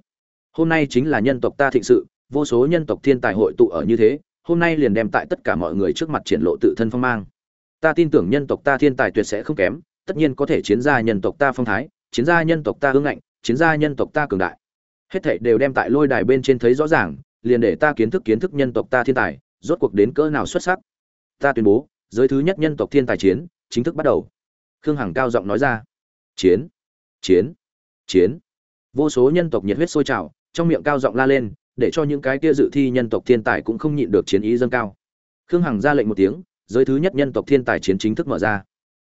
Hôm nay chính là nhân tộc ta thịnh sự, vô số nhân tộc thiên tài hội tụ ở như thế, hôm nay liền đem tại tất cả mọi người trước mặt triển lộ tự thân phong mang. Ta tin tưởng nhân tộc ta thiên tài tuyệt sẽ không kém, tất nhiên có thể chiến ra nhân tộc ta phong thái, chiến ra nhân tộc ta hương ngạnh chiến ra nhân tộc ta cường đại hết thảy đều đem tại lôi đài bên trên thấy rõ ràng, liền để ta kiến thức kiến thức nhân tộc ta thiên tài, rốt cuộc đến cỡ nào xuất sắc. Ta tuyên bố, giới thứ nhất nhân tộc thiên tài chiến, chính thức bắt đầu. Khương hằng cao giọng nói ra. Chiến chiến chiến. Vô số nhân tộc nhiệt huyết sôi trào, trong miệng cao giọng la lên, để cho những cái kia dự thi nhân tộc thiên tài cũng không nhịn được chiến ý dâng cao. Khương hằng ra lệnh một tiếng, giới thứ nhất nhân tộc thiên tài chiến chính thức mở ra.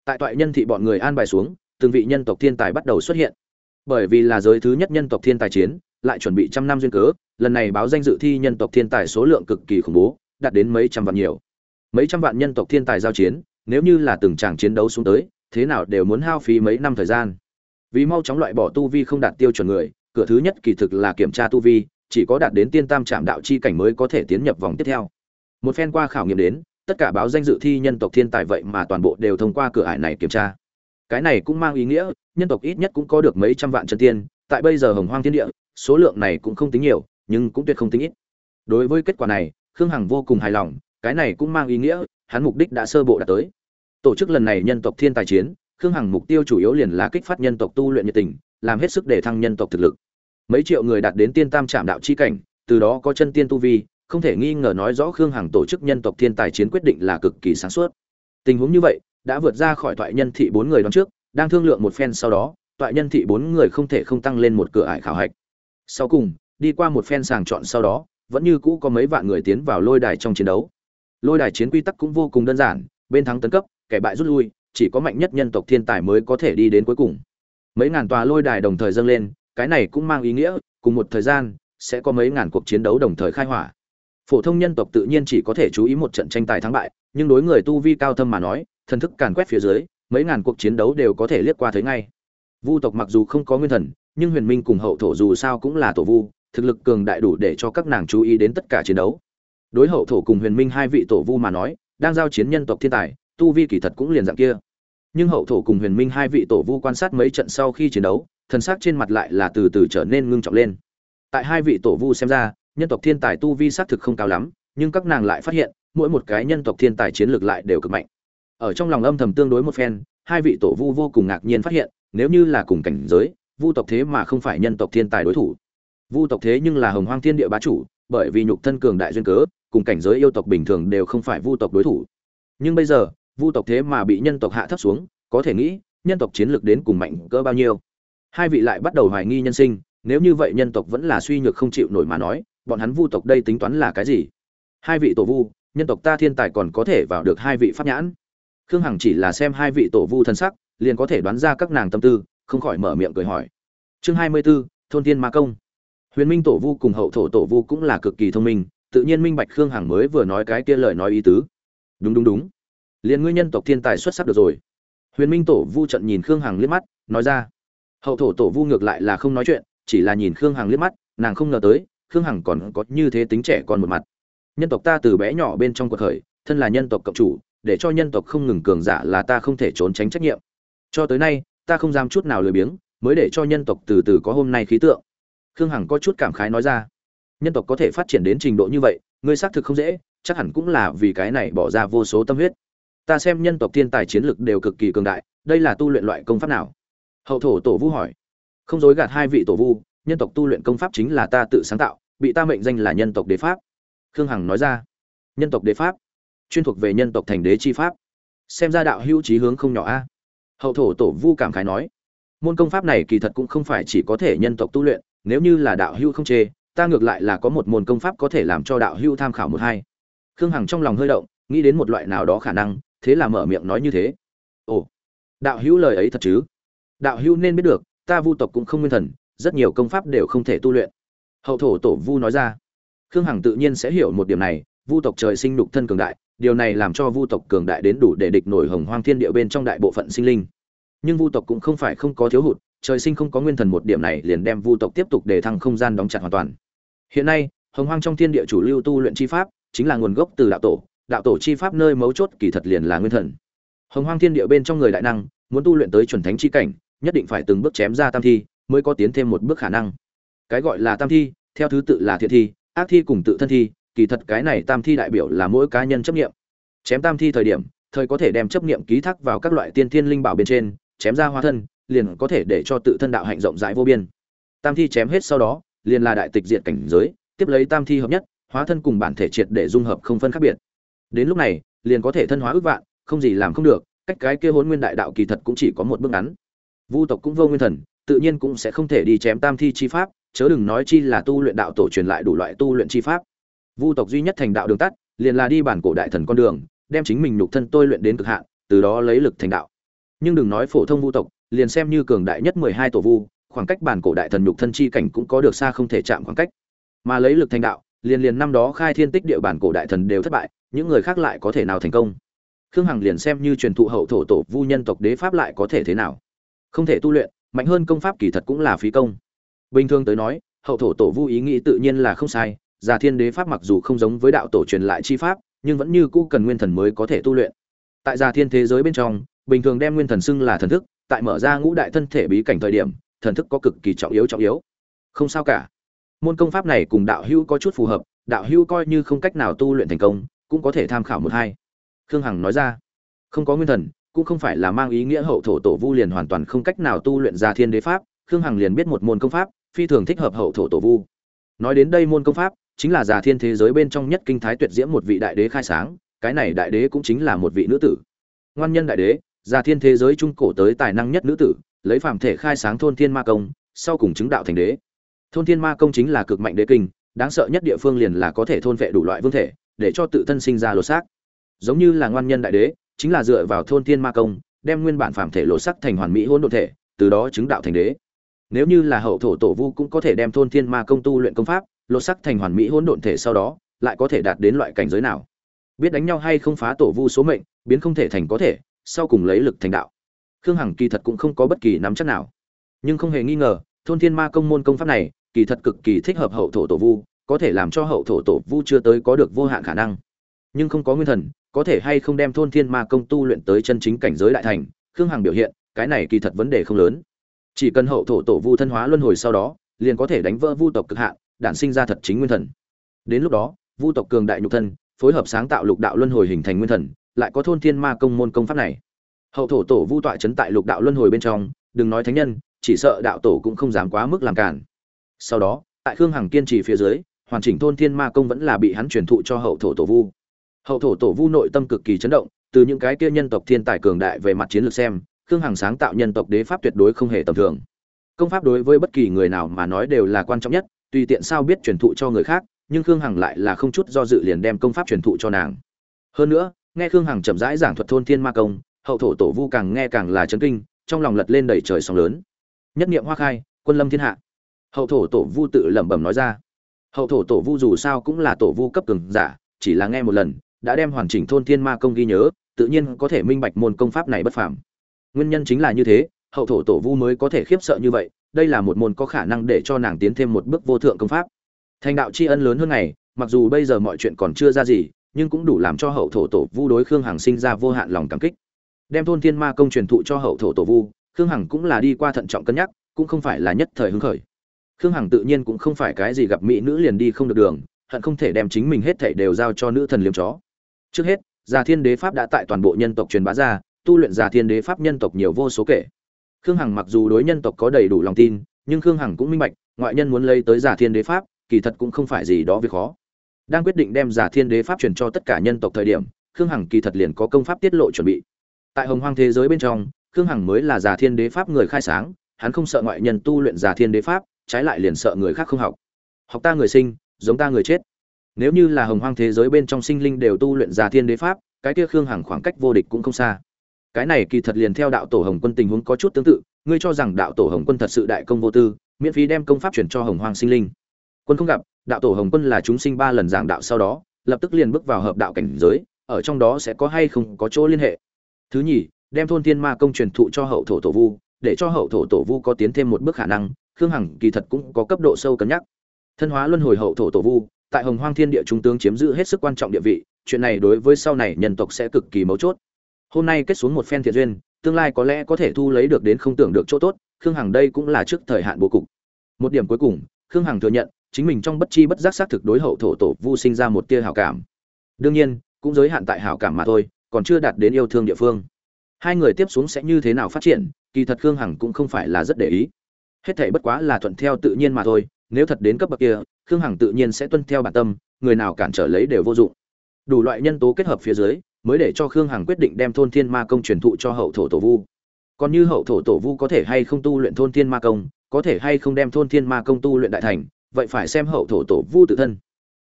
Tại toại nhân thị bọn người an bài xuống, từng vị nhân tộc thiên tài bắt đầu xuất hiện bởi vì là giới thứ nhất nhân tộc thiên tài chiến, lại chuẩn bị trăm năm duyên cớ, lần này báo danh dự thi nhân tộc thiên tài số lượng cực kỳ khủng bố, đạt đến mấy trăm vạn nhiều. Mấy trăm vạn nhân tộc thiên tài giao chiến, nếu như là từng tràng chiến đấu xuống tới, thế nào đều muốn hao phí mấy năm thời gian. Vì mau chóng loại bỏ tu vi không đạt tiêu chuẩn người, cửa thứ nhất kỳ thực là kiểm tra tu vi, chỉ có đạt đến tiên tam trạm đạo chi cảnh mới có thể tiến nhập vòng tiếp theo. Một phen qua khảo nghiệm đến, tất cả báo danh dự thi nhân tộc thiên tài vậy mà toàn bộ đều thông qua cửa ải này kiểm tra cái này cũng mang ý nghĩa, nhân tộc ít nhất cũng có được mấy trăm vạn chân tiên, tại bây giờ hồng hoang thiên địa, số lượng này cũng không tính nhiều, nhưng cũng tuyệt không tính ít. Đối với kết quả này, khương hằng vô cùng hài lòng, cái này cũng mang ý nghĩa, hắn mục đích đã sơ bộ đạt tới. Tổ chức lần này nhân tộc thiên tài chiến, khương hằng mục tiêu chủ yếu liền là kích phát nhân tộc tu luyện nhiệt tình, làm hết sức để thăng nhân tộc thực lực. Mấy triệu người đạt đến tiên tam trạm đạo chi cảnh, từ đó có chân tiên tu vi, không thể nghi ngờ nói rõ khương hằng tổ chức nhân tộc thiên tài chiến quyết định là cực kỳ sáng suốt. Tình huống như vậy đã vượt ra khỏi toại nhân thị bốn người đón trước, đang thương lượng một phen sau đó toại nhân thị bốn người không thể không tăng lên một cửa ải khảo hạch. Sau cùng, đi qua một phen sàng chọn sau đó, vẫn như cũ có mấy vạn người tiến vào lôi đài trong chiến đấu. Lôi đài chiến quy tắc cũng vô cùng đơn giản, bên thắng tấn cấp, kẻ bại rút lui, chỉ có mạnh nhất nhân tộc thiên tài mới có thể đi đến cuối cùng. Mấy ngàn tòa lôi đài đồng thời dâng lên, cái này cũng mang ý nghĩa, cùng một thời gian, sẽ có mấy ngàn cuộc chiến đấu đồng thời khai hỏa. Phổ thông nhân tộc tự nhiên chỉ có thể chú ý một trận tranh tài thắng bại, nhưng đối người tu vi cao thâm mà nói thần thức càn quét phía dưới, mấy ngàn cuộc chiến đấu đều có thể liếc qua thấy ngay. Vu tộc mặc dù không có nguyên thần, nhưng huyền minh cùng hậu thổ dù sao cũng là tổ vu, thực lực cường đại đủ để cho các nàng chú ý đến tất cả chiến đấu. Đối hậu thổ cùng huyền minh hai vị tổ vu mà nói, đang giao chiến nhân tộc thiên tài, tu vi kỳ thật cũng liền dạng kia. Nhưng hậu thổ cùng huyền minh hai vị tổ vu quan sát mấy trận sau khi chiến đấu, thần sắc trên mặt lại là từ từ trở nên ngưng trọng lên. Tại hai vị tổ vu xem ra, nhân tộc thiên tài tu vi xác thực không cao lắm, nhưng các nàng lại phát hiện, mỗi một cái nhân tộc thiên tài chiến lược lại đều cực mạnh ở trong lòng âm thầm tương đối một phen, hai vị tổ vu vô cùng ngạc nhiên phát hiện, nếu như là cùng cảnh giới, vu tộc thế mà không phải nhân tộc thiên tài đối thủ. Vu tộc thế nhưng là hồng hoang thiên địa bá chủ, bởi vì nhục thân cường đại duyên cớ, cùng cảnh giới yêu tộc bình thường đều không phải vu tộc đối thủ. Nhưng bây giờ, vu tộc thế mà bị nhân tộc hạ thấp xuống, có thể nghĩ, nhân tộc chiến lược đến cùng mạnh cỡ bao nhiêu. Hai vị lại bắt đầu hoài nghi nhân sinh, nếu như vậy nhân tộc vẫn là suy nhược không chịu nổi mà nói, bọn hắn vu tộc đây tính toán là cái gì? Hai vị tổ vu, nhân tộc ta thiên tài còn có thể vào được hai vị pháp nhãn khương hằng chỉ là xem hai vị tổ vu thân sắc, liền có thể đoán ra các nàng tâm tư, không khỏi mở miệng cười hỏi. Chương hai mươi b ố thôn tiên ma công. Huyền minh tổ vu cùng hậu thổ tổ vu cũng là cực kỳ thông minh, tự nhiên minh bạch khương hằng mới vừa nói cái kia lời nói ý tứ. Đúng đúng đúng. Liền ngươi nhân tộc thiên tài xuất sắc được rồi. Huyền minh tổ vu trận nhìn khương hằng liếc mắt, nói ra. Hậu thổ tổ vu ngược lại là không nói chuyện, chỉ là nhìn khương hằng liếc mắt, nàng không ngờ tới, khương hằng còn có như thế tính trẻ còn một mặt. Nhân tộc ta từ bé nhỏ bên trong cuộc khởi, thân là nhân tộc cộng chủ để cho nhân tộc không ngừng cường giả là ta không thể trốn tránh trách nhiệm. Cho tới nay, ta không dám chút nào lười biếng, mới để cho nhân tộc từ từ có hôm nay khí tượng. Khương hằng có chút cảm khái nói ra. Nhân tộc có thể phát triển đến trình độ như vậy, ngươi xác thực không dễ, chắc hẳn cũng là vì cái này bỏ ra vô số tâm huyết. Ta xem nhân tộc thiên tài chiến lực đều cực kỳ cường đại, đây là tu luyện loại công pháp nào? Hậu thổ tổ vu hỏi. Không dối gạt hai vị tổ vu, nhân tộc tu luyện công pháp chính là ta tự sáng tạo, bị ta mệnh danh là nhân tộc đế pháp. Khương hằng nói ra. Nhân tộc đế pháp chuyên thuộc về nhân tộc thành đế chi pháp. Xem ra đạo hữu trí hướng không nhỏ a. Hậu thổ tổ vu cảm khái nói, môn công pháp này kỳ thật cũng không phải chỉ có thể nhân tộc tu luyện, nếu như là đạo hữu không chê, ta ngược lại là có một môn công pháp có thể làm cho đạo hữu tham khảo một hai. Khương hằng trong lòng hơi động, nghĩ đến một loại nào đó khả năng, thế là mở miệng nói như thế. Ồ, đạo hữu lời ấy thật chứ? Đạo hữu nên biết được, ta vu tộc cũng không nguyên thần, rất nhiều công pháp đều không thể tu luyện. Hậu thổ tổ vu nói ra. Khương hằng tự nhiên sẽ hiểu một điểm này, vu tộc trời sinh đục thân cường đại điều này làm cho vu tộc cường đại đến đủ để địch nổi hồng hoang thiên địa bên trong đại bộ phận sinh linh. Nhưng vu tộc cũng không phải không có thiếu hụt, trời sinh không có nguyên thần một điểm này liền đem vu tộc tiếp tục để thăng không gian đóng chặt hoàn toàn. Hiện nay, hồng hoang trong thiên địa chủ lưu tu luyện chi pháp chính là nguồn gốc từ đạo tổ đạo tổ chi pháp nơi mấu chốt kỳ thật liền là nguyên thần. Hồng hoang thiên địa bên trong người đại năng, muốn tu luyện tới chuẩn thánh chi cảnh, nhất định phải từng bước chém ra tam thi, mới có tiến thêm một bước khả năng. Cái gọi là tam thi, theo thứ tự là thiện thi, ác thi cùng tự thân thi kỳ thật cái này tam thi đại biểu là mỗi cá nhân chấp nghiệm. Chém tam thi thời điểm, thời có thể đem chấp nghiệm ký thác vào các loại tiên thiên linh bảo bên trên, chém ra hóa thân, liền có thể để cho tự thân đạo hạnh rộng rãi vô biên. Tam thi chém hết sau đó, liền là đại tịch diện cảnh giới, tiếp lấy tam thi hợp nhất, hóa thân cùng bản thể triệt để dung hợp không phân khác biệt. Đến lúc này, liền có thể thân hóa ước vạn, không gì làm không được, cách cái kia hôn nguyên đại đạo kỳ thật cũng chỉ có một bước ngắn. Vu tộc cũng vô nguyên thần, tự nhiên cũng sẽ không thể đi chém tam thi chi pháp, chớ đừng nói chi là tu luyện đạo tổ truyền lại đủ loại tu luyện chi pháp vu tộc duy nhất thành đạo đường tắt, liền là đi bản cổ đại thần con đường, đem chính mình nhục thân tôi luyện đến cực hạn, từ đó lấy lực thành đạo. Nhưng đừng nói phổ thông vu tộc, liền xem như cường đại nhất mười hai tổ vu, khoảng cách bản cổ đại thần nhục thân chi cảnh cũng có được xa không thể chạm khoảng cách. Mà lấy lực thành đạo, liền liền năm đó khai thiên tích địa bản cổ đại thần đều thất bại, những người khác lại có thể nào thành công? Khương hằng liền xem như truyền thụ hậu thổ tổ vu nhân tộc đế pháp lại có thể thế nào? Không thể tu luyện, mạnh hơn công pháp kỳ thật cũng là phí công. Bình thường tới nói, hậu thổ tổ vu ý nghĩ tự nhiên là không sai già thiên đế pháp mặc dù không giống với đạo tổ truyền lại chi pháp, nhưng vẫn như cũ cần nguyên thần mới có thể tu luyện. Tại già thiên thế giới bên trong, bình thường đem nguyên thần xưng là thần thức, tại mở ra ngũ đại thân thể bí cảnh thời điểm, thần thức có cực kỳ trọng yếu trọng yếu. Không sao cả. Môn công pháp này cùng đạo hữu có chút phù hợp, đạo hữu coi như không cách nào tu luyện thành công, cũng có thể tham khảo một hai. Khương hằng nói ra. Không có nguyên thần, cũng không phải là mang ý nghĩa hậu thổ tổ vu liền hoàn toàn không cách nào tu luyện ra thiên đế pháp, khương hằng liền biết một môn công pháp phi thường thích hợp hậu thổ tổ vu. Nói đến đây môn công pháp chính là già thiên thế giới bên trong nhất kinh thái tuyệt diễm một vị đại đế khai sáng, cái này đại đế cũng chính là một vị nữ tử. Ngoan nhân đại đế, già thiên thế giới trung cổ tới tài năng nhất nữ tử, lấy phàm thể khai sáng thôn thiên ma công, sau cùng chứng đạo thành đế. Thôn thiên ma công chính là cực mạnh đế kinh, đáng sợ nhất địa phương liền là có thể thôn vệ đủ loại vương thể, để cho tự thân sinh ra lột xác. Giống như là ngoan nhân đại đế, chính là dựa vào thôn thiên ma công, đem nguyên bản phàm thể lột xác thành hoàn mỹ hôn đ ộ thể, từ đó chứng đạo thành đế. Nếu như là hậu thổ tổ vu cũng có thể đem thôn thiên ma công tu luyện công pháp lột sắc thành hoàn mỹ hỗn độn thể sau đó, lại có thể đạt đến loại cảnh giới nào? Biết đánh nhau hay không phá tổ vu số mệnh, biến không thể thành có thể, sau cùng lấy lực thành đạo. Khương hằng kỳ thật cũng không có bất kỳ nắm chắc nào. Nhưng không hề nghi ngờ, thôn thiên ma công môn công pháp này, kỳ thật cực kỳ thích hợp hậu thổ tổ vu, có thể làm cho hậu thổ tổ vu chưa tới có được vô hạn khả năng. Nhưng không có nguyên thần, có thể hay không đem thôn thiên ma công tu luyện tới chân chính cảnh giới đại thành, khương hằng biểu hiện, cái này kỳ thật vấn đề không lớn. Chỉ cần hậu thổ tổ vu thân hóa luân hồi sau đó, liền có thể đánh vỡ vu tộc cực hạn đản sinh ra thật chính nguyên thần. Đến lúc đó, vu tộc cường đại nhục thân, phối hợp sáng tạo lục đạo luân hồi hình thành nguyên thần, lại có thôn thiên ma công môn công pháp này. Hậu thổ tổ vu tọa chấn tại lục đạo luân hồi bên trong, đừng nói thánh nhân, chỉ sợ đạo tổ cũng không dám quá mức làm cản sau đó, tại khương hằng kiên trì phía dưới, hoàn chỉnh thôn thiên ma công vẫn là bị hắn truyền thụ cho hậu thổ tổ vu. Hậu thổ tổ vu nội tâm cực kỳ chấn động, từ những cái kia nhân tộc thiên tài cường đại về mặt chiến lược xem, khương hằng sáng tạo nhân tộc đế pháp tuyệt đối không hề tầm thường. Công pháp đối với bất kỳ người nào mà nói đều là quan trọng nhất tùy tiện sao biết truyền thụ cho người khác, nhưng khương hằng lại là không chút do dự liền đem công pháp truyền thụ cho nàng. Hơn nữa, nghe khương hằng chậm rãi giảng thuật thôn thiên ma công, hậu thổ tổ vu càng nghe càng là chấn kinh, trong lòng lật lên đầy trời sóng lớn. Nhất niệm hoa khai, quân lâm thiên hạ. Hậu thổ tổ vu tự lẩm bẩm nói ra. Hậu thổ tổ vu dù sao cũng là tổ vu cấp cường giả, chỉ là nghe một lần, đã đem hoàn chỉnh thôn thiên ma công ghi nhớ, tự nhiên có thể minh bạch môn công pháp này bất phàm. Nguyên nhân chính là như thế hậu thổ tổ vu mới có thể khiếp sợ như vậy, đây là một môn có khả năng để cho nàng tiến thêm một bước vô thượng công pháp. Thành đạo tri ân lớn hơn này mặc dù bây giờ mọi chuyện còn chưa ra gì, nhưng cũng đủ làm cho hậu thổ tổ vu đối khương hằng sinh ra vô hạn lòng cảm kích. Đem thôn thiên ma công truyền thụ cho hậu thổ tổ vu, khương hằng cũng là đi qua thận trọng cân nhắc, cũng không phải là nhất thời hứng khởi. Khương hằng tự nhiên cũng không phải cái gì gặp mỹ nữ liền đi không được đường, hận không thể đem chính mình hết thảy đều giao cho nữ thần liếm chó. Trước hết, già thiên đế pháp đã tại toàn bộ nhân tộc truyền bá ra, tu luyện già thiên đế pháp nhân tộc nhiều vô số kể khương hằng mặc dù đối nhân tộc có đầy đủ lòng tin, nhưng khương hằng cũng minh bạch, ngoại nhân muốn lấy tới giả thiên đế pháp, kỳ thật cũng không phải gì đó việc khó. Đang quyết định đem giả thiên đế pháp truyền cho tất cả nhân tộc thời điểm, khương hằng kỳ thật liền có công pháp tiết lộ chuẩn bị. Tại hồng hoang thế giới bên trong, khương hằng mới là giả thiên đế pháp người khai sáng, hắn không sợ ngoại nhân tu luyện giả thiên đế pháp, trái lại liền sợ người khác không học. Học ta người sinh, giống ta người chết. Nếu như là hồng hoang thế giới bên trong sinh linh đều tu luyện giả thiên đế pháp, cái kia khương hằng khoảng cách vô địch cũng không xa cái này kỳ thật liền theo đạo tổ hồng quân tình huống có chút tương tự, ngươi cho rằng đạo tổ hồng quân thật sự đại công vô tư, miễn phí đem công pháp chuyển cho hồng hoang sinh linh. Quân không gặp, đạo tổ hồng quân là chúng sinh ba lần giảng đạo sau đó, lập tức liền bước vào hợp đạo cảnh giới, ở trong đó sẽ có hay không có chỗ liên hệ. Thứ nhì, đem thôn thiên ma công truyền thụ cho hậu thổ tổ vu, để cho hậu thổ tổ vu có tiến thêm một bước khả năng, khương hằng kỳ thật cũng có cấp độ sâu cân nhắc. Thân hóa luân hồi hậu thổ tổ vu, tại hồng hoang thiên địa trung tướng chiếm giữ hết sức quan trọng địa vị, chuyện này đối với sau này nhân tộc sẽ cực kỳ mấu chốt hôm nay kết xuống một phen thiện duyên, tương lai có lẽ có thể thu lấy được đến không tưởng được chỗ tốt, khương hằng đây cũng là trước thời hạn bố cục. Một điểm cuối cùng, khương hằng thừa nhận, chính mình trong bất chi bất giác xác thực đối hậu thổ tổ vu sinh ra một tia hảo cảm. Đương nhiên, cũng giới hạn tại hảo cảm mà thôi, còn chưa đạt đến yêu thương địa phương. Hai người tiếp xuống sẽ như thế nào phát triển, kỳ thật khương hằng cũng không phải là rất để ý. Hết thể bất quá là thuận theo tự nhiên mà thôi, nếu thật đến cấp bậc kia, khương hằng tự nhiên sẽ tuân theo bản tâm, người nào cản trở lấy đều vô dụng. Đủ loại nhân tố kết hợp phía dưới mới để cho khương hằng quyết định đem thôn thiên ma công truyền thụ cho hậu thổ tổ vu. Còn như hậu thổ tổ vu có thể hay không tu luyện thôn thiên ma công, có thể hay không đem thôn thiên ma công tu luyện đại thành, vậy phải xem hậu thổ tổ vu tự thân.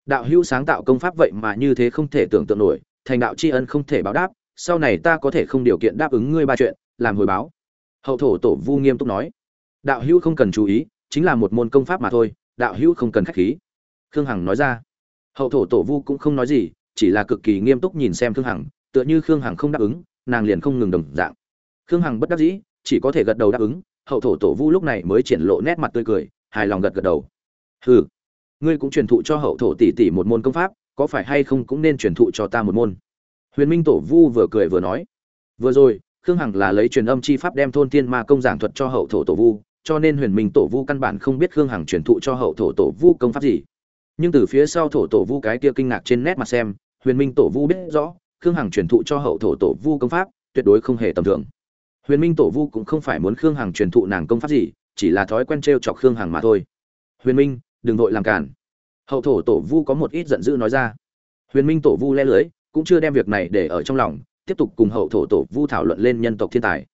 Đạo hữu sáng tạo công pháp vậy mà như thế không thể tưởng tượng nổi, thành đạo tri ân không thể báo đáp, sau này ta có thể không điều kiện đáp ứng ngươi ba chuyện, làm hồi báo. Hậu thổ tổ vu nghiêm túc nói. Đạo hữu không cần chú ý, chính là một môn công pháp mà thôi, đạo hữu không cần khách khí. Khương hằng nói ra. Hậu thổ tổ vu cũng không nói gì chỉ là cực kỳ nghiêm túc nhìn xem khương hằng, tựa như khương hằng không đáp ứng, nàng liền không ngừng đồng dạng. Khương hằng bất đắc dĩ, chỉ có thể gật đầu đáp ứng, hậu thổ tổ vu lúc này mới triển lộ nét mặt tươi cười, hài lòng gật gật đầu. Hừ, ngươi cũng truyền thụ cho hậu thổ tỷ tỷ một môn công pháp, có phải hay không cũng nên truyền thụ cho ta một môn? Huyền minh tổ vu vừa cười vừa nói. Vừa rồi, khương hằng là lấy truyền âm chi pháp đem thôn tiên ma công giảng thuật cho hậu thổ tổ vu, cho nên huyền minh tổ vu căn bản không biết khương hằng truyền thụ cho hậu thổ tổ vu công pháp gì. Nhưng từ phía sau thổ tổ vu cái kia kinh ngạc trên nét mặt xem huyền minh tổ vu biết rõ, khương hằng truyền thụ cho hậu thổ tổ vu công pháp, tuyệt đối không hề tầm thường. Huyền minh tổ vu cũng không phải muốn khương hằng truyền thụ nàng công pháp gì, chỉ là thói quen t r e o chọc khương hằng mà thôi. Huyền minh, đừng vội làm cản. Hậu thổ tổ vu có một ít giận dữ nói ra. Huyền minh tổ vu le lưới, cũng chưa đem việc này để ở trong lòng, tiếp tục cùng hậu thổ tổ vu thảo luận lên nhân tộc thiên tài.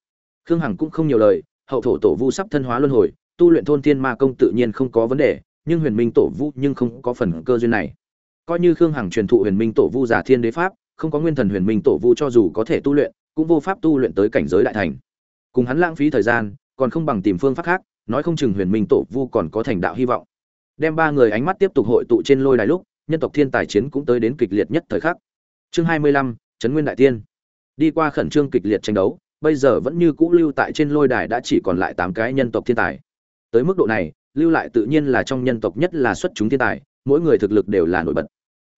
Khương hằng cũng không nhiều lời, hậu thổ tổ vu sắp thân hóa luân hồi, tu luyện thôn thiên ma công tự nhiên không có vấn đề, nhưng huyền minh tổ vu nhưng không có phần cơ duyên này coi như khương hằng truyền thụ huyền minh tổ vu giả thiên đế pháp, không có nguyên thần huyền minh tổ vu cho dù có thể tu luyện, cũng vô pháp tu luyện tới cảnh giới đại thành. Cùng hắn lãng phí thời gian, còn không bằng tìm phương pháp khác, nói không chừng huyền minh tổ vu còn có thành đạo hy vọng. Đem ba người ánh mắt tiếp tục hội tụ trên lôi đài lúc, nhân tộc thiên tài chiến cũng tới đến kịch liệt nhất thời khắc. Chương hai mươi lăm, trấn nguyên đại tiên. Đi qua khẩn trương kịch liệt tranh đấu, bây giờ vẫn như cũ lưu tại trên lôi đài đã chỉ còn lại tám cái nhân tộc thiên tài. Tới mức độ này, lưu lại tự nhiên là trong nhân tộc nhất là xuất chúng thiên tài, mỗi người thực lực đều là nổi bật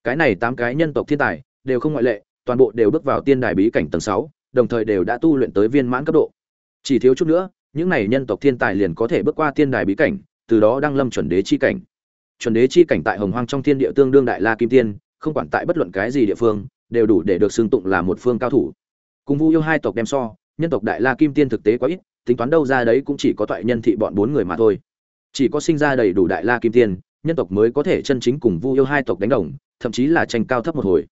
cái này tám cái nhân tộc thiên tài, đều không ngoại lệ, toàn bộ đều bước vào tiên đài bí cảnh tầng sáu, đồng thời đều đã tu luyện tới viên mãn cấp độ. Chỉ thiếu chút nữa, những này nhân tộc thiên tài liền có thể bước qua tiên đài bí cảnh, từ đó đăng lâm chuẩn đế chi cảnh. Chuẩn đế chi cảnh tại hồng hoang trong thiên địa tương đương đại la kim tiên, không quản tại bất luận cái gì địa phương, đều đủ để được xưng tụng là một phương cao thủ. Cùng vu yêu hai tộc đem so, nhân tộc đại la kim tiên thực tế quá ít, tính toán đâu ra đấy cũng chỉ có toại nhân thị bọn bốn người mà thôi. Chỉ có sinh ra đầy đủ đại la kim tiên, nhân tộc mới có thể chân chính cùng vu yêu hai tộc đánh đồng thậm chí là tranh cao thấp một hồi.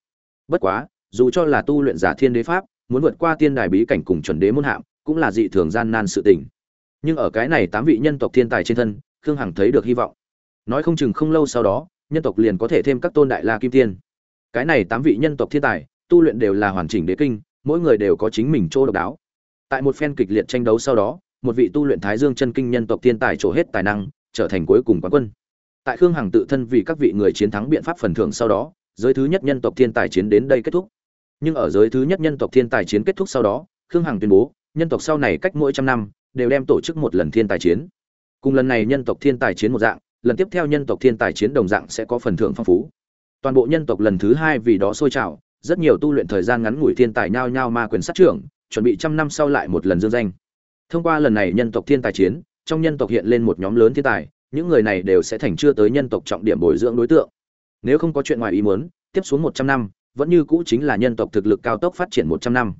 Bất quá, dù cho là tu luyện giả thiên đế pháp, muốn vượt qua tiên đài bí cảnh cùng chuẩn đế môn hạm, cũng là dị thường gian nan sự tình. Nhưng ở cái này tám vị nhân tộc thiên tài trên thân, khương hằng thấy được hy vọng. Nói không chừng không lâu sau đó, nhân tộc liền có thể thêm các tôn đại la kim tiên. Cái này tám vị nhân tộc thiên tài, tu luyện đều là hoàn chỉnh đế kinh, mỗi người đều có chính mình chỗ độc đáo. Tại một phen kịch liệt tranh đấu sau đó, một vị tu luyện thái dương chân kinh nhân tộc thiên tài trổ hết tài năng, trở thành cuối cùng quán quân tại khương hằng tự thân vì các vị người chiến thắng biện pháp phần thưởng sau đó, giới thứ nhất nhân tộc thiên tài chiến đến đây kết thúc. Nhưng ở giới thứ nhất nhân tộc thiên tài chiến kết thúc sau đó, khương hằng tuyên bố, nhân tộc sau này cách mỗi trăm năm, đều đem tổ chức một lần thiên tài chiến. Cùng lần này nhân tộc thiên tài chiến một dạng, lần tiếp theo nhân tộc thiên tài chiến đồng dạng sẽ có phần thưởng phong phú. Toàn bộ nhân tộc lần thứ hai vì đó sôi trào, rất nhiều tu luyện thời gian ngắn ngủi thiên tài nhao nhao ma quyền sát trưởng, chuẩn bị trăm năm sau lại một lần dương danh. Thông qua lần này nhân tộc thiên tài chiến, trong nhân tộc hiện lên một nhóm lớn thiên tài những người này đều sẽ thành chưa tới nhân tộc trọng điểm bồi dưỡng đối tượng. Nếu không có chuyện ngoài ý muốn, tiếp xuống một trăm năm, vẫn như cũ chính là nhân tộc thực lực cao tốc phát triển một trăm năm.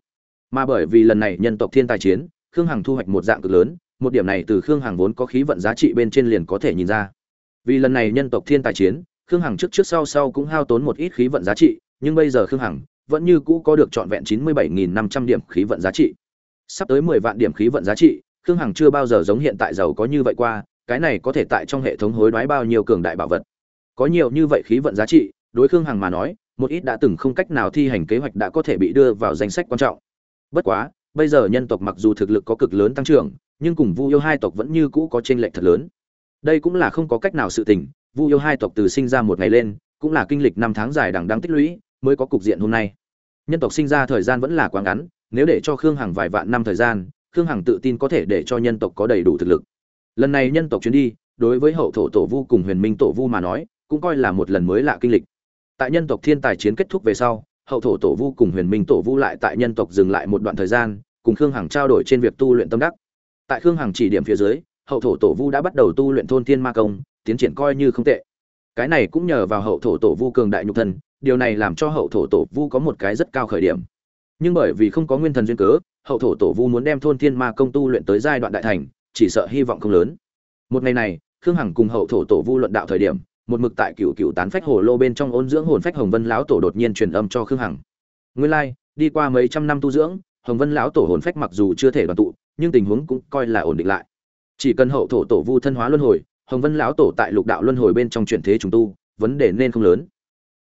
Mà bởi vì lần này nhân tộc thiên tài chiến, khương hằng thu hoạch một dạng cực lớn, một điểm này từ khương hằng vốn có khí vận giá trị bên trên liền có thể nhìn ra. Vì lần này nhân tộc thiên tài chiến, khương hằng trước trước sau sau cũng hao tốn một ít khí vận giá trị, nhưng bây giờ khương hằng vẫn như cũ có được trọn vẹn chín mươi bảy nghìn năm trăm điểm khí vận giá trị. Sắp tới mười vạn điểm khí vận giá trị, khương hằng chưa bao giờ giống hiện tại giàu có như vậy qua cái này có thể tại trong hệ thống hối đoái bao nhiêu cường đại bảo vật. Có nhiều như vậy khí vận giá trị, đối khương hằng mà nói, một ít đã từng không cách nào thi hành kế hoạch đã có thể bị đưa vào danh sách quan trọng. Bất quá, bây giờ nhân tộc mặc dù thực lực có cực lớn tăng trưởng, nhưng cùng vu yêu hai tộc vẫn như cũ có t r ê n lệch thật lớn. Đây cũng là không có cách nào sự tình, vu yêu hai tộc từ sinh ra một ngày lên, cũng là kinh lịch năm tháng dài đằng đang tích lũy, mới có cục diện hôm nay. Nhân tộc sinh ra thời gian vẫn là quá ngắn, nếu để cho khương hằng vài vạn năm thời gian, khương hằng tự tin có thể để cho nhân tộc có đầy đủ thực lực lần này nhân tộc chuyến đi, đối với hậu thổ tổ vu cùng huyền minh tổ vu mà nói, cũng coi là một lần mới lạ kinh lịch. Tại nhân tộc thiên tài chiến kết thúc về sau, hậu thổ tổ vu cùng huyền minh tổ vu lại tại nhân tộc dừng lại một đoạn thời gian, cùng khương hằng trao đổi trên việc tu luyện tâm đắc. Tại khương hằng chỉ điểm phía dưới, hậu thổ tổ vu đã bắt đầu tu luyện thôn thiên ma công, tiến triển coi như không tệ. Cái này cũng nhờ vào hậu thổ tổ vu cường đại nhục thân, điều này làm cho hậu thổ tổ vu có một cái rất cao khởi điểm. Nhưng bởi vì không có nguyên thần duyên cớ, hậu thổ tổ vu muốn đem thôn thiên ma công tu luyện tới giai đoạn đại thành chỉ sợ hy vọng không lớn. Một ngày này khương hằng cùng hậu thổ tổ vu luận đạo thời điểm một mực tại cựu cựu tán phách hồ lô bên trong ôn dưỡng hồn phách hồng vân lão tổ đột nhiên truyền âm cho khương hằng. Nguyên lai、like, đi qua mấy trăm năm tu dưỡng hồng vân lão tổ hồn phách mặc dù chưa thể đoàn tụ nhưng tình huống cũng coi là ổn định lại. Chỉ cần hậu thổ tổ vu thân hóa luân hồi hồng vân lão tổ tại lục đạo luân hồi bên trong chuyển thế trùng tu vấn đề nên không lớn.